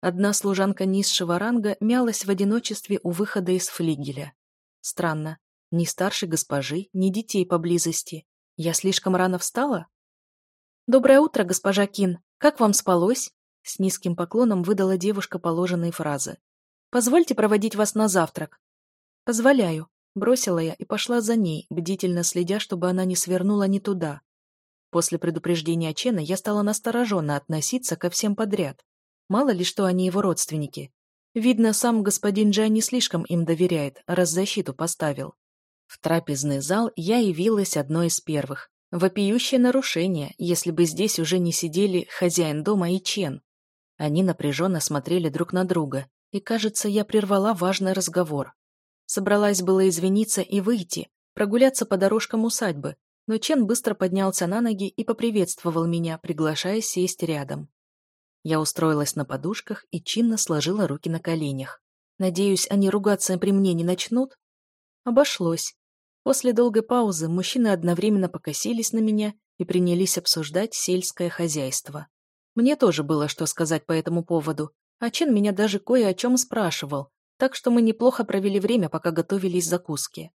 Одна служанка низшего ранга мялась в одиночестве у выхода из флигеля. Странно. Ни старшей госпожи, ни детей поблизости. Я слишком рано встала? «Доброе утро, госпожа Кин! Как вам спалось?» С низким поклоном выдала девушка положенные фразы позвольте проводить вас на завтрак. Позволяю. Бросила я и пошла за ней бдительно следя чтобы она не свернула не туда. После предупреждения чена я стала настороженно относиться ко всем подряд. Мало ли что они его родственники. Видно сам господин джа не слишком им доверяет раз защиту поставил. В трапезный зал я явилась одной из первых. Вопиющее нарушение если бы здесь уже не сидели хозяин дома и чен. Они напряженно смотрели друг на друга и, кажется, я прервала важный разговор. Собралась было извиниться и выйти, прогуляться по дорожкам усадьбы, но Чен быстро поднялся на ноги и поприветствовал меня, приглашая сесть рядом. Я устроилась на подушках и чинно сложила руки на коленях. Надеюсь, они ругаться при мне не начнут? Обошлось. После долгой паузы мужчины одновременно покосились на меня и принялись обсуждать сельское хозяйство. Мне тоже было что сказать по этому поводу, а Ачин меня даже кое о чем спрашивал, так что мы неплохо провели время, пока готовились закуски.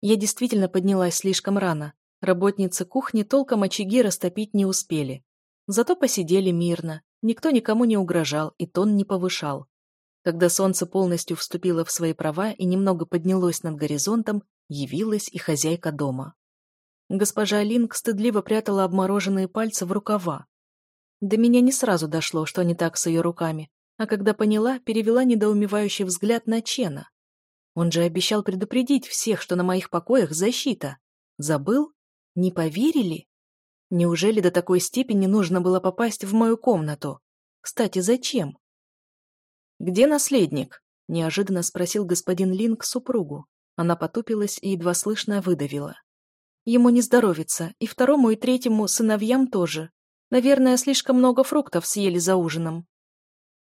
Я действительно поднялась слишком рано. Работницы кухни толком очаги растопить не успели. Зато посидели мирно, никто никому не угрожал и тон не повышал. Когда солнце полностью вступило в свои права и немного поднялось над горизонтом, явилась и хозяйка дома. Госпожа Линк стыдливо прятала обмороженные пальцы в рукава. До меня не сразу дошло, что не так с ее руками, а когда поняла, перевела недоумевающий взгляд на Чена. Он же обещал предупредить всех, что на моих покоях защита. Забыл? Не поверили? Неужели до такой степени нужно было попасть в мою комнату? Кстати, зачем? «Где наследник?» – неожиданно спросил господин Линк супругу. Она потупилась и едва слышно выдавила. «Ему не здоровится, и второму и третьему сыновьям тоже. Наверное, слишком много фруктов съели за ужином».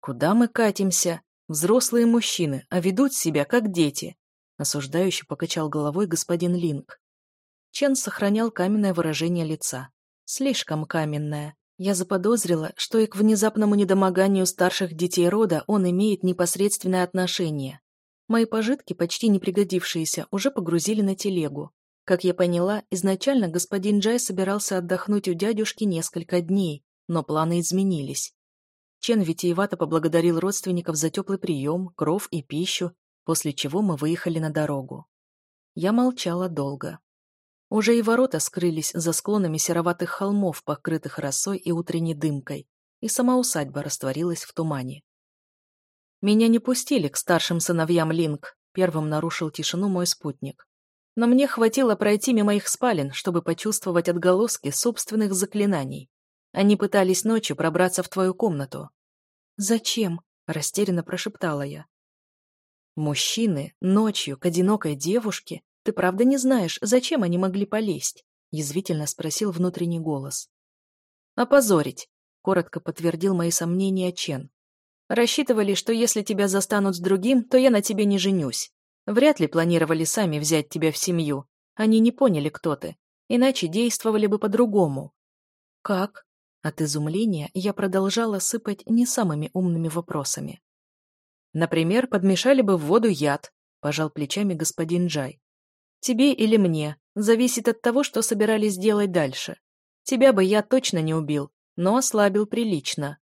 Куда мы катимся? Взрослые мужчины, а ведут себя как дети. Осуждающе покачал головой господин Линк. Чен сохранял каменное выражение лица. Слишком каменное. Я заподозрила, что и к внезапному недомоганию старших детей рода он имеет непосредственное отношение. Мои пожитки, почти не пригодившиеся, уже погрузили на телегу. Как я поняла, изначально господин Джай собирался отдохнуть у дядюшки несколько дней, но планы изменились. Чен витиевато поблагодарил родственников за теплый прием, кров и пищу, после чего мы выехали на дорогу. Я молчала долго. Уже и ворота скрылись за склонами сероватых холмов, покрытых росой и утренней дымкой, и сама усадьба растворилась в тумане. «Меня не пустили к старшим сыновьям Линк», — первым нарушил тишину мой спутник. «Но мне хватило пройти мимо их спален, чтобы почувствовать отголоски собственных заклинаний. Они пытались ночью пробраться в твою комнату». «Зачем?» — растерянно прошептала я. «Мужчины ночью к одинокой девушке? Ты правда не знаешь, зачем они могли полезть?» — язвительно спросил внутренний голос. «Опозорить», — коротко подтвердил мои сомнения Чен. «Рассчитывали, что если тебя застанут с другим, то я на тебе не женюсь. Вряд ли планировали сами взять тебя в семью. Они не поняли, кто ты. Иначе действовали бы по-другому». «Как?» От изумления я продолжала сыпать не самыми умными вопросами. «Например, подмешали бы в воду яд», — пожал плечами господин Джай. «Тебе или мне, зависит от того, что собирались делать дальше. Тебя бы я точно не убил, но ослабил прилично».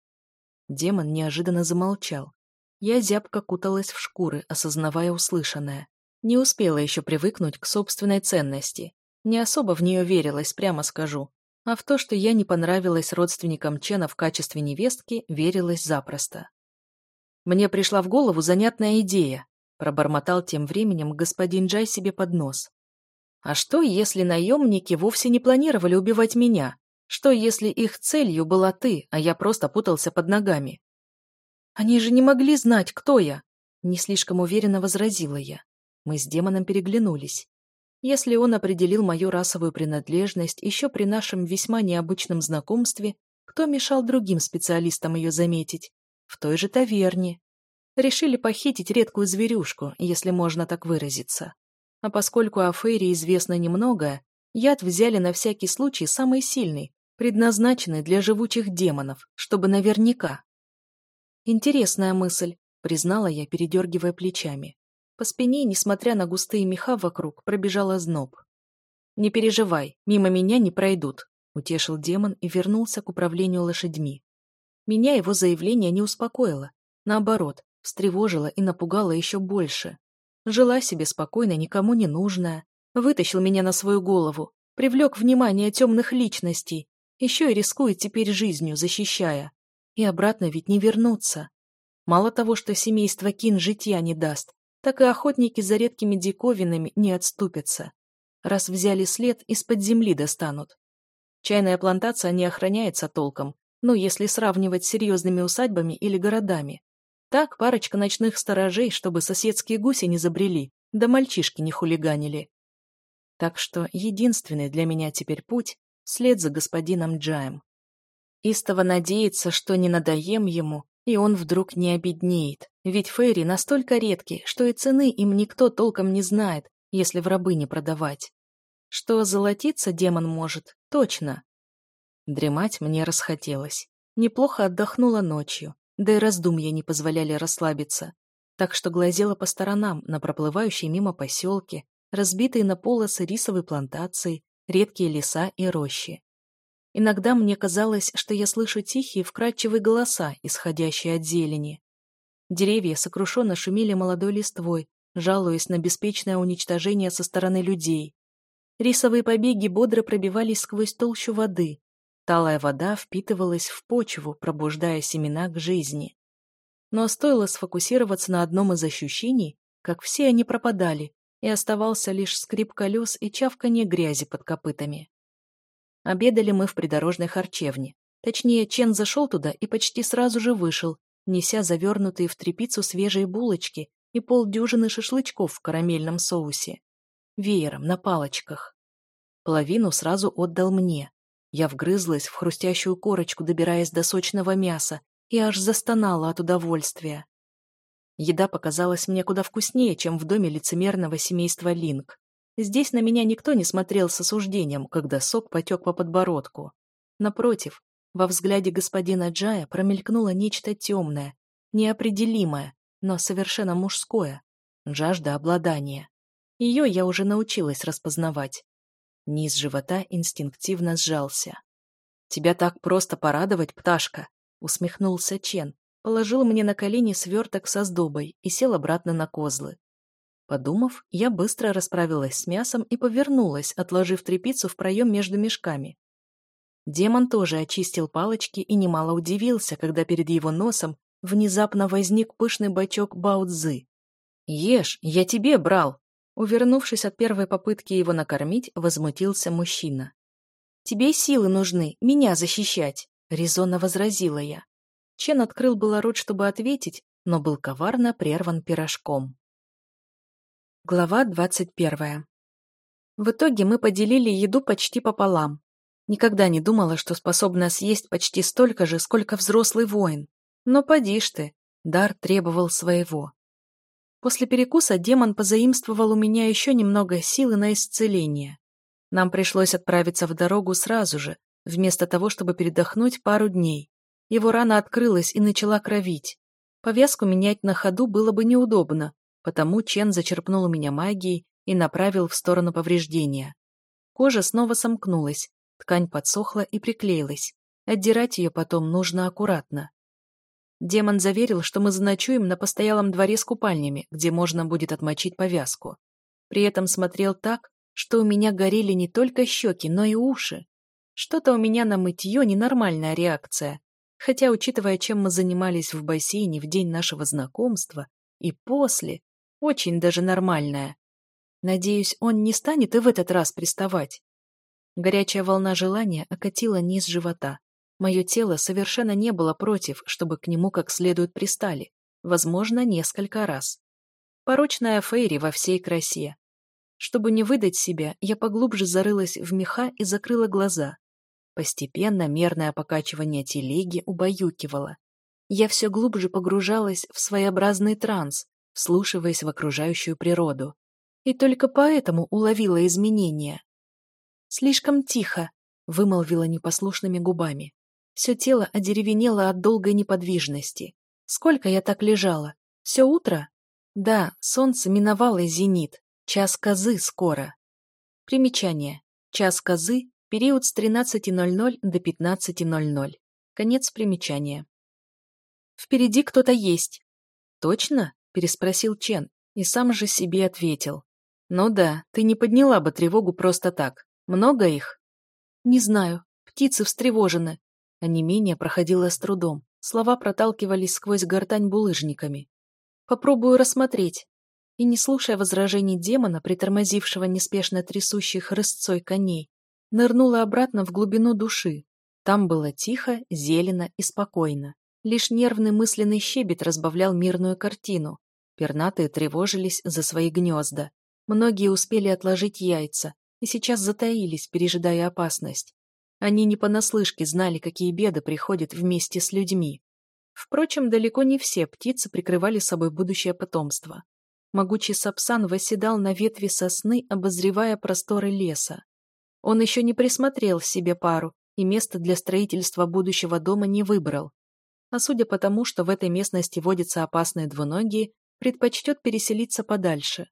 Демон неожиданно замолчал. Я зябко куталась в шкуры, осознавая услышанное. Не успела еще привыкнуть к собственной ценности. Не особо в нее верилась, прямо скажу. А в то, что я не понравилась родственникам Чена в качестве невестки, верилась запросто. «Мне пришла в голову занятная идея», — пробормотал тем временем господин Джай себе под нос. «А что, если наемники вовсе не планировали убивать меня? Что, если их целью была ты, а я просто путался под ногами?» «Они же не могли знать, кто я!» — не слишком уверенно возразила я. Мы с демоном переглянулись если он определил мою расовую принадлежность еще при нашем весьма необычном знакомстве, кто мешал другим специалистам ее заметить? В той же таверне. Решили похитить редкую зверюшку, если можно так выразиться. А поскольку о Фейре известно немного, яд взяли на всякий случай самый сильный, предназначенный для живучих демонов, чтобы наверняка. Интересная мысль, признала я, передергивая плечами. По спине, несмотря на густые меха вокруг, пробежала зноб. «Не переживай, мимо меня не пройдут», — утешил демон и вернулся к управлению лошадьми. Меня его заявление не успокоило. Наоборот, встревожило и напугало еще больше. Жила себе спокойно, никому не нужная. Вытащил меня на свою голову, привлек внимание темных личностей, еще и рискует теперь жизнью, защищая. И обратно ведь не вернуться. Мало того, что семейство Кин житья не даст, так и охотники за редкими диковинами не отступятся. Раз взяли след, из-под земли достанут. Чайная плантация не охраняется толком, ну, если сравнивать с серьезными усадьбами или городами. Так парочка ночных сторожей, чтобы соседские гуси не забрели, да мальчишки не хулиганили. Так что единственный для меня теперь путь — след за господином Джаем. Истово надеется, что не надоем ему, и он вдруг не обеднеет. Ведь фейри настолько редки, что и цены им никто толком не знает, если в рабы не продавать. Что золотиться демон может, точно. Дремать мне расхотелось. Неплохо отдохнула ночью, да и раздумья не позволяли расслабиться. Так что глазела по сторонам на проплывающие мимо поселки, разбитые на полосы рисовой плантации, редкие леса и рощи. Иногда мне казалось, что я слышу тихие, вкрадчивые голоса, исходящие от зелени. Деревья сокрушенно шумели молодой листвой, жалуясь на беспечное уничтожение со стороны людей. Рисовые побеги бодро пробивались сквозь толщу воды. Талая вода впитывалась в почву, пробуждая семена к жизни. Но стоило сфокусироваться на одном из ощущений, как все они пропадали, и оставался лишь скрип колес и чавканье грязи под копытами. Обедали мы в придорожной харчевне. Точнее, Чен зашел туда и почти сразу же вышел, неся завернутые в трепицу свежие булочки и полдюжины шашлычков в карамельном соусе. Веером, на палочках. Половину сразу отдал мне. Я вгрызлась в хрустящую корочку, добираясь до сочного мяса, и аж застонала от удовольствия. Еда показалась мне куда вкуснее, чем в доме лицемерного семейства Линк. Здесь на меня никто не смотрел с осуждением, когда сок потек по подбородку. Напротив, во взгляде господина Джая промелькнуло нечто темное, неопределимое, но совершенно мужское. Жажда обладания. Ее я уже научилась распознавать. Низ живота инстинктивно сжался. «Тебя так просто порадовать, пташка!» — усмехнулся Чен, положил мне на колени сверток со сдобой и сел обратно на козлы. Подумав, я быстро расправилась с мясом и повернулась, отложив трепицу в проем между мешками. Демон тоже очистил палочки и немало удивился, когда перед его носом внезапно возник пышный бачок баудзы. «Ешь, я тебе брал!» Увернувшись от первой попытки его накормить, возмутился мужчина. «Тебе силы нужны, меня защищать!» — резонно возразила я. Чен открыл было рот, чтобы ответить, но был коварно прерван пирожком. Глава 21. В итоге мы поделили еду почти пополам. Никогда не думала, что способна съесть почти столько же, сколько взрослый воин. Но поди ж ты, дар требовал своего. После перекуса демон позаимствовал у меня еще немного силы на исцеление. Нам пришлось отправиться в дорогу сразу же, вместо того, чтобы передохнуть пару дней. Его рана открылась и начала кровить. Повязку менять на ходу было бы неудобно, потому Чен зачерпнул у меня магии и направил в сторону повреждения. Кожа снова сомкнулась, ткань подсохла и приклеилась. Отдирать ее потом нужно аккуратно. Демон заверил, что мы заночуем на постоялом дворе с купальнями, где можно будет отмочить повязку. При этом смотрел так, что у меня горели не только щеки, но и уши. Что-то у меня на мытье ненормальная реакция. Хотя, учитывая, чем мы занимались в бассейне в день нашего знакомства и после, очень даже нормальная. Надеюсь, он не станет и в этот раз приставать. Горячая волна желания окатила низ живота. Мое тело совершенно не было против, чтобы к нему как следует пристали, возможно, несколько раз. Порочная Фейри во всей красе. Чтобы не выдать себя, я поглубже зарылась в меха и закрыла глаза. Постепенно мерное покачивание телеги убаюкивало. Я все глубже погружалась в своеобразный транс, вслушиваясь в окружающую природу. И только поэтому уловила изменения. «Слишком тихо», — вымолвила непослушными губами. Все тело одеревенело от долгой неподвижности. Сколько я так лежала? Все утро? Да, солнце миновало зенит. Час козы скоро. Примечание. Час козы – период с 13.00 до 15.00. Конец примечания. Впереди кто-то есть. Точно? переспросил Чен и сам же себе ответил. «Ну да, ты не подняла бы тревогу просто так. Много их?» «Не знаю. Птицы встревожены». А не менее проходила с трудом. Слова проталкивались сквозь гортань булыжниками. «Попробую рассмотреть». И не слушая возражений демона, притормозившего неспешно трясущих рысцой коней, нырнула обратно в глубину души. Там было тихо, зелено и спокойно. Лишь нервный мысленный щебет разбавлял мирную картину, Пернатые тревожились за свои гнезда. Многие успели отложить яйца и сейчас затаились, пережидая опасность. Они не понаслышке знали, какие беды приходят вместе с людьми. Впрочем, далеко не все птицы прикрывали собой будущее потомство. Могучий сапсан восседал на ветви сосны, обозревая просторы леса. Он еще не присмотрел себе пару и место для строительства будущего дома не выбрал. А судя по тому, что в этой местности водятся опасные двуногие, предпочтет переселиться подальше.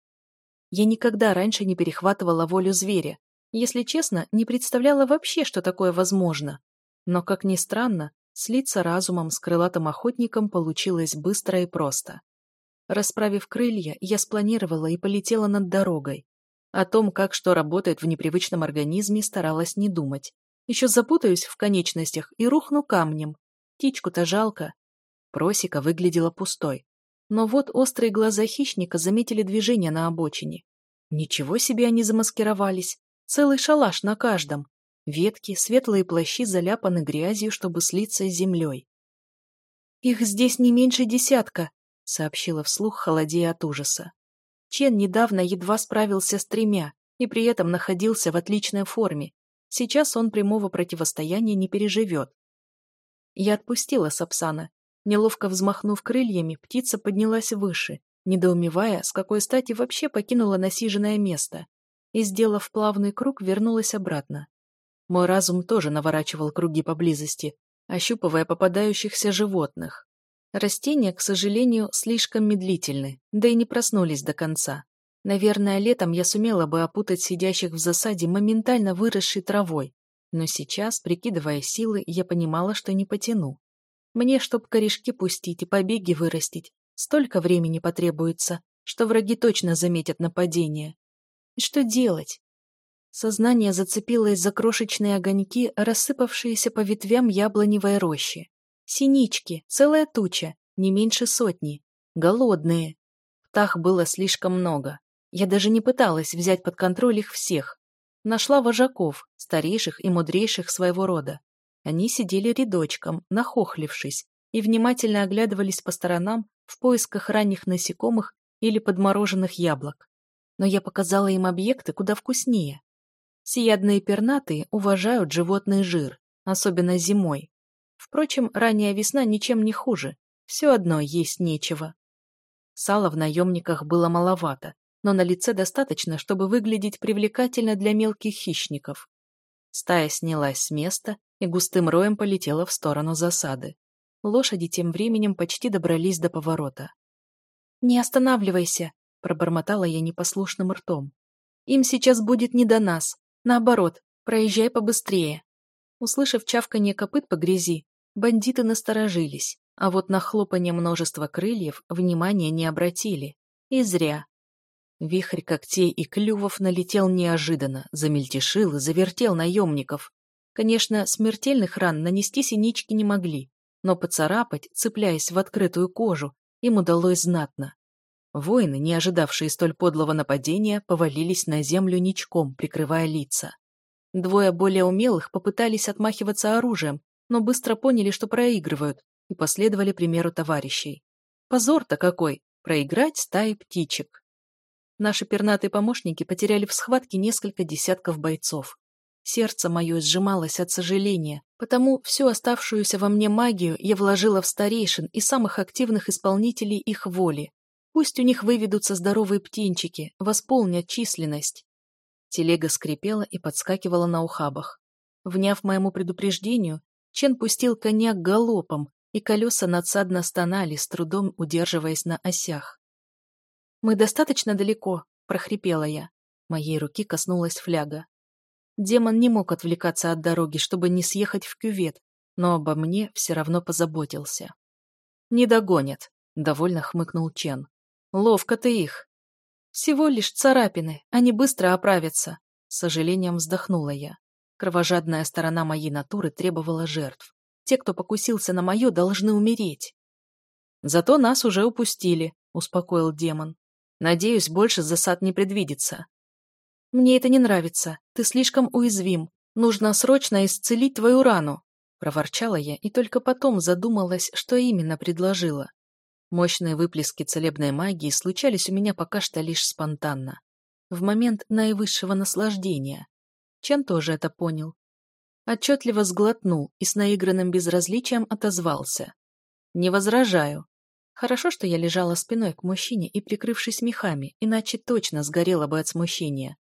Я никогда раньше не перехватывала волю зверя. Если честно, не представляла вообще, что такое возможно. Но, как ни странно, слиться разумом с крылатым охотником получилось быстро и просто. Расправив крылья, я спланировала и полетела над дорогой. О том, как что работает в непривычном организме, старалась не думать. Еще запутаюсь в конечностях и рухну камнем. Птичку-то жалко. Просека выглядела пустой но вот острые глаза хищника заметили движение на обочине. Ничего себе они замаскировались. Целый шалаш на каждом. Ветки, светлые плащи заляпаны грязью, чтобы слиться с землей. «Их здесь не меньше десятка», — сообщила вслух, холодея от ужаса. Чен недавно едва справился с тремя и при этом находился в отличной форме. Сейчас он прямого противостояния не переживет. Я отпустила Сапсана Неловко взмахнув крыльями, птица поднялась выше, недоумевая, с какой стати вообще покинула насиженное место, и, сделав плавный круг, вернулась обратно. Мой разум тоже наворачивал круги поблизости, ощупывая попадающихся животных. Растения, к сожалению, слишком медлительны, да и не проснулись до конца. Наверное, летом я сумела бы опутать сидящих в засаде моментально выросшей травой, но сейчас, прикидывая силы, я понимала, что не потяну. Мне, чтоб корешки пустить и побеги вырастить, столько времени потребуется, что враги точно заметят нападение. И что делать? Сознание зацепилось за крошечные огоньки, рассыпавшиеся по ветвям яблоневой рощи. Синички, целая туча, не меньше сотни. Голодные. Птах было слишком много. Я даже не пыталась взять под контроль их всех. Нашла вожаков, старейших и мудрейших своего рода. Они сидели рядочком, нахохлившись, и внимательно оглядывались по сторонам в поисках ранних насекомых или подмороженных яблок. Но я показала им объекты куда вкуснее. Сиядные пернатые уважают животный жир, особенно зимой. Впрочем, ранняя весна ничем не хуже, все одно есть нечего. Сала в наемниках было маловато, но на лице достаточно, чтобы выглядеть привлекательно для мелких хищников. Стая снялась с места и густым роем полетела в сторону засады. Лошади тем временем почти добрались до поворота. «Не останавливайся!» – пробормотала я непослушным ртом. «Им сейчас будет не до нас. Наоборот, проезжай побыстрее!» Услышав чавканье копыт по грязи, бандиты насторожились, а вот на хлопанье множества крыльев внимания не обратили. И зря. Вихрь когтей и клювов налетел неожиданно, замельтешил и завертел наемников. Конечно, смертельных ран нанести синички не могли, но поцарапать, цепляясь в открытую кожу, им удалось знатно. Воины, не ожидавшие столь подлого нападения, повалились на землю ничком, прикрывая лица. Двое более умелых попытались отмахиваться оружием, но быстро поняли, что проигрывают, и последовали примеру товарищей. Позор-то какой! Проиграть стаи птичек. Наши пернатые помощники потеряли в схватке несколько десятков бойцов. Сердце мое сжималось от сожаления, потому всю оставшуюся во мне магию я вложила в старейшин и самых активных исполнителей их воли. Пусть у них выведутся здоровые птенчики, восполнят численность. Телега скрипела и подскакивала на ухабах. Вняв моему предупреждению, Чен пустил коня галопом, и колеса надсадно стонали, с трудом удерживаясь на осях. «Мы достаточно далеко», — прохрипела я. Моей руки коснулась фляга. Демон не мог отвлекаться от дороги, чтобы не съехать в кювет, но обо мне все равно позаботился. «Не догонят», — довольно хмыкнул Чен. «Ловко ты их». «Всего лишь царапины, они быстро оправятся», — с сожалением вздохнула я. Кровожадная сторона моей натуры требовала жертв. Те, кто покусился на мое, должны умереть. «Зато нас уже упустили», — успокоил демон. «Надеюсь, больше засад не предвидится мне это не нравится. Ты слишком уязвим. Нужно срочно исцелить твою рану! Проворчала я и только потом задумалась что именно предложила. Мощные выплески целебной магии случались у меня пока что лишь спонтанно. В момент наивысшего наслаждения. Чем тоже это понял. Отчетливо сглотнул и с наигранным безразличием отозвался. Не возражаю. Хорошо, что я лежала спиной к мужчине и прикрывшись мехами, иначе точно сгорела бы от смущения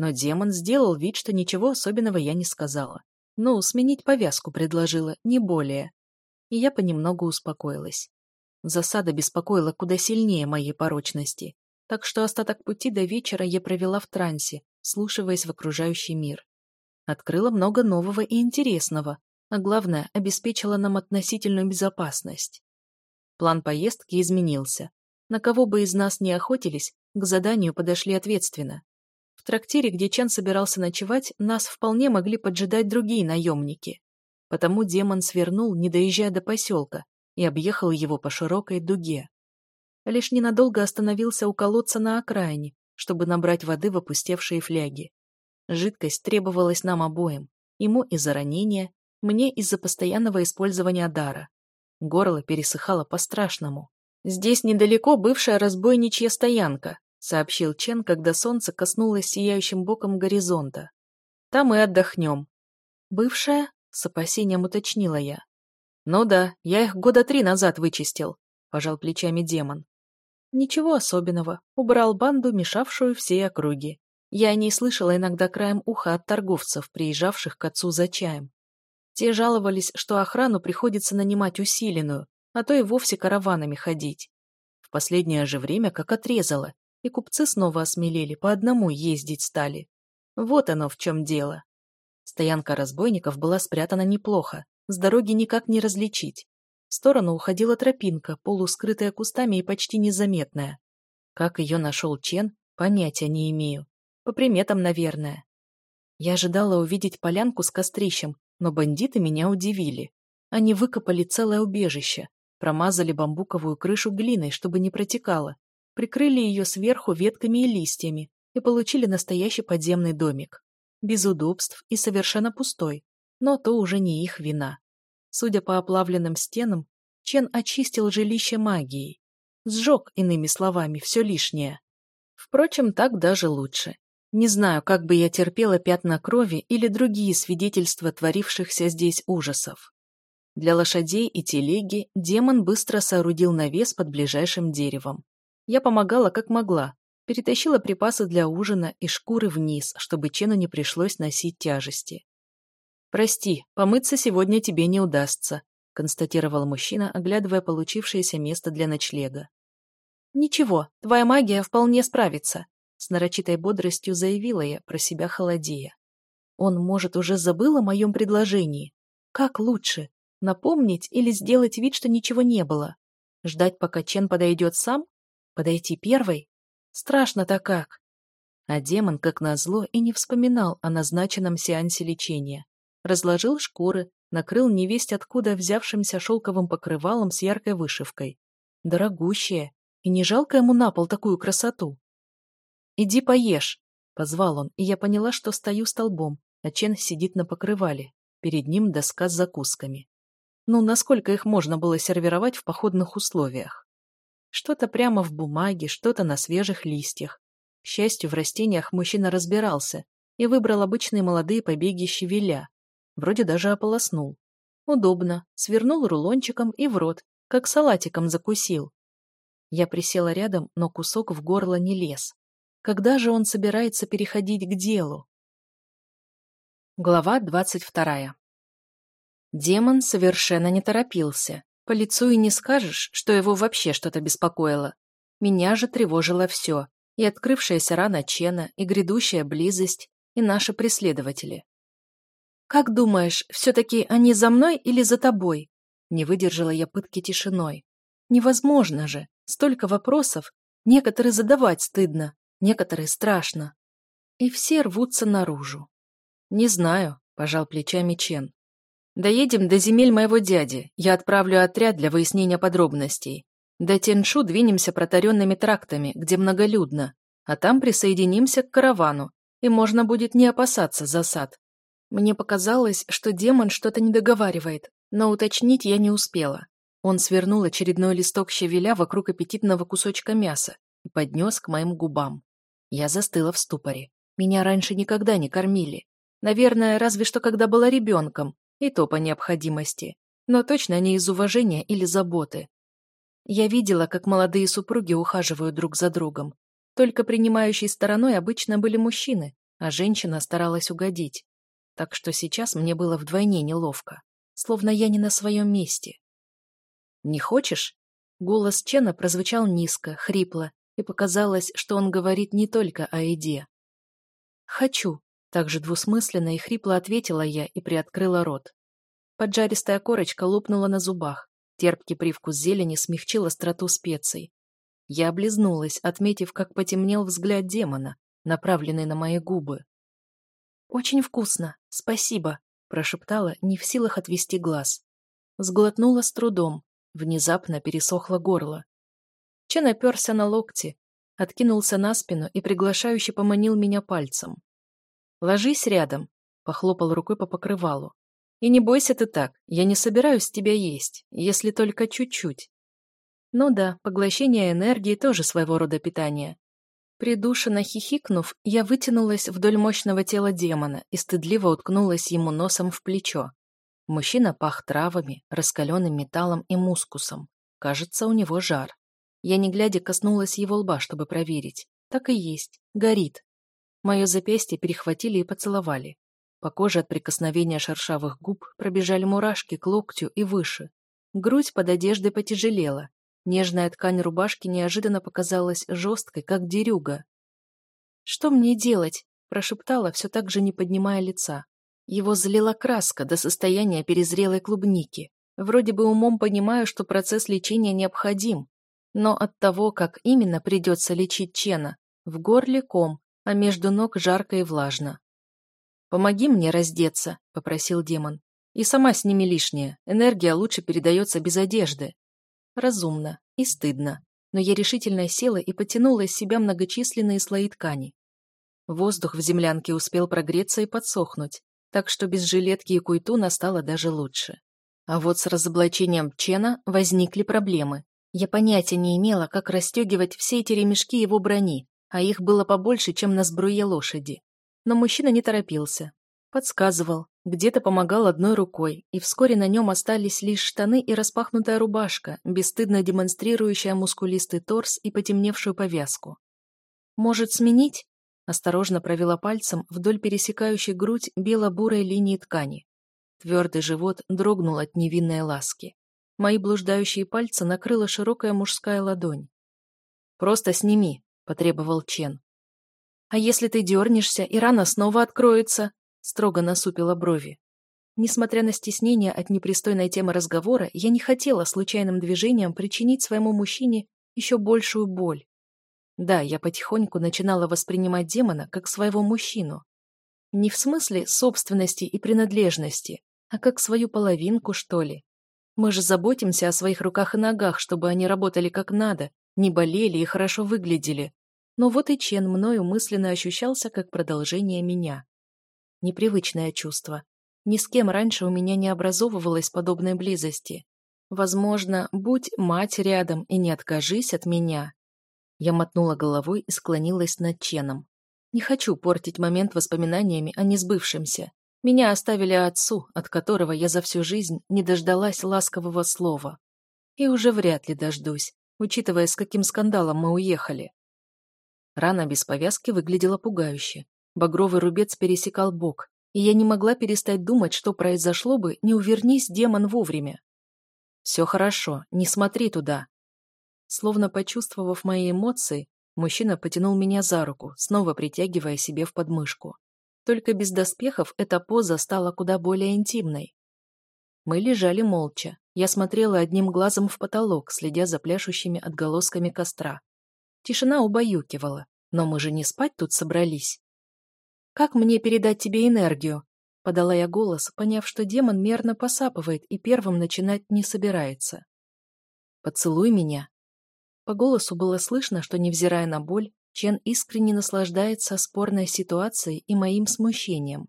но демон сделал вид, что ничего особенного я не сказала. Ну, сменить повязку предложила, не более. И я понемногу успокоилась. Засада беспокоила куда сильнее моей порочности, так что остаток пути до вечера я провела в трансе, слушаясь в окружающий мир. Открыла много нового и интересного, а главное, обеспечила нам относительную безопасность. План поездки изменился. На кого бы из нас не охотились, к заданию подошли ответственно. В трактире, где Чен собирался ночевать, нас вполне могли поджидать другие наемники. Потому демон свернул, не доезжая до поселка, и объехал его по широкой дуге. Лишь ненадолго остановился у колодца на окраине, чтобы набрать воды в опустевшие фляги. Жидкость требовалась нам обоим, ему из-за ранения, мне из-за постоянного использования дара. Горло пересыхало по-страшному. Здесь недалеко бывшая разбойничья стоянка, сообщил Чен, когда солнце коснулось сияющим боком горизонта. «Там и отдохнем». «Бывшая?» — с опасением уточнила я. «Ну да, я их года три назад вычистил», — пожал плечами демон. «Ничего особенного. Убрал банду, мешавшую всей округе. Я о ней слышала иногда краем уха от торговцев, приезжавших к отцу за чаем. Те жаловались, что охрану приходится нанимать усиленную, а то и вовсе караванами ходить. В последнее же время как отрезало и купцы снова осмелели, по одному ездить стали. Вот оно в чем дело. Стоянка разбойников была спрятана неплохо, с дороги никак не различить. В сторону уходила тропинка, полускрытая кустами и почти незаметная. Как ее нашел Чен, понятия не имею. По приметам, наверное. Я ожидала увидеть полянку с кострищем, но бандиты меня удивили. Они выкопали целое убежище, промазали бамбуковую крышу глиной, чтобы не протекало, прикрыли ее сверху ветками и листьями и получили настоящий подземный домик. Без удобств и совершенно пустой, но то уже не их вина. Судя по оплавленным стенам, Чен очистил жилище магией. Сжег, иными словами, все лишнее. Впрочем, так даже лучше. Не знаю, как бы я терпела пятна крови или другие свидетельства творившихся здесь ужасов. Для лошадей и телеги демон быстро соорудил навес под ближайшим деревом. Я помогала как могла, перетащила припасы для ужина и шкуры вниз, чтобы Чену не пришлось носить тяжести. «Прости, помыться сегодня тебе не удастся», — констатировал мужчина, оглядывая получившееся место для ночлега. «Ничего, твоя магия вполне справится», — с нарочитой бодростью заявила я, про себя холодея. «Он, может, уже забыл о моем предложении? Как лучше, напомнить или сделать вид, что ничего не было? Ждать, пока Чен подойдет сам? подойти первой? Страшно-то как!» А демон, как назло, и не вспоминал о назначенном сеансе лечения. Разложил шкуры, накрыл невесть откуда взявшимся шелковым покрывалом с яркой вышивкой. Дорогущее, и не жалко ему на пол такую красоту. «Иди поешь», — позвал он, и я поняла, что стою столбом, а Чен сидит на покрывале. Перед ним доска с закусками. Ну, насколько их можно было сервировать в походных условиях? Что-то прямо в бумаге, что-то на свежих листьях. К счастью, в растениях мужчина разбирался и выбрал обычные молодые побеги щавеля. Вроде даже ополоснул. Удобно. Свернул рулончиком и в рот, как салатиком закусил. Я присела рядом, но кусок в горло не лез. Когда же он собирается переходить к делу? Глава 22. Демон совершенно не торопился. По лицу и не скажешь, что его вообще что-то беспокоило. Меня же тревожило все. И открывшаяся рана Чена, и грядущая близость, и наши преследователи. «Как думаешь, все-таки они за мной или за тобой?» Не выдержала я пытки тишиной. «Невозможно же! Столько вопросов! Некоторые задавать стыдно, некоторые страшно. И все рвутся наружу». «Не знаю», – пожал плечами Чен. Доедем до земель моего дяди. Я отправлю отряд для выяснения подробностей. До Теншу двинемся протаренными трактами, где многолюдно. А там присоединимся к каравану, и можно будет не опасаться засад. Мне показалось, что демон что-то недоговаривает, но уточнить я не успела. Он свернул очередной листок щавеля вокруг аппетитного кусочка мяса и поднес к моим губам. Я застыла в ступоре. Меня раньше никогда не кормили. Наверное, разве что когда была ребенком, и то по необходимости, но точно не из уважения или заботы. Я видела, как молодые супруги ухаживают друг за другом. Только принимающей стороной обычно были мужчины, а женщина старалась угодить. Так что сейчас мне было вдвойне неловко, словно я не на своем месте. «Не хочешь?» Голос Чена прозвучал низко, хрипло, и показалось, что он говорит не только о еде. «Хочу», также двусмысленно и хрипло ответила я и приоткрыла рот. Поджаристая корочка лопнула на зубах. Терпкий привкус зелени смягчил остроту специй. Я облизнулась, отметив, как потемнел взгляд демона, направленный на мои губы. «Очень вкусно, спасибо», – прошептала, не в силах отвести глаз. Сглотнула с трудом, внезапно пересохло горло. Чен оперся на локти, откинулся на спину и приглашающе поманил меня пальцем. «Ложись рядом», — похлопал рукой по покрывалу. «И не бойся ты так, я не собираюсь тебя есть, если только чуть-чуть». Ну да, поглощение энергии тоже своего рода питание. Придушенно хихикнув, я вытянулась вдоль мощного тела демона и стыдливо уткнулась ему носом в плечо. Мужчина пах травами, раскаленным металлом и мускусом. Кажется, у него жар. Я не глядя коснулась его лба, чтобы проверить. Так и есть. Горит. Мое запястье перехватили и поцеловали. По коже от прикосновения шершавых губ пробежали мурашки к локтю и выше. Грудь под одеждой потяжелела. Нежная ткань рубашки неожиданно показалась жесткой, как дерюга. «Что мне делать?» – прошептала, все так же не поднимая лица. Его залила краска до состояния перезрелой клубники. Вроде бы умом понимаю, что процесс лечения необходим. Но от того, как именно придется лечить Чена, в горле ком, а между ног жарко и влажно. «Помоги мне раздеться», — попросил демон. «И сама сними лишнее. Энергия лучше передается без одежды». Разумно и стыдно, но я решительно села и потянула из себя многочисленные слои ткани. Воздух в землянке успел прогреться и подсохнуть, так что без жилетки и куйтуна стало даже лучше. А вот с разоблачением Чена возникли проблемы. Я понятия не имела, как расстегивать все эти ремешки его брони, а их было побольше, чем на сбруе лошади. Но мужчина не торопился. Подсказывал, где-то помогал одной рукой, и вскоре на нем остались лишь штаны и распахнутая рубашка, бесстыдно демонстрирующая мускулистый торс и потемневшую повязку. «Может, сменить?» Осторожно провела пальцем вдоль пересекающей грудь бело-бурой линии ткани. Твердый живот дрогнул от невинной ласки. Мои блуждающие пальцы накрыла широкая мужская ладонь. «Просто сними», — потребовал Чен. «А если ты дернешься, и рана снова откроется?» — строго насупила брови. Несмотря на стеснение от непристойной темы разговора, я не хотела случайным движением причинить своему мужчине еще большую боль. Да, я потихоньку начинала воспринимать демона как своего мужчину. Не в смысле собственности и принадлежности, а как свою половинку, что ли. Мы же заботимся о своих руках и ногах, чтобы они работали как надо, не болели и хорошо выглядели. Но вот и Чен мною мысленно ощущался как продолжение меня. Непривычное чувство. Ни с кем раньше у меня не образовывалось подобной близости. Возможно, будь мать рядом и не откажись от меня. Я мотнула головой и склонилась над Ченом. Не хочу портить момент воспоминаниями о несбывшемся. Меня оставили отцу, от которого я за всю жизнь не дождалась ласкового слова. И уже вряд ли дождусь учитывая, с каким скандалом мы уехали. Рана без повязки выглядела пугающе. Багровый рубец пересекал бок, и я не могла перестать думать, что произошло бы, не увернись, демон, вовремя. «Все хорошо, не смотри туда». Словно почувствовав мои эмоции, мужчина потянул меня за руку, снова притягивая себе в подмышку. Только без доспехов эта поза стала куда более интимной. Мы лежали молча. Я смотрела одним глазом в потолок, следя за пляшущими отголосками костра. Тишина убаюкивала. Но мы же не спать тут собрались. «Как мне передать тебе энергию?» Подала я голос, поняв, что демон мерно посапывает и первым начинать не собирается. «Поцелуй меня». По голосу было слышно, что, невзирая на боль, Чен искренне наслаждается спорной ситуацией и моим смущением.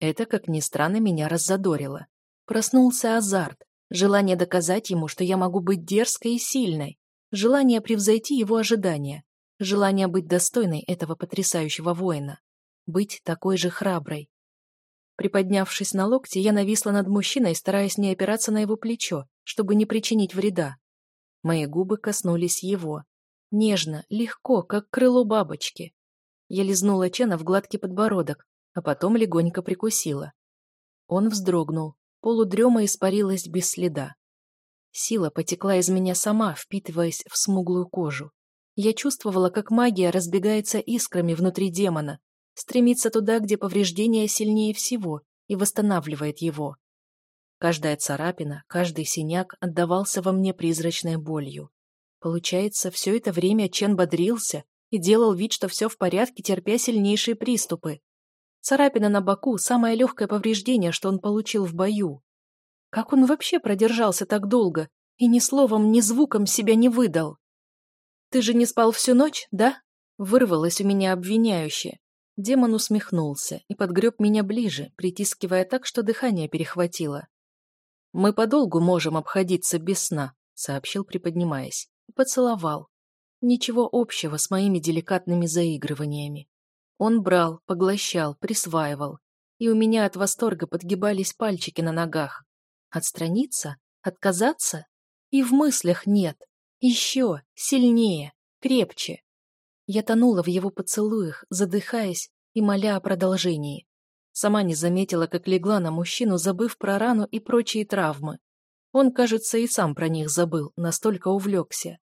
Это, как ни странно, меня раззадорило. Проснулся азарт, желание доказать ему, что я могу быть дерзкой и сильной, желание превзойти его ожидания, желание быть достойной этого потрясающего воина, быть такой же храброй. Приподнявшись на локте, я нависла над мужчиной, стараясь не опираться на его плечо, чтобы не причинить вреда. Мои губы коснулись его. Нежно, легко, как крыло бабочки. Я лизнула Чена в гладкий подбородок, а потом легонько прикусила. Он вздрогнул, Полудрема испарилась без следа. Сила потекла из меня сама, впитываясь в смуглую кожу. Я чувствовала, как магия разбегается искрами внутри демона, стремится туда, где повреждение сильнее всего и восстанавливает его. Каждая царапина, каждый синяк отдавался во мне призрачной болью. Получается, все это время Чен бодрился и делал вид, что все в порядке, терпя сильнейшие приступы. Царапина на боку – самое легкое повреждение, что он получил в бою. Как он вообще продержался так долго и ни словом, ни звуком себя не выдал? «Ты же не спал всю ночь, да?» – вырвалось у меня обвиняющее. Демон усмехнулся и подгреб меня ближе, притискивая так, что дыхание перехватило. «Мы подолгу можем обходиться без сна», — сообщил, приподнимаясь, и поцеловал. «Ничего общего с моими деликатными заигрываниями. Он брал, поглощал, присваивал. И у меня от восторга подгибались пальчики на ногах. Отстраниться? Отказаться? И в мыслях нет. Еще, сильнее, крепче. Я тонула в его поцелуях, задыхаясь и моля о продолжении. Сама не заметила, как легла на мужчину, забыв про рану и прочие травмы. Он, кажется, и сам про них забыл, настолько увлекся.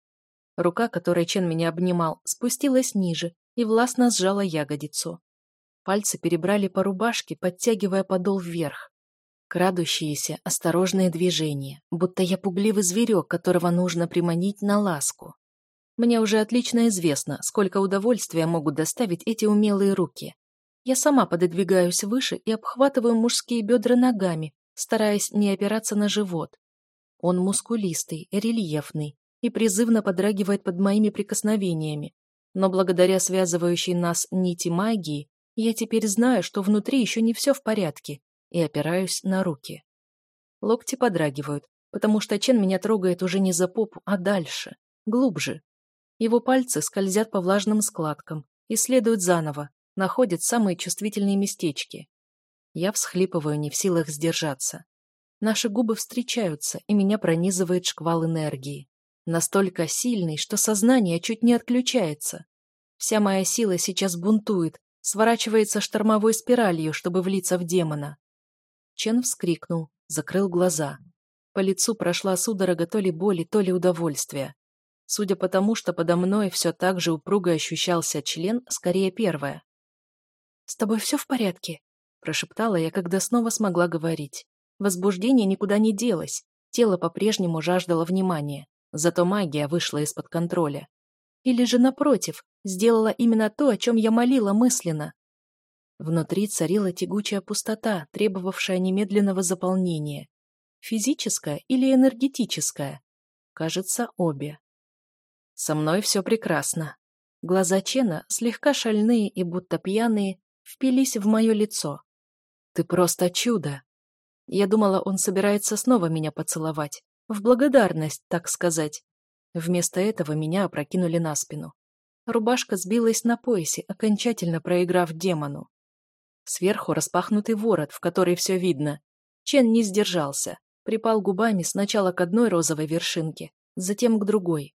Рука, которой Чен меня обнимал, спустилась ниже, и властно сжала ягодицу. Пальцы перебрали по рубашке, подтягивая подол вверх. Крадущиеся, осторожные движения, будто я пугливый зверек, которого нужно приманить на ласку. Мне уже отлично известно, сколько удовольствия могут доставить эти умелые руки. Я сама пододвигаюсь выше и обхватываю мужские бедра ногами, стараясь не опираться на живот. Он мускулистый, рельефный и призывно подрагивает под моими прикосновениями, но благодаря связывающей нас нити магии, я теперь знаю, что внутри еще не все в порядке, и опираюсь на руки. Локти подрагивают, потому что Чен меня трогает уже не за попу, а дальше, глубже. Его пальцы скользят по влажным складкам, исследуют заново, находят самые чувствительные местечки. Я всхлипываю, не в силах сдержаться. Наши губы встречаются, и меня пронизывает шквал энергии настолько сильный, что сознание чуть не отключается. Вся моя сила сейчас бунтует, сворачивается штормовой спиралью, чтобы влиться в демона. Чен вскрикнул, закрыл глаза. По лицу прошла судорога то ли боли, то ли удовольствия. Судя по тому, что подо мной все так же упруго ощущался член, скорее первое. «С тобой все в порядке?» – прошептала я, когда снова смогла говорить. Возбуждение никуда не делось, тело по-прежнему жаждало внимания. Зато магия вышла из-под контроля. Или же, напротив, сделала именно то, о чем я молила мысленно. Внутри царила тягучая пустота, требовавшая немедленного заполнения. Физическая или энергетическая? Кажется, обе. Со мной все прекрасно. Глаза Чена, слегка шальные и будто пьяные, впились в мое лицо. Ты просто чудо. Я думала, он собирается снова меня поцеловать. В благодарность, так сказать. Вместо этого меня опрокинули на спину. Рубашка сбилась на поясе, окончательно проиграв демону. Сверху распахнутый ворот, в который все видно. Чен не сдержался. Припал губами сначала к одной розовой вершинке, затем к другой.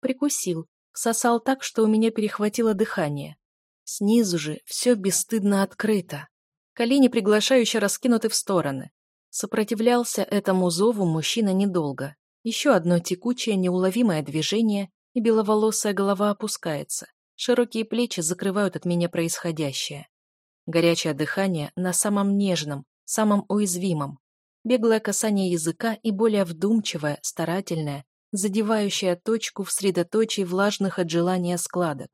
Прикусил, сосал так, что у меня перехватило дыхание. Снизу же все бесстыдно открыто. Колени приглашающе раскинуты в стороны. Сопротивлялся этому зову мужчина недолго. Еще одно текучее неуловимое движение, и беловолосая голова опускается. Широкие плечи закрывают от меня происходящее. Горячее дыхание на самом нежном, самом уязвимом. Беглое касание языка и более вдумчивое, старательное, задевающее точку в средоточии влажных от желания складок.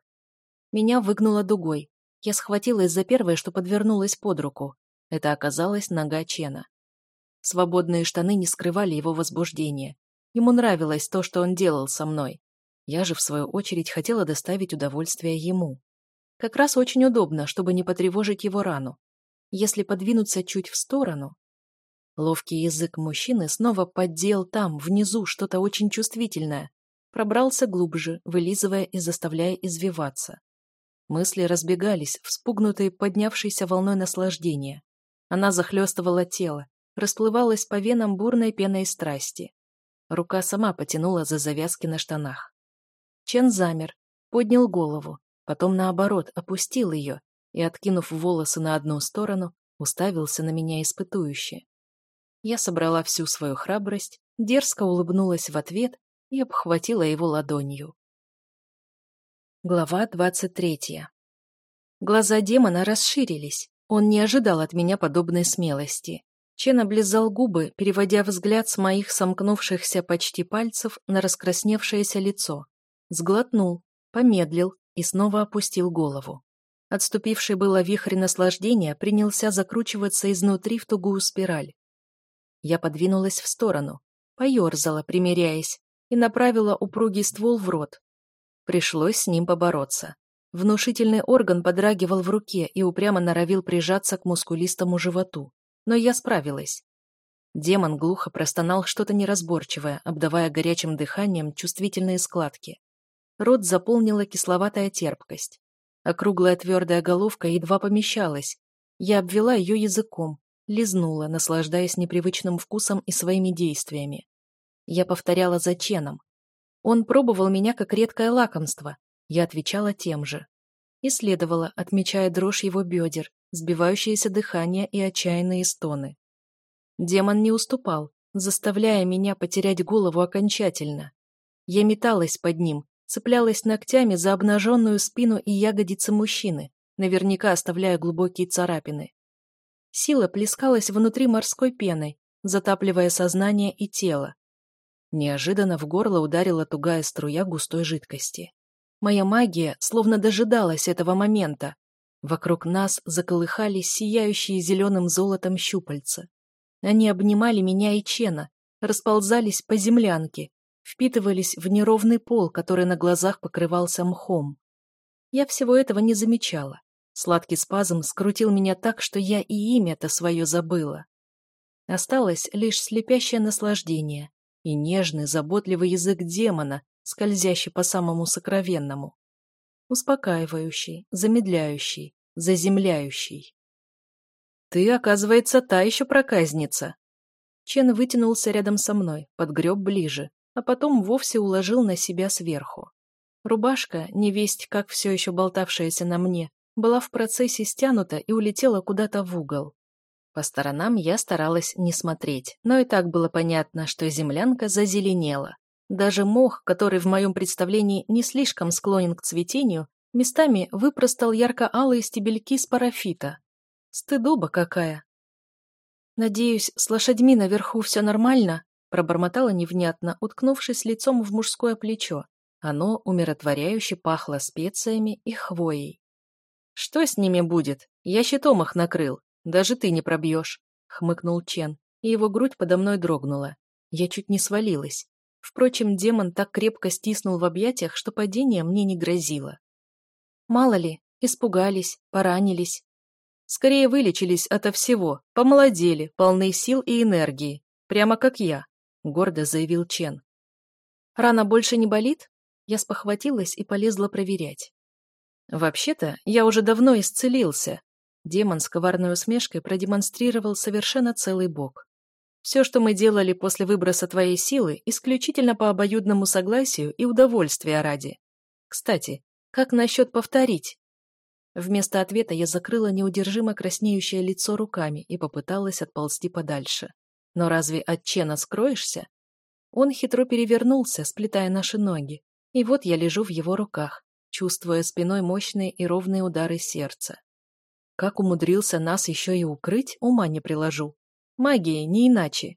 Меня выгнуло дугой. Я схватилась за первое, что подвернулось под руку. Это оказалась нога Чена. Свободные штаны не скрывали его возбуждения. Ему нравилось то, что он делал со мной. Я же, в свою очередь, хотела доставить удовольствие ему. Как раз очень удобно, чтобы не потревожить его рану. Если подвинуться чуть в сторону... Ловкий язык мужчины снова поддел там, внизу, что-то очень чувствительное. Пробрался глубже, вылизывая и заставляя извиваться. Мысли разбегались, вспугнутые поднявшейся волной наслаждения. Она захлестывала тело, расплывалась по венам бурной пеной страсти. Рука сама потянула за завязки на штанах. Чен замер, поднял голову, потом наоборот опустил ее и, откинув волосы на одну сторону, уставился на меня испытующе. Я собрала всю свою храбрость, дерзко улыбнулась в ответ и обхватила его ладонью. Глава 23. Глаза демона расширились. Он не ожидал от меня подобной смелости. Чен облизал губы, переводя взгляд с моих сомкнувшихся почти пальцев на раскрасневшееся лицо. Сглотнул, помедлил и снова опустил голову. Отступивший было вихрь наслаждения принялся закручиваться изнутри в тугую спираль. Я подвинулась в сторону, поерзала, примиряясь, и направила упругий ствол в рот. Пришлось с ним побороться. Внушительный орган подрагивал в руке и упрямо норовил прижаться к мускулистому животу но я справилась. Демон глухо простонал что-то неразборчивое, обдавая горячим дыханием чувствительные складки. Рот заполнила кисловатая терпкость. Округлая твердая головка едва помещалась. Я обвела ее языком, лизнула, наслаждаясь непривычным вкусом и своими действиями. Я повторяла за Ченом. Он пробовал меня как редкое лакомство. Я отвечала тем же. Исследовала, отмечая дрожь его бедер, сбивающееся дыхание и отчаянные стоны. Демон не уступал, заставляя меня потерять голову окончательно. Я металась под ним, цеплялась ногтями за обнаженную спину и ягодицы мужчины, наверняка оставляя глубокие царапины. Сила плескалась внутри морской пеной, затапливая сознание и тело. Неожиданно в горло ударила тугая струя густой жидкости. Моя магия словно дожидалась этого момента, Вокруг нас заколыхали сияющие зеленым золотом щупальца. Они обнимали меня и Чена, расползались по землянке, впитывались в неровный пол, который на глазах покрывался мхом. Я всего этого не замечала. Сладкий спазм скрутил меня так, что я и имя-то свое забыла. Осталось лишь слепящее наслаждение и нежный, заботливый язык демона, скользящий по самому сокровенному успокаивающий, замедляющий, заземляющий. «Ты, оказывается, та еще проказница!» Чен вытянулся рядом со мной, подгреб ближе, а потом вовсе уложил на себя сверху. Рубашка, невесть, как все еще болтавшаяся на мне, была в процессе стянута и улетела куда-то в угол. По сторонам я старалась не смотреть, но и так было понятно, что землянка зазеленела. Даже мох, который в моем представлении не слишком склонен к цветению, местами выпростал ярко-алые стебельки с парафита. Стыдоба какая! «Надеюсь, с лошадьми наверху все нормально?» пробормотала невнятно, уткнувшись лицом в мужское плечо. Оно умиротворяюще пахло специями и хвоей. «Что с ними будет? Я щитом их накрыл. Даже ты не пробьешь», — хмыкнул Чен, и его грудь подо мной дрогнула. Я чуть не свалилась. Впрочем, демон так крепко стиснул в объятиях, что падение мне не грозило. Мало ли, испугались, поранились. Скорее вылечились ото всего, помолодели, полны сил и энергии, прямо как я, — гордо заявил Чен. «Рана больше не болит?» Я спохватилась и полезла проверять. «Вообще-то, я уже давно исцелился», — демон с коварной усмешкой продемонстрировал совершенно целый бок. Все, что мы делали после выброса твоей силы, исключительно по обоюдному согласию и удовольствия ради. Кстати, как насчет повторить?» Вместо ответа я закрыла неудержимо краснеющее лицо руками и попыталась отползти подальше. «Но разве от Чена скроешься?» Он хитро перевернулся, сплетая наши ноги, и вот я лежу в его руках, чувствуя спиной мощные и ровные удары сердца. Как умудрился нас еще и укрыть, ума не приложу. Магия, не иначе.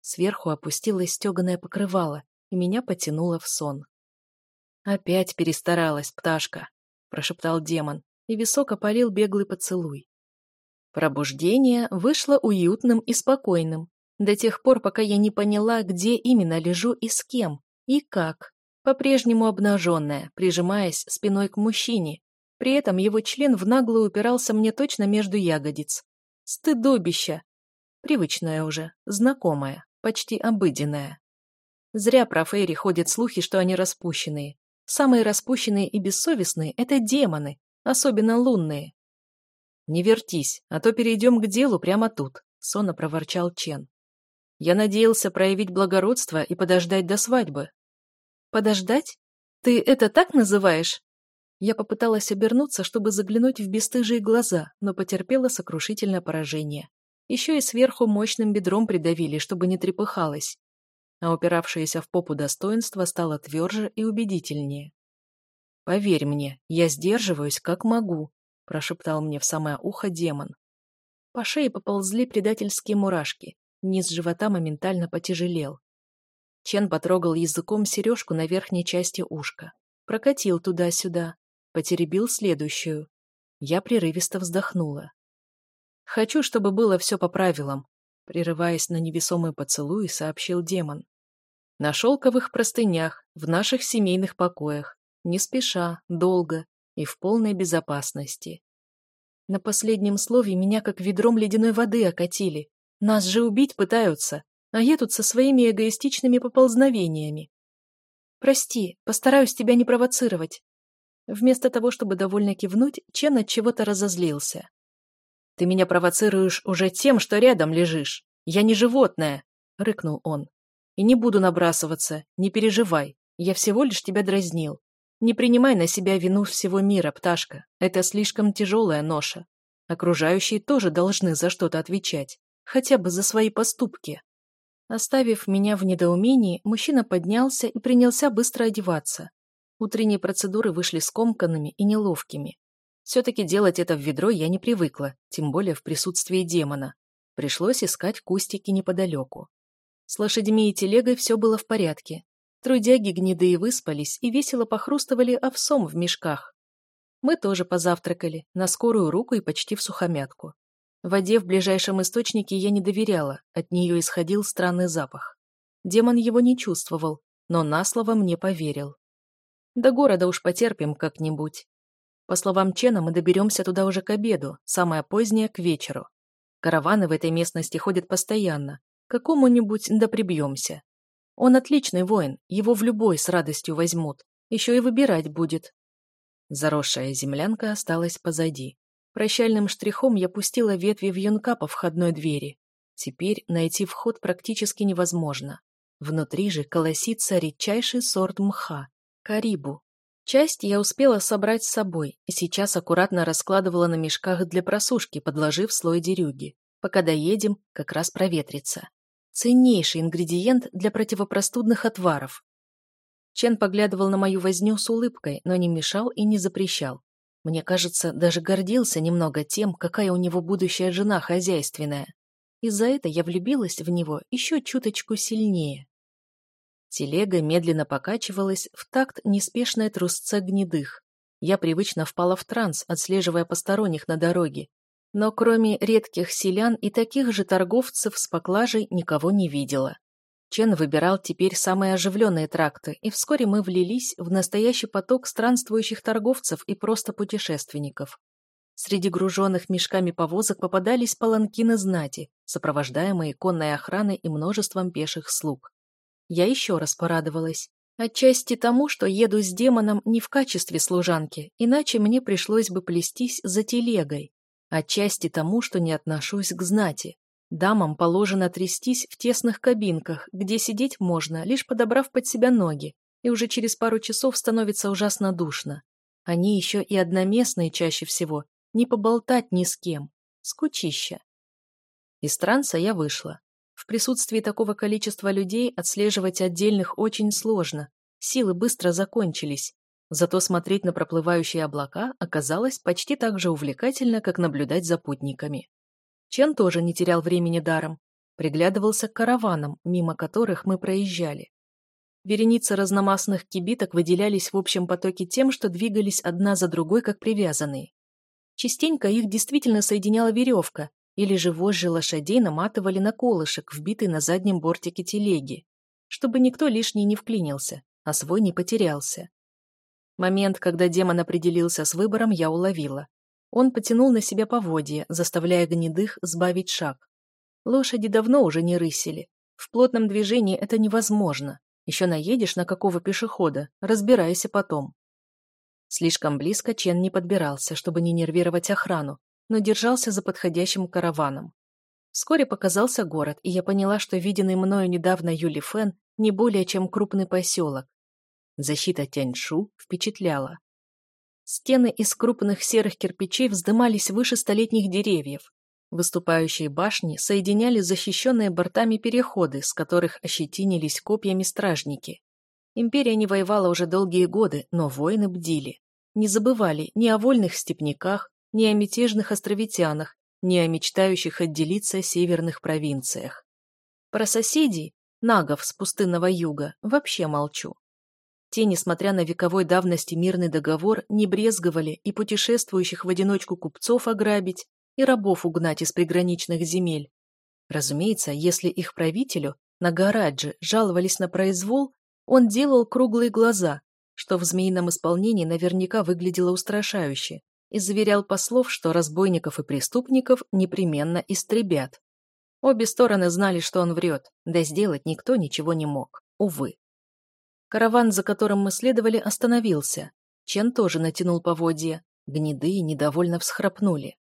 Сверху опустилось стеганое покрывало, и меня потянуло в сон. «Опять перестаралась, пташка», — прошептал демон, и висок опалил беглый поцелуй. Пробуждение вышло уютным и спокойным, до тех пор, пока я не поняла, где именно лежу и с кем, и как. По-прежнему обнаженная, прижимаясь спиной к мужчине. При этом его член в наглую упирался мне точно между ягодиц. Стыдобище! Привычная уже, знакомая, почти обыденная. Зря про Фейри ходят слухи, что они распущенные. Самые распущенные и бессовестные — это демоны, особенно лунные. «Не вертись, а то перейдем к делу прямо тут», — сонно проворчал Чен. «Я надеялся проявить благородство и подождать до свадьбы». «Подождать? Ты это так называешь?» Я попыталась обернуться, чтобы заглянуть в бесстыжие глаза, но потерпела сокрушительное поражение еще и сверху мощным бедром придавили, чтобы не трепыхалась. А упиравшееся в попу достоинство стало тверже и убедительнее. «Поверь мне, я сдерживаюсь, как могу», – прошептал мне в самое ухо демон. По шее поползли предательские мурашки, низ живота моментально потяжелел. Чен потрогал языком сережку на верхней части ушка, прокатил туда-сюда, потеребил следующую. Я прерывисто вздохнула хочу чтобы было все по правилам прерываясь на невесомый поцелуй сообщил демон. На шелковых простынях в наших семейных покоях не спеша долго и в полной безопасности на последнем слове меня как ведром ледяной воды окатили. Нас же убить пытаются а я тут со своими эгоистичными поползновениями. Прости постараюсь тебя не провоцировать вместо того чтобы довольно кивнуть чен от чего то разозлился ты меня провоцируешь уже тем, что рядом лежишь. Я не животное!» — рыкнул он. «И не буду набрасываться, не переживай. Я всего лишь тебя дразнил. Не принимай на себя вину всего мира, пташка. Это слишком тяжелая ноша. Окружающие тоже должны за что-то отвечать, хотя бы за свои поступки». Оставив меня в недоумении, мужчина поднялся и принялся быстро одеваться. Утренние процедуры вышли скомканными и неловкими. Все-таки делать это в ведро я не привыкла, тем более в присутствии демона. Пришлось искать кустики неподалеку. С лошадьми и телегой все было в порядке. Трудяги гнедые выспались и весело похрустывали овсом в мешках. Мы тоже позавтракали, на скорую руку и почти в сухомятку. Воде в ближайшем источнике я не доверяла, от нее исходил странный запах. Демон его не чувствовал, но на слово мне поверил. До города уж потерпим как-нибудь. По словам Чена, мы доберемся туда уже к обеду, самое позднее — к вечеру. Караваны в этой местности ходят постоянно. Какому-нибудь да прибьемся. Он отличный воин, его в любой с радостью возьмут. Еще и выбирать будет. Заросшая землянка осталась позади. Прощальным штрихом я пустила ветви в юнка по входной двери. Теперь найти вход практически невозможно. Внутри же колосится редчайший сорт мха – карибу, Часть я успела собрать с собой и сейчас аккуратно раскладывала на мешках для просушки, подложив слой дерюги. Пока доедем, как раз проветрится. Ценнейший ингредиент для противопростудных отваров. Чен поглядывал на мою возню с улыбкой, но не мешал и не запрещал. Мне кажется, даже гордился немного тем, какая у него будущая жена хозяйственная. Из-за это я влюбилась в него еще чуточку сильнее. Телега медленно покачивалась в такт неспешной трусце гнедых. Я привычно впала в транс, отслеживая посторонних на дороге. Но кроме редких селян и таких же торговцев с поклажей никого не видела. Чен выбирал теперь самые оживленные тракты, и вскоре мы влились в настоящий поток странствующих торговцев и просто путешественников. Среди груженных мешками повозок попадались паланкины знати, сопровождаемые конной охраной и множеством пеших слуг. Я еще раз порадовалась. Отчасти тому, что еду с демоном не в качестве служанки, иначе мне пришлось бы плестись за телегой. Отчасти тому, что не отношусь к знати. Дамам положено трястись в тесных кабинках, где сидеть можно, лишь подобрав под себя ноги, и уже через пару часов становится ужасно душно. Они еще и одноместные чаще всего, не поболтать ни с кем. Скучища. Из транса я вышла. В присутствии такого количества людей отслеживать отдельных очень сложно. Силы быстро закончились. Зато смотреть на проплывающие облака оказалось почти так же увлекательно, как наблюдать за путниками. Чен тоже не терял времени даром. Приглядывался к караванам, мимо которых мы проезжали. Вереницы разномастных кибиток выделялись в общем потоке тем, что двигались одна за другой, как привязанные. Частенько их действительно соединяла веревка, или же вожжи лошадей наматывали на колышек, вбитый на заднем бортике телеги, чтобы никто лишний не вклинился, а свой не потерялся. Момент, когда демон определился с выбором, я уловила. Он потянул на себя поводье, заставляя гнедых сбавить шаг. Лошади давно уже не рысили. В плотном движении это невозможно. Еще наедешь на какого пешехода, разбирайся потом. Слишком близко Чен не подбирался, чтобы не нервировать охрану, но держался за подходящим караваном. Вскоре показался город, и я поняла, что виденный мною недавно Юли Фэн не более чем крупный поселок. Защита Тяньшу впечатляла. Стены из крупных серых кирпичей вздымались выше столетних деревьев. Выступающие башни соединяли защищенные бортами переходы, с которых ощетинились копьями стражники. Империя не воевала уже долгие годы, но воины бдили. Не забывали ни о вольных степняках, ни о мятежных островитянах, ни о мечтающих отделиться северных провинциях. Про соседей, нагов с пустынного юга, вообще молчу. Те, несмотря на вековой давности мирный договор, не брезговали и путешествующих в одиночку купцов ограбить, и рабов угнать из приграничных земель. Разумеется, если их правителю, на Нагараджи, жаловались на произвол, он делал круглые глаза, что в змеином исполнении наверняка выглядело устрашающе и заверял послов, что разбойников и преступников непременно истребят. Обе стороны знали, что он врет, да сделать никто ничего не мог, увы. Караван, за которым мы следовали, остановился. Чен тоже натянул поводья. Гнедые недовольно всхрапнули.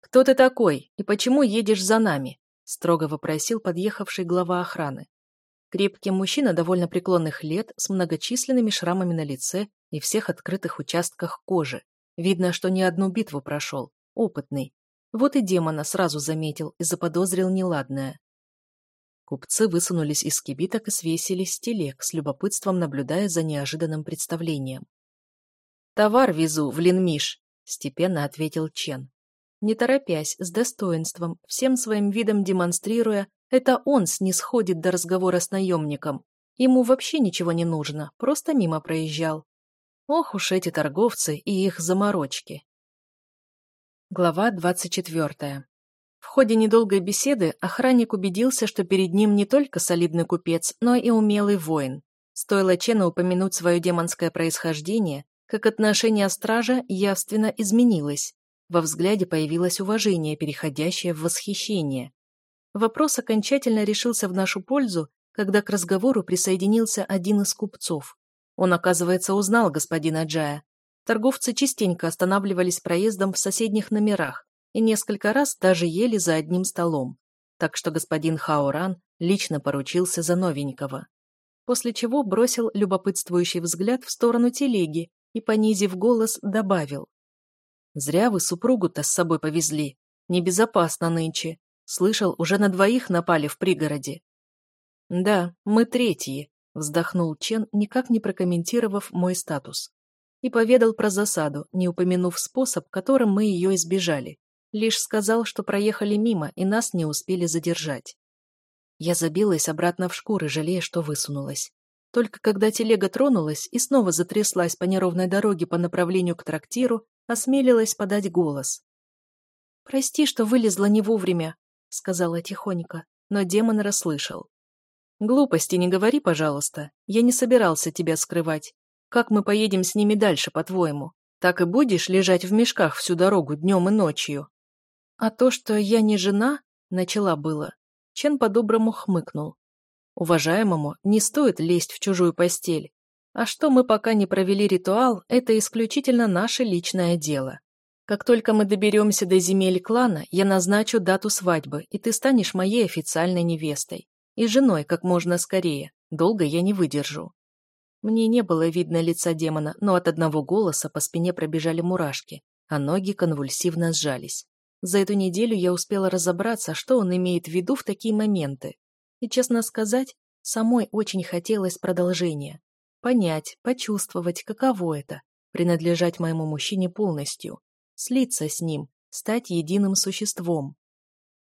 «Кто ты такой и почему едешь за нами?» — строго вопросил подъехавший глава охраны. Крепкий мужчина довольно преклонных лет с многочисленными шрамами на лице и всех открытых участках кожи. Видно, что не одну битву прошел, опытный. Вот и демона сразу заметил и заподозрил неладное. Купцы высунулись из кибиток и свесились с телег, с любопытством наблюдая за неожиданным представлением. «Товар везу в Линмиш», — степенно ответил Чен. Не торопясь, с достоинством, всем своим видом демонстрируя, это он снисходит до разговора с наемником. Ему вообще ничего не нужно, просто мимо проезжал. Ох уж эти торговцы и их заморочки. Глава 24. В ходе недолгой беседы охранник убедился, что перед ним не только солидный купец, но и умелый воин. Стоило Чену упомянуть свое демонское происхождение, как отношение стража явственно изменилось. Во взгляде появилось уважение, переходящее в восхищение. Вопрос окончательно решился в нашу пользу, когда к разговору присоединился один из купцов. Он, оказывается, узнал господина Джая. Торговцы частенько останавливались проездом в соседних номерах и несколько раз даже ели за одним столом. Так что господин Хауран лично поручился за новенького. После чего бросил любопытствующий взгляд в сторону телеги и, понизив голос, добавил. «Зря вы супругу-то с собой повезли. Небезопасно нынче. Слышал, уже на двоих напали в пригороде». «Да, мы третьи», Вздохнул Чен, никак не прокомментировав мой статус. И поведал про засаду, не упомянув способ, которым мы ее избежали. Лишь сказал, что проехали мимо и нас не успели задержать. Я забилась обратно в шкуры, жалея, что высунулась. Только когда телега тронулась и снова затряслась по неровной дороге по направлению к трактиру, осмелилась подать голос. «Прости, что вылезла не вовремя», — сказала тихонько, но демон расслышал глупости не говори пожалуйста. Я не собирался тебя скрывать. Как мы поедем с ними дальше по твоему так и будешь лежать в мешках всю дорогу днем и ночью? А то что я не жена начала было. Чен по доброму хмыкнул. Уважаемому не стоит лезть в чужую постель. А что мы пока не провели ритуал это исключительно наше личное дело. Как только мы доберемся до земель клана, я назначу дату свадьбы, и ты станешь моей официальной невестой и женой как можно скорее. Долго я не выдержу». Мне не было видно лица демона, но от одного голоса по спине пробежали мурашки, а ноги конвульсивно сжались. За эту неделю я успела разобраться, что он имеет в виду в такие моменты. И, честно сказать, самой очень хотелось продолжения. Понять, почувствовать, каково это – принадлежать моему мужчине полностью, слиться с ним, стать единым существом.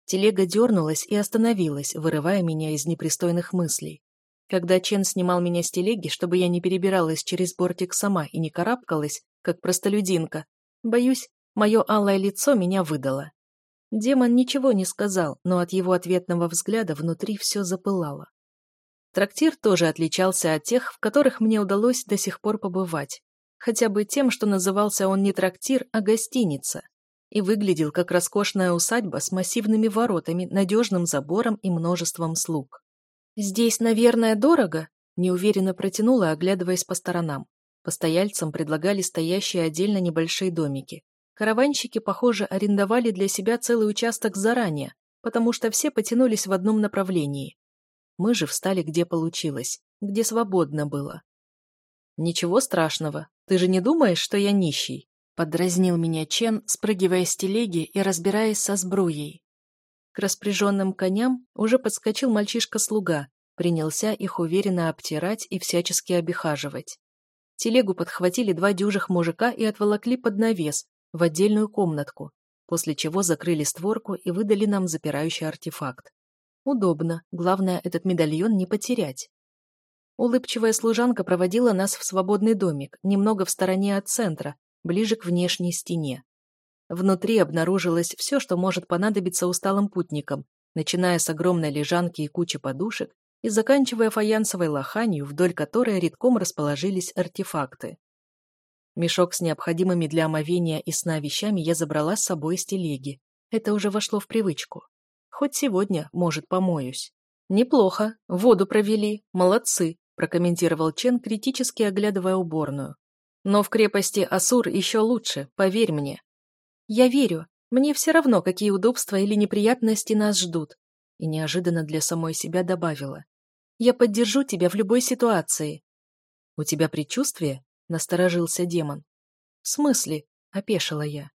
Телега дернулась и остановилась, вырывая меня из непристойных мыслей. Когда Чен снимал меня с телеги, чтобы я не перебиралась через бортик сама и не карабкалась, как простолюдинка, боюсь, мое алое лицо меня выдало. Демон ничего не сказал, но от его ответного взгляда внутри все запылало. Трактир тоже отличался от тех, в которых мне удалось до сих пор побывать. Хотя бы тем, что назывался он не трактир, а гостиница и выглядел как роскошная усадьба с массивными воротами, надежным забором и множеством слуг. «Здесь, наверное, дорого?» – неуверенно протянула, оглядываясь по сторонам. Постояльцам предлагали стоящие отдельно небольшие домики. Караванщики, похоже, арендовали для себя целый участок заранее, потому что все потянулись в одном направлении. Мы же встали где получилось, где свободно было. «Ничего страшного. Ты же не думаешь, что я нищий?» Подразнил меня Чен, спрыгивая с телеги и разбираясь со сбруей. К распряженным коням уже подскочил мальчишка-слуга, принялся их уверенно обтирать и всячески обихаживать. Телегу подхватили два дюжих мужика и отволокли под навес, в отдельную комнатку, после чего закрыли створку и выдали нам запирающий артефакт. Удобно, главное, этот медальон не потерять. Улыбчивая служанка проводила нас в свободный домик, немного в стороне от центра, ближе к внешней стене. Внутри обнаружилось все, что может понадобиться усталым путникам, начиная с огромной лежанки и кучи подушек и заканчивая фаянсовой лоханью, вдоль которой редком расположились артефакты. Мешок с необходимыми для омовения и сна вещами я забрала с собой из телеги. Это уже вошло в привычку. Хоть сегодня, может, помоюсь. «Неплохо. Воду провели. Молодцы», – прокомментировал Чен, критически оглядывая уборную. Но в крепости Асур еще лучше, поверь мне. Я верю. Мне все равно, какие удобства или неприятности нас ждут. И неожиданно для самой себя добавила. Я поддержу тебя в любой ситуации. У тебя предчувствие? Насторожился демон. В смысле? Опешила я.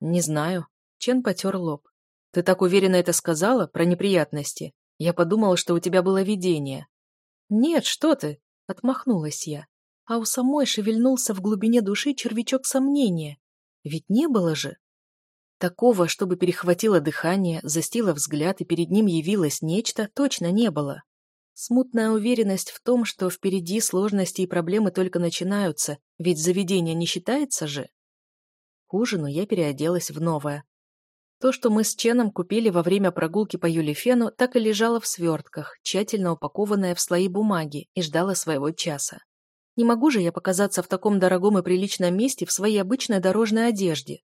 Не знаю. Чен потер лоб. Ты так уверенно это сказала, про неприятности. Я подумала, что у тебя было видение. Нет, что ты. Отмахнулась я а у самой шевельнулся в глубине души червячок сомнения. Ведь не было же. Такого, чтобы перехватило дыхание, застило взгляд, и перед ним явилось нечто, точно не было. Смутная уверенность в том, что впереди сложности и проблемы только начинаются, ведь заведение не считается же. К ужину я переоделась в новое. То, что мы с Ченом купили во время прогулки по Юлифену, так и лежало в свертках, тщательно упакованное в слои бумаги, и ждало своего часа. Не могу же я показаться в таком дорогом и приличном месте в своей обычной дорожной одежде.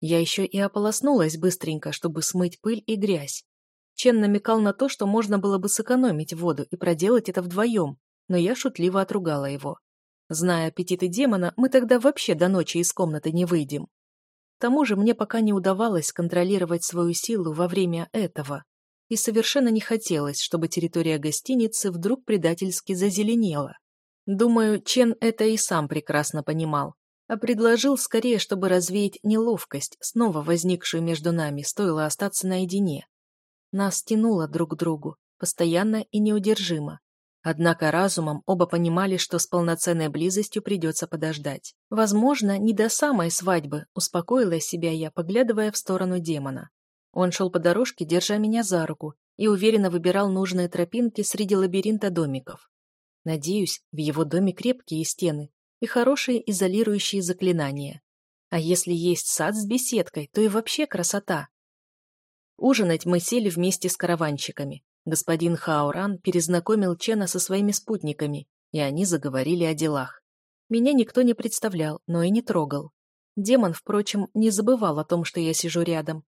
Я еще и ополоснулась быстренько, чтобы смыть пыль и грязь. Чен намекал на то, что можно было бы сэкономить воду и проделать это вдвоем, но я шутливо отругала его. Зная аппетиты демона, мы тогда вообще до ночи из комнаты не выйдем. К тому же мне пока не удавалось контролировать свою силу во время этого. И совершенно не хотелось, чтобы территория гостиницы вдруг предательски зазеленела. Думаю, Чен это и сам прекрасно понимал, а предложил скорее, чтобы развеять неловкость, снова возникшую между нами, стоило остаться наедине. Нас тянуло друг к другу, постоянно и неудержимо. Однако разумом оба понимали, что с полноценной близостью придется подождать. Возможно, не до самой свадьбы, успокоила себя я, поглядывая в сторону демона. Он шел по дорожке, держа меня за руку, и уверенно выбирал нужные тропинки среди лабиринта домиков. Надеюсь, в его доме крепкие стены и хорошие изолирующие заклинания. А если есть сад с беседкой, то и вообще красота. Ужинать мы сели вместе с караванщиками. Господин Хауран перезнакомил Чена со своими спутниками, и они заговорили о делах. Меня никто не представлял, но и не трогал. Демон, впрочем, не забывал о том, что я сижу рядом.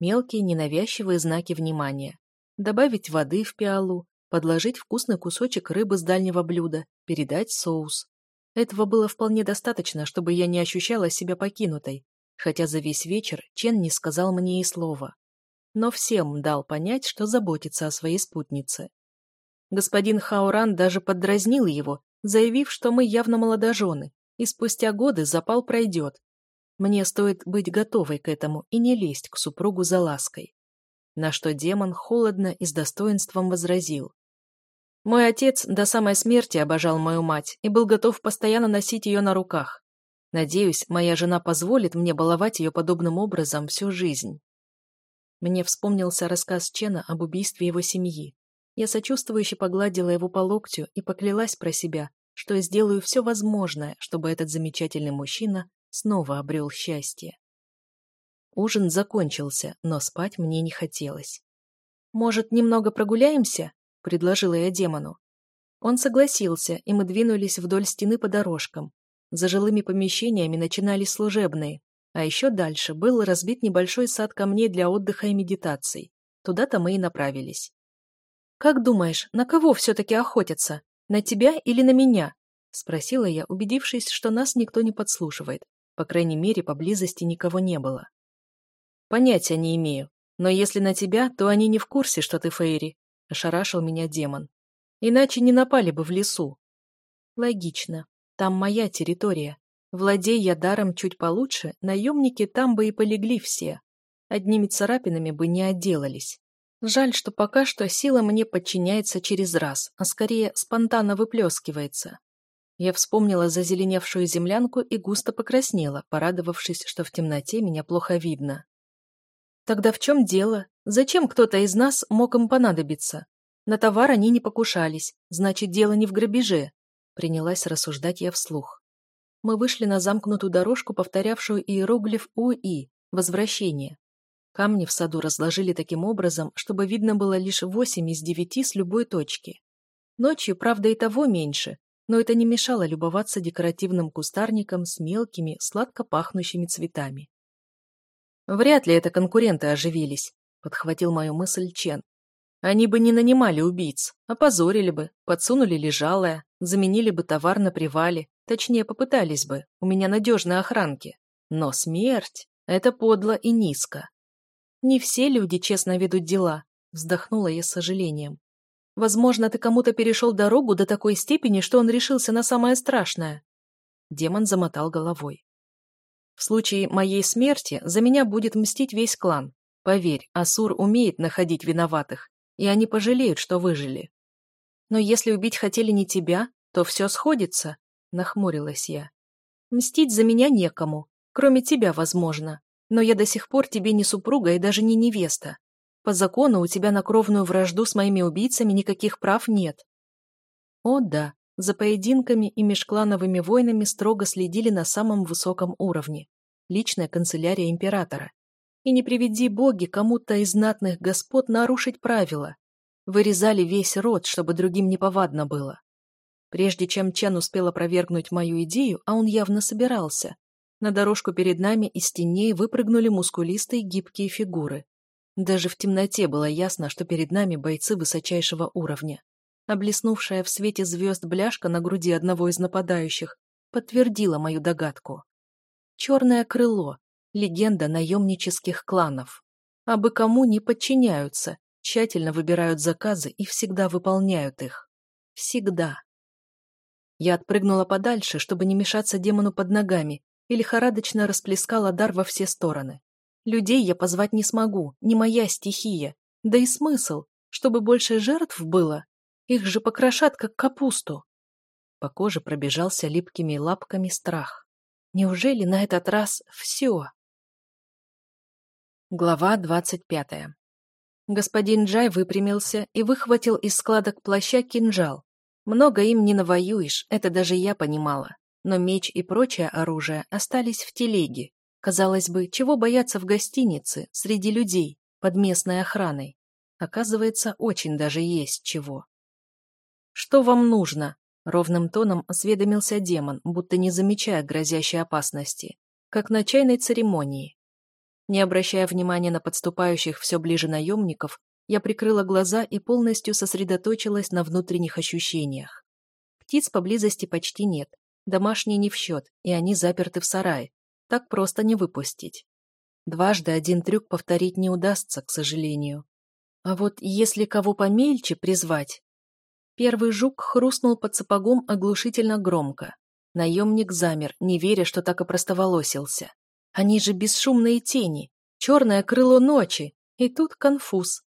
Мелкие ненавязчивые знаки внимания. Добавить воды в пиалу, подложить вкусный кусочек рыбы с дальнего блюда, передать соус. Этого было вполне достаточно, чтобы я не ощущала себя покинутой, хотя за весь вечер Чен не сказал мне и слова. Но всем дал понять, что заботится о своей спутнице. Господин Хауран даже поддразнил его, заявив, что мы явно молодожены, и спустя годы запал пройдет. Мне стоит быть готовой к этому и не лезть к супругу за лаской. На что демон холодно и с достоинством возразил. Мой отец до самой смерти обожал мою мать и был готов постоянно носить ее на руках. Надеюсь, моя жена позволит мне баловать ее подобным образом всю жизнь. Мне вспомнился рассказ Чена об убийстве его семьи. Я сочувствующе погладила его по локтю и поклялась про себя, что сделаю все возможное, чтобы этот замечательный мужчина снова обрел счастье. Ужин закончился, но спать мне не хотелось. «Может, немного прогуляемся?» предложила я демону. Он согласился, и мы двинулись вдоль стены по дорожкам. За жилыми помещениями начинались служебные, а еще дальше был разбит небольшой сад камней для отдыха и медитаций. Туда-то мы и направились. «Как думаешь, на кого все-таки охотятся? На тебя или на меня?» — спросила я, убедившись, что нас никто не подслушивает. По крайней мере, поблизости никого не было. «Понятия не имею. Но если на тебя, то они не в курсе, что ты Фейри. — ошарашил меня демон. «Иначе не напали бы в лесу». «Логично. Там моя территория. Владей я даром чуть получше, наемники там бы и полегли все. Одними царапинами бы не отделались. Жаль, что пока что сила мне подчиняется через раз, а скорее спонтанно выплескивается». Я вспомнила зазеленевшую землянку и густо покраснела, порадовавшись, что в темноте меня плохо видно. Тогда в чем дело? Зачем кто-то из нас мог им понадобиться? На товар они не покушались, значит, дело не в грабеже. Принялась рассуждать я вслух. Мы вышли на замкнутую дорожку, повторявшую иероглиф УИ – «Возвращение». Камни в саду разложили таким образом, чтобы видно было лишь восемь из девяти с любой точки. Ночью, правда, и того меньше, но это не мешало любоваться декоративным кустарником с мелкими, сладко пахнущими цветами. Вряд ли это конкуренты оживились, подхватил мою мысль Чен. Они бы не нанимали убийц, а опозорили бы, подсунули лежалое, заменили бы товар на привале, точнее попытались бы, у меня надежные охранки. Но смерть — это подло и низко. Не все люди честно ведут дела, вздохнула я с сожалением. Возможно, ты кому-то перешел дорогу до такой степени, что он решился на самое страшное. Демон замотал головой. В случае моей смерти за меня будет мстить весь клан. Поверь, Асур умеет находить виноватых, и они пожалеют, что выжили. Но если убить хотели не тебя, то все сходится, — нахмурилась я. Мстить за меня некому, кроме тебя, возможно. Но я до сих пор тебе не супруга и даже не невеста. По закону у тебя на кровную вражду с моими убийцами никаких прав нет. О да, за поединками и межклановыми войнами строго следили на самом высоком уровне – личная канцелярия императора. И не приведи боги кому-то из знатных господ нарушить правила. Вырезали весь род, чтобы другим неповадно было. Прежде чем Чен успел опровергнуть мою идею, а он явно собирался, на дорожку перед нами из теней выпрыгнули мускулистые гибкие фигуры. Даже в темноте было ясно, что перед нами бойцы высочайшего уровня. Облеснувшая в свете звезд бляшка на груди одного из нападающих подтвердила мою догадку. Черное крыло — легенда наемнических кланов. А бы кому не подчиняются, тщательно выбирают заказы и всегда выполняют их. Всегда. Я отпрыгнула подальше, чтобы не мешаться демону под ногами, и лихорадочно расплескала дар во все стороны. Людей я позвать не смогу, не моя стихия. Да и смысл, чтобы больше жертв было. Их же покрошат, как капусту!» По коже пробежался липкими лапками страх. «Неужели на этот раз все?» Глава двадцать пятая Господин Джай выпрямился и выхватил из складок плаща кинжал. Много им не навоюешь, это даже я понимала. Но меч и прочее оружие остались в телеге. Казалось бы, чего бояться в гостинице, среди людей, под местной охраной? Оказывается, очень даже есть чего. «Что вам нужно?» — ровным тоном осведомился демон, будто не замечая грозящей опасности, как на чайной церемонии. Не обращая внимания на подступающих все ближе наемников, я прикрыла глаза и полностью сосредоточилась на внутренних ощущениях. Птиц поблизости почти нет, домашние не в счет, и они заперты в сарае. Так просто не выпустить. Дважды один трюк повторить не удастся, к сожалению. А вот если кого помельче призвать, Первый жук хрустнул под сапогом оглушительно громко. Наемник замер, не веря, что так и опростоволосился. Они же бесшумные тени, черное крыло ночи, и тут конфуз.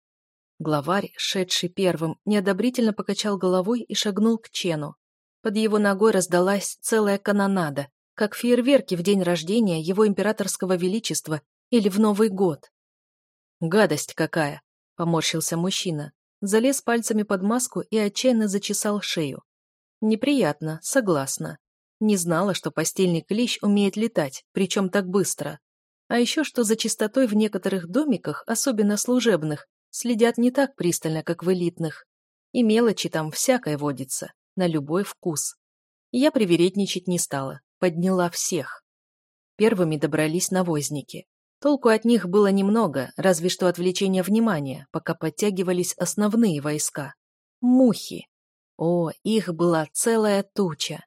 Главарь, шедший первым, неодобрительно покачал головой и шагнул к Чену. Под его ногой раздалась целая канонада, как фейерверки в день рождения его императорского величества или в Новый год. «Гадость какая!» — поморщился мужчина залез пальцами под маску и отчаянно зачесал шею. Неприятно, согласна. Не знала, что постельный клещ умеет летать, причем так быстро. А еще что за чистотой в некоторых домиках, особенно служебных, следят не так пристально, как в элитных. И мелочи там всякое водится, на любой вкус. Я привередничать не стала, подняла всех. Первыми добрались навозники. Толку от них было немного, разве что отвлечение внимания, пока подтягивались основные войска. Мухи. О, их была целая туча.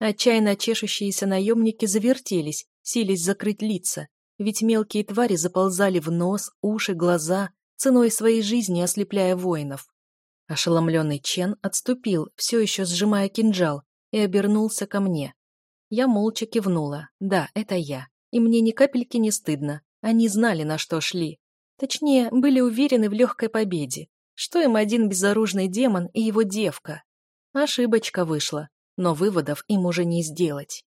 Отчаянно чешущиеся наемники завертелись, сились закрыть лица, ведь мелкие твари заползали в нос, уши, глаза, ценой своей жизни ослепляя воинов. Ошеломленный Чен отступил, все еще сжимая кинжал, и обернулся ко мне. Я молча кивнула. «Да, это я» и мне ни капельки не стыдно. Они знали, на что шли. Точнее, были уверены в легкой победе. Что им один безоружный демон и его девка? Ошибочка вышла, но выводов им уже не сделать.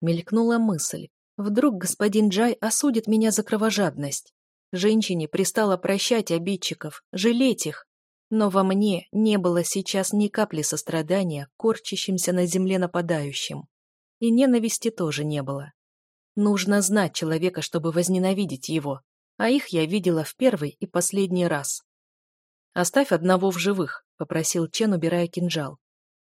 Мелькнула мысль. Вдруг господин Джай осудит меня за кровожадность. Женщине пристало прощать обидчиков, жалеть их. Но во мне не было сейчас ни капли сострадания корчащимся на земле нападающим. И ненависти тоже не было. Нужно знать человека, чтобы возненавидеть его, а их я видела в первый и последний раз. «Оставь одного в живых», — попросил Чен, убирая кинжал.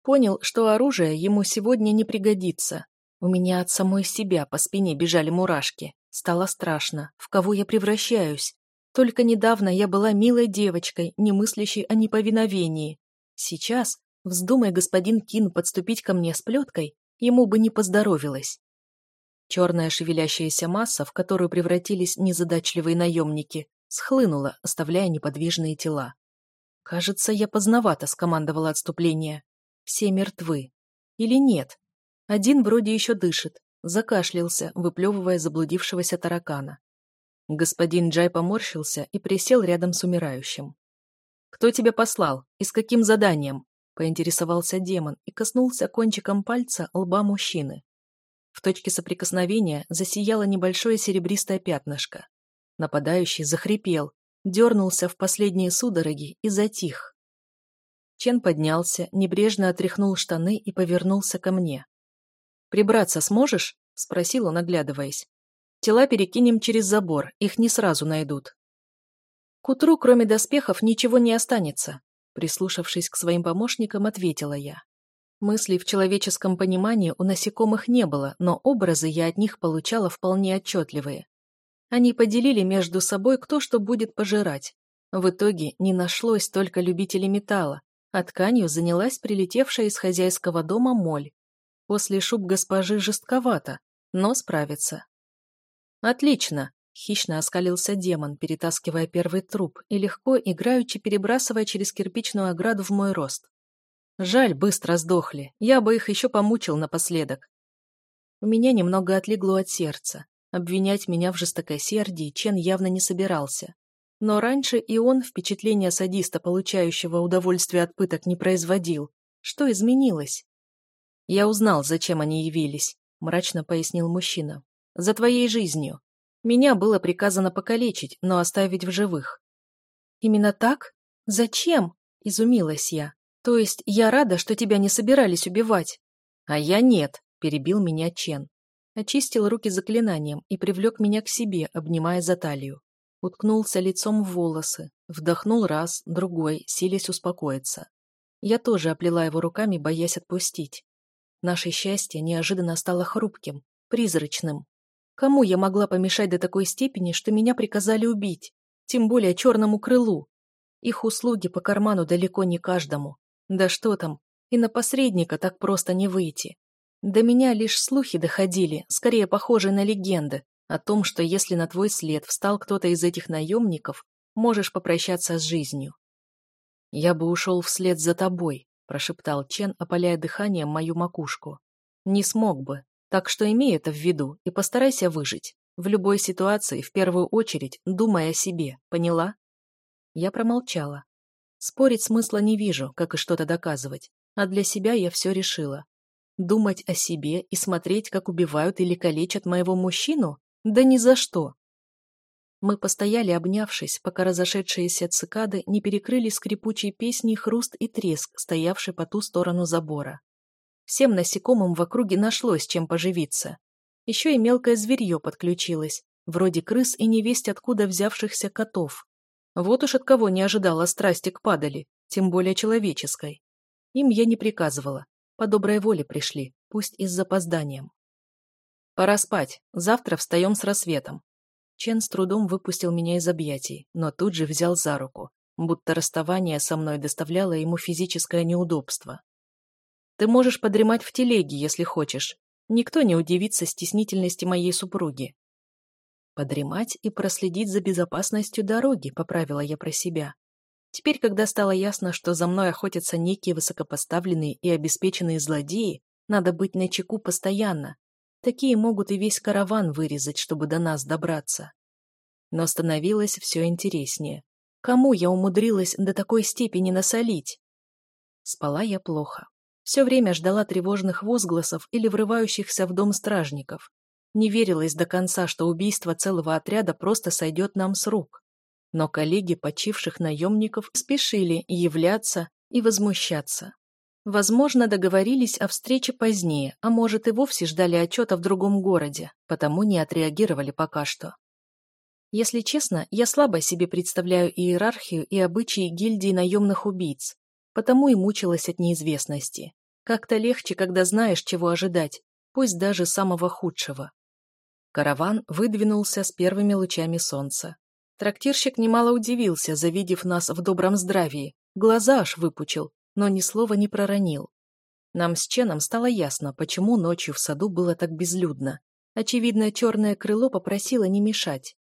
Понял, что оружие ему сегодня не пригодится. У меня от самой себя по спине бежали мурашки. Стало страшно, в кого я превращаюсь. Только недавно я была милой девочкой, не мыслящей о неповиновении. Сейчас, вздумай господин Кин подступить ко мне с плеткой, ему бы не поздоровилось. Черная шевелящаяся масса, в которую превратились незадачливые наемники, схлынула, оставляя неподвижные тела. «Кажется, я поздновато скомандовала отступление. Все мертвы. Или нет? Один вроде еще дышит, закашлялся, выплевывая заблудившегося таракана. Господин Джай поморщился и присел рядом с умирающим. «Кто тебя послал? И с каким заданием?» — поинтересовался демон и коснулся кончиком пальца лба мужчины. В точке соприкосновения засияло небольшое серебристое пятнышко. Нападающий захрипел, дернулся в последние судороги и затих. Чен поднялся, небрежно отряхнул штаны и повернулся ко мне. «Прибраться сможешь?» – спросил он, оглядываясь. «Тела перекинем через забор, их не сразу найдут». «К утру, кроме доспехов, ничего не останется», – прислушавшись к своим помощникам, ответила я. Мыслей в человеческом понимании у насекомых не было, но образы я от них получала вполне отчетливые. Они поделили между собой, кто что будет пожирать. В итоге не нашлось только любителей металла, а тканью занялась прилетевшая из хозяйского дома моль. После шуб госпожи жестковато, но справится. «Отлично!» — хищно оскалился демон, перетаскивая первый труп и легко, играючи, перебрасывая через кирпичную ограду в мой рост. Жаль, быстро сдохли. Я бы их еще помучил напоследок. У меня немного отлегло от сердца. Обвинять меня в жестокосердии Чен явно не собирался. Но раньше и он впечатление садиста, получающего удовольствие от пыток, не производил. Что изменилось? «Я узнал, зачем они явились», — мрачно пояснил мужчина. «За твоей жизнью. Меня было приказано покалечить, но оставить в живых». «Именно так? Зачем?» — изумилась я. То есть я рада, что тебя не собирались убивать. А я нет, перебил меня Чен. Очистил руки заклинанием и привлек меня к себе, обнимая за талию. Уткнулся лицом в волосы, вдохнул раз, другой, силясь успокоиться. Я тоже оплела его руками, боясь отпустить. Наше счастье неожиданно стало хрупким, призрачным. Кому я могла помешать до такой степени, что меня приказали убить? Тем более черному крылу. Их услуги по карману далеко не каждому. Да что там, и на посредника так просто не выйти. До меня лишь слухи доходили, скорее похожие на легенды, о том, что если на твой след встал кто-то из этих наемников, можешь попрощаться с жизнью. «Я бы ушел вслед за тобой», – прошептал Чен, опаляя дыханием мою макушку. «Не смог бы, так что имей это в виду и постарайся выжить. В любой ситуации, в первую очередь, думай о себе, поняла?» Я промолчала, Спорить смысла не вижу, как и что-то доказывать, а для себя я все решила. Думать о себе и смотреть, как убивают или калечат моего мужчину? Да ни за что! Мы постояли, обнявшись, пока разошедшиеся цикады не перекрыли скрипучей песней хруст и треск, стоявший по ту сторону забора. Всем насекомым в округе нашлось, чем поживиться. Еще и мелкое зверье подключилось, вроде крыс и невесть откуда взявшихся котов. Вот уж от кого не ожидала страсти к падали, тем более человеческой. Им я не приказывала. По доброй воле пришли, пусть и с запозданием. Пора спать. Завтра встаем с рассветом. Чен с трудом выпустил меня из объятий, но тут же взял за руку, будто расставание со мной доставляло ему физическое неудобство. Ты можешь подремать в телеге, если хочешь. Никто не удивится стеснительности моей супруги подремать и проследить за безопасностью дороги, поправила я про себя. Теперь, когда стало ясно, что за мной охотятся некие высокопоставленные и обеспеченные злодеи, надо быть на чеку постоянно. Такие могут и весь караван вырезать, чтобы до нас добраться. Но становилось все интереснее. Кому я умудрилась до такой степени насолить? Спала я плохо. Все время ждала тревожных возгласов или врывающихся в дом стражников не верилось до конца, что убийство целого отряда просто сойдет нам с рук. Но коллеги почивших наемников спешили являться и возмущаться. Возможно, договорились о встрече позднее, а может и вовсе ждали отчета в другом городе, потому не отреагировали пока что. Если честно, я слабо себе представляю иерархию и обычаи гильдии наемных убийц, потому и мучилась от неизвестности. Как-то легче, когда знаешь, чего ожидать, пусть даже самого худшего. Караван выдвинулся с первыми лучами солнца. Трактирщик немало удивился, завидев нас в добром здравии. Глаза аж выпучил, но ни слова не проронил. Нам с Ченом стало ясно, почему ночью в саду было так безлюдно. Очевидно, черное крыло попросило не мешать.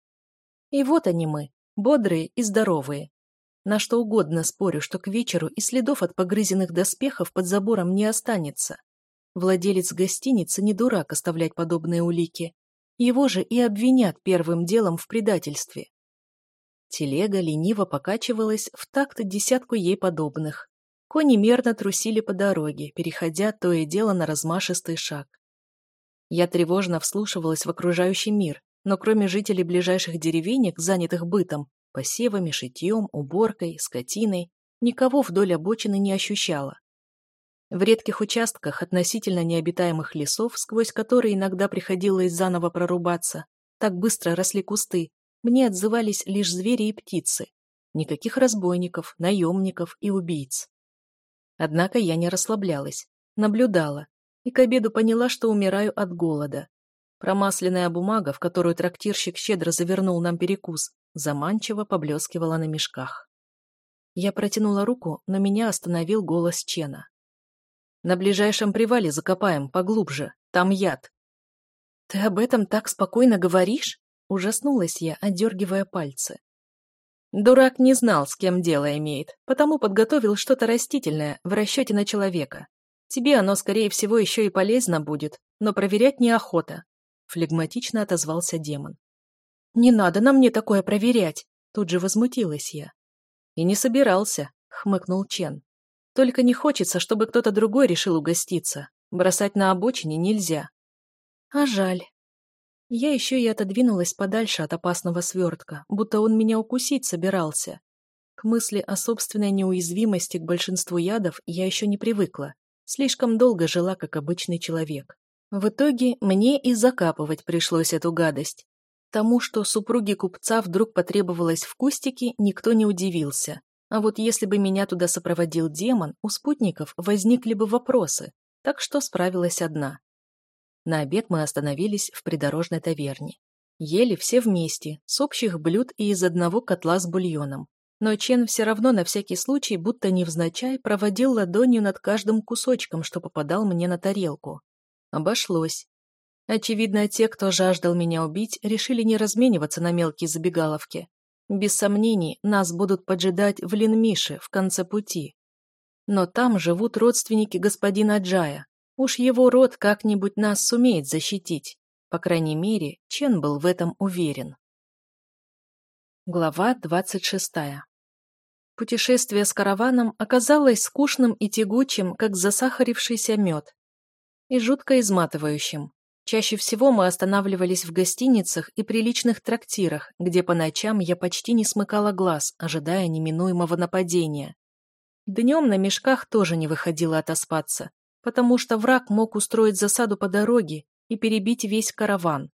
И вот они мы, бодрые и здоровые. На что угодно спорю, что к вечеру и следов от погрызенных доспехов под забором не останется. Владелец гостиницы не дурак оставлять подобные улики, его же и обвинят первым делом в предательстве. Телега лениво покачивалась в такт десятку ей подобных. Кони мерно трусили по дороге, переходя то и дело на размашистый шаг. Я тревожно вслушивалась в окружающий мир, но кроме жителей ближайших деревенек, занятых бытом, посевами, шитьем, уборкой, скотиной, никого вдоль обочины не ощущала в редких участках относительно необитаемых лесов, сквозь которые иногда приходилось заново прорубаться, так быстро росли кусты, мне отзывались лишь звери и птицы. Никаких разбойников, наемников и убийц. Однако я не расслаблялась, наблюдала, и к обеду поняла, что умираю от голода. Промасленная бумага, в которую трактирщик щедро завернул нам перекус, заманчиво поблескивала на мешках. Я протянула руку, но меня остановил голос Чена. На ближайшем привале закопаем поглубже, там яд». «Ты об этом так спокойно говоришь?» — ужаснулась я, отдергивая пальцы. Дурак не знал, с кем дело имеет, потому подготовил что-то растительное в расчете на человека. Тебе оно, скорее всего, еще и полезно будет, но проверять неохота», — флегматично отозвался демон. «Не надо на мне такое проверять!» — тут же возмутилась я. «И не собирался», — хмыкнул Чен. Только не хочется, чтобы кто-то другой решил угоститься. Бросать на обочине нельзя. А жаль. Я еще и отодвинулась подальше от опасного свертка, будто он меня укусить собирался. К мысли о собственной неуязвимости к большинству ядов я еще не привыкла. Слишком долго жила, как обычный человек. В итоге мне и закапывать пришлось эту гадость. Тому, что супруге купца вдруг потребовалось в кустике, никто не удивился. А вот если бы меня туда сопроводил демон, у спутников возникли бы вопросы, так что справилась одна. На обед мы остановились в придорожной таверне. Ели все вместе, с общих блюд и из одного котла с бульоном. Но Чен все равно на всякий случай, будто невзначай, проводил ладонью над каждым кусочком, что попадал мне на тарелку. Обошлось. Очевидно, те, кто жаждал меня убить, решили не размениваться на мелкие забегаловки. Без сомнений, нас будут поджидать в Ленмише в конце пути. Но там живут родственники господина Джая. Уж его род как-нибудь нас сумеет защитить. По крайней мере, Чен был в этом уверен. Глава 26. Путешествие с караваном оказалось скучным и тягучим, как засахарившийся мед, и жутко изматывающим. Чаще всего мы останавливались в гостиницах и приличных трактирах, где по ночам я почти не смыкала глаз, ожидая неминуемого нападения. Днем на мешках тоже не выходило отоспаться, потому что враг мог устроить засаду по дороге и перебить весь караван.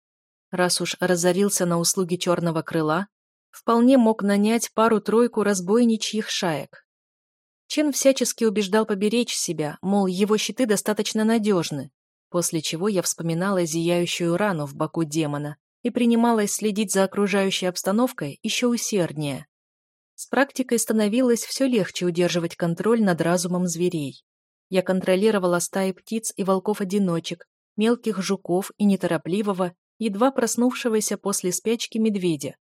Раз уж разорился на услуги черного крыла, вполне мог нанять пару-тройку разбойничьих шаек. Чен всячески убеждал поберечь себя, мол, его щиты достаточно надежны, после чего я вспоминала зияющую рану в боку демона и принималась следить за окружающей обстановкой еще усерднее. С практикой становилось все легче удерживать контроль над разумом зверей. Я контролировала стаи птиц и волков-одиночек, мелких жуков и неторопливого, едва проснувшегося после спячки медведя.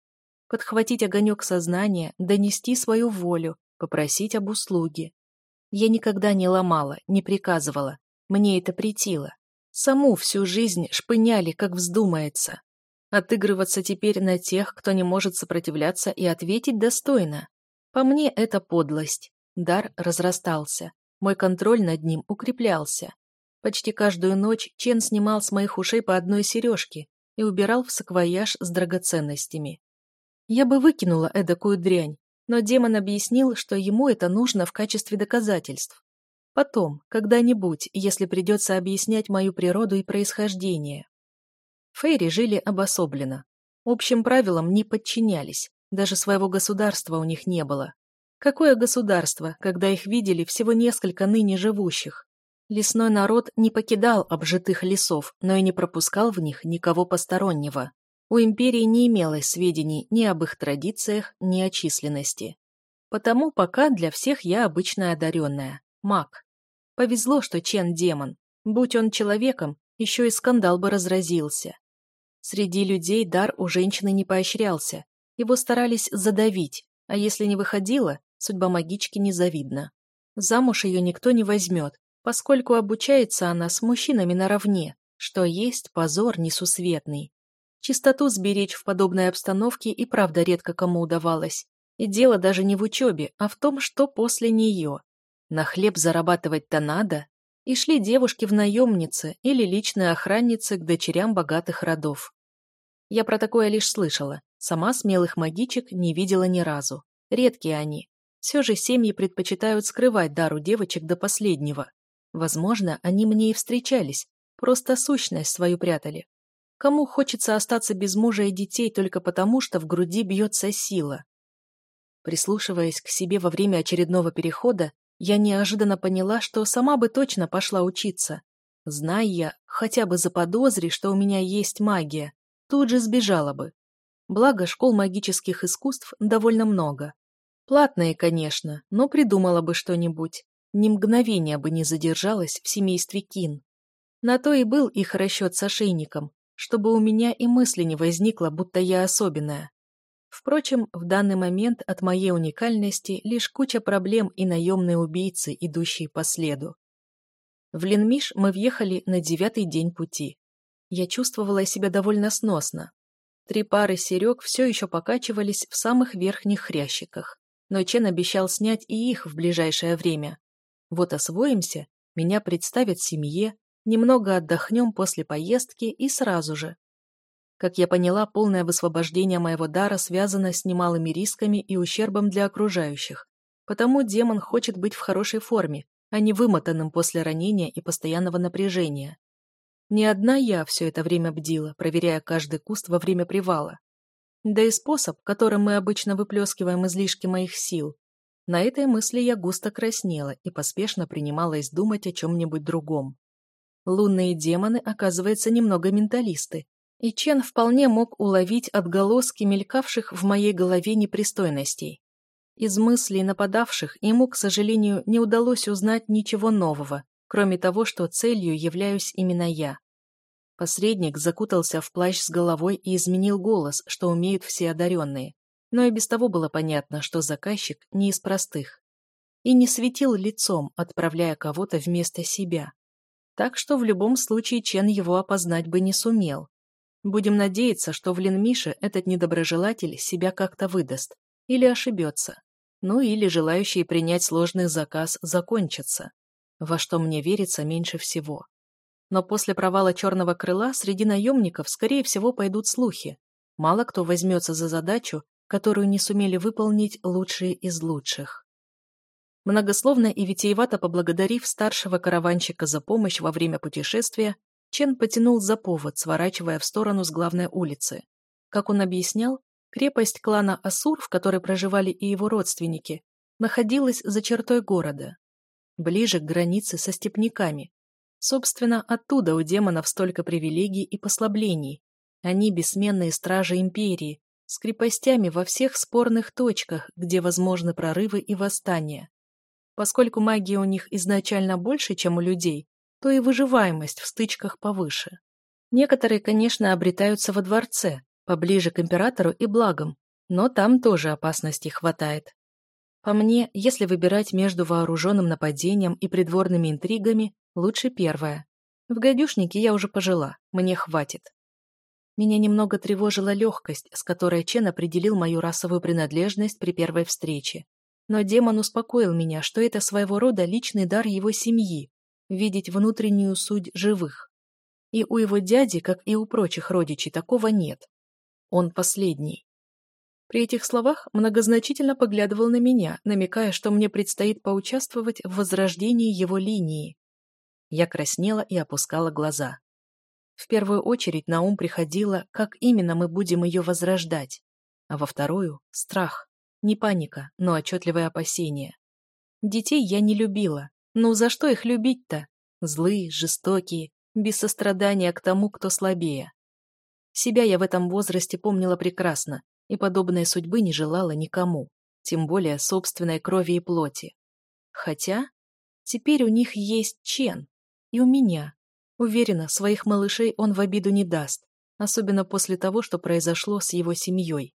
Подхватить огонек сознания, донести свою волю, попросить об услуге. Я никогда не ломала, не приказывала. Мне это притило. Саму всю жизнь шпыняли, как вздумается. Отыгрываться теперь на тех, кто не может сопротивляться и ответить достойно. По мне, это подлость. Дар разрастался. Мой контроль над ним укреплялся. Почти каждую ночь Чен снимал с моих ушей по одной сережке и убирал в саквояж с драгоценностями. Я бы выкинула эдакую дрянь, но демон объяснил, что ему это нужно в качестве доказательств. Потом, когда-нибудь, если придется объяснять мою природу и происхождение. Фейри жили обособленно. Общим правилам не подчинялись, даже своего государства у них не было. Какое государство, когда их видели всего несколько ныне живущих? Лесной народ не покидал обжитых лесов, но и не пропускал в них никого постороннего. У империи не имелось сведений ни об их традициях, ни о численности. Потому пока для всех я обычная одаренная маг. Повезло, что Чен демон. Будь он человеком, еще и скандал бы разразился. Среди людей дар у женщины не поощрялся. Его старались задавить, а если не выходило, судьба магички незавидна. Замуж ее никто не возьмет, поскольку обучается она с мужчинами наравне, что есть позор несусветный. Чистоту сберечь в подобной обстановке и правда редко кому удавалось. И дело даже не в учебе, а в том, что после нее. На хлеб зарабатывать-то надо. И шли девушки в наемницы или личные охранницы к дочерям богатых родов. Я про такое лишь слышала. Сама смелых магичек не видела ни разу. Редкие они. Все же семьи предпочитают скрывать дару девочек до последнего. Возможно, они мне и встречались, просто сущность свою прятали. Кому хочется остаться без мужа и детей только потому, что в груди бьется сила? Прислушиваясь к себе во время очередного перехода, я неожиданно поняла, что сама бы точно пошла учиться. Зная я, хотя бы заподозри, что у меня есть магия, тут же сбежала бы. Благо, школ магических искусств довольно много. Платные, конечно, но придумала бы что-нибудь. Ни мгновения бы не задержалась в семействе Кин. На то и был их расчет с ошейником, чтобы у меня и мысли не возникло, будто я особенная. Впрочем, в данный момент от моей уникальности лишь куча проблем и наемные убийцы, идущие по следу. В Линмиш мы въехали на девятый день пути. Я чувствовала себя довольно сносно. Три пары серег все еще покачивались в самых верхних хрящиках, но Чен обещал снять и их в ближайшее время. Вот освоимся, меня представят семье, немного отдохнем после поездки и сразу же, как я поняла, полное высвобождение моего дара связано с немалыми рисками и ущербом для окружающих. Потому демон хочет быть в хорошей форме, а не вымотанным после ранения и постоянного напряжения. Не одна я все это время бдила, проверяя каждый куст во время привала. Да и способ, которым мы обычно выплескиваем излишки моих сил. На этой мысли я густо краснела и поспешно принималась думать о чем-нибудь другом. Лунные демоны, оказывается, немного менталисты, и Чен вполне мог уловить отголоски мелькавших в моей голове непристойностей. Из мыслей нападавших ему, к сожалению, не удалось узнать ничего нового, кроме того, что целью являюсь именно я. Посредник закутался в плащ с головой и изменил голос, что умеют все одаренные, но и без того было понятно, что заказчик не из простых. И не светил лицом, отправляя кого-то вместо себя. Так что в любом случае Чен его опознать бы не сумел. Будем надеяться, что в Ленмише этот недоброжелатель себя как-то выдаст или ошибется. Ну или желающие принять сложный заказ закончатся, во что мне верится меньше всего. Но после провала «Черного крыла» среди наемников, скорее всего, пойдут слухи. Мало кто возьмется за задачу, которую не сумели выполнить лучшие из лучших. Многословно и витиевато поблагодарив старшего караванщика за помощь во время путешествия, Чен потянул за повод, сворачивая в сторону с главной улицы. Как он объяснял, крепость клана Асур, в которой проживали и его родственники, находилась за чертой города, ближе к границе со степняками. Собственно, оттуда у демонов столько привилегий и послаблений. Они бессменные стражи империи, с крепостями во всех спорных точках, где возможны прорывы и восстания. Поскольку магии у них изначально больше, чем у людей, то и выживаемость в стычках повыше. Некоторые, конечно, обретаются во дворце, поближе к императору и благам, но там тоже опасностей хватает. По мне, если выбирать между вооруженным нападением и придворными интригами, лучше первое. В гадюшнике я уже пожила, мне хватит. Меня немного тревожила легкость, с которой Чен определил мою расовую принадлежность при первой встрече. Но демон успокоил меня, что это своего рода личный дар его семьи, видеть внутреннюю суть живых. И у его дяди, как и у прочих родичей, такого нет. Он последний. При этих словах многозначительно поглядывал на меня, намекая, что мне предстоит поучаствовать в возрождении его линии. Я краснела и опускала глаза. В первую очередь на ум приходило, как именно мы будем ее возрождать, а во вторую — страх. Не паника, но отчетливое опасение. Детей я не любила, ну за что их любить-то? Злые, жестокие, без сострадания к тому, кто слабее. Себя я в этом возрасте помнила прекрасно и подобной судьбы не желала никому, тем более собственной крови и плоти. Хотя теперь у них есть Чен, и у меня. Уверена, своих малышей он в обиду не даст, особенно после того, что произошло с его семьей.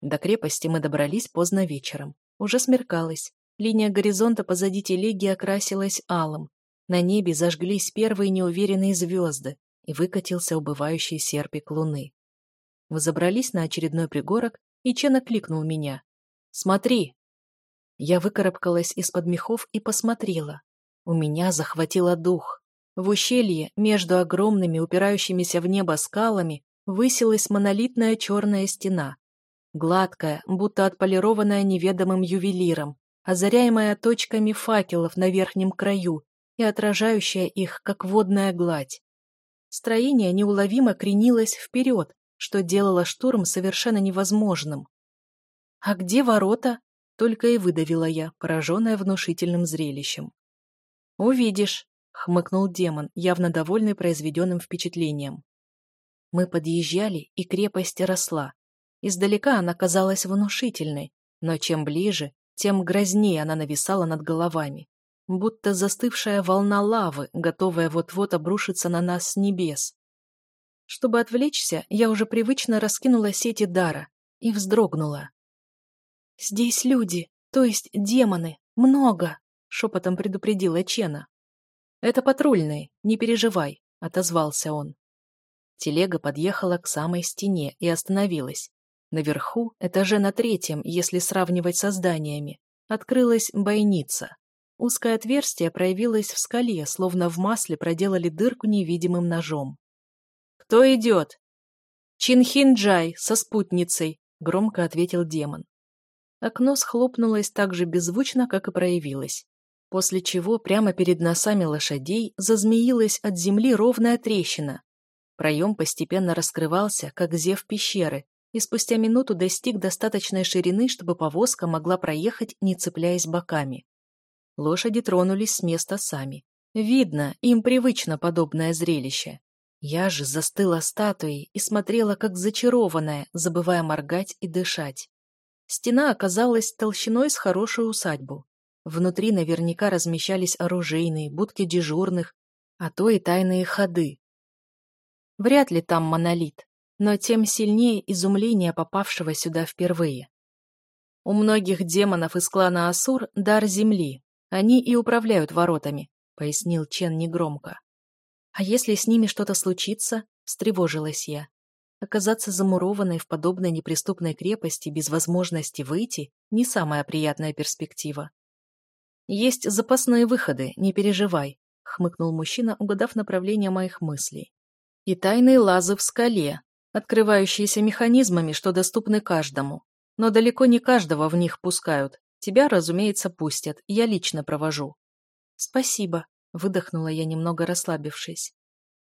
До крепости мы добрались поздно вечером. Уже смеркалось, Линия горизонта позади телеги окрасилась алым. На небе зажглись первые неуверенные звезды, и выкатился убывающий серпик луны. Мы забрались на очередной пригорок, и Чен окликнул меня. «Смотри!» Я выкарабкалась из-под мехов и посмотрела. У меня захватило дух. В ущелье, между огромными, упирающимися в небо скалами, высилась монолитная черная стена. Гладкая, будто отполированная неведомым ювелиром, озаряемая точками факелов на верхнем краю и отражающая их, как водная гладь. Строение неуловимо кренилось вперед, что делало штурм совершенно невозможным. «А где ворота?» — только и выдавила я, пораженная внушительным зрелищем. «Увидишь», — хмыкнул демон, явно довольный произведенным впечатлением. Мы подъезжали, и крепость росла. Издалека она казалась внушительной, но чем ближе, тем грознее она нависала над головами, будто застывшая волна лавы, готовая вот-вот обрушиться на нас с небес. Чтобы отвлечься, я уже привычно раскинула сети дара и вздрогнула. «Здесь люди, то есть демоны, много!» — шепотом предупредила Чена. «Это патрульные, не переживай», — отозвался он. Телега подъехала к самой стене и остановилась. Наверху, этаже на третьем, если сравнивать со зданиями, открылась бойница. Узкое отверстие проявилось в скале, словно в масле проделали дырку невидимым ножом. «Кто идет?» «Чинхинджай со спутницей», — громко ответил демон. Окно схлопнулось так же беззвучно, как и проявилось, после чего прямо перед носами лошадей зазмеилась от земли ровная трещина. Проем постепенно раскрывался, как зев пещеры, и спустя минуту достиг достаточной ширины, чтобы повозка могла проехать, не цепляясь боками. Лошади тронулись с места сами. Видно, им привычно подобное зрелище. Я же застыла статуей и смотрела, как зачарованная, забывая моргать и дышать. Стена оказалась толщиной с хорошую усадьбу. Внутри наверняка размещались оружейные, будки дежурных, а то и тайные ходы. Вряд ли там монолит, но тем сильнее изумление попавшего сюда впервые. У многих демонов из клана Асур дар земли, они и управляют воротами, пояснил Чен негромко. А если с ними что-то случится, встревожилась я. Оказаться замурованной в подобной неприступной крепости без возможности выйти – не самая приятная перспектива. «Есть запасные выходы, не переживай», – хмыкнул мужчина, угадав направление моих мыслей. «И тайные лазы в скале, открывающиеся механизмами, что доступны каждому. Но далеко не каждого в них пускают. Тебя, разумеется, пустят. Я лично провожу. Спасибо, выдохнула я, немного расслабившись.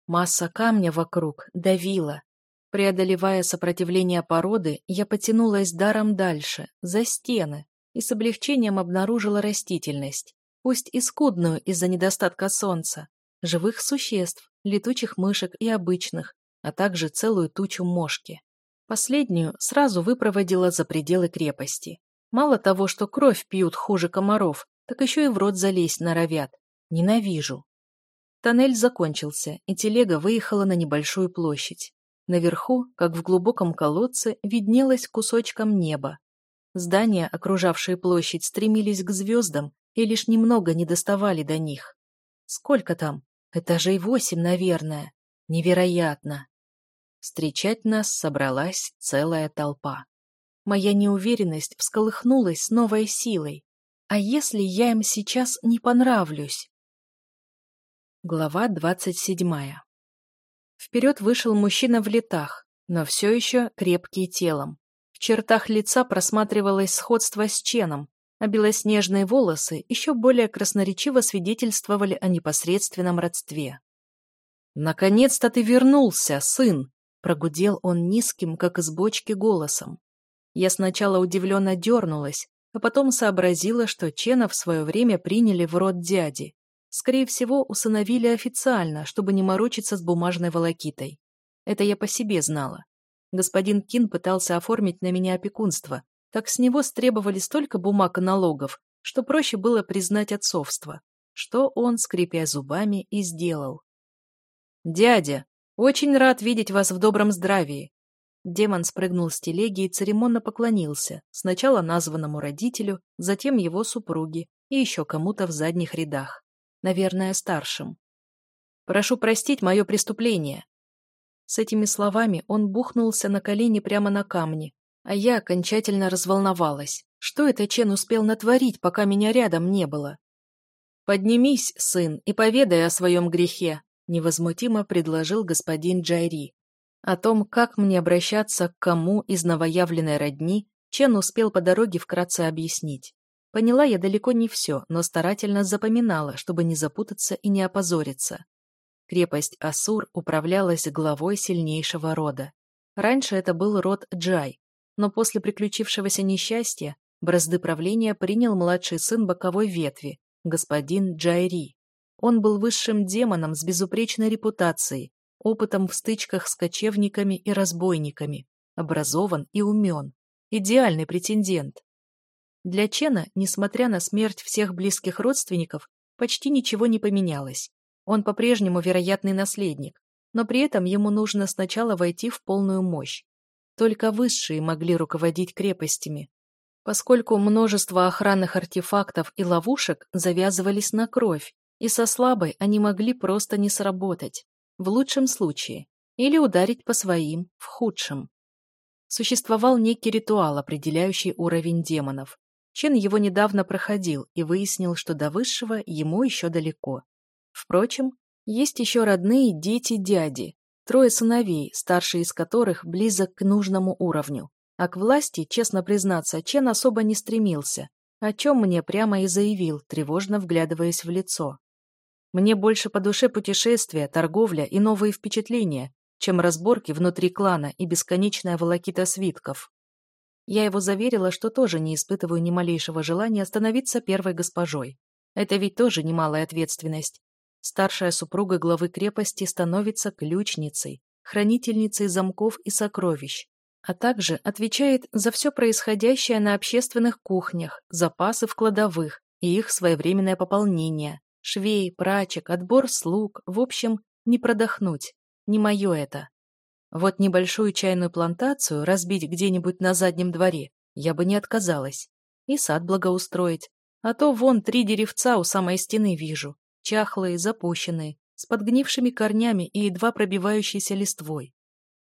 Масса камня вокруг давила. Преодолевая сопротивление породы, я потянулась даром дальше, за стены, и с облегчением обнаружила растительность, пусть и скудную из-за недостатка солнца, живых существ, летучих мышек и обычных, а также целую тучу мошки. Последнюю сразу выпроводила за пределы крепости. Мало того, что кровь пьют хуже комаров, так еще и в рот залезть норовят. Ненавижу. Тоннель закончился, и телега выехала на небольшую площадь. Наверху, как в глубоком колодце, виднелось кусочком неба. Здания, окружавшие площадь, стремились к звездам и лишь немного не доставали до них. Сколько там? Этажей восемь, наверное. Невероятно. Встречать нас собралась целая толпа. Моя неуверенность всколыхнулась с новой силой. А если я им сейчас не понравлюсь? Глава двадцать седьмая. Вперед вышел мужчина в летах, но все еще крепкий телом. В чертах лица просматривалось сходство с Ченом, а белоснежные волосы еще более красноречиво свидетельствовали о непосредственном родстве. «Наконец-то ты вернулся, сын!» Прогудел он низким, как из бочки, голосом. Я сначала удивленно дернулась, а потом сообразила, что Чена в свое время приняли в род дяди. Скорее всего, усыновили официально, чтобы не морочиться с бумажной волокитой. Это я по себе знала. Господин Кин пытался оформить на меня опекунство, так с него стребовали столько бумаг и налогов, что проще было признать отцовство, что он, скрипя зубами, и сделал. «Дядя!» очень рад видеть вас в добром здравии. Демон спрыгнул с телеги и церемонно поклонился сначала названному родителю затем его супруге и еще кому то в задних рядах. Наверное старшим. Прошу простить мое преступление с этими словами он бухнулся на колени прямо на камни а я окончательно разволновалась. Что это чен успел натворить пока меня рядом не было? Поднимись сын и поведай о своем грехе невозмутимо предложил господин Джайри. О том, как мне обращаться к кому из новоявленной родни, Чен успел по дороге вкратце объяснить. Поняла я далеко не все, но старательно запоминала, чтобы не запутаться и не опозориться. Крепость Асур управлялась главой сильнейшего рода. Раньше это был род Джай, но после приключившегося несчастья бразды правления принял младший сын боковой ветви, господин Джайри. Он был высшим демоном с безупречной репутацией, опытом в стычках с кочевниками и разбойниками, образован и умен. Идеальный претендент. Для Чена, несмотря на смерть всех близких родственников, почти ничего не поменялось. Он по-прежнему вероятный наследник, но при этом ему нужно сначала войти в полную мощь. Только высшие могли руководить крепостями. Поскольку множество охранных артефактов и ловушек завязывались на кровь, и со слабой а они могли просто не сработать, в лучшем случае, или ударить по своим, в худшем. Существовал некий ритуал, определяющий уровень демонов. Чен его недавно проходил и выяснил, что до высшего ему еще далеко. Впрочем, есть еще родные дети-дяди, трое сыновей, старший из которых близок к нужному уровню. А к власти, честно признаться, Чен особо не стремился, о чем мне прямо и заявил, тревожно вглядываясь в лицо. Мне больше по душе путешествия, торговля и новые впечатления, чем разборки внутри клана и бесконечная волокита свитков. Я его заверила, что тоже не испытываю ни малейшего желания становиться первой госпожой. Это ведь тоже немалая ответственность. Старшая супруга главы крепости становится ключницей, хранительницей замков и сокровищ, а также отвечает за все происходящее на общественных кухнях, запасы в кладовых и их своевременное пополнение швей, прачек, отбор слуг, в общем, не продохнуть, не мое это. Вот небольшую чайную плантацию разбить где-нибудь на заднем дворе я бы не отказалась. И сад благоустроить. А то вон три деревца у самой стены вижу. Чахлые, запущенные, с подгнившими корнями и едва пробивающейся листвой.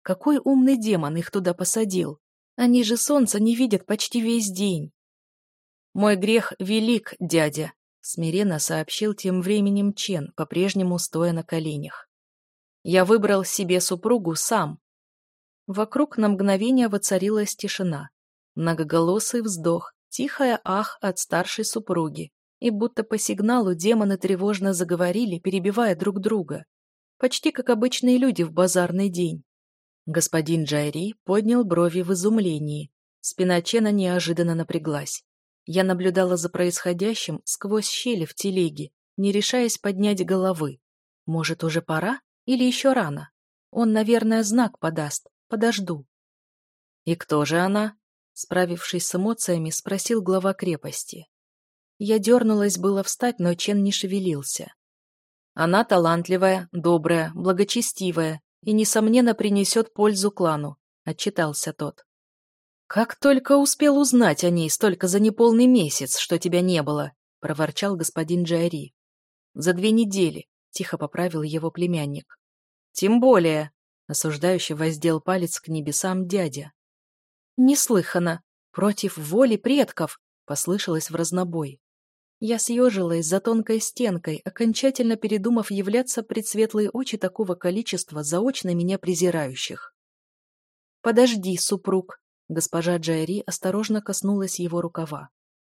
Какой умный демон их туда посадил? Они же солнца не видят почти весь день. Мой грех велик, дядя, Смиренно сообщил тем временем Чен, по-прежнему стоя на коленях. «Я выбрал себе супругу сам». Вокруг на мгновение воцарилась тишина. Многоголосый вздох, тихая ах от старшей супруги. И будто по сигналу демоны тревожно заговорили, перебивая друг друга. Почти как обычные люди в базарный день. Господин Джайри поднял брови в изумлении. Спина Чена неожиданно напряглась. Я наблюдала за происходящим сквозь щели в телеге, не решаясь поднять головы. Может, уже пора или еще рано? Он, наверное, знак подаст. Подожду. «И кто же она?» Справившись с эмоциями, спросил глава крепости. Я дернулась было встать, но Чен не шевелился. Она талантливая, добрая, благочестивая и, несомненно, принесет пользу клану, отчитался тот. «Как только успел узнать о ней столько за неполный месяц, что тебя не было!» — проворчал господин Джари. «За две недели», — тихо поправил его племянник. «Тем более», — осуждающий воздел палец к небесам дядя. «Неслыханно! Против воли предков!» — послышалось в разнобой. Я съежилась за тонкой стенкой, окончательно передумав являться предсветлые очи такого количества заочно меня презирающих. «Подожди, супруг», Госпожа Джерри осторожно коснулась его рукава.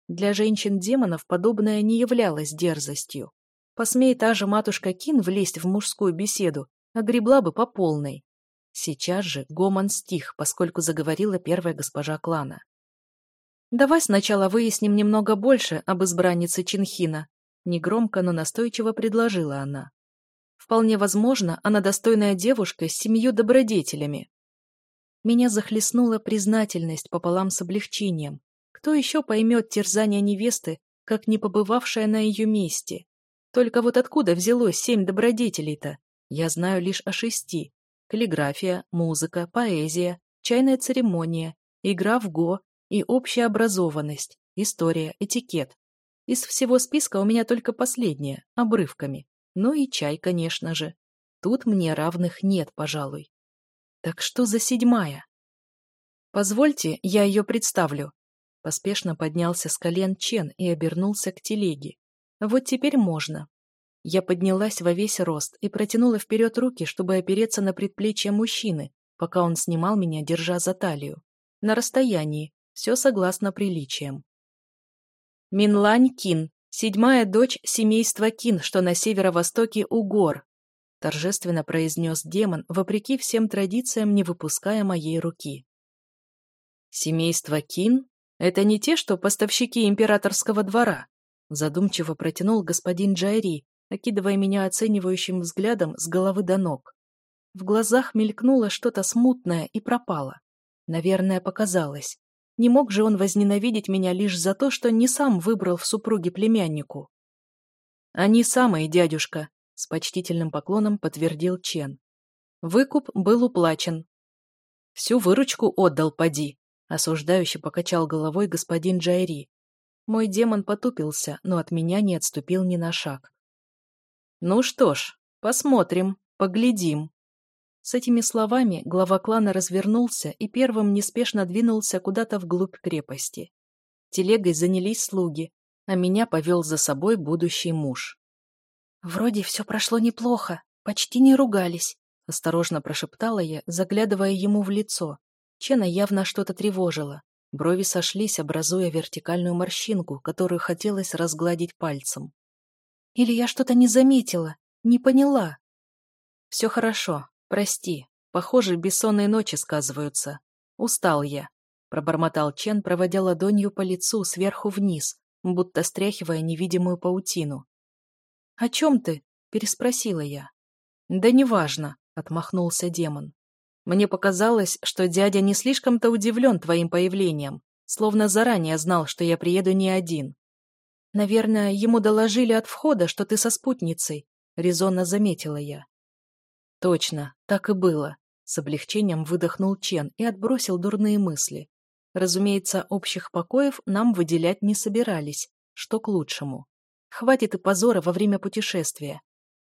Для женщин-демонов подобное не являлось дерзостью. Посмей та же матушка Кин влезть в мужскую беседу, а огребла бы по полной. Сейчас же гомон стих, поскольку заговорила первая госпожа клана. «Давай сначала выясним немного больше об избраннице Чинхина», негромко, но настойчиво предложила она. «Вполне возможно, она достойная девушка с семью добродетелями, меня захлестнула признательность пополам с облегчением. Кто еще поймет терзание невесты, как не побывавшая на ее месте? Только вот откуда взялось семь добродетелей-то? Я знаю лишь о шести. Каллиграфия, музыка, поэзия, чайная церемония, игра в го и общая образованность, история, этикет. Из всего списка у меня только последнее, обрывками. Ну и чай, конечно же. Тут мне равных нет, пожалуй. Так что за седьмая? Позвольте, я ее представлю. Поспешно поднялся с колен Чен и обернулся к телеге. Вот теперь можно. Я поднялась во весь рост и протянула вперед руки, чтобы опереться на предплечье мужчины, пока он снимал меня, держа за талию. На расстоянии, все согласно приличиям. Минлань Кин, седьмая дочь семейства Кин, что на северо-востоке у гор, — торжественно произнес демон, вопреки всем традициям не выпуская моей руки. «Семейство Кин — это не те, что поставщики императорского двора», — задумчиво протянул господин Джайри, окидывая меня оценивающим взглядом с головы до ног. В глазах мелькнуло что-то смутное и пропало. Наверное, показалось. Не мог же он возненавидеть меня лишь за то, что не сам выбрал в супруге племяннику. «Они самые, дядюшка», с почтительным поклоном подтвердил Чен. Выкуп был уплачен. Всю выручку отдал Пади. осуждающе покачал головой господин Джайри. Мой демон потупился, но от меня не отступил ни на шаг. Ну что ж, посмотрим, поглядим. С этими словами глава клана развернулся и первым неспешно двинулся куда-то вглубь крепости. Телегой занялись слуги, а меня повел за собой будущий муж. «Вроде все прошло неплохо, почти не ругались», — осторожно прошептала я, заглядывая ему в лицо. Чена явно что-то тревожило. Брови сошлись, образуя вертикальную морщинку, которую хотелось разгладить пальцем. «Или я что-то не заметила, не поняла?» «Все хорошо, прости. Похоже, бессонные ночи сказываются. Устал я», — пробормотал Чен, проводя ладонью по лицу сверху вниз, будто стряхивая невидимую паутину о чем ты переспросила я. Да неважно отмахнулся демон. Мне показалось что дядя не слишком то удивлен твоим появлением словно заранее знал что я приеду не один наверное ему доложили от входа что ты со спутницей резонно заметила я. Точно так и было с облегчением выдохнул чен и отбросил дурные мысли. Разумеется общих покоев нам выделять не собирались. Что к лучшему? Хватит и позора во время путешествия.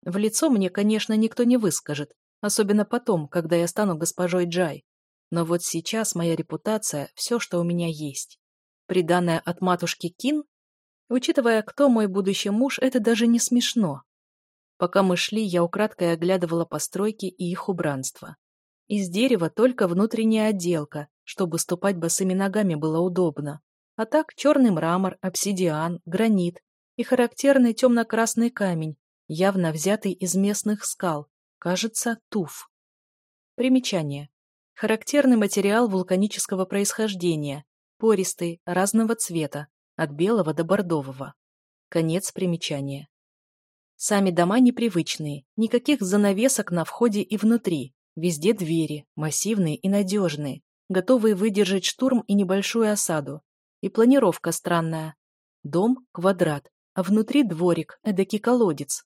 В лицо мне, конечно, никто не выскажет, особенно потом, когда я стану госпожой Джай. Но вот сейчас моя репутация – все, что у меня есть. Приданное от матушки Кин? Учитывая, кто мой будущий муж, это даже не смешно. Пока мы шли, я украдкой оглядывала постройки и их убранство. Из дерева только внутренняя отделка, чтобы ступать босыми ногами было удобно. А так черный мрамор, обсидиан, гранит, и характерный темно-красный камень, явно взятый из местных скал, кажется, туф. Примечание. Характерный материал вулканического происхождения, пористый, разного цвета, от белого до бордового. Конец примечания. Сами дома непривычные, никаких занавесок на входе и внутри, везде двери, массивные и надежные, готовые выдержать штурм и небольшую осаду. И планировка странная. Дом – квадрат, а внутри дворик, эдакий колодец.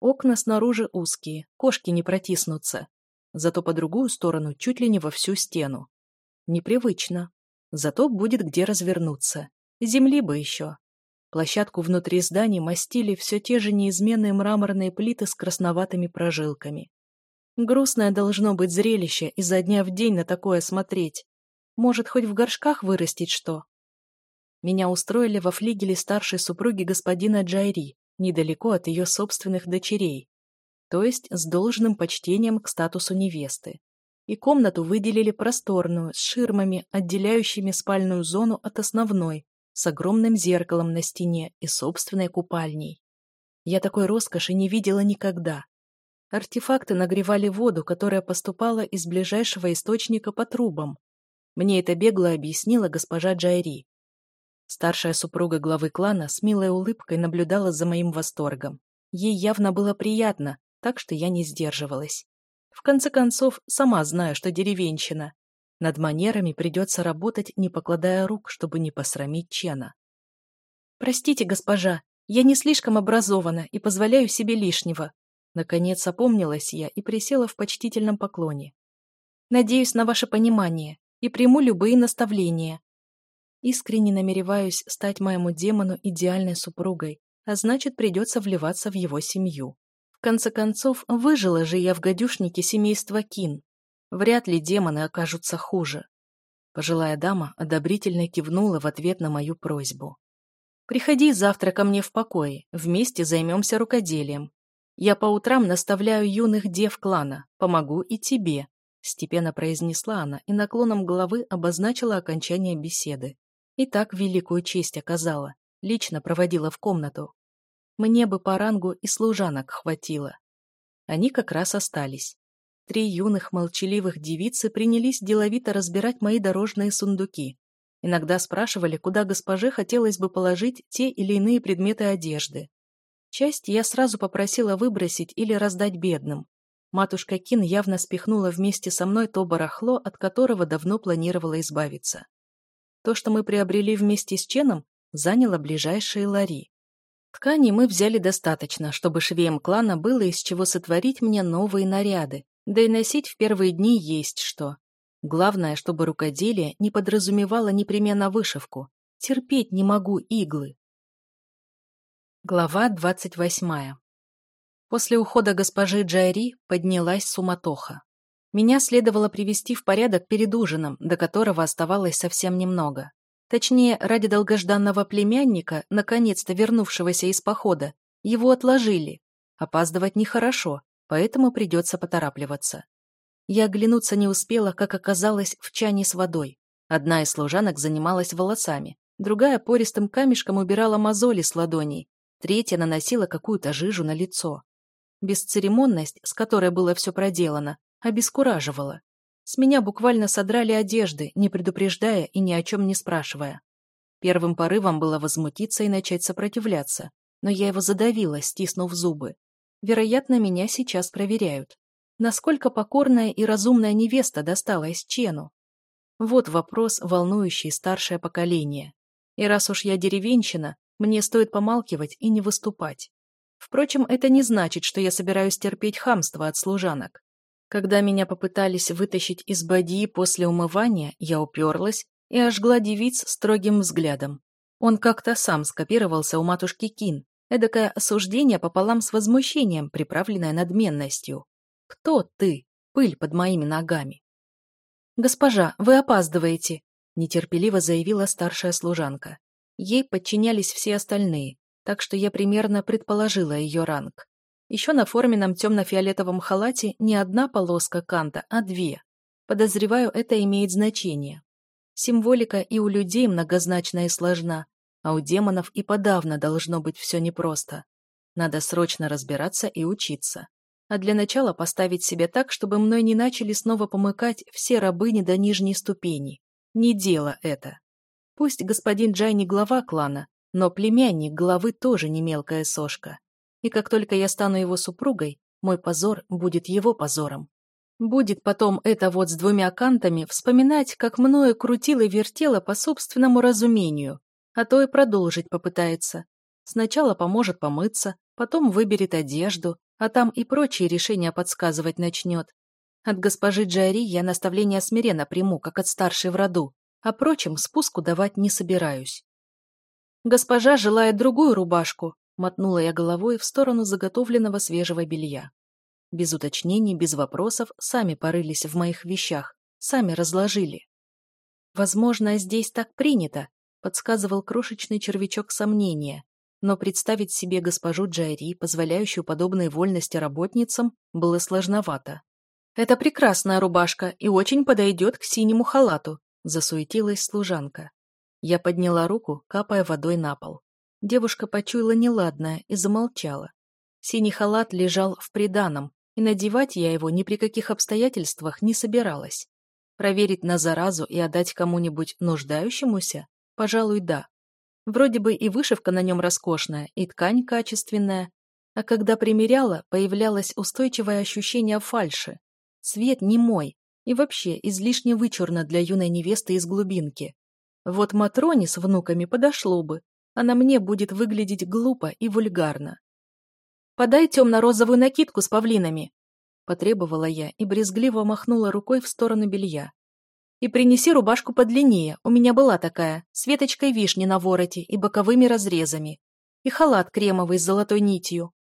Окна снаружи узкие, кошки не протиснутся. Зато по другую сторону чуть ли не во всю стену. Непривычно. Зато будет где развернуться. Земли бы еще. Площадку внутри зданий мастили все те же неизменные мраморные плиты с красноватыми прожилками. Грустное должно быть зрелище изо дня в день на такое смотреть. Может, хоть в горшках вырастить что? Меня устроили во флигеле старшей супруги господина Джайри, недалеко от ее собственных дочерей, то есть с должным почтением к статусу невесты. И комнату выделили просторную, с ширмами, отделяющими спальную зону от основной, с огромным зеркалом на стене и собственной купальней. Я такой роскоши не видела никогда. Артефакты нагревали воду, которая поступала из ближайшего источника по трубам. Мне это бегло объяснила госпожа Джайри. Старшая супруга главы клана с милой улыбкой наблюдала за моим восторгом. Ей явно было приятно, так что я не сдерживалась. В конце концов, сама знаю, что деревенщина. Над манерами придется работать, не покладая рук, чтобы не посрамить Чена. «Простите, госпожа, я не слишком образована и позволяю себе лишнего». Наконец опомнилась я и присела в почтительном поклоне. «Надеюсь на ваше понимание и приму любые наставления искренне намереваюсь стать моему демону идеальной супругой, а значит, придется вливаться в его семью. В конце концов, выжила же я в гадюшнике семейства Кин. Вряд ли демоны окажутся хуже. Пожилая дама одобрительно кивнула в ответ на мою просьбу. «Приходи завтра ко мне в покое, вместе займемся рукоделием. Я по утрам наставляю юных дев клана, помогу и тебе», степенно произнесла она и наклоном головы обозначила окончание беседы и так великую честь оказала, лично проводила в комнату. Мне бы по рангу и служанок хватило. Они как раз остались. Три юных молчаливых девицы принялись деловито разбирать мои дорожные сундуки. Иногда спрашивали, куда госпоже хотелось бы положить те или иные предметы одежды. Часть я сразу попросила выбросить или раздать бедным. Матушка Кин явно спихнула вместе со мной то барахло, от которого давно планировала избавиться. То, что мы приобрели вместе с Ченом, заняло ближайшие лари. Ткани мы взяли достаточно, чтобы швеям клана было из чего сотворить мне новые наряды, да и носить в первые дни есть что. Главное, чтобы рукоделие не подразумевало непременно вышивку. Терпеть не могу иглы. Глава 28. После ухода госпожи Джайри поднялась суматоха. Меня следовало привести в порядок перед ужином, до которого оставалось совсем немного. Точнее, ради долгожданного племянника, наконец-то вернувшегося из похода, его отложили. Опаздывать нехорошо, поэтому придется поторапливаться. Я оглянуться не успела, как оказалось, в чане с водой. Одна из служанок занималась волосами, другая пористым камешком убирала мозоли с ладоней, третья наносила какую-то жижу на лицо. Бесцеремонность, с которой было все проделано, обескураживало. С меня буквально содрали одежды, не предупреждая и ни о чем не спрашивая. Первым порывом было возмутиться и начать сопротивляться, но я его задавила, стиснув зубы. Вероятно, меня сейчас проверяют. Насколько покорная и разумная невеста досталась Чену? Вот вопрос, волнующий старшее поколение. И раз уж я деревенщина, мне стоит помалкивать и не выступать. Впрочем, это не значит, что я собираюсь терпеть хамство от служанок. Когда меня попытались вытащить из бадьи после умывания, я уперлась и ожгла девиц строгим взглядом. Он как-то сам скопировался у матушки Кин, эдакое осуждение пополам с возмущением, приправленное надменностью. «Кто ты? Пыль под моими ногами!» «Госпожа, вы опаздываете!» — нетерпеливо заявила старшая служанка. Ей подчинялись все остальные, так что я примерно предположила ее ранг. Еще на форменном темно-фиолетовом халате не одна полоска канта, а две. Подозреваю, это имеет значение. Символика и у людей многозначна и сложна, а у демонов и подавно должно быть все непросто. Надо срочно разбираться и учиться. А для начала поставить себе так, чтобы мной не начали снова помыкать все рабыни до нижней ступени. Не дело это. Пусть господин Джай не глава клана, но племянник главы тоже не мелкая сошка и как только я стану его супругой, мой позор будет его позором. Будет потом это вот с двумя кантами вспоминать, как мною крутило и вертело по собственному разумению, а то и продолжить попытается. Сначала поможет помыться, потом выберет одежду, а там и прочие решения подсказывать начнет. От госпожи Джари я наставление смиренно приму, как от старшей в роду, а прочим спуску давать не собираюсь. Госпожа желает другую рубашку, Мотнула я головой в сторону заготовленного свежего белья. Без уточнений, без вопросов, сами порылись в моих вещах, сами разложили. «Возможно, здесь так принято», — подсказывал крошечный червячок сомнения, но представить себе госпожу Джайри, позволяющую подобные вольности работницам, было сложновато. «Это прекрасная рубашка и очень подойдет к синему халату», — засуетилась служанка. Я подняла руку, капая водой на пол. Девушка почуяла неладное и замолчала. Синий халат лежал в приданом, и надевать я его ни при каких обстоятельствах не собиралась. Проверить на заразу и отдать кому-нибудь нуждающемуся? Пожалуй, да. Вроде бы и вышивка на нем роскошная, и ткань качественная. А когда примеряла, появлялось устойчивое ощущение фальши. Цвет не мой, и вообще излишне вычурно для юной невесты из глубинки. Вот Матроне с внуками подошло бы, она мне будет выглядеть глупо и вульгарно. «Подай темно-розовую накидку с павлинами!» Потребовала я и брезгливо махнула рукой в сторону белья. «И принеси рубашку подлиннее, у меня была такая, с веточкой вишни на вороте и боковыми разрезами. И халат кремовый с золотой нитью».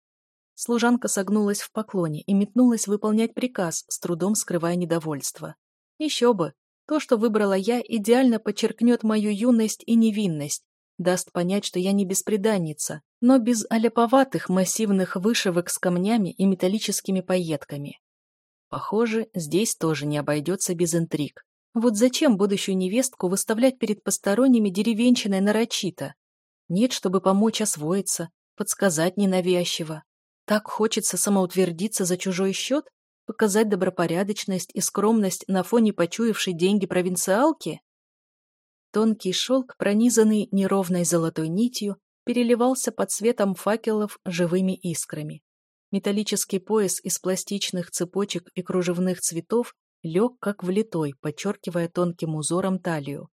Служанка согнулась в поклоне и метнулась выполнять приказ, с трудом скрывая недовольство. «Еще бы! То, что выбрала я, идеально подчеркнет мою юность и невинность, даст понять, что я не беспреданница, но без аляповатых массивных вышивок с камнями и металлическими пайетками. Похоже, здесь тоже не обойдется без интриг. Вот зачем будущую невестку выставлять перед посторонними деревенщиной нарочито? Нет, чтобы помочь освоиться, подсказать ненавязчиво. Так хочется самоутвердиться за чужой счет, показать добропорядочность и скромность на фоне почуявшей деньги провинциалки? Тонкий шелк, пронизанный неровной золотой нитью, переливался под светом факелов живыми искрами. Металлический пояс из пластичных цепочек и кружевных цветов лег как влитой, подчеркивая тонким узором талию.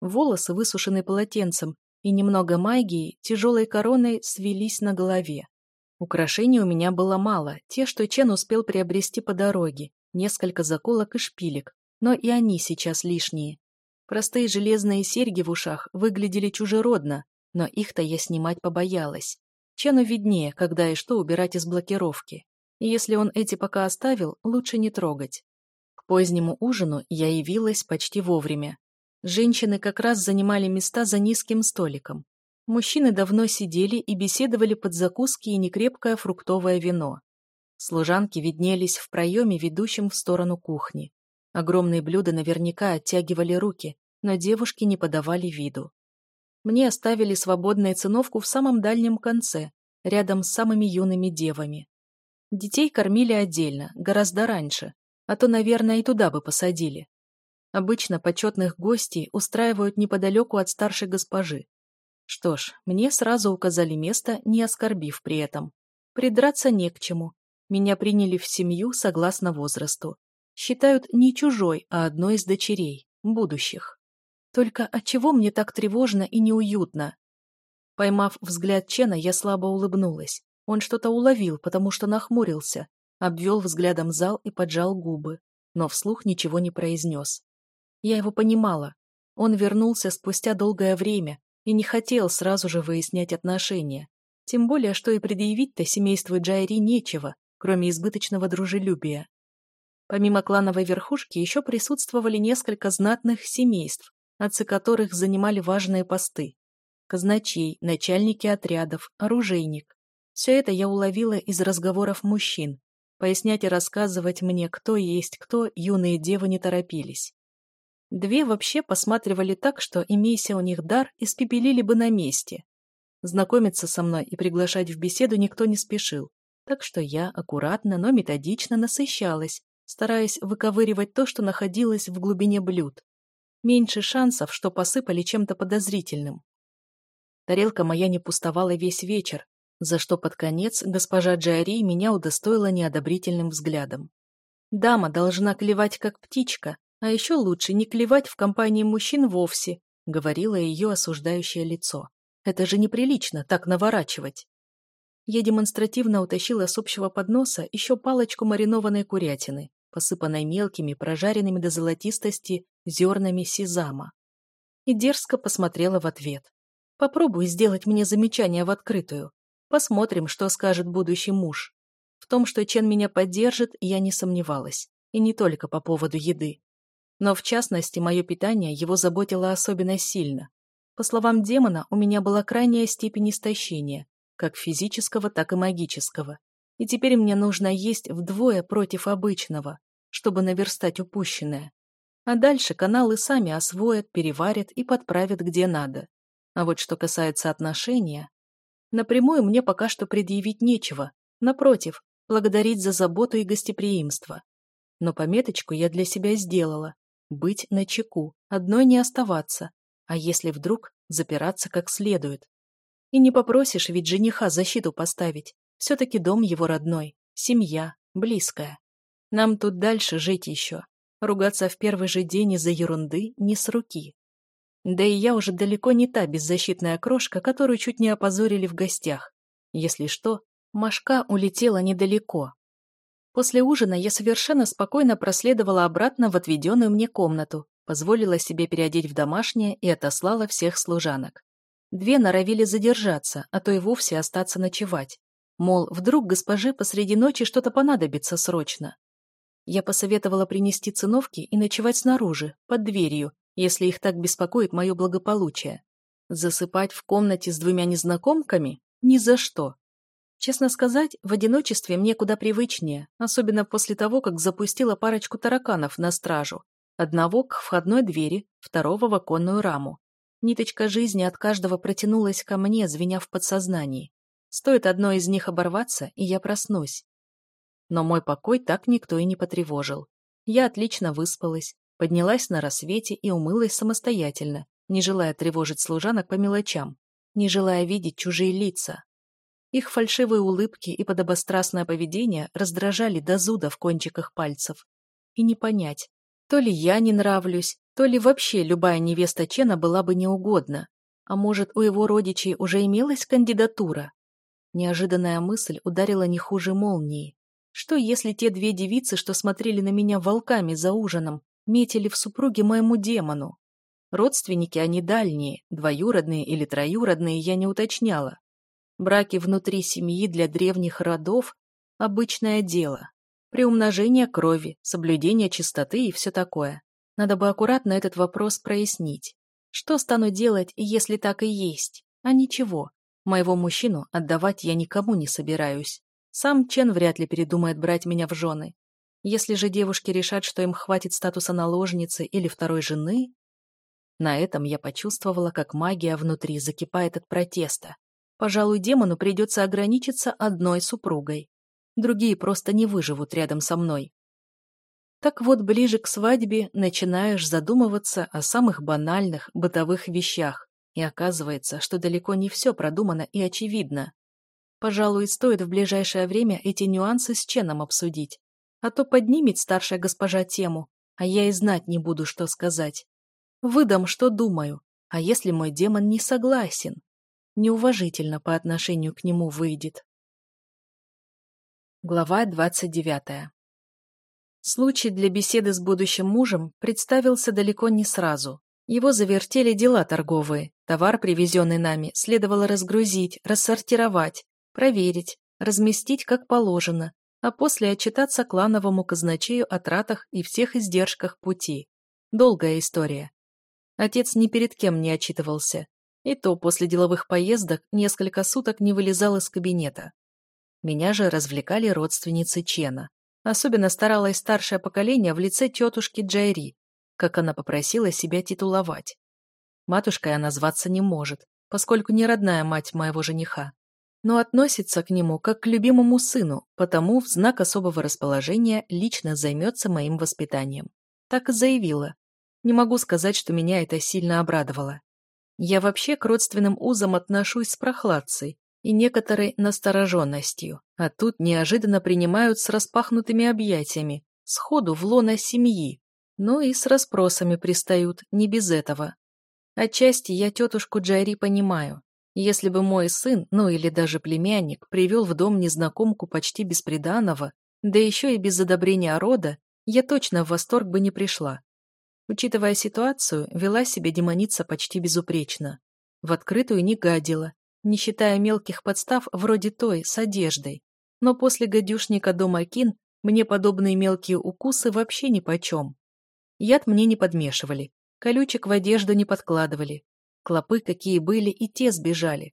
Волосы, высушены полотенцем, и немного магии тяжелой короной свелись на голове. Украшений у меня было мало, те, что Чен успел приобрести по дороге, несколько заколок и шпилек, но и они сейчас лишние. Простые железные серьги в ушах выглядели чужеродно, но их-то я снимать побоялась. Чену виднее, когда и что убирать из блокировки. И если он эти пока оставил, лучше не трогать. К позднему ужину я явилась почти вовремя. Женщины как раз занимали места за низким столиком. Мужчины давно сидели и беседовали под закуски и некрепкое фруктовое вино. Служанки виднелись в проеме, ведущем в сторону кухни. Огромные блюда наверняка оттягивали руки, но девушки не подавали виду. Мне оставили свободную циновку в самом дальнем конце, рядом с самыми юными девами. Детей кормили отдельно, гораздо раньше, а то, наверное, и туда бы посадили. Обычно почетных гостей устраивают неподалеку от старшей госпожи. Что ж, мне сразу указали место, не оскорбив при этом. Придраться не к чему. Меня приняли в семью согласно возрасту считают не чужой, а одной из дочерей, будущих. Только отчего мне так тревожно и неуютно? Поймав взгляд Чена, я слабо улыбнулась. Он что-то уловил, потому что нахмурился, обвел взглядом зал и поджал губы, но вслух ничего не произнес. Я его понимала. Он вернулся спустя долгое время и не хотел сразу же выяснять отношения. Тем более, что и предъявить-то семейству Джайри нечего, кроме избыточного дружелюбия. Помимо клановой верхушки еще присутствовали несколько знатных семейств, отцы которых занимали важные посты. Казначей, начальники отрядов, оружейник. Все это я уловила из разговоров мужчин. Пояснять и рассказывать мне, кто есть кто, юные девы не торопились. Две вообще посматривали так, что, имейся у них дар, испепелили бы на месте. Знакомиться со мной и приглашать в беседу никто не спешил, так что я аккуратно, но методично насыщалась, стараясь выковыривать то, что находилось в глубине блюд. Меньше шансов, что посыпали чем-то подозрительным. Тарелка моя не пустовала весь вечер, за что под конец госпожа Джари меня удостоила неодобрительным взглядом. Дама должна клевать, как птичка, а еще лучше не клевать в компании мужчин вовсе, говорило ее осуждающее лицо. Это же неприлично так наворачивать. Я демонстративно утащила с общего подноса еще палочку маринованной курятины, посыпанной мелкими, прожаренными до золотистости зернами сезама. И дерзко посмотрела в ответ. «Попробуй сделать мне замечание в открытую. Посмотрим, что скажет будущий муж». В том, что Чен меня поддержит, я не сомневалась. И не только по поводу еды. Но в частности, мое питание его заботило особенно сильно. По словам демона, у меня была крайняя степень истощения, как физического, так и магического. И теперь мне нужно есть вдвое против обычного, чтобы наверстать упущенное. А дальше каналы сами освоят, переварят и подправят где надо. А вот что касается отношения, напрямую мне пока что предъявить нечего, напротив, благодарить за заботу и гостеприимство. Но пометочку я для себя сделала. Быть на чеку, одной не оставаться, а если вдруг, запираться как следует, и не попросишь ведь жениха защиту поставить. Все-таки дом его родной, семья, близкая. Нам тут дальше жить еще. Ругаться в первый же день из-за ерунды не с руки. Да и я уже далеко не та беззащитная крошка, которую чуть не опозорили в гостях. Если что, Машка улетела недалеко. После ужина я совершенно спокойно проследовала обратно в отведенную мне комнату, позволила себе переодеть в домашнее и отослала всех служанок. Две норовили задержаться, а то и вовсе остаться ночевать. Мол, вдруг госпожи посреди ночи что-то понадобится срочно. Я посоветовала принести циновки и ночевать снаружи, под дверью, если их так беспокоит мое благополучие. Засыпать в комнате с двумя незнакомками? Ни за что. Честно сказать, в одиночестве мне куда привычнее, особенно после того, как запустила парочку тараканов на стражу. Одного к входной двери, второго в оконную раму. Ниточка жизни от каждого протянулась ко мне, звеня в подсознании. Стоит одной из них оборваться, и я проснусь. Но мой покой так никто и не потревожил. Я отлично выспалась, поднялась на рассвете и умылась самостоятельно, не желая тревожить служанок по мелочам, не желая видеть чужие лица. Их фальшивые улыбки и подобострастное поведение раздражали до зуда в кончиках пальцев. И не понять, то ли я не нравлюсь, то ли вообще любая невеста Чена была бы неугодна. А может, у его родичей уже имелась кандидатура? Неожиданная мысль ударила не хуже молнии. Что если те две девицы, что смотрели на меня волками за ужином, метили в супруге моему демону? Родственники они дальние, двоюродные или троюродные, я не уточняла. Браки внутри семьи для древних родов – обычное дело приумножение крови, соблюдение чистоты и все такое. Надо бы аккуратно этот вопрос прояснить. Что стану делать, если так и есть? А ничего. Моего мужчину отдавать я никому не собираюсь. Сам Чен вряд ли передумает брать меня в жены. Если же девушки решат, что им хватит статуса наложницы или второй жены... На этом я почувствовала, как магия внутри закипает от протеста. Пожалуй, демону придется ограничиться одной супругой другие просто не выживут рядом со мной. Так вот, ближе к свадьбе начинаешь задумываться о самых банальных бытовых вещах, и оказывается, что далеко не все продумано и очевидно. Пожалуй, стоит в ближайшее время эти нюансы с Ченом обсудить, а то поднимет старшая госпожа тему, а я и знать не буду, что сказать. Выдам, что думаю, а если мой демон не согласен? Неуважительно по отношению к нему выйдет. Глава 29. Случай для беседы с будущим мужем представился далеко не сразу. Его завертели дела торговые. Товар, привезенный нами, следовало разгрузить, рассортировать, проверить, разместить как положено, а после отчитаться клановому казначею о тратах и всех издержках пути. Долгая история. Отец ни перед кем не отчитывался. И то после деловых поездок несколько суток не вылезал из кабинета. Меня же развлекали родственницы Чена. Особенно старалось старшее поколение в лице тетушки Джайри, как она попросила себя титуловать. Матушкой она зваться не может, поскольку не родная мать моего жениха, но относится к нему как к любимому сыну, потому в знак особого расположения лично займется моим воспитанием. Так и заявила. Не могу сказать, что меня это сильно обрадовало. Я вообще к родственным узам отношусь с прохладцей, и некоторой настороженностью, а тут неожиданно принимают с распахнутыми объятиями, сходу в лоно семьи, но и с расспросами пристают, не без этого. Отчасти я тетушку Джайри понимаю. Если бы мой сын, ну или даже племянник, привел в дом незнакомку почти бесприданного, да еще и без одобрения рода, я точно в восторг бы не пришла. Учитывая ситуацию, вела себя демоница почти безупречно. В открытую не гадила, не считая мелких подстав вроде той с одеждой. Но после гадюшника дома Кин мне подобные мелкие укусы вообще нипочем. Яд мне не подмешивали, колючек в одежду не подкладывали. Клопы, какие были, и те сбежали.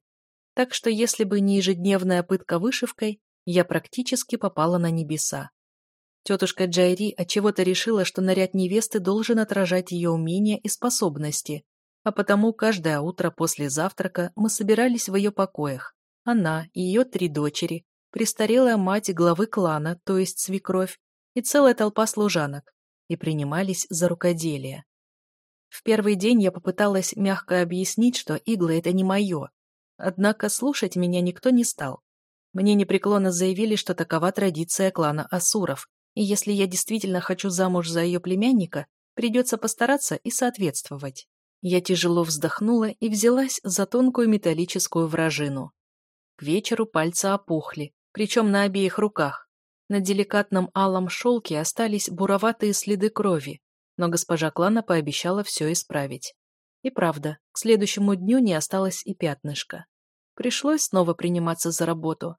Так что если бы не ежедневная пытка вышивкой, я практически попала на небеса. Тетушка Джайри отчего-то решила, что наряд невесты должен отражать ее умения и способности, а потому каждое утро после завтрака мы собирались в ее покоях. Она и ее три дочери, престарелая мать главы клана, то есть свекровь, и целая толпа служанок, и принимались за рукоделие. В первый день я попыталась мягко объяснить, что иглы — это не мое. Однако слушать меня никто не стал. Мне непреклонно заявили, что такова традиция клана Асуров, и если я действительно хочу замуж за ее племянника, придется постараться и соответствовать. Я тяжело вздохнула и взялась за тонкую металлическую вражину. К вечеру пальцы опухли, причем на обеих руках. На деликатном алом шелке остались буроватые следы крови, но госпожа Клана пообещала все исправить. И правда, к следующему дню не осталось и пятнышка. Пришлось снова приниматься за работу.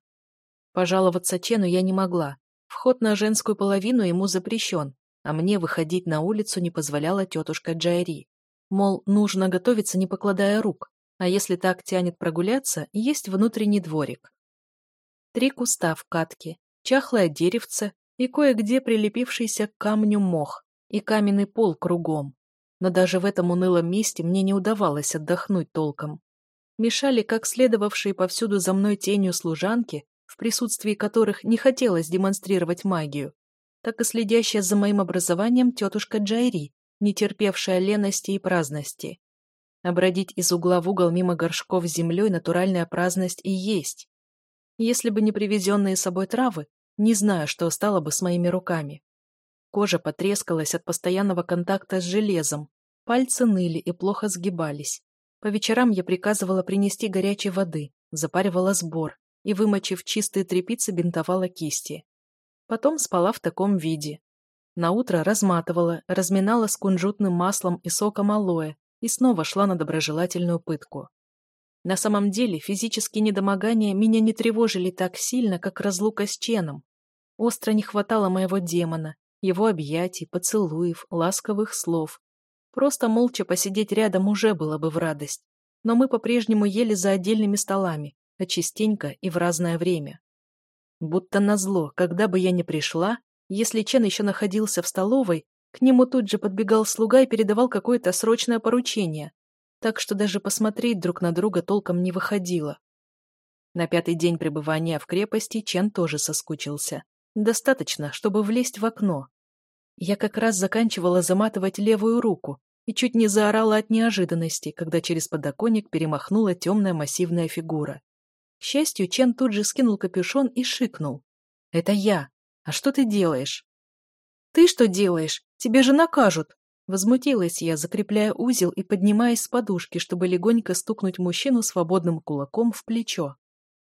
Пожаловаться Чену я не могла. Вход на женскую половину ему запрещен, а мне выходить на улицу не позволяла тетушка Джайри мол, нужно готовиться, не покладая рук, а если так тянет прогуляться, есть внутренний дворик. Три куста в катке, чахлое деревце и кое-где прилепившийся к камню мох и каменный пол кругом. Но даже в этом унылом месте мне не удавалось отдохнуть толком. Мешали как следовавшие повсюду за мной тенью служанки, в присутствии которых не хотелось демонстрировать магию, так и следящая за моим образованием тетушка Джайри, не терпевшая лености и праздности. Обродить из угла в угол мимо горшков с землей натуральная праздность и есть. Если бы не привезенные с собой травы, не знаю, что стало бы с моими руками. Кожа потрескалась от постоянного контакта с железом, пальцы ныли и плохо сгибались. По вечерам я приказывала принести горячей воды, запаривала сбор и, вымочив чистые тряпицы, бинтовала кисти. Потом спала в таком виде, Наутро разматывала, разминала с кунжутным маслом и соком алоэ и снова шла на доброжелательную пытку. На самом деле физические недомогания меня не тревожили так сильно, как разлука с Ченом. Остро не хватало моего демона, его объятий, поцелуев, ласковых слов. Просто молча посидеть рядом уже было бы в радость. Но мы по-прежнему ели за отдельными столами, а частенько и в разное время. Будто назло, когда бы я ни пришла, если Чен еще находился в столовой, к нему тут же подбегал слуга и передавал какое-то срочное поручение, так что даже посмотреть друг на друга толком не выходило. На пятый день пребывания в крепости Чен тоже соскучился. Достаточно, чтобы влезть в окно. Я как раз заканчивала заматывать левую руку и чуть не заорала от неожиданности, когда через подоконник перемахнула темная массивная фигура. К счастью, Чен тут же скинул капюшон и шикнул. «Это я!» а что ты делаешь? Ты что делаешь? Тебе же накажут возмутилась я закрепляя узел и поднимаясь с подушки чтобы легонько стукнуть мужчину свободным кулаком в плечо.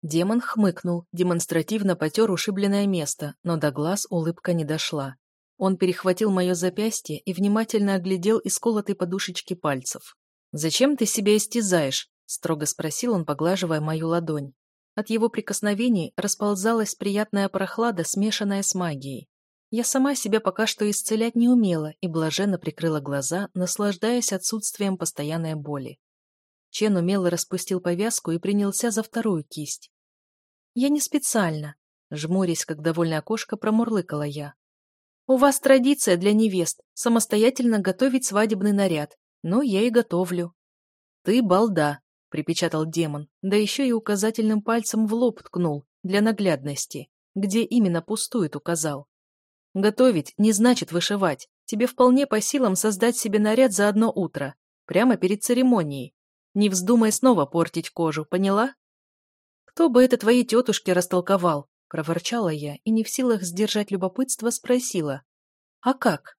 Демон хмыкнул демонстративно потер ушибленное место но до глаз улыбка не дошла. Он перехватил мое запястье и внимательно оглядел исколотой подушечки пальцев. Зачем ты себя истязаешь строго спросил он поглаживая мою ладонь. От его прикосновений расползалась приятная прохлада, смешанная с магией. Я сама себя пока что исцелять не умела и блаженно прикрыла глаза, наслаждаясь отсутствием постоянной боли. Чен умело распустил повязку и принялся за вторую кисть. «Я не специально», — жмурясь, как довольная кошка, промурлыкала я. «У вас традиция для невест — самостоятельно готовить свадебный наряд, но я и готовлю». «Ты балда», — припечатал демон, да еще и указательным пальцем в лоб ткнул, для наглядности, где именно пустует указал. «Готовить не значит вышивать. Тебе вполне по силам создать себе наряд за одно утро, прямо перед церемонией. Не вздумай снова портить кожу, поняла?» «Кто бы это твоей тетушке растолковал?» — проворчала я и не в силах сдержать любопытство спросила. «А как?»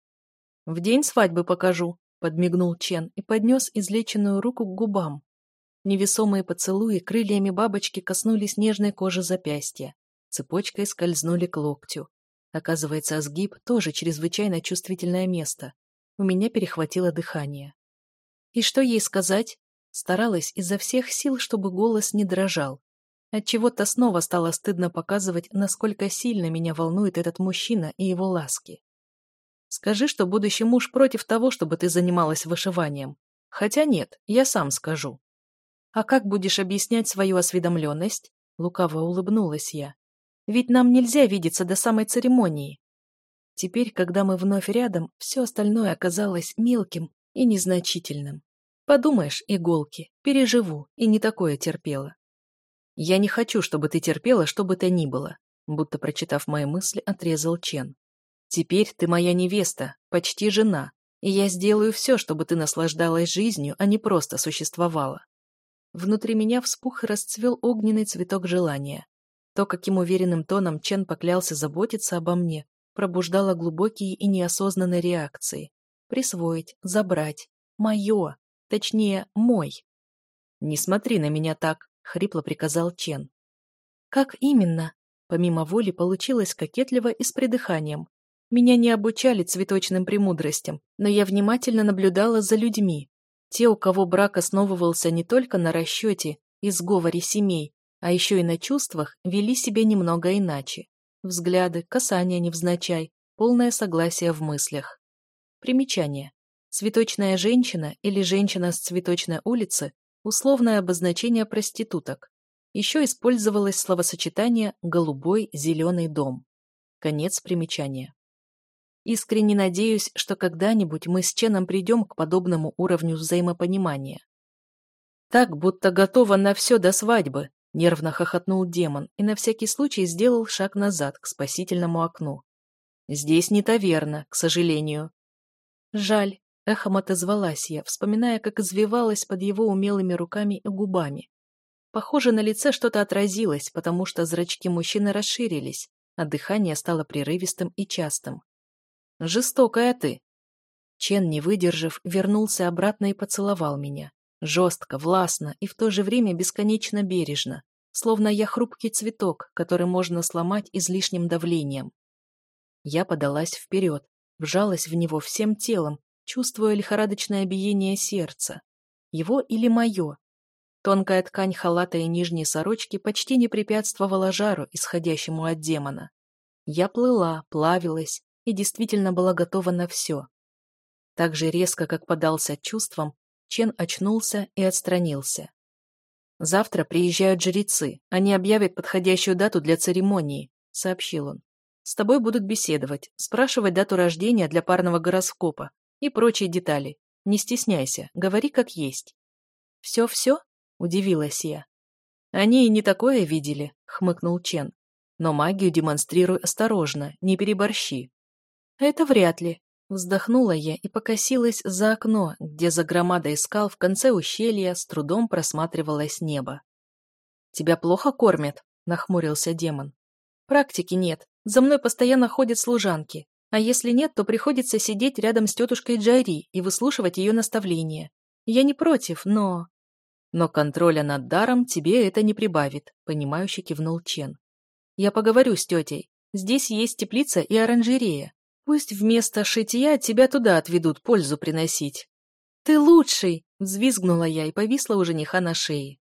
«В день свадьбы покажу», — подмигнул Чен и поднес излеченную руку к губам. Невесомые поцелуи крыльями бабочки коснулись нежной кожи запястья, цепочкой скользнули к локтю. Оказывается, сгиб тоже чрезвычайно чувствительное место. У меня перехватило дыхание. И что ей сказать? Старалась изо всех сил, чтобы голос не дрожал. Отчего-то снова стало стыдно показывать, насколько сильно меня волнует этот мужчина и его ласки. Скажи, что будущий муж против того, чтобы ты занималась вышиванием. Хотя нет, я сам скажу а как будешь объяснять свою осведомленность? Лукаво улыбнулась я. Ведь нам нельзя видеться до самой церемонии. Теперь когда мы вновь рядом все остальное оказалось мелким и незначительным. Подумаешь иголки переживу и не такое терпела. Я не хочу чтобы ты терпела что бы то ни было будто прочитав мои мысли отрезал чен. Теперь ты моя невеста почти жена и я сделаю все чтобы ты наслаждалась жизнью а не просто существовала. Внутри меня вспух и расцвел огненный цветок желания. То, каким уверенным тоном Чен поклялся заботиться обо мне, пробуждало глубокие и неосознанные реакции. Присвоить, забрать. Мое. Точнее, мой. «Не смотри на меня так», — хрипло приказал Чен. «Как именно?» Помимо воли получилось кокетливо и с придыханием. Меня не обучали цветочным премудростям, но я внимательно наблюдала за людьми, те, у кого брак основывался не только на расчете и сговоре семей, а еще и на чувствах, вели себя немного иначе. Взгляды, касания невзначай, полное согласие в мыслях. Примечание. Цветочная женщина или женщина с цветочной улицы – условное обозначение проституток. Еще использовалось словосочетание «голубой зеленый дом». Конец примечания. Искренне надеюсь, что когда-нибудь мы с Ченом придем к подобному уровню взаимопонимания. Так, будто готова на все до свадьбы, нервно хохотнул демон и на всякий случай сделал шаг назад к спасительному окну. Здесь не таверна, к сожалению. Жаль, эхом отозвалась я, вспоминая, как извивалась под его умелыми руками и губами. Похоже, на лице что-то отразилось, потому что зрачки мужчины расширились, а дыхание стало прерывистым и частым. Жестокая ты!» Чен, не выдержав, вернулся обратно и поцеловал меня. Жестко, властно и в то же время бесконечно бережно, словно я хрупкий цветок, который можно сломать излишним давлением. Я подалась вперед, вжалась в него всем телом, чувствуя лихорадочное биение сердца. Его или мое? Тонкая ткань халата и нижней сорочки почти не препятствовала жару, исходящему от демона. Я плыла, плавилась, и действительно была готова на все. Так же резко, как подался чувствам, Чен очнулся и отстранился. «Завтра приезжают жрецы. Они объявят подходящую дату для церемонии», — сообщил он. «С тобой будут беседовать, спрашивать дату рождения для парного гороскопа и прочие детали. Не стесняйся, говори как есть». «Все-все?» — удивилась я. «Они и не такое видели», — хмыкнул Чен. «Но магию демонстрируй осторожно, не переборщи это вряд ли вздохнула я и покосилась за окно где за громадой скал в конце ущелья с трудом просматривалось небо тебя плохо кормят нахмурился демон практики нет за мной постоянно ходят служанки а если нет, то приходится сидеть рядом с тетушкой Джари и выслушивать ее наставления. Я не против, но...» «Но контроля над даром тебе это не прибавит», — понимающе кивнул Чен. «Я поговорю с тетей. Здесь есть теплица и оранжерея. Пусть вместо шитья тебя туда отведут пользу приносить. Ты лучший! Взвизгнула я и повисла у жениха на шее.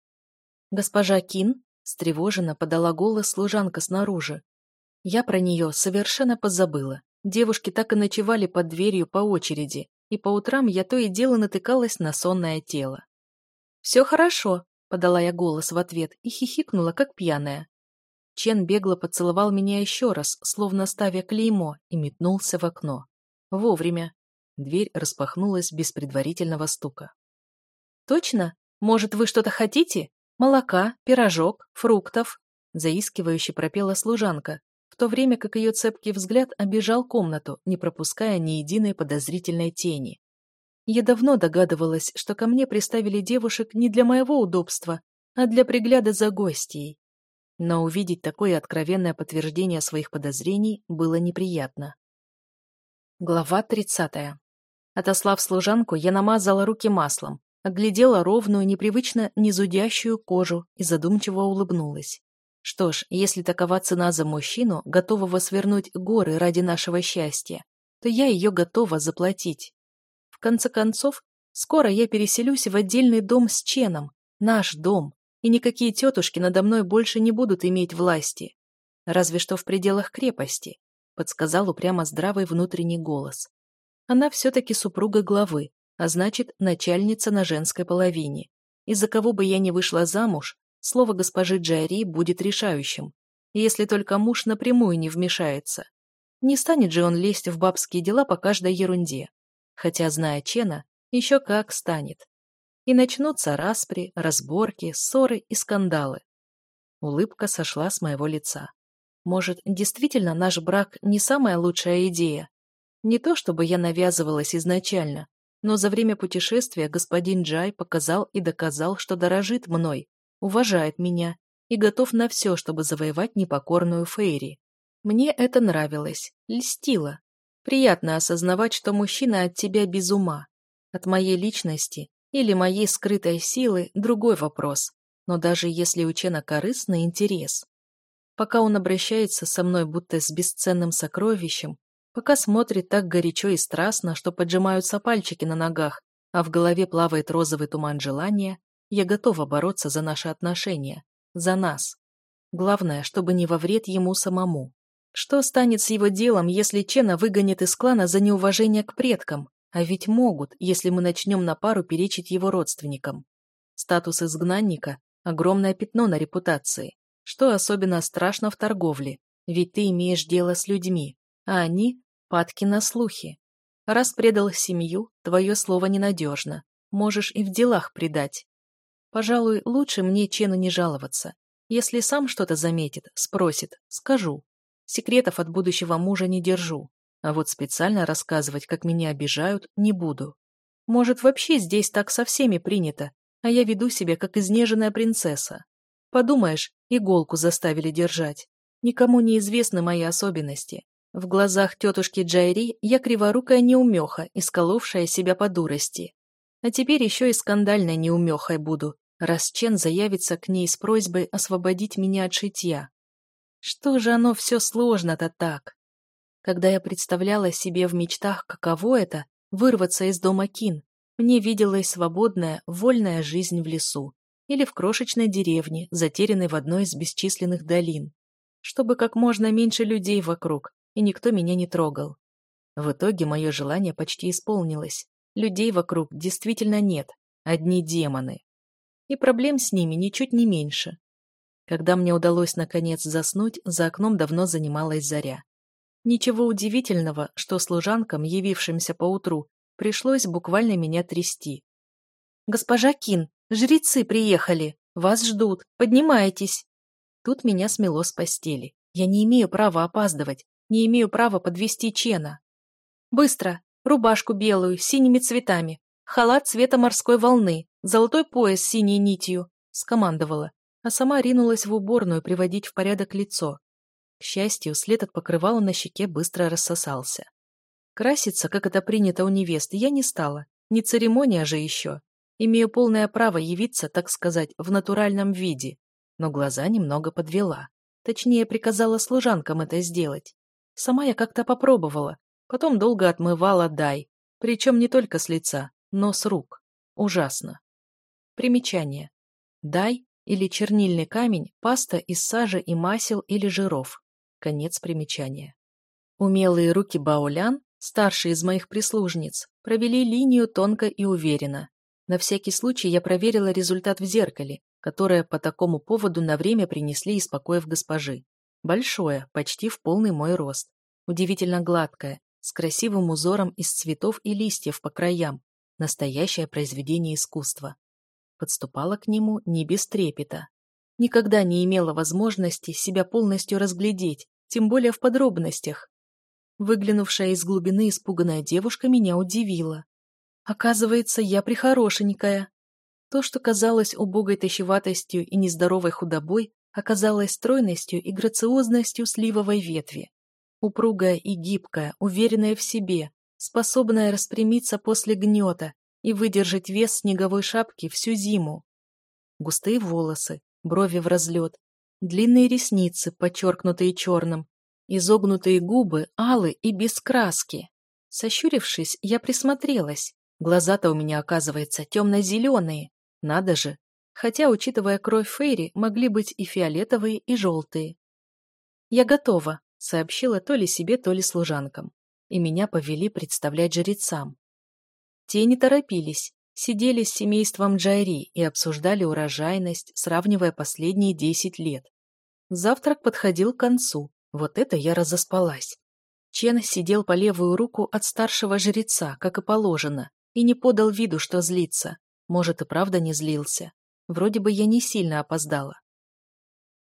Госпожа Кин встревоженно подала голос служанка снаружи. Я про нее совершенно позабыла. Девушки так и ночевали под дверью по очереди, и по утрам я то и дело натыкалась на сонное тело. «Все хорошо», — подала я голос в ответ и хихикнула, как пьяная. Чен бегло поцеловал меня еще раз, словно ставя клеймо, и метнулся в окно. Вовремя. Дверь распахнулась без предварительного стука. «Точно? Может, вы что-то хотите? Молока, пирожок, фруктов?» Заискивающе пропела служанка, в то время как ее цепкий взгляд обижал комнату, не пропуская ни единой подозрительной тени. Я давно догадывалась, что ко мне приставили девушек не для моего удобства, а для пригляда за гостьей но увидеть такое откровенное подтверждение своих подозрений было неприятно. Глава 30. Отослав служанку, я намазала руки маслом, оглядела ровную, непривычно незудящую кожу и задумчиво улыбнулась. Что ж, если такова цена за мужчину, готового свернуть горы ради нашего счастья, то я ее готова заплатить. В конце концов, скоро я переселюсь в отдельный дом с Ченом, наш дом, и никакие тетушки надо мной больше не будут иметь власти. Разве что в пределах крепости, подсказал упрямо здравый внутренний голос. Она все-таки супруга главы, а значит, начальница на женской половине. Из-за кого бы я ни вышла замуж, слово госпожи Джари будет решающим, если только муж напрямую не вмешается. Не станет же он лезть в бабские дела по каждой ерунде. Хотя, зная Чена, еще как станет и начнутся распри, разборки, ссоры и скандалы. Улыбка сошла с моего лица. Может, действительно наш брак не самая лучшая идея? Не то чтобы я навязывалась изначально, но за время путешествия господин Джай показал и доказал, что дорожит мной, уважает меня и готов на все, чтобы завоевать непокорную Фейри. Мне это нравилось, льстило. Приятно осознавать, что мужчина от тебя без ума, от моей личности или моей скрытой силы – другой вопрос, но даже если у Чена корыстный интерес. Пока он обращается со мной будто с бесценным сокровищем, пока смотрит так горячо и страстно, что поджимаются пальчики на ногах, а в голове плавает розовый туман желания, я готова бороться за наши отношения, за нас. Главное, чтобы не во вред ему самому. Что станет с его делом, если Чена выгонят из клана за неуважение к предкам? А ведь могут, если мы начнем на пару перечить его родственникам. Статус изгнанника – огромное пятно на репутации, что особенно страшно в торговле, ведь ты имеешь дело с людьми, а они – падки на слухи. Раз предал семью, твое слово ненадежно, можешь и в делах предать. Пожалуй, лучше мне Чену не жаловаться. Если сам что-то заметит, спросит, скажу. Секретов от будущего мужа не держу. А вот специально рассказывать, как меня обижают, не буду. Может, вообще здесь так со всеми принято, а я веду себя, как изнеженная принцесса. Подумаешь, иголку заставили держать. Никому не известны мои особенности. В глазах тетушки Джайри я криворукая неумеха, исколовшая себя по дурости. А теперь еще и скандальной неумехой буду, раз Чен заявится к ней с просьбой освободить меня от шитья. Что же оно все сложно-то так? Когда я представляла себе в мечтах, каково это — вырваться из дома Кин, мне виделась свободная, вольная жизнь в лесу или в крошечной деревне, затерянной в одной из бесчисленных долин, чтобы как можно меньше людей вокруг, и никто меня не трогал. В итоге мое желание почти исполнилось. Людей вокруг действительно нет, одни демоны. И проблем с ними ничуть не меньше. Когда мне удалось наконец заснуть, за окном давно занималась заря. Ничего удивительного, что служанкам, явившимся поутру, пришлось буквально меня трясти. «Госпожа Кин, жрецы приехали! Вас ждут! Поднимайтесь!» Тут меня смело с постели. Я не имею права опаздывать, не имею права подвести Чена. «Быстро! Рубашку белую, с синими цветами, халат цвета морской волны, золотой пояс с синей нитью!» — скомандовала, а сама ринулась в уборную приводить в порядок лицо. К счастью, след от покрывала на щеке быстро рассосался. Краситься, как это принято у невесты, я не стала. Не церемония же еще. Имею полное право явиться, так сказать, в натуральном виде. Но глаза немного подвела. Точнее, приказала служанкам это сделать. Сама я как-то попробовала. Потом долго отмывала дай. Причем не только с лица, но с рук. Ужасно. Примечание. Дай или чернильный камень – паста из сажи и масел или жиров. Конец примечания. Умелые руки Баулян, старшие из моих прислужниц, провели линию тонко и уверенно. На всякий случай я проверила результат в зеркале, которое по такому поводу на время принесли из покоев госпожи. Большое, почти в полный мой рост. Удивительно гладкое, с красивым узором из цветов и листьев по краям. Настоящее произведение искусства. Подступала к нему не без трепета, никогда не имела возможности себя полностью разглядеть, тем более в подробностях. Выглянувшая из глубины испуганная девушка меня удивила. Оказывается, я прихорошенькая. То, что казалось убогой тащеватостью и нездоровой худобой, оказалось стройностью и грациозностью сливовой ветви. Упругая и гибкая, уверенная в себе, способная распрямиться после гнета и выдержать вес снеговой шапки всю зиму. Густые волосы, брови в разлет, длинные ресницы, подчеркнутые черным, изогнутые губы, алы и без краски. Сощурившись, я присмотрелась. Глаза-то у меня, оказывается, темно-зеленые. Надо же. Хотя, учитывая кровь Фейри, могли быть и фиолетовые, и желтые. «Я готова», — сообщила то ли себе, то ли служанкам. И меня повели представлять жрецам. Те не торопились, сидели с семейством Джайри и обсуждали урожайность, сравнивая последние десять лет. Завтрак подходил к концу, вот это я разоспалась. Чен сидел по левую руку от старшего жреца, как и положено, и не подал виду, что злится. Может, и правда не злился. Вроде бы я не сильно опоздала.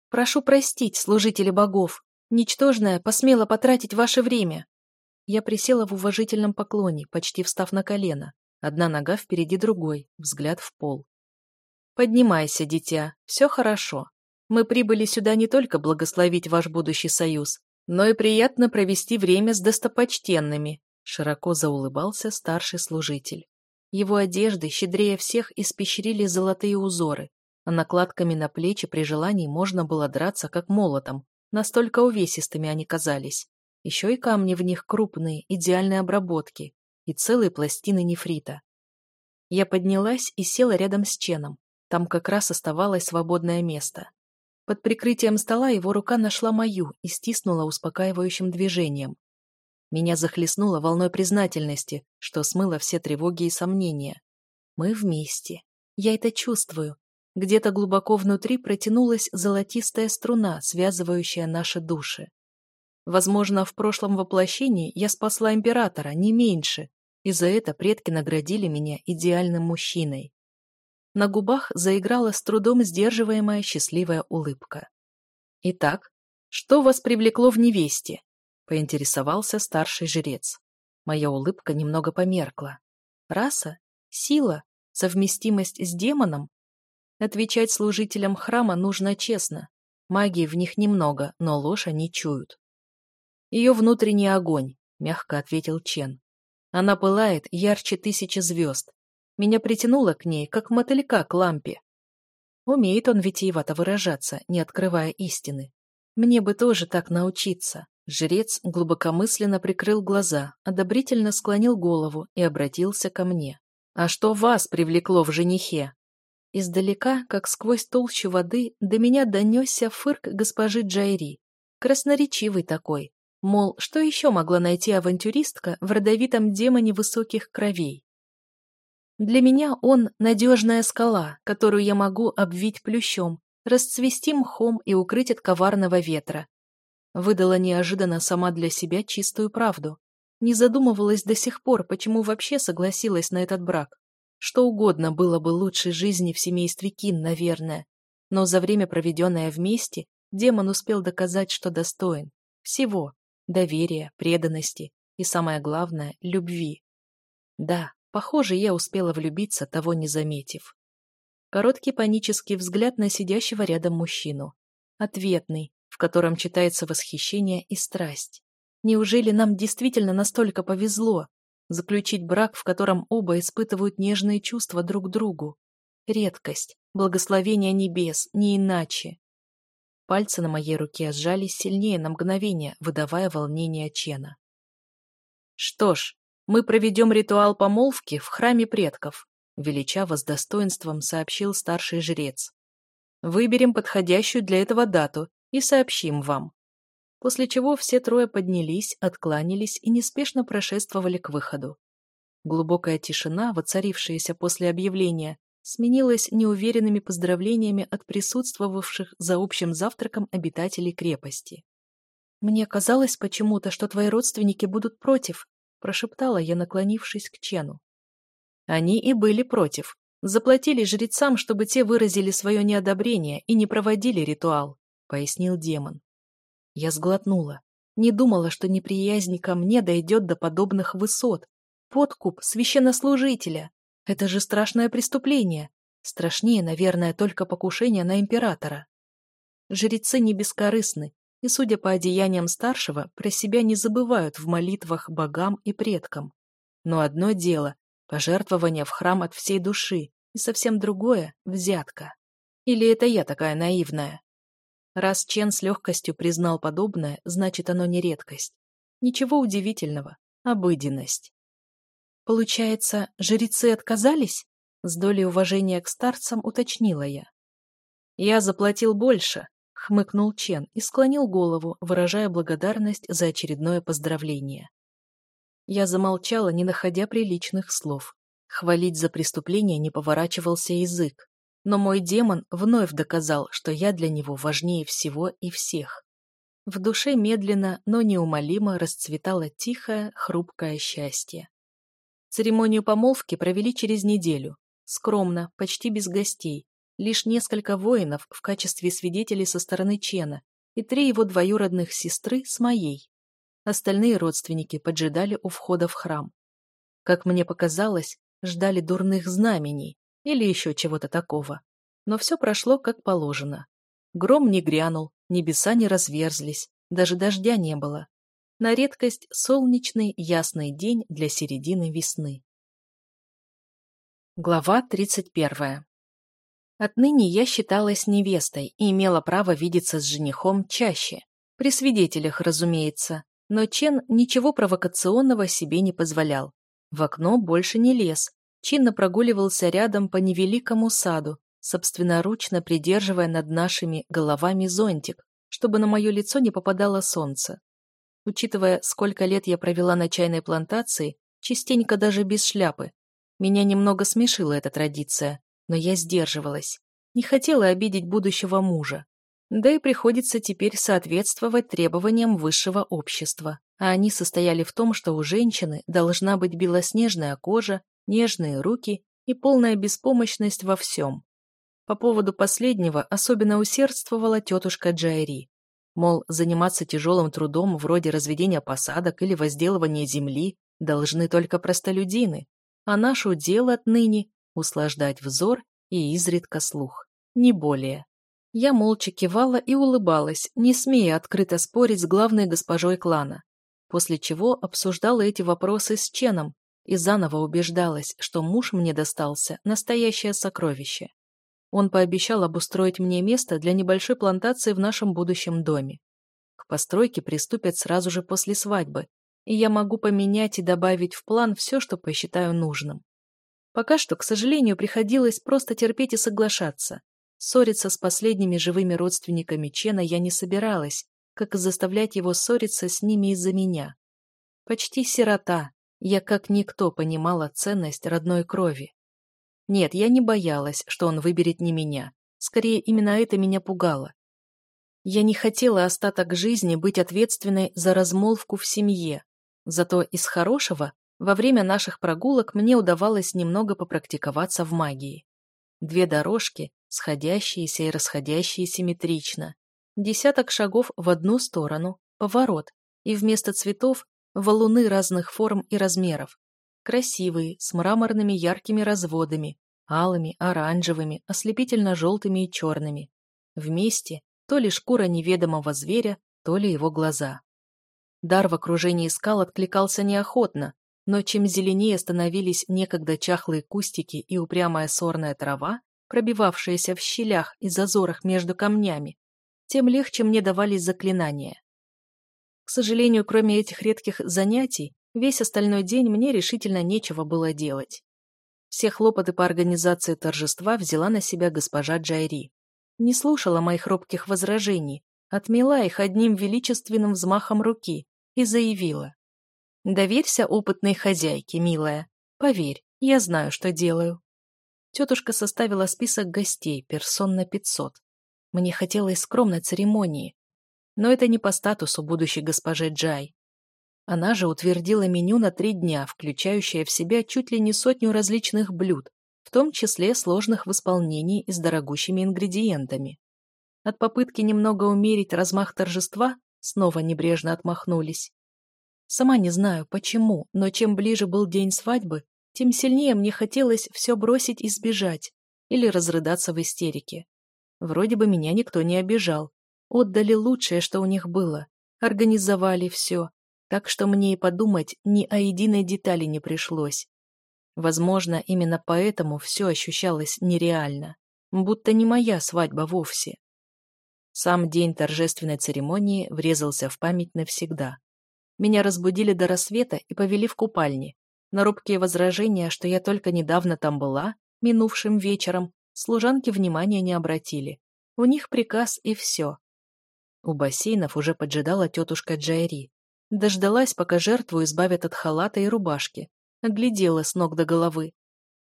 «Прошу простить, служители богов. Ничтожная посмела потратить ваше время». Я присела в уважительном поклоне, почти встав на колено, Одна нога впереди другой, взгляд в пол. «Поднимайся, дитя, все хорошо. Мы прибыли сюда не только благословить ваш будущий союз, но и приятно провести время с достопочтенными», широко заулыбался старший служитель. Его одежды, щедрее всех, испещрили золотые узоры, а накладками на плечи при желании можно было драться как молотом, настолько увесистыми они казались. Еще и камни в них крупные, идеальной обработки и целые пластины нефрита. Я поднялась и села рядом с Ченом. Там как раз оставалось свободное место. Под прикрытием стола его рука нашла мою и стиснула успокаивающим движением. Меня захлестнуло волной признательности, что смыло все тревоги и сомнения. Мы вместе. Я это чувствую. Где-то глубоко внутри протянулась золотистая струна, связывающая наши души. Возможно, в прошлом воплощении я спасла императора, не меньше, и за это предки наградили меня идеальным мужчиной. На губах заиграла с трудом сдерживаемая счастливая улыбка. «Итак, что вас привлекло в невесте?» — поинтересовался старший жрец. Моя улыбка немного померкла. «Раса? Сила? Совместимость с демоном?» Отвечать служителям храма нужно честно. Магии в них немного, но ложь они чуют. «Ее внутренний огонь», — мягко ответил Чен. Она пылает ярче тысячи звезд. Меня притянуло к ней, как мотылька к лампе. Умеет он витиевато выражаться, не открывая истины. Мне бы тоже так научиться. Жрец глубокомысленно прикрыл глаза, одобрительно склонил голову и обратился ко мне. «А что вас привлекло в женихе?» Издалека, как сквозь толщу воды, до меня донесся фырк госпожи Джайри. Красноречивый такой, Мол, что еще могла найти авантюристка в родовитом демоне высоких кровей? Для меня он — надежная скала, которую я могу обвить плющом, расцвести мхом и укрыть от коварного ветра. Выдала неожиданно сама для себя чистую правду. Не задумывалась до сих пор, почему вообще согласилась на этот брак. Что угодно было бы лучшей жизни в семействе Кин, наверное. Но за время, проведенное вместе, демон успел доказать, что достоин. Всего доверия, преданности и, самое главное, любви. Да, похоже, я успела влюбиться, того не заметив. Короткий панический взгляд на сидящего рядом мужчину. Ответный, в котором читается восхищение и страсть. Неужели нам действительно настолько повезло заключить брак, в котором оба испытывают нежные чувства друг к другу? Редкость, благословение небес, не иначе. Пальцы на моей руке сжались сильнее на мгновение, выдавая волнение Чена. «Что ж, мы проведем ритуал помолвки в храме предков», величаво с достоинством сообщил старший жрец. «Выберем подходящую для этого дату и сообщим вам». После чего все трое поднялись, откланялись и неспешно прошествовали к выходу. Глубокая тишина, воцарившаяся после объявления, сменилась неуверенными поздравлениями от присутствовавших за общим завтраком обитателей крепости. «Мне казалось почему-то, что твои родственники будут против», прошептала я, наклонившись к Чену. Они и были против. Заплатили жрецам, чтобы те выразили свое неодобрение и не проводили ритуал, пояснил демон. Я сглотнула. Не думала, что неприязнь ко мне дойдет до подобных высот. Подкуп священнослужителя. Это же страшное преступление. Страшнее, наверное, только покушение на императора. Жрецы не бескорыстны, и, судя по одеяниям старшего, про себя не забывают в молитвах богам и предкам. Но одно дело – пожертвование в храм от всей души, и совсем другое – взятка. Или это я такая наивная? Раз Чен с легкостью признал подобное, значит оно не редкость. Ничего удивительного, обыденность. Получается, жрецы отказались? С долей уважения к старцам уточнила я. Я заплатил больше, хмыкнул Чен и склонил голову, выражая благодарность за очередное поздравление. Я замолчала, не находя приличных слов. Хвалить за преступление не поворачивался язык. Но мой демон вновь доказал, что я для него важнее всего и всех. В душе медленно, но неумолимо расцветало тихое, хрупкое счастье. Церемонию помолвки провели через неделю. Скромно, почти без гостей. Лишь несколько воинов в качестве свидетелей со стороны Чена и три его двоюродных сестры с моей. Остальные родственники поджидали у входа в храм. Как мне показалось, ждали дурных знамений или еще чего-то такого. Но все прошло как положено. Гром не грянул, небеса не разверзлись, даже дождя не было на редкость солнечный ясный день для середины весны. Глава 31. Отныне я считалась невестой и имела право видеться с женихом чаще, при свидетелях, разумеется, но Чен ничего провокационного себе не позволял. В окно больше не лез, чинно прогуливался рядом по невеликому саду, собственноручно придерживая над нашими головами зонтик, чтобы на мое лицо не попадало солнце. Учитывая, сколько лет я провела на чайной плантации, частенько даже без шляпы, меня немного смешила эта традиция, но я сдерживалась. Не хотела обидеть будущего мужа. Да и приходится теперь соответствовать требованиям высшего общества. А они состояли в том, что у женщины должна быть белоснежная кожа, нежные руки и полная беспомощность во всем. По поводу последнего особенно усердствовала тетушка Джайри. Мол, заниматься тяжелым трудом вроде разведения посадок или возделывания земли должны только простолюдины, а наше дело отныне — услаждать взор и изредка слух, не более. Я молча кивала и улыбалась, не смея открыто спорить с главной госпожой клана, после чего обсуждала эти вопросы с Ченом и заново убеждалась, что муж мне достался настоящее сокровище. Он пообещал обустроить мне место для небольшой плантации в нашем будущем доме. К постройке приступят сразу же после свадьбы, и я могу поменять и добавить в план все, что посчитаю нужным. Пока что, к сожалению, приходилось просто терпеть и соглашаться. Ссориться с последними живыми родственниками Чена я не собиралась, как и заставлять его ссориться с ними из-за меня. Почти сирота, я как никто понимала ценность родной крови. Нет, я не боялась, что он выберет не меня. Скорее, именно это меня пугало. Я не хотела остаток жизни быть ответственной за размолвку в семье. Зато из хорошего во время наших прогулок мне удавалось немного попрактиковаться в магии. Две дорожки, сходящиеся и расходящие симметрично. Десяток шагов в одну сторону, поворот, и вместо цветов – валуны разных форм и размеров красивые, с мраморными яркими разводами, алыми, оранжевыми, ослепительно-желтыми и черными. Вместе то ли шкура неведомого зверя, то ли его глаза. Дар в окружении скал откликался неохотно, но чем зеленее становились некогда чахлые кустики и упрямая сорная трава, пробивавшаяся в щелях и зазорах между камнями, тем легче мне давались заклинания. К сожалению, кроме этих редких занятий, Весь остальной день мне решительно нечего было делать. Все хлопоты по организации торжества взяла на себя госпожа Джайри. Не слушала моих робких возражений, отмела их одним величественным взмахом руки и заявила. «Доверься опытной хозяйке, милая. Поверь, я знаю, что делаю». Тетушка составила список гостей, персон на 500. Мне хотелось скромной церемонии, но это не по статусу будущей госпожи Джай. Она же утвердила меню на три дня, включающее в себя чуть ли не сотню различных блюд, в том числе сложных в исполнении и с дорогущими ингредиентами. От попытки немного умерить размах торжества снова небрежно отмахнулись. Сама не знаю, почему, но чем ближе был день свадьбы, тем сильнее мне хотелось все бросить и сбежать, или разрыдаться в истерике. Вроде бы меня никто не обижал. Отдали лучшее, что у них было. Организовали все так что мне и подумать ни о единой детали не пришлось. Возможно, именно поэтому все ощущалось нереально, будто не моя свадьба вовсе. Сам день торжественной церемонии врезался в память навсегда. Меня разбудили до рассвета и повели в купальни. На робкие возражения, что я только недавно там была, минувшим вечером, служанки внимания не обратили. У них приказ и все. У бассейнов уже поджидала тетушка Джайри, Дождалась, пока жертву избавят от халата и рубашки. Оглядела с ног до головы.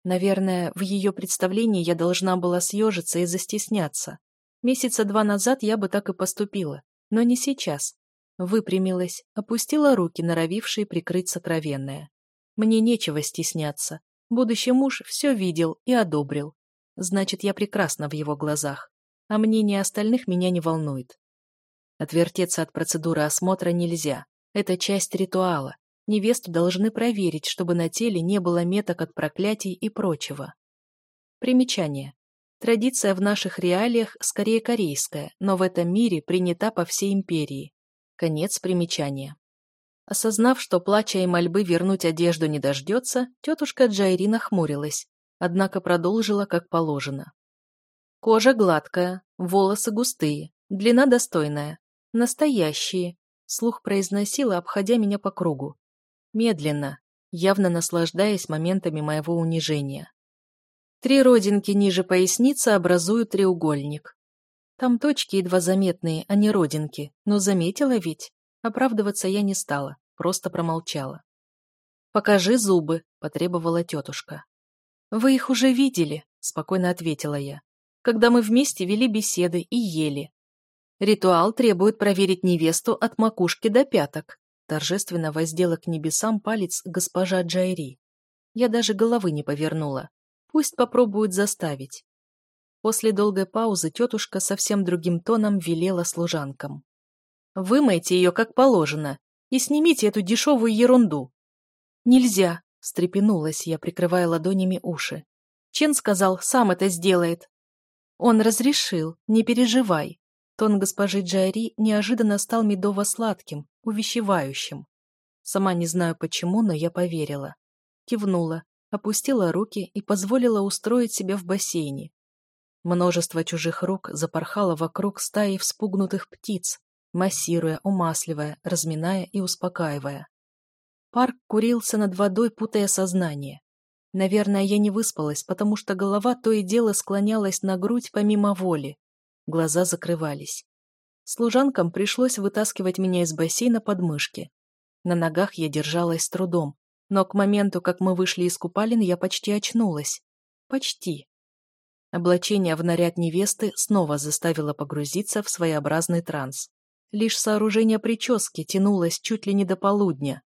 Наверное, в ее представлении я должна была съежиться и застесняться. Месяца два назад я бы так и поступила, но не сейчас. Выпрямилась, опустила руки, норовившие прикрыть сокровенное. Мне нечего стесняться. Будущий муж все видел и одобрил. Значит, я прекрасна в его глазах. А мнение остальных меня не волнует. Отвертеться от процедуры осмотра нельзя. Это часть ритуала. Невесту должны проверить, чтобы на теле не было меток от проклятий и прочего. Примечание. Традиция в наших реалиях скорее корейская, но в этом мире принята по всей империи. Конец примечания. Осознав, что плача и мольбы вернуть одежду не дождется, тетушка Джайри нахмурилась, однако продолжила как положено. Кожа гладкая, волосы густые, длина достойная, настоящие, Слух произносила, обходя меня по кругу. Медленно, явно наслаждаясь моментами моего унижения. Три родинки ниже поясницы образуют треугольник. Там точки едва заметные, а не родинки, но заметила ведь. Оправдываться я не стала, просто промолчала. «Покажи зубы», — потребовала тетушка. «Вы их уже видели», — спокойно ответила я, «когда мы вместе вели беседы и ели. Ритуал требует проверить невесту от макушки до пяток. Торжественно воздела к небесам палец госпожа Джайри. Я даже головы не повернула. Пусть попробуют заставить. После долгой паузы тетушка совсем другим тоном велела служанкам. «Вымойте ее как положено и снимите эту дешевую ерунду». «Нельзя», — встрепенулась я, прикрывая ладонями уши. Чен сказал, сам это сделает. «Он разрешил, не переживай», Тон госпожи Джари неожиданно стал медово-сладким, увещевающим. Сама не знаю почему, но я поверила. Кивнула, опустила руки и позволила устроить себя в бассейне. Множество чужих рук запорхало вокруг стаи вспугнутых птиц, массируя, умасливая, разминая и успокаивая. Парк курился над водой, путая сознание. Наверное, я не выспалась, потому что голова то и дело склонялась на грудь помимо воли. Глаза закрывались. Служанкам пришлось вытаскивать меня из бассейна под подмышки. На ногах я держалась с трудом, но к моменту, как мы вышли из купалин, я почти очнулась. Почти. Облачение в наряд невесты снова заставило погрузиться в своеобразный транс. Лишь сооружение прически тянулось чуть ли не до полудня.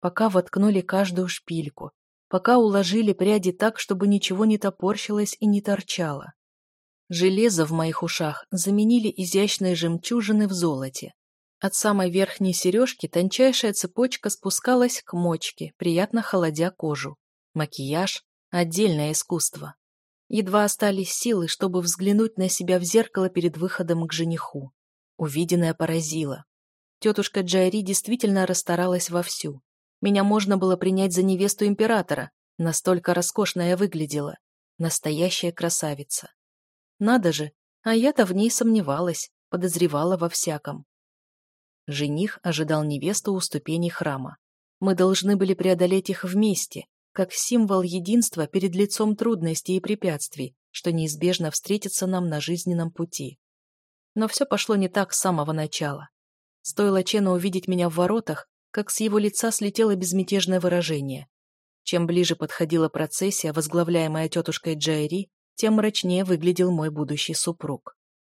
Пока воткнули каждую шпильку, пока уложили пряди так, чтобы ничего не топорщилось и не торчало. Железо в моих ушах заменили изящные жемчужины в золоте. От самой верхней сережки тончайшая цепочка спускалась к мочке, приятно холодя кожу. Макияж – отдельное искусство. Едва остались силы, чтобы взглянуть на себя в зеркало перед выходом к жениху. Увиденное поразило. Тетушка Джайри действительно расстаралась вовсю. Меня можно было принять за невесту императора, настолько роскошно я выглядела. Настоящая красавица. Надо же, а я-то в ней сомневалась, подозревала во всяком. Жених ожидал невесту у ступеней храма. Мы должны были преодолеть их вместе, как символ единства перед лицом трудностей и препятствий, что неизбежно встретится нам на жизненном пути. Но все пошло не так с самого начала. Стоило Чену увидеть меня в воротах, как с его лица слетело безмятежное выражение. Чем ближе подходила процессия, возглавляемая тетушкой Джайри, тем мрачнее выглядел мой будущий супруг.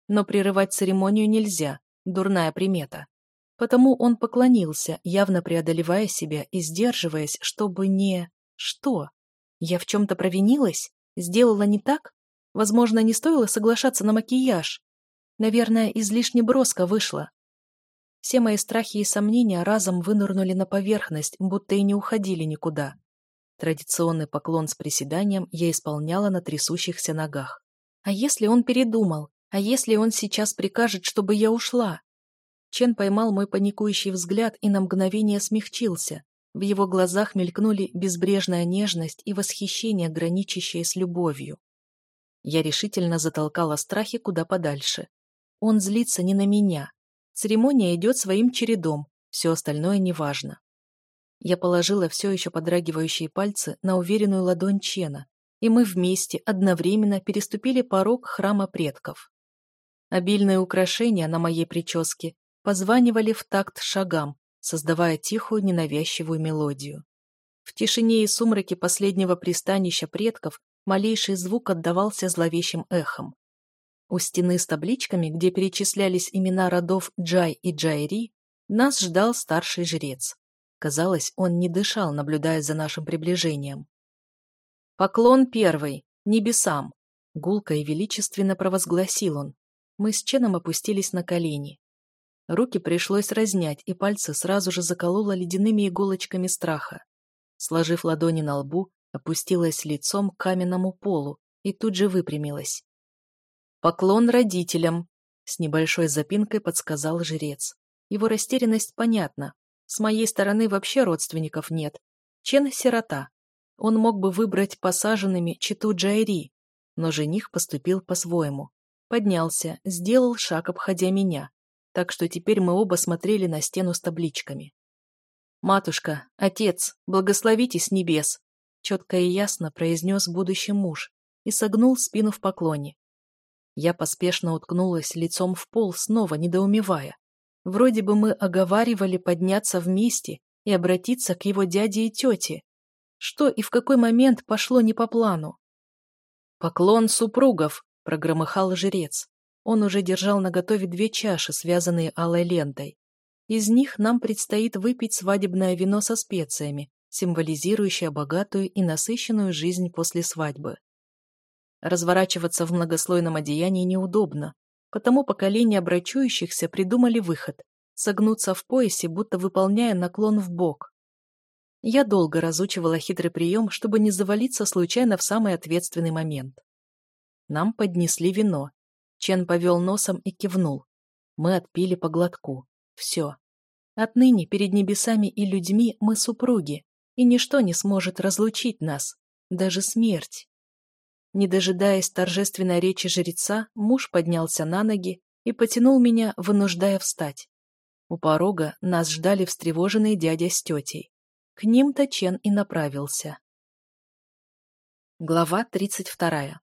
Но прерывать церемонию нельзя, дурная примета. Потому он поклонился, явно преодолевая себя и сдерживаясь, чтобы не... Что? Я в чем-то провинилась? Сделала не так? Возможно, не стоило соглашаться на макияж. Наверное, излишне броско вышло. Все мои страхи и сомнения разом вынырнули на поверхность, будто и не уходили никуда. Традиционный поклон с приседанием я исполняла на трясущихся ногах. «А если он передумал? А если он сейчас прикажет, чтобы я ушла?» Чен поймал мой паникующий взгляд и на мгновение смягчился. В его глазах мелькнули безбрежная нежность и восхищение, граничащее с любовью. Я решительно затолкала страхи куда подальше. Он злится не на меня. Церемония идет своим чередом, все остальное неважно. Я положила все еще подрагивающие пальцы на уверенную ладонь Чена, и мы вместе одновременно переступили порог храма предков. Обильные украшения на моей прическе позванивали в такт шагам, создавая тихую ненавязчивую мелодию. В тишине и сумраке последнего пристанища предков малейший звук отдавался зловещим эхом. У стены с табличками, где перечислялись имена родов Джай и Джайри, нас ждал старший жрец. Казалось, он не дышал, наблюдая за нашим приближением. «Поклон первый! Небесам!» Гулко и величественно провозгласил он. Мы с Ченом опустились на колени. Руки пришлось разнять, и пальцы сразу же закололо ледяными иголочками страха. Сложив ладони на лбу, опустилась лицом к каменному полу и тут же выпрямилась. «Поклон родителям!» — с небольшой запинкой подсказал жрец. Его растерянность понятна, с моей стороны вообще родственников нет. Чен – сирота. Он мог бы выбрать посаженными читу Джайри, но жених поступил по-своему. Поднялся, сделал шаг, обходя меня. Так что теперь мы оба смотрели на стену с табличками. «Матушка, отец, благословите с небес!» Четко и ясно произнес будущий муж и согнул спину в поклоне. Я поспешно уткнулась лицом в пол, снова недоумевая. Вроде бы мы оговаривали подняться вместе и обратиться к его дяде и тете. Что и в какой момент пошло не по плану? «Поклон супругов!» — прогромыхал жрец. Он уже держал наготове две чаши, связанные алой лентой. Из них нам предстоит выпить свадебное вино со специями, символизирующее богатую и насыщенную жизнь после свадьбы. Разворачиваться в многослойном одеянии неудобно, потому поколение брачующихся придумали выход – согнуться в поясе, будто выполняя наклон в бок. Я долго разучивала хитрый прием, чтобы не завалиться случайно в самый ответственный момент. Нам поднесли вино. Чен повел носом и кивнул. Мы отпили по глотку. Все. Отныне перед небесами и людьми мы супруги, и ничто не сможет разлучить нас, даже смерть. Не дожидаясь торжественной речи жреца, муж поднялся на ноги и потянул меня, вынуждая встать. У порога нас ждали встревоженные дядя с тетей. К ним-то Чен и направился. Глава 32.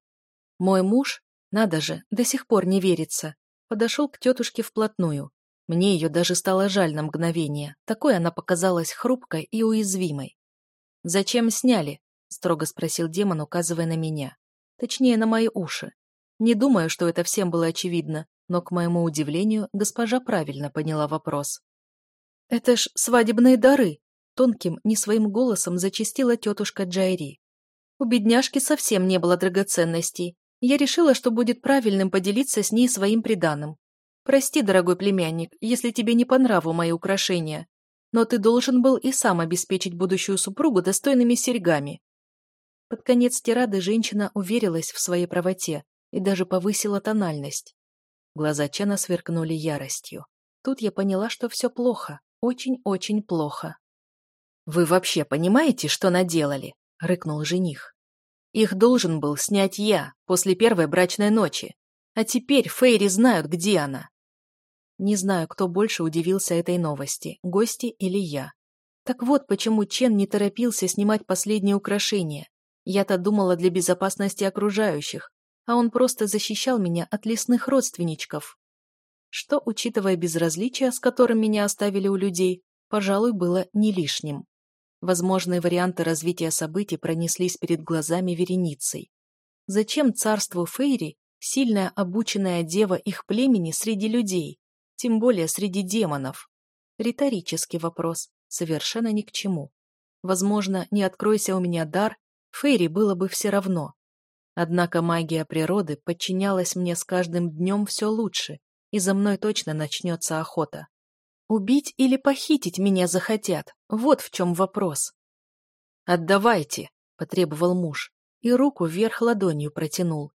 Мой муж, надо же, до сих пор не верится, подошел к тетушке вплотную. Мне ее даже стало жаль на мгновение, такой она показалась хрупкой и уязвимой. «Зачем сняли?» — строго спросил демон, указывая на меня точнее на мои уши. Не думаю, что это всем было очевидно, но, к моему удивлению, госпожа правильно поняла вопрос. «Это ж свадебные дары!» — тонким, не своим голосом зачистила тетушка Джайри. «У бедняжки совсем не было драгоценностей. Я решила, что будет правильным поделиться с ней своим приданым. Прости, дорогой племянник, если тебе не по нраву мои украшения, но ты должен был и сам обеспечить будущую супругу достойными серьгами, под конец тирады женщина уверилась в своей правоте и даже повысила тональность. Глаза Чена сверкнули яростью. Тут я поняла, что все плохо, очень-очень плохо. «Вы вообще понимаете, что наделали?» — рыкнул жених. «Их должен был снять я после первой брачной ночи. А теперь Фейри знают, где она». Не знаю, кто больше удивился этой новости, гости или я. Так вот, почему Чен не торопился снимать последние украшения? Я-то думала для безопасности окружающих, а он просто защищал меня от лесных родственничков. Что, учитывая безразличие, с которым меня оставили у людей, пожалуй, было не лишним. Возможные варианты развития событий пронеслись перед глазами вереницей. Зачем царству Фейри сильная обученная дева их племени среди людей, тем более среди демонов? Риторический вопрос, совершенно ни к чему. Возможно, не откройся у меня дар, Фейри было бы все равно. Однако магия природы подчинялась мне с каждым днем все лучше, и за мной точно начнется охота. Убить или похитить меня захотят, вот в чем вопрос. «Отдавайте!» — потребовал муж, и руку вверх ладонью протянул.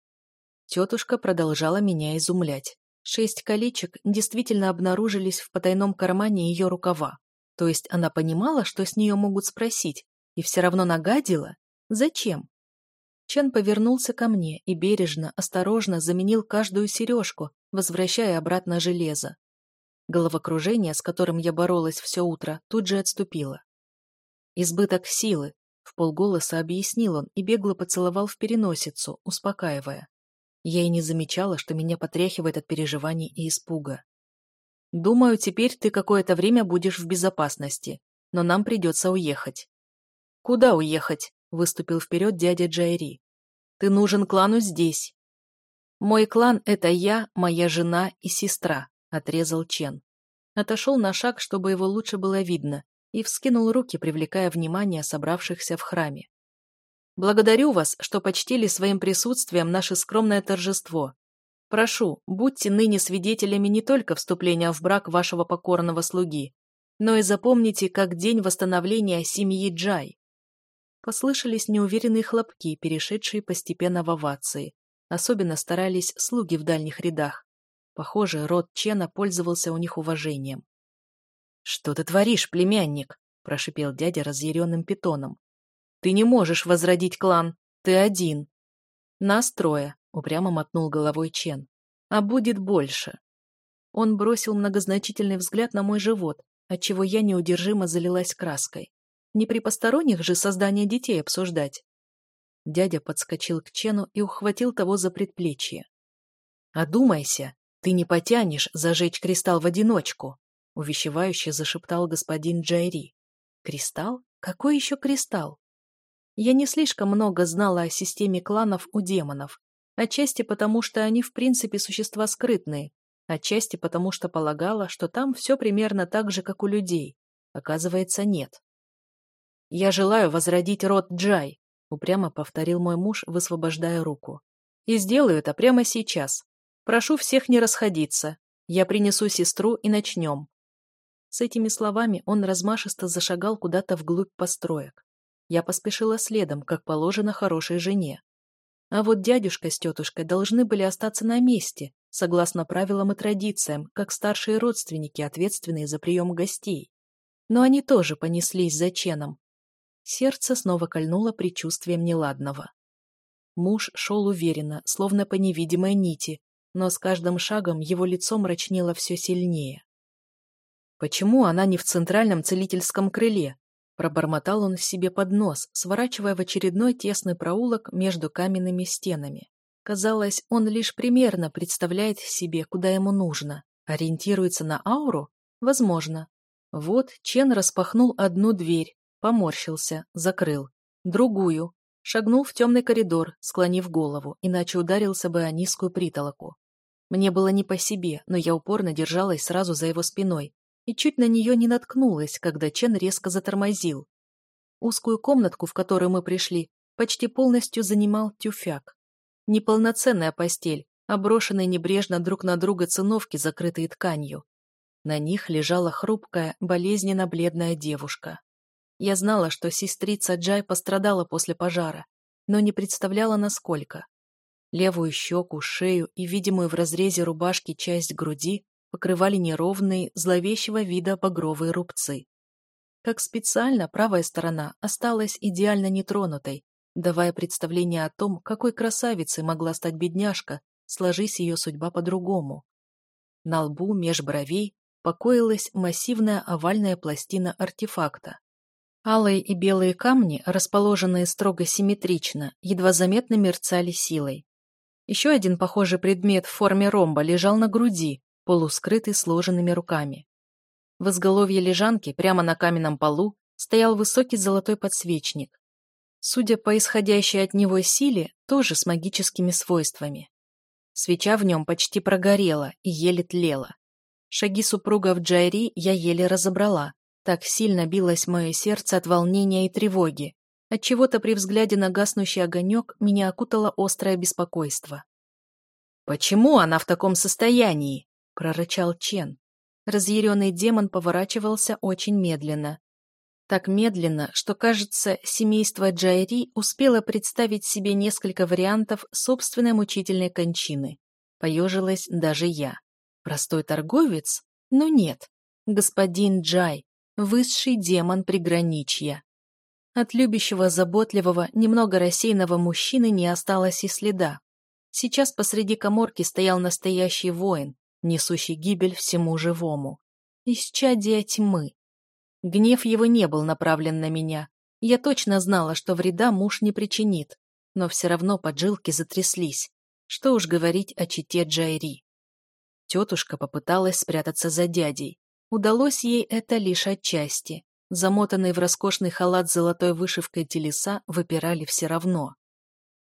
Тетушка продолжала меня изумлять. Шесть колечек действительно обнаружились в потайном кармане ее рукава. То есть она понимала, что с нее могут спросить, и все равно нагадила? Зачем? Чен повернулся ко мне и бережно, осторожно заменил каждую сережку, возвращая обратно железо. Головокружение, с которым я боролась все утро, тут же отступило. «Избыток силы», — в полголоса объяснил он и бегло поцеловал в переносицу, успокаивая. Я и не замечала, что меня потряхивает от переживаний и испуга. «Думаю, теперь ты какое-то время будешь в безопасности, но нам придется уехать». «Куда уехать?» выступил вперед дядя Джайри. Ты нужен клану здесь. Мой клан — это я, моя жена и сестра, отрезал Чен. Отошел на шаг, чтобы его лучше было видно, и вскинул руки, привлекая внимание собравшихся в храме. Благодарю вас, что почтили своим присутствием наше скромное торжество. Прошу, будьте ныне свидетелями не только вступления в брак вашего покорного слуги, но и запомните как день восстановления семьи Джай послышались неуверенные хлопки, перешедшие постепенно в овации. Особенно старались слуги в дальних рядах. Похоже, род Чена пользовался у них уважением. «Что ты творишь, племянник?» – прошипел дядя разъяренным питоном. «Ты не можешь возродить клан. Ты один». «Нас трое», – упрямо мотнул головой Чен. «А будет больше». Он бросил многозначительный взгляд на мой живот, отчего я неудержимо залилась краской. Не при посторонних же создание детей обсуждать. Дядя подскочил к Чену и ухватил того за предплечье. «Одумайся, ты не потянешь зажечь кристалл в одиночку», — увещевающе зашептал господин Джайри. «Кристалл? Какой еще кристалл?» Я не слишком много знала о системе кланов у демонов, отчасти потому, что они в принципе существа скрытные, отчасти потому, что полагала, что там все примерно так же, как у людей. Оказывается, нет. «Я желаю возродить род Джай», — упрямо повторил мой муж, высвобождая руку. «И сделаю это прямо сейчас. Прошу всех не расходиться. Я принесу сестру и начнем». С этими словами он размашисто зашагал куда-то вглубь построек. Я поспешила следом, как положено хорошей жене. А вот дядюшка с тетушкой должны были остаться на месте, согласно правилам и традициям, как старшие родственники, ответственные за прием гостей. Но они тоже понеслись за Ченом, Сердце снова кольнуло предчувствием неладного. Муж шел уверенно, словно по невидимой нити, но с каждым шагом его лицо мрачнело все сильнее. «Почему она не в центральном целительском крыле?» Пробормотал он себе под нос, сворачивая в очередной тесный проулок между каменными стенами. Казалось, он лишь примерно представляет себе, куда ему нужно. Ориентируется на ауру? Возможно. Вот Чен распахнул одну дверь, поморщился, закрыл. Другую. Шагнул в темный коридор, склонив голову, иначе ударился бы о низкую притолоку. Мне было не по себе, но я упорно держалась сразу за его спиной и чуть на нее не наткнулась, когда Чен резко затормозил. Узкую комнатку, в которую мы пришли, почти полностью занимал тюфяк. Неполноценная постель, оброшенные небрежно друг на друга циновки, закрытые тканью. На них лежала хрупкая, болезненно-бледная девушка. Я знала, что сестрица Джай пострадала после пожара, но не представляла, насколько. Левую щеку, шею и видимую в разрезе рубашки часть груди покрывали неровные, зловещего вида багровые рубцы. Как специально, правая сторона осталась идеально нетронутой, давая представление о том, какой красавицей могла стать бедняжка, сложись ее судьба по-другому. На лбу меж бровей покоилась массивная овальная пластина артефакта. Алые и белые камни, расположенные строго симметрично, едва заметно мерцали силой. Еще один похожий предмет в форме ромба лежал на груди, полускрытый сложенными руками. В изголовье лежанки, прямо на каменном полу, стоял высокий золотой подсвечник. Судя по исходящей от него силе, тоже с магическими свойствами. Свеча в нем почти прогорела и еле тлела. Шаги супругов Джайри я еле разобрала, так сильно билось мое сердце от волнения и тревоги. Отчего-то при взгляде на гаснущий огонек меня окутало острое беспокойство. «Почему она в таком состоянии?» — прорычал Чен. Разъяренный демон поворачивался очень медленно. Так медленно, что, кажется, семейство Джайри успело представить себе несколько вариантов собственной мучительной кончины. Поежилась даже я. Простой торговец? Но нет. Господин Джай, высший демон приграничья. От любящего, заботливого, немного рассеянного мужчины не осталось и следа. Сейчас посреди коморки стоял настоящий воин, несущий гибель всему живому. Исчадие тьмы. Гнев его не был направлен на меня. Я точно знала, что вреда муж не причинит, но все равно поджилки затряслись. Что уж говорить о чите Джайри. Тетушка попыталась спрятаться за дядей, Удалось ей это лишь отчасти. Замотанные в роскошный халат с золотой вышивкой телеса выпирали все равно.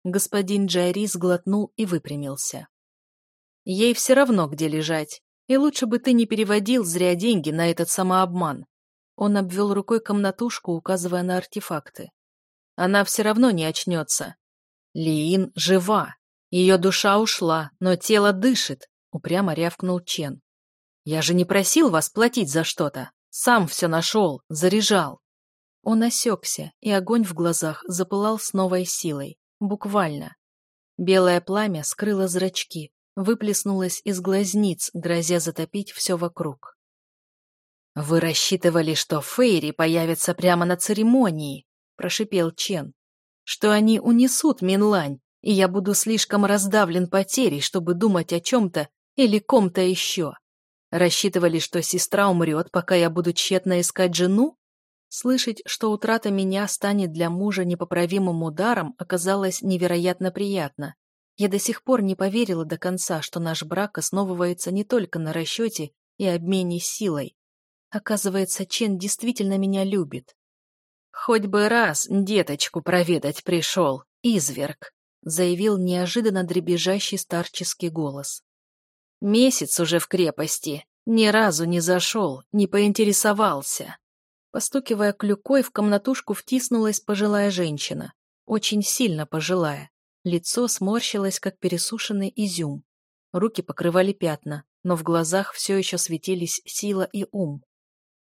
Господин Джайри сглотнул и выпрямился. «Ей все равно, где лежать. И лучше бы ты не переводил зря деньги на этот самообман». Он обвел рукой комнатушку, указывая на артефакты. «Она все равно не очнется. Лиин жива. Ее душа ушла, но тело дышит», — упрямо рявкнул Чен. Я же не просил вас платить за что-то. Сам все нашел, заряжал. Он осекся, и огонь в глазах запылал с новой силой. Буквально. Белое пламя скрыло зрачки, выплеснулось из глазниц, грозя затопить все вокруг. «Вы рассчитывали, что Фейри появятся прямо на церемонии», — прошипел Чен. «Что они унесут Минлань, и я буду слишком раздавлен потерей, чтобы думать о чем-то или ком-то еще. Рассчитывали, что сестра умрет, пока я буду тщетно искать жену? Слышать, что утрата меня станет для мужа непоправимым ударом, оказалось невероятно приятно. Я до сих пор не поверила до конца, что наш брак основывается не только на расчете и обмене силой. Оказывается, Чен действительно меня любит. «Хоть бы раз деточку проведать пришел, изверг», заявил неожиданно дребезжащий старческий голос. Месяц уже в крепости, ни разу не зашел, не поинтересовался. Постукивая клюкой, в комнатушку втиснулась пожилая женщина. Очень сильно пожилая. Лицо сморщилось, как пересушенный изюм. Руки покрывали пятна, но в глазах все еще светились сила и ум.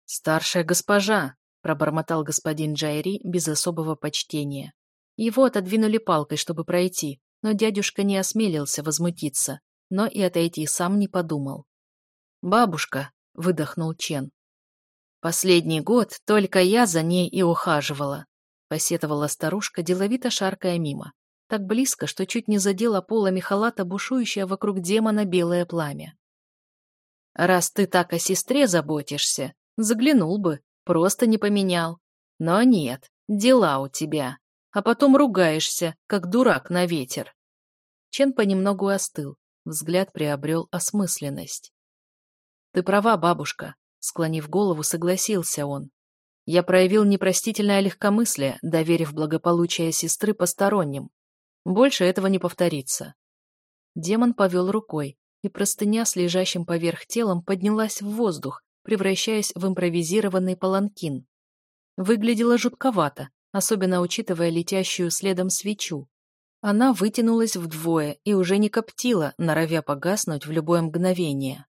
«Старшая госпожа!» — пробормотал господин Джайри без особого почтения. Его отодвинули палкой, чтобы пройти, но дядюшка не осмелился возмутиться но и отойти сам не подумал. «Бабушка», — выдохнул Чен. «Последний год только я за ней и ухаживала», — посетовала старушка, деловито шаркая мимо, так близко, что чуть не задела полами халата бушующее вокруг демона белое пламя. «Раз ты так о сестре заботишься, заглянул бы, просто не поменял. Но нет, дела у тебя, а потом ругаешься, как дурак на ветер». Чен понемногу остыл, Взгляд приобрел осмысленность. «Ты права, бабушка», — склонив голову, согласился он. «Я проявил непростительное легкомыслие, доверив благополучие сестры посторонним. Больше этого не повторится». Демон повел рукой, и простыня с лежащим поверх телом поднялась в воздух, превращаясь в импровизированный паланкин. Выглядело жутковато, особенно учитывая летящую следом свечу, она вытянулась вдвое и уже не коптила, норовя погаснуть в любое мгновение.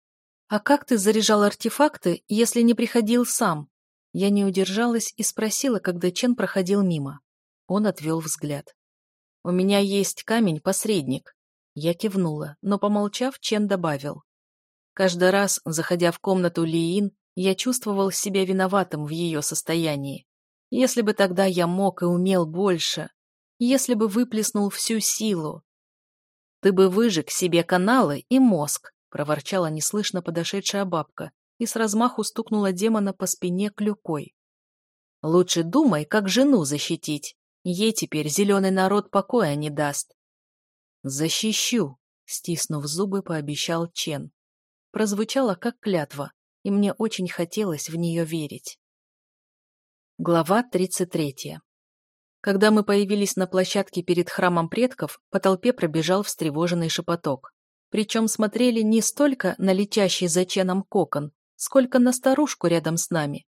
«А как ты заряжал артефакты, если не приходил сам?» Я не удержалась и спросила, когда Чен проходил мимо. Он отвел взгляд. «У меня есть камень-посредник». Я кивнула, но, помолчав, Чен добавил. Каждый раз, заходя в комнату Лиин, я чувствовал себя виноватым в ее состоянии. Если бы тогда я мог и умел больше, если бы выплеснул всю силу. «Ты бы выжег себе каналы и мозг», — проворчала неслышно подошедшая бабка и с размаху стукнула демона по спине клюкой. «Лучше думай, как жену защитить. Ей теперь зеленый народ покоя не даст». «Защищу», — стиснув зубы, пообещал Чен. Прозвучало как клятва, и мне очень хотелось в нее верить. Глава 33 когда мы появились на площадке перед храмом предков, по толпе пробежал встревоженный шепоток. Причем смотрели не столько на летящий за ченом кокон, сколько на старушку рядом с нами.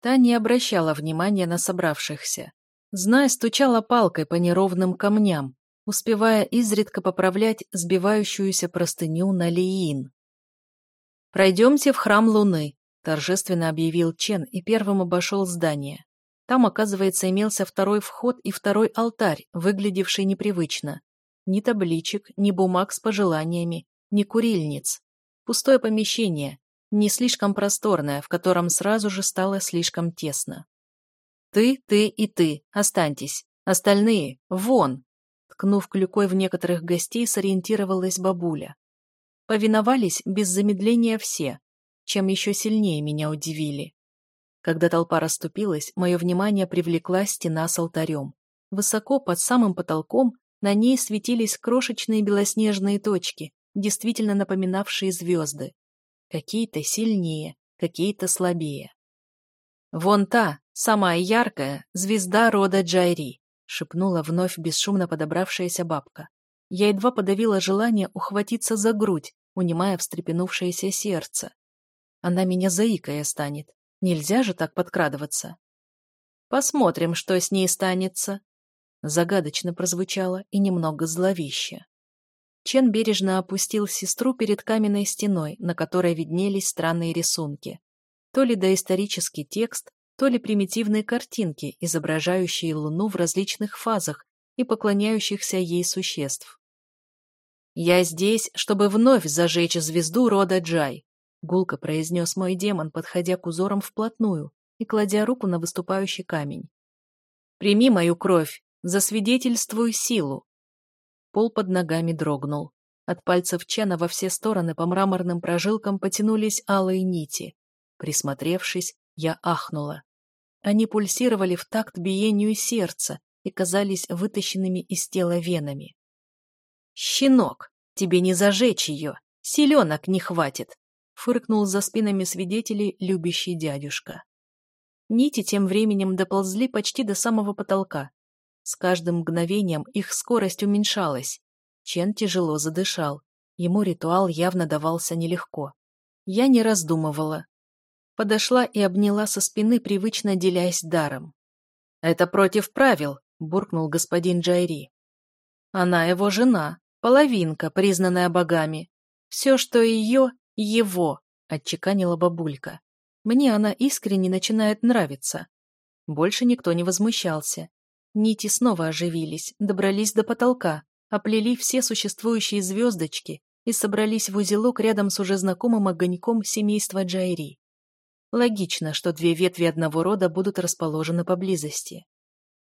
Та не обращала внимания на собравшихся. Зная, стучала палкой по неровным камням, успевая изредка поправлять сбивающуюся простыню на лиин. «Пройдемте в храм Луны», – торжественно объявил Чен и первым обошел здание. Там, оказывается, имелся второй вход и второй алтарь, выглядевший непривычно. Ни табличек, ни бумаг с пожеланиями, ни курильниц. Пустое помещение, не слишком просторное, в котором сразу же стало слишком тесно. «Ты, ты и ты, останьтесь. Остальные — вон!» Ткнув клюкой в некоторых гостей, сориентировалась бабуля. Повиновались без замедления все, чем еще сильнее меня удивили. Когда толпа расступилась, мое внимание привлекла стена с алтарем. Высоко, под самым потолком, на ней светились крошечные белоснежные точки, действительно напоминавшие звезды. Какие-то сильнее, какие-то слабее. «Вон та, самая яркая, звезда рода Джайри», — шепнула вновь бесшумно подобравшаяся бабка. Я едва подавила желание ухватиться за грудь, унимая встрепенувшееся сердце. Она меня заикая станет, Нельзя же так подкрадываться. Посмотрим, что с ней станется. Загадочно прозвучало и немного зловеще. Чен бережно опустил сестру перед каменной стеной, на которой виднелись странные рисунки. То ли доисторический текст, то ли примитивные картинки, изображающие Луну в различных фазах и поклоняющихся ей существ. «Я здесь, чтобы вновь зажечь звезду рода Джай», Гулко произнес мой демон, подходя к узорам вплотную и кладя руку на выступающий камень. «Прими мою кровь! Засвидетельствуй силу!» Пол под ногами дрогнул. От пальцев Чена во все стороны по мраморным прожилкам потянулись алые нити. Присмотревшись, я ахнула. Они пульсировали в такт биению сердца и казались вытащенными из тела венами. «Щенок! Тебе не зажечь ее! Селенок не хватит!» фыркнул за спинами свидетелей любящий дядюшка. Нити тем временем доползли почти до самого потолка. С каждым мгновением их скорость уменьшалась. Чен тяжело задышал. Ему ритуал явно давался нелегко. Я не раздумывала. Подошла и обняла со спины, привычно делясь даром. «Это против правил», — буркнул господин Джайри. «Она его жена, половинка, признанная богами. Все, что ее, «Его!» — отчеканила бабулька. «Мне она искренне начинает нравиться». Больше никто не возмущался. Нити снова оживились, добрались до потолка, оплели все существующие звездочки и собрались в узелок рядом с уже знакомым огоньком семейства Джайри. Логично, что две ветви одного рода будут расположены поблизости.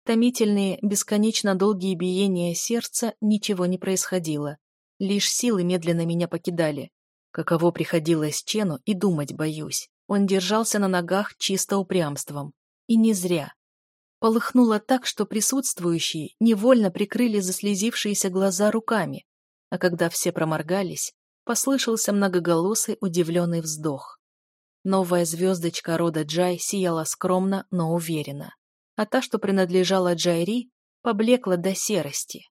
Томительные, бесконечно долгие биения сердца ничего не происходило. Лишь силы медленно меня покидали каково приходилось Чену, и думать боюсь. Он держался на ногах чисто упрямством. И не зря. Полыхнуло так, что присутствующие невольно прикрыли заслезившиеся глаза руками, а когда все проморгались, послышался многоголосый удивленный вздох. Новая звездочка рода Джай сияла скромно, но уверенно, а та, что принадлежала Джайри, поблекла до серости.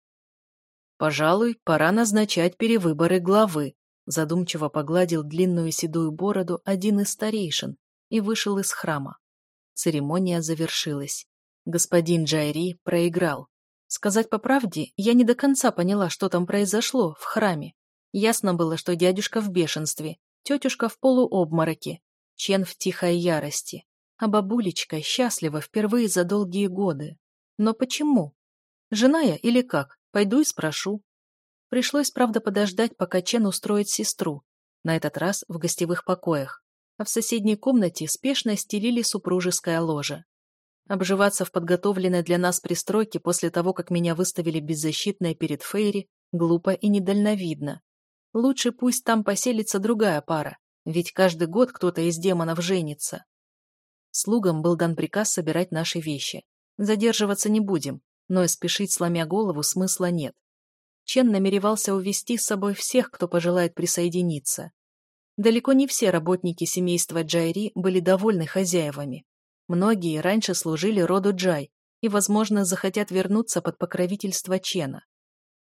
«Пожалуй, пора назначать перевыборы главы», задумчиво погладил длинную седую бороду один из старейшин и вышел из храма. Церемония завершилась. Господин Джайри проиграл. Сказать по правде, я не до конца поняла, что там произошло в храме. Ясно было, что дядюшка в бешенстве, тетюшка в полуобмороке, Чен в тихой ярости, а бабулечка счастлива впервые за долгие годы. Но почему? Жена я или как? Пойду и спрошу. Пришлось, правда, подождать, пока Чен устроит сестру, на этот раз в гостевых покоях, а в соседней комнате спешно стелили супружеское ложе. Обживаться в подготовленной для нас пристройке после того, как меня выставили беззащитной перед Фейри, глупо и недальновидно. Лучше пусть там поселится другая пара, ведь каждый год кто-то из демонов женится. Слугам был дан приказ собирать наши вещи. Задерживаться не будем, но и спешить, сломя голову, смысла нет. Чен намеревался увести с собой всех, кто пожелает присоединиться. Далеко не все работники семейства Джайри были довольны хозяевами. Многие раньше служили роду Джай и, возможно, захотят вернуться под покровительство Чена.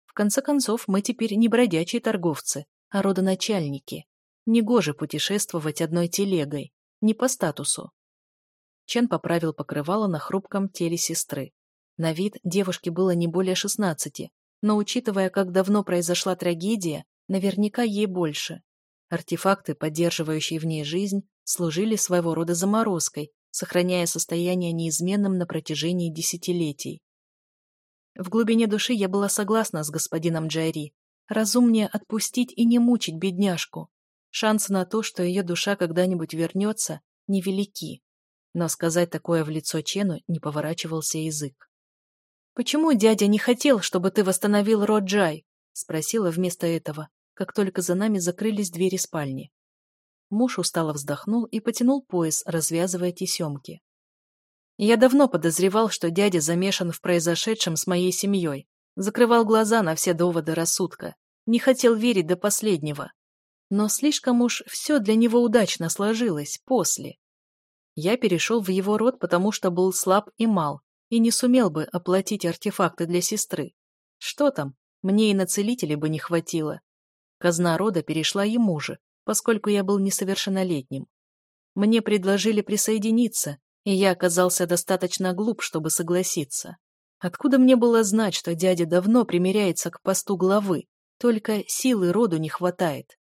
В конце концов, мы теперь не бродячие торговцы, а родоначальники. Негоже путешествовать одной телегой, не по статусу. Чен поправил покрывало на хрупком теле сестры. На вид девушке было не более шестнадцати, но учитывая, как давно произошла трагедия, наверняка ей больше. Артефакты, поддерживающие в ней жизнь, служили своего рода заморозкой, сохраняя состояние неизменным на протяжении десятилетий. В глубине души я была согласна с господином Джайри. Разумнее отпустить и не мучить бедняжку. Шансы на то, что ее душа когда-нибудь вернется, невелики. Но сказать такое в лицо Чену не поворачивался язык почему дядя не хотел чтобы ты восстановил Роджай? спросила вместо этого как только за нами закрылись двери спальни. Муж устало вздохнул и потянул пояс развязывая тесемки. Я давно подозревал что дядя замешан в произошедшем с моей семьей. Закрывал глаза на все доводы рассудка. Не хотел верить до последнего. Но слишком уж все для него удачно сложилось после. Я перешел в его род потому что был слаб и мал и не сумел бы оплатить артефакты для сестры. Что там, мне и на целителя бы не хватило. Казна рода перешла ему же, поскольку я был несовершеннолетним. Мне предложили присоединиться, и я оказался достаточно глуп, чтобы согласиться. Откуда мне было знать, что дядя давно примиряется к посту главы, только силы роду не хватает.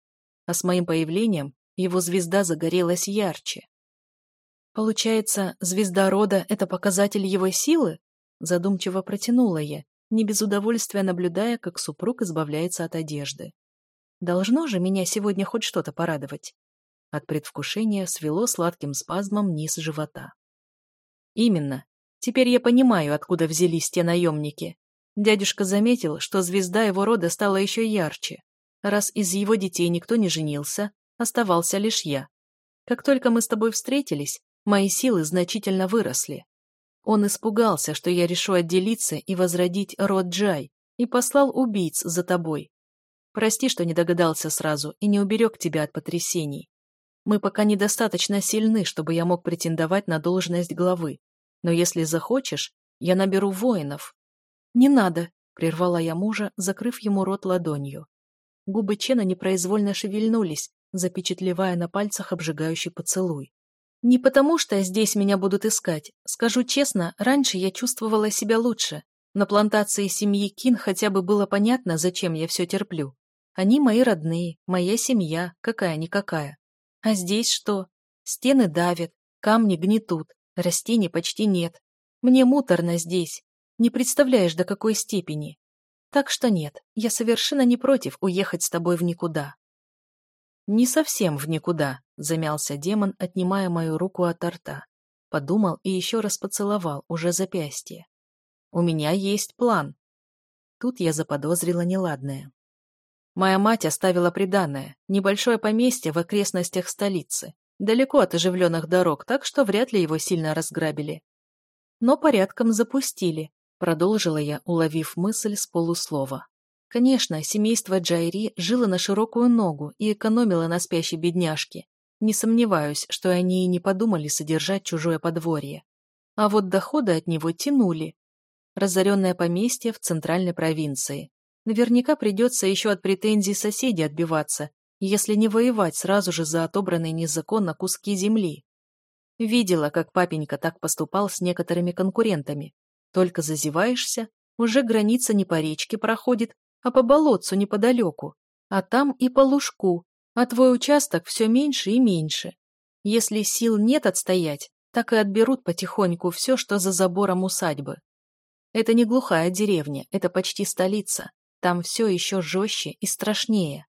А с моим появлением его звезда загорелась ярче. Получается, звезда рода — это показатель его силы? Задумчиво протянула я, не без удовольствия наблюдая, как супруг избавляется от одежды. Должно же меня сегодня хоть что-то порадовать. От предвкушения свело сладким спазмом низ живота. Именно. Теперь я понимаю, откуда взялись те наемники. Дядюшка заметил, что звезда его рода стала еще ярче. Раз из его детей никто не женился, оставался лишь я. Как только мы с тобой встретились, Мои силы значительно выросли. Он испугался, что я решу отделиться и возродить род Джай, и послал убийц за тобой. Прости, что не догадался сразу и не уберег тебя от потрясений. Мы пока недостаточно сильны, чтобы я мог претендовать на должность главы. Но если захочешь, я наберу воинов». «Не надо», — прервала я мужа, закрыв ему рот ладонью. Губы Чена непроизвольно шевельнулись, запечатлевая на пальцах обжигающий поцелуй. Не потому, что здесь меня будут искать. Скажу честно, раньше я чувствовала себя лучше. На плантации семьи Кин хотя бы было понятно, зачем я все терплю. Они мои родные, моя семья, какая-никакая. А здесь что? Стены давят, камни гнетут, растений почти нет. Мне муторно здесь. Не представляешь, до какой степени. Так что нет, я совершенно не против уехать с тобой в никуда. «Не совсем в никуда», — замялся демон, отнимая мою руку от рта. Подумал и еще раз поцеловал уже запястье. «У меня есть план». Тут я заподозрила неладное. Моя мать оставила приданное, небольшое поместье в окрестностях столицы, далеко от оживленных дорог, так что вряд ли его сильно разграбили. Но порядком запустили, продолжила я, уловив мысль с полуслова. Конечно, семейство Джайри жило на широкую ногу и экономило на спящей бедняжке. Не сомневаюсь, что они и не подумали содержать чужое подворье. А вот доходы от него тянули. Разоренное поместье в центральной провинции. Наверняка придется еще от претензий соседей отбиваться, если не воевать сразу же за отобранные незаконно куски земли. Видела, как папенька так поступал с некоторыми конкурентами. Только зазеваешься, уже граница не по речке проходит, а по болотцу неподалеку, а там и по лужку, а твой участок все меньше и меньше. Если сил нет отстоять, так и отберут потихоньку все, что за забором усадьбы. Это не глухая деревня, это почти столица. Там все еще жестче и страшнее.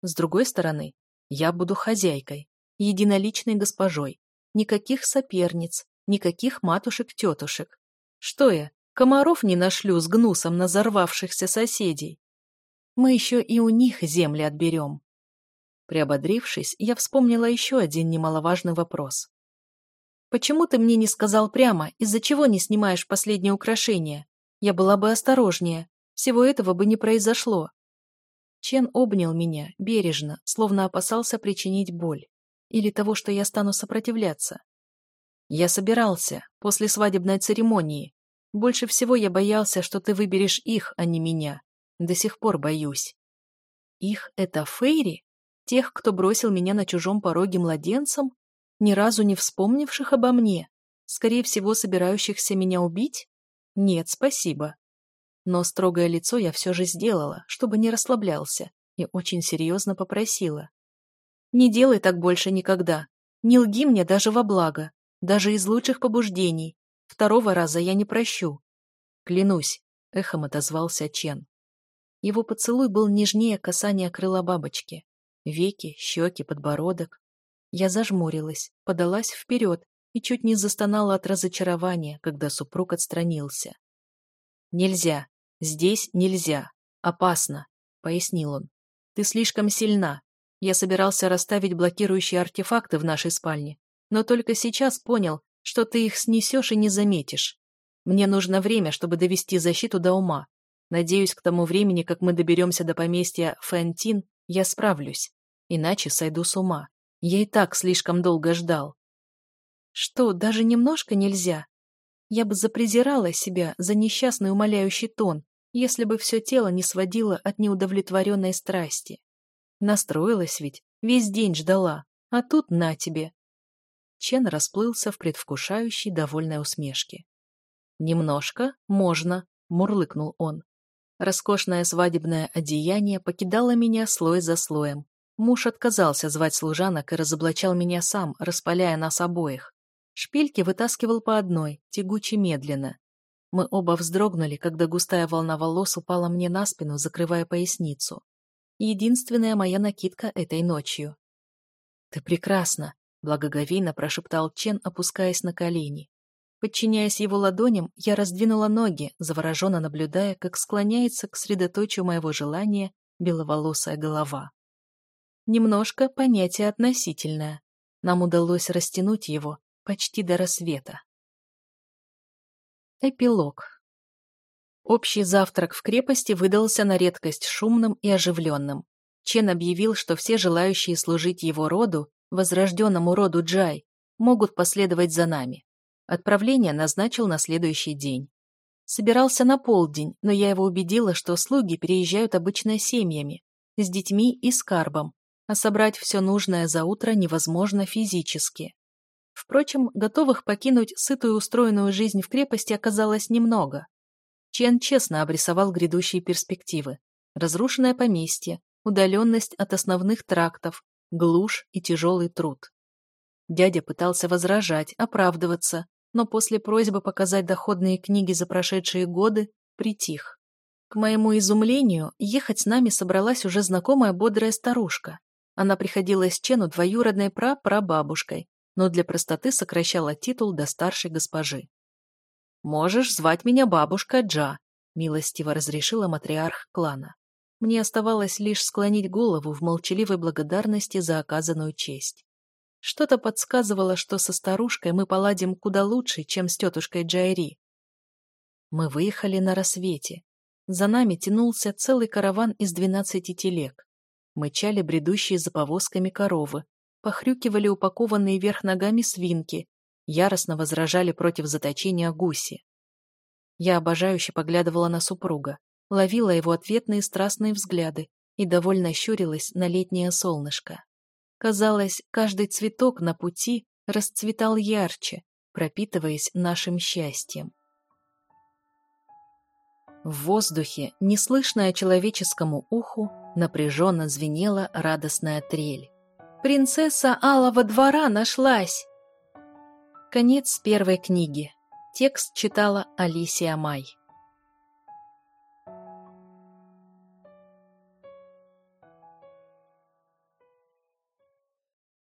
С другой стороны, я буду хозяйкой, единоличной госпожой. Никаких соперниц, никаких матушек-тетушек. Что я, комаров не нашлю с гнусом на зарвавшихся соседей? Мы еще и у них земли отберем. Приободрившись, я вспомнила еще один немаловажный вопрос. «Почему ты мне не сказал прямо, из-за чего не снимаешь последнее украшение? Я была бы осторожнее. Всего этого бы не произошло». Чен обнял меня, бережно, словно опасался причинить боль. Или того, что я стану сопротивляться. Я собирался, после свадебной церемонии. Больше всего я боялся, что ты выберешь их, а не меня. До сих пор боюсь. Их — это фейри? Тех, кто бросил меня на чужом пороге младенцем, ни разу не вспомнивших обо мне, скорее всего, собирающихся меня убить? Нет, спасибо. Но строгое лицо я все же сделала, чтобы не расслаблялся, и очень серьезно попросила. «Не делай так больше никогда. Не лги мне даже во благо, даже из лучших побуждений. Второго раза я не прощу». «Клянусь», — эхом отозвался Чен. Его поцелуй был нежнее касания крыла бабочки. Веки, щеки, подбородок. Я зажмурилась, подалась вперед и чуть не застонала от разочарования, когда супруг отстранился. «Нельзя. Здесь нельзя. Опасно», — пояснил он. «Ты слишком сильна. Я собирался расставить блокирующие артефакты в нашей спальне, но только сейчас понял, что ты их снесешь и не заметишь. Мне нужно время, чтобы довести защиту до ума, Надеюсь, к тому времени, как мы доберемся до поместья Фентин, я справлюсь. Иначе сойду с ума. Я и так слишком долго ждал. Что, даже немножко нельзя? Я бы запрезирала себя за несчастный умоляющий тон, если бы все тело не сводило от неудовлетворенной страсти. Настроилась ведь, весь день ждала, а тут на тебе. Чен расплылся в предвкушающей довольной усмешке. «Немножко? Можно», — мурлыкнул он. Роскошное свадебное одеяние покидало меня слой за слоем. Муж отказался звать служанок и разоблачал меня сам, распаляя нас обоих. Шпильки вытаскивал по одной, тягуче медленно. Мы оба вздрогнули, когда густая волна волос упала мне на спину, закрывая поясницу. Единственная моя накидка этой ночью. «Ты прекрасна!» — благоговейно прошептал Чен, опускаясь на колени. Подчиняясь его ладоням, я раздвинула ноги, завороженно наблюдая, как склоняется к средоточию моего желания беловолосая голова. Немножко понятие относительное. Нам удалось растянуть его почти до рассвета. Эпилог. Общий завтрак в крепости выдался на редкость шумным и оживленным. Чен объявил, что все желающие служить его роду, возрожденному роду Джай, могут последовать за нами. Отправление назначил на следующий день. Собирался на полдень, но я его убедила, что слуги переезжают обычно семьями, с детьми и с карбом, а собрать все нужное за утро невозможно физически. Впрочем, готовых покинуть сытую устроенную жизнь в крепости оказалось немного. Чен честно обрисовал грядущие перспективы. Разрушенное поместье, удаленность от основных трактов, глушь и тяжелый труд. Дядя пытался возражать, оправдываться, но после просьбы показать доходные книги за прошедшие годы притих. К моему изумлению, ехать с нами собралась уже знакомая бодрая старушка. Она приходила приходилась Чену двоюродной прапрабабушкой, но для простоты сокращала титул до старшей госпожи. «Можешь звать меня бабушка Джа», — милостиво разрешила матриарх клана. Мне оставалось лишь склонить голову в молчаливой благодарности за оказанную честь. Что-то подсказывало, что со старушкой мы поладим куда лучше, чем с тетушкой Джайри. Мы выехали на рассвете. За нами тянулся целый караван из двенадцати телег. Мычали бредущие за повозками коровы, похрюкивали упакованные вверх ногами свинки, яростно возражали против заточения гуси. Я обожающе поглядывала на супруга, ловила его ответные страстные взгляды и довольно щурилась на летнее солнышко. Казалось, каждый цветок на пути расцветал ярче, пропитываясь нашим счастьем. В воздухе, неслышное человеческому уху, напряженно звенела радостная трель. «Принцесса Алого двора нашлась!» Конец первой книги. Текст читала Алисия Май.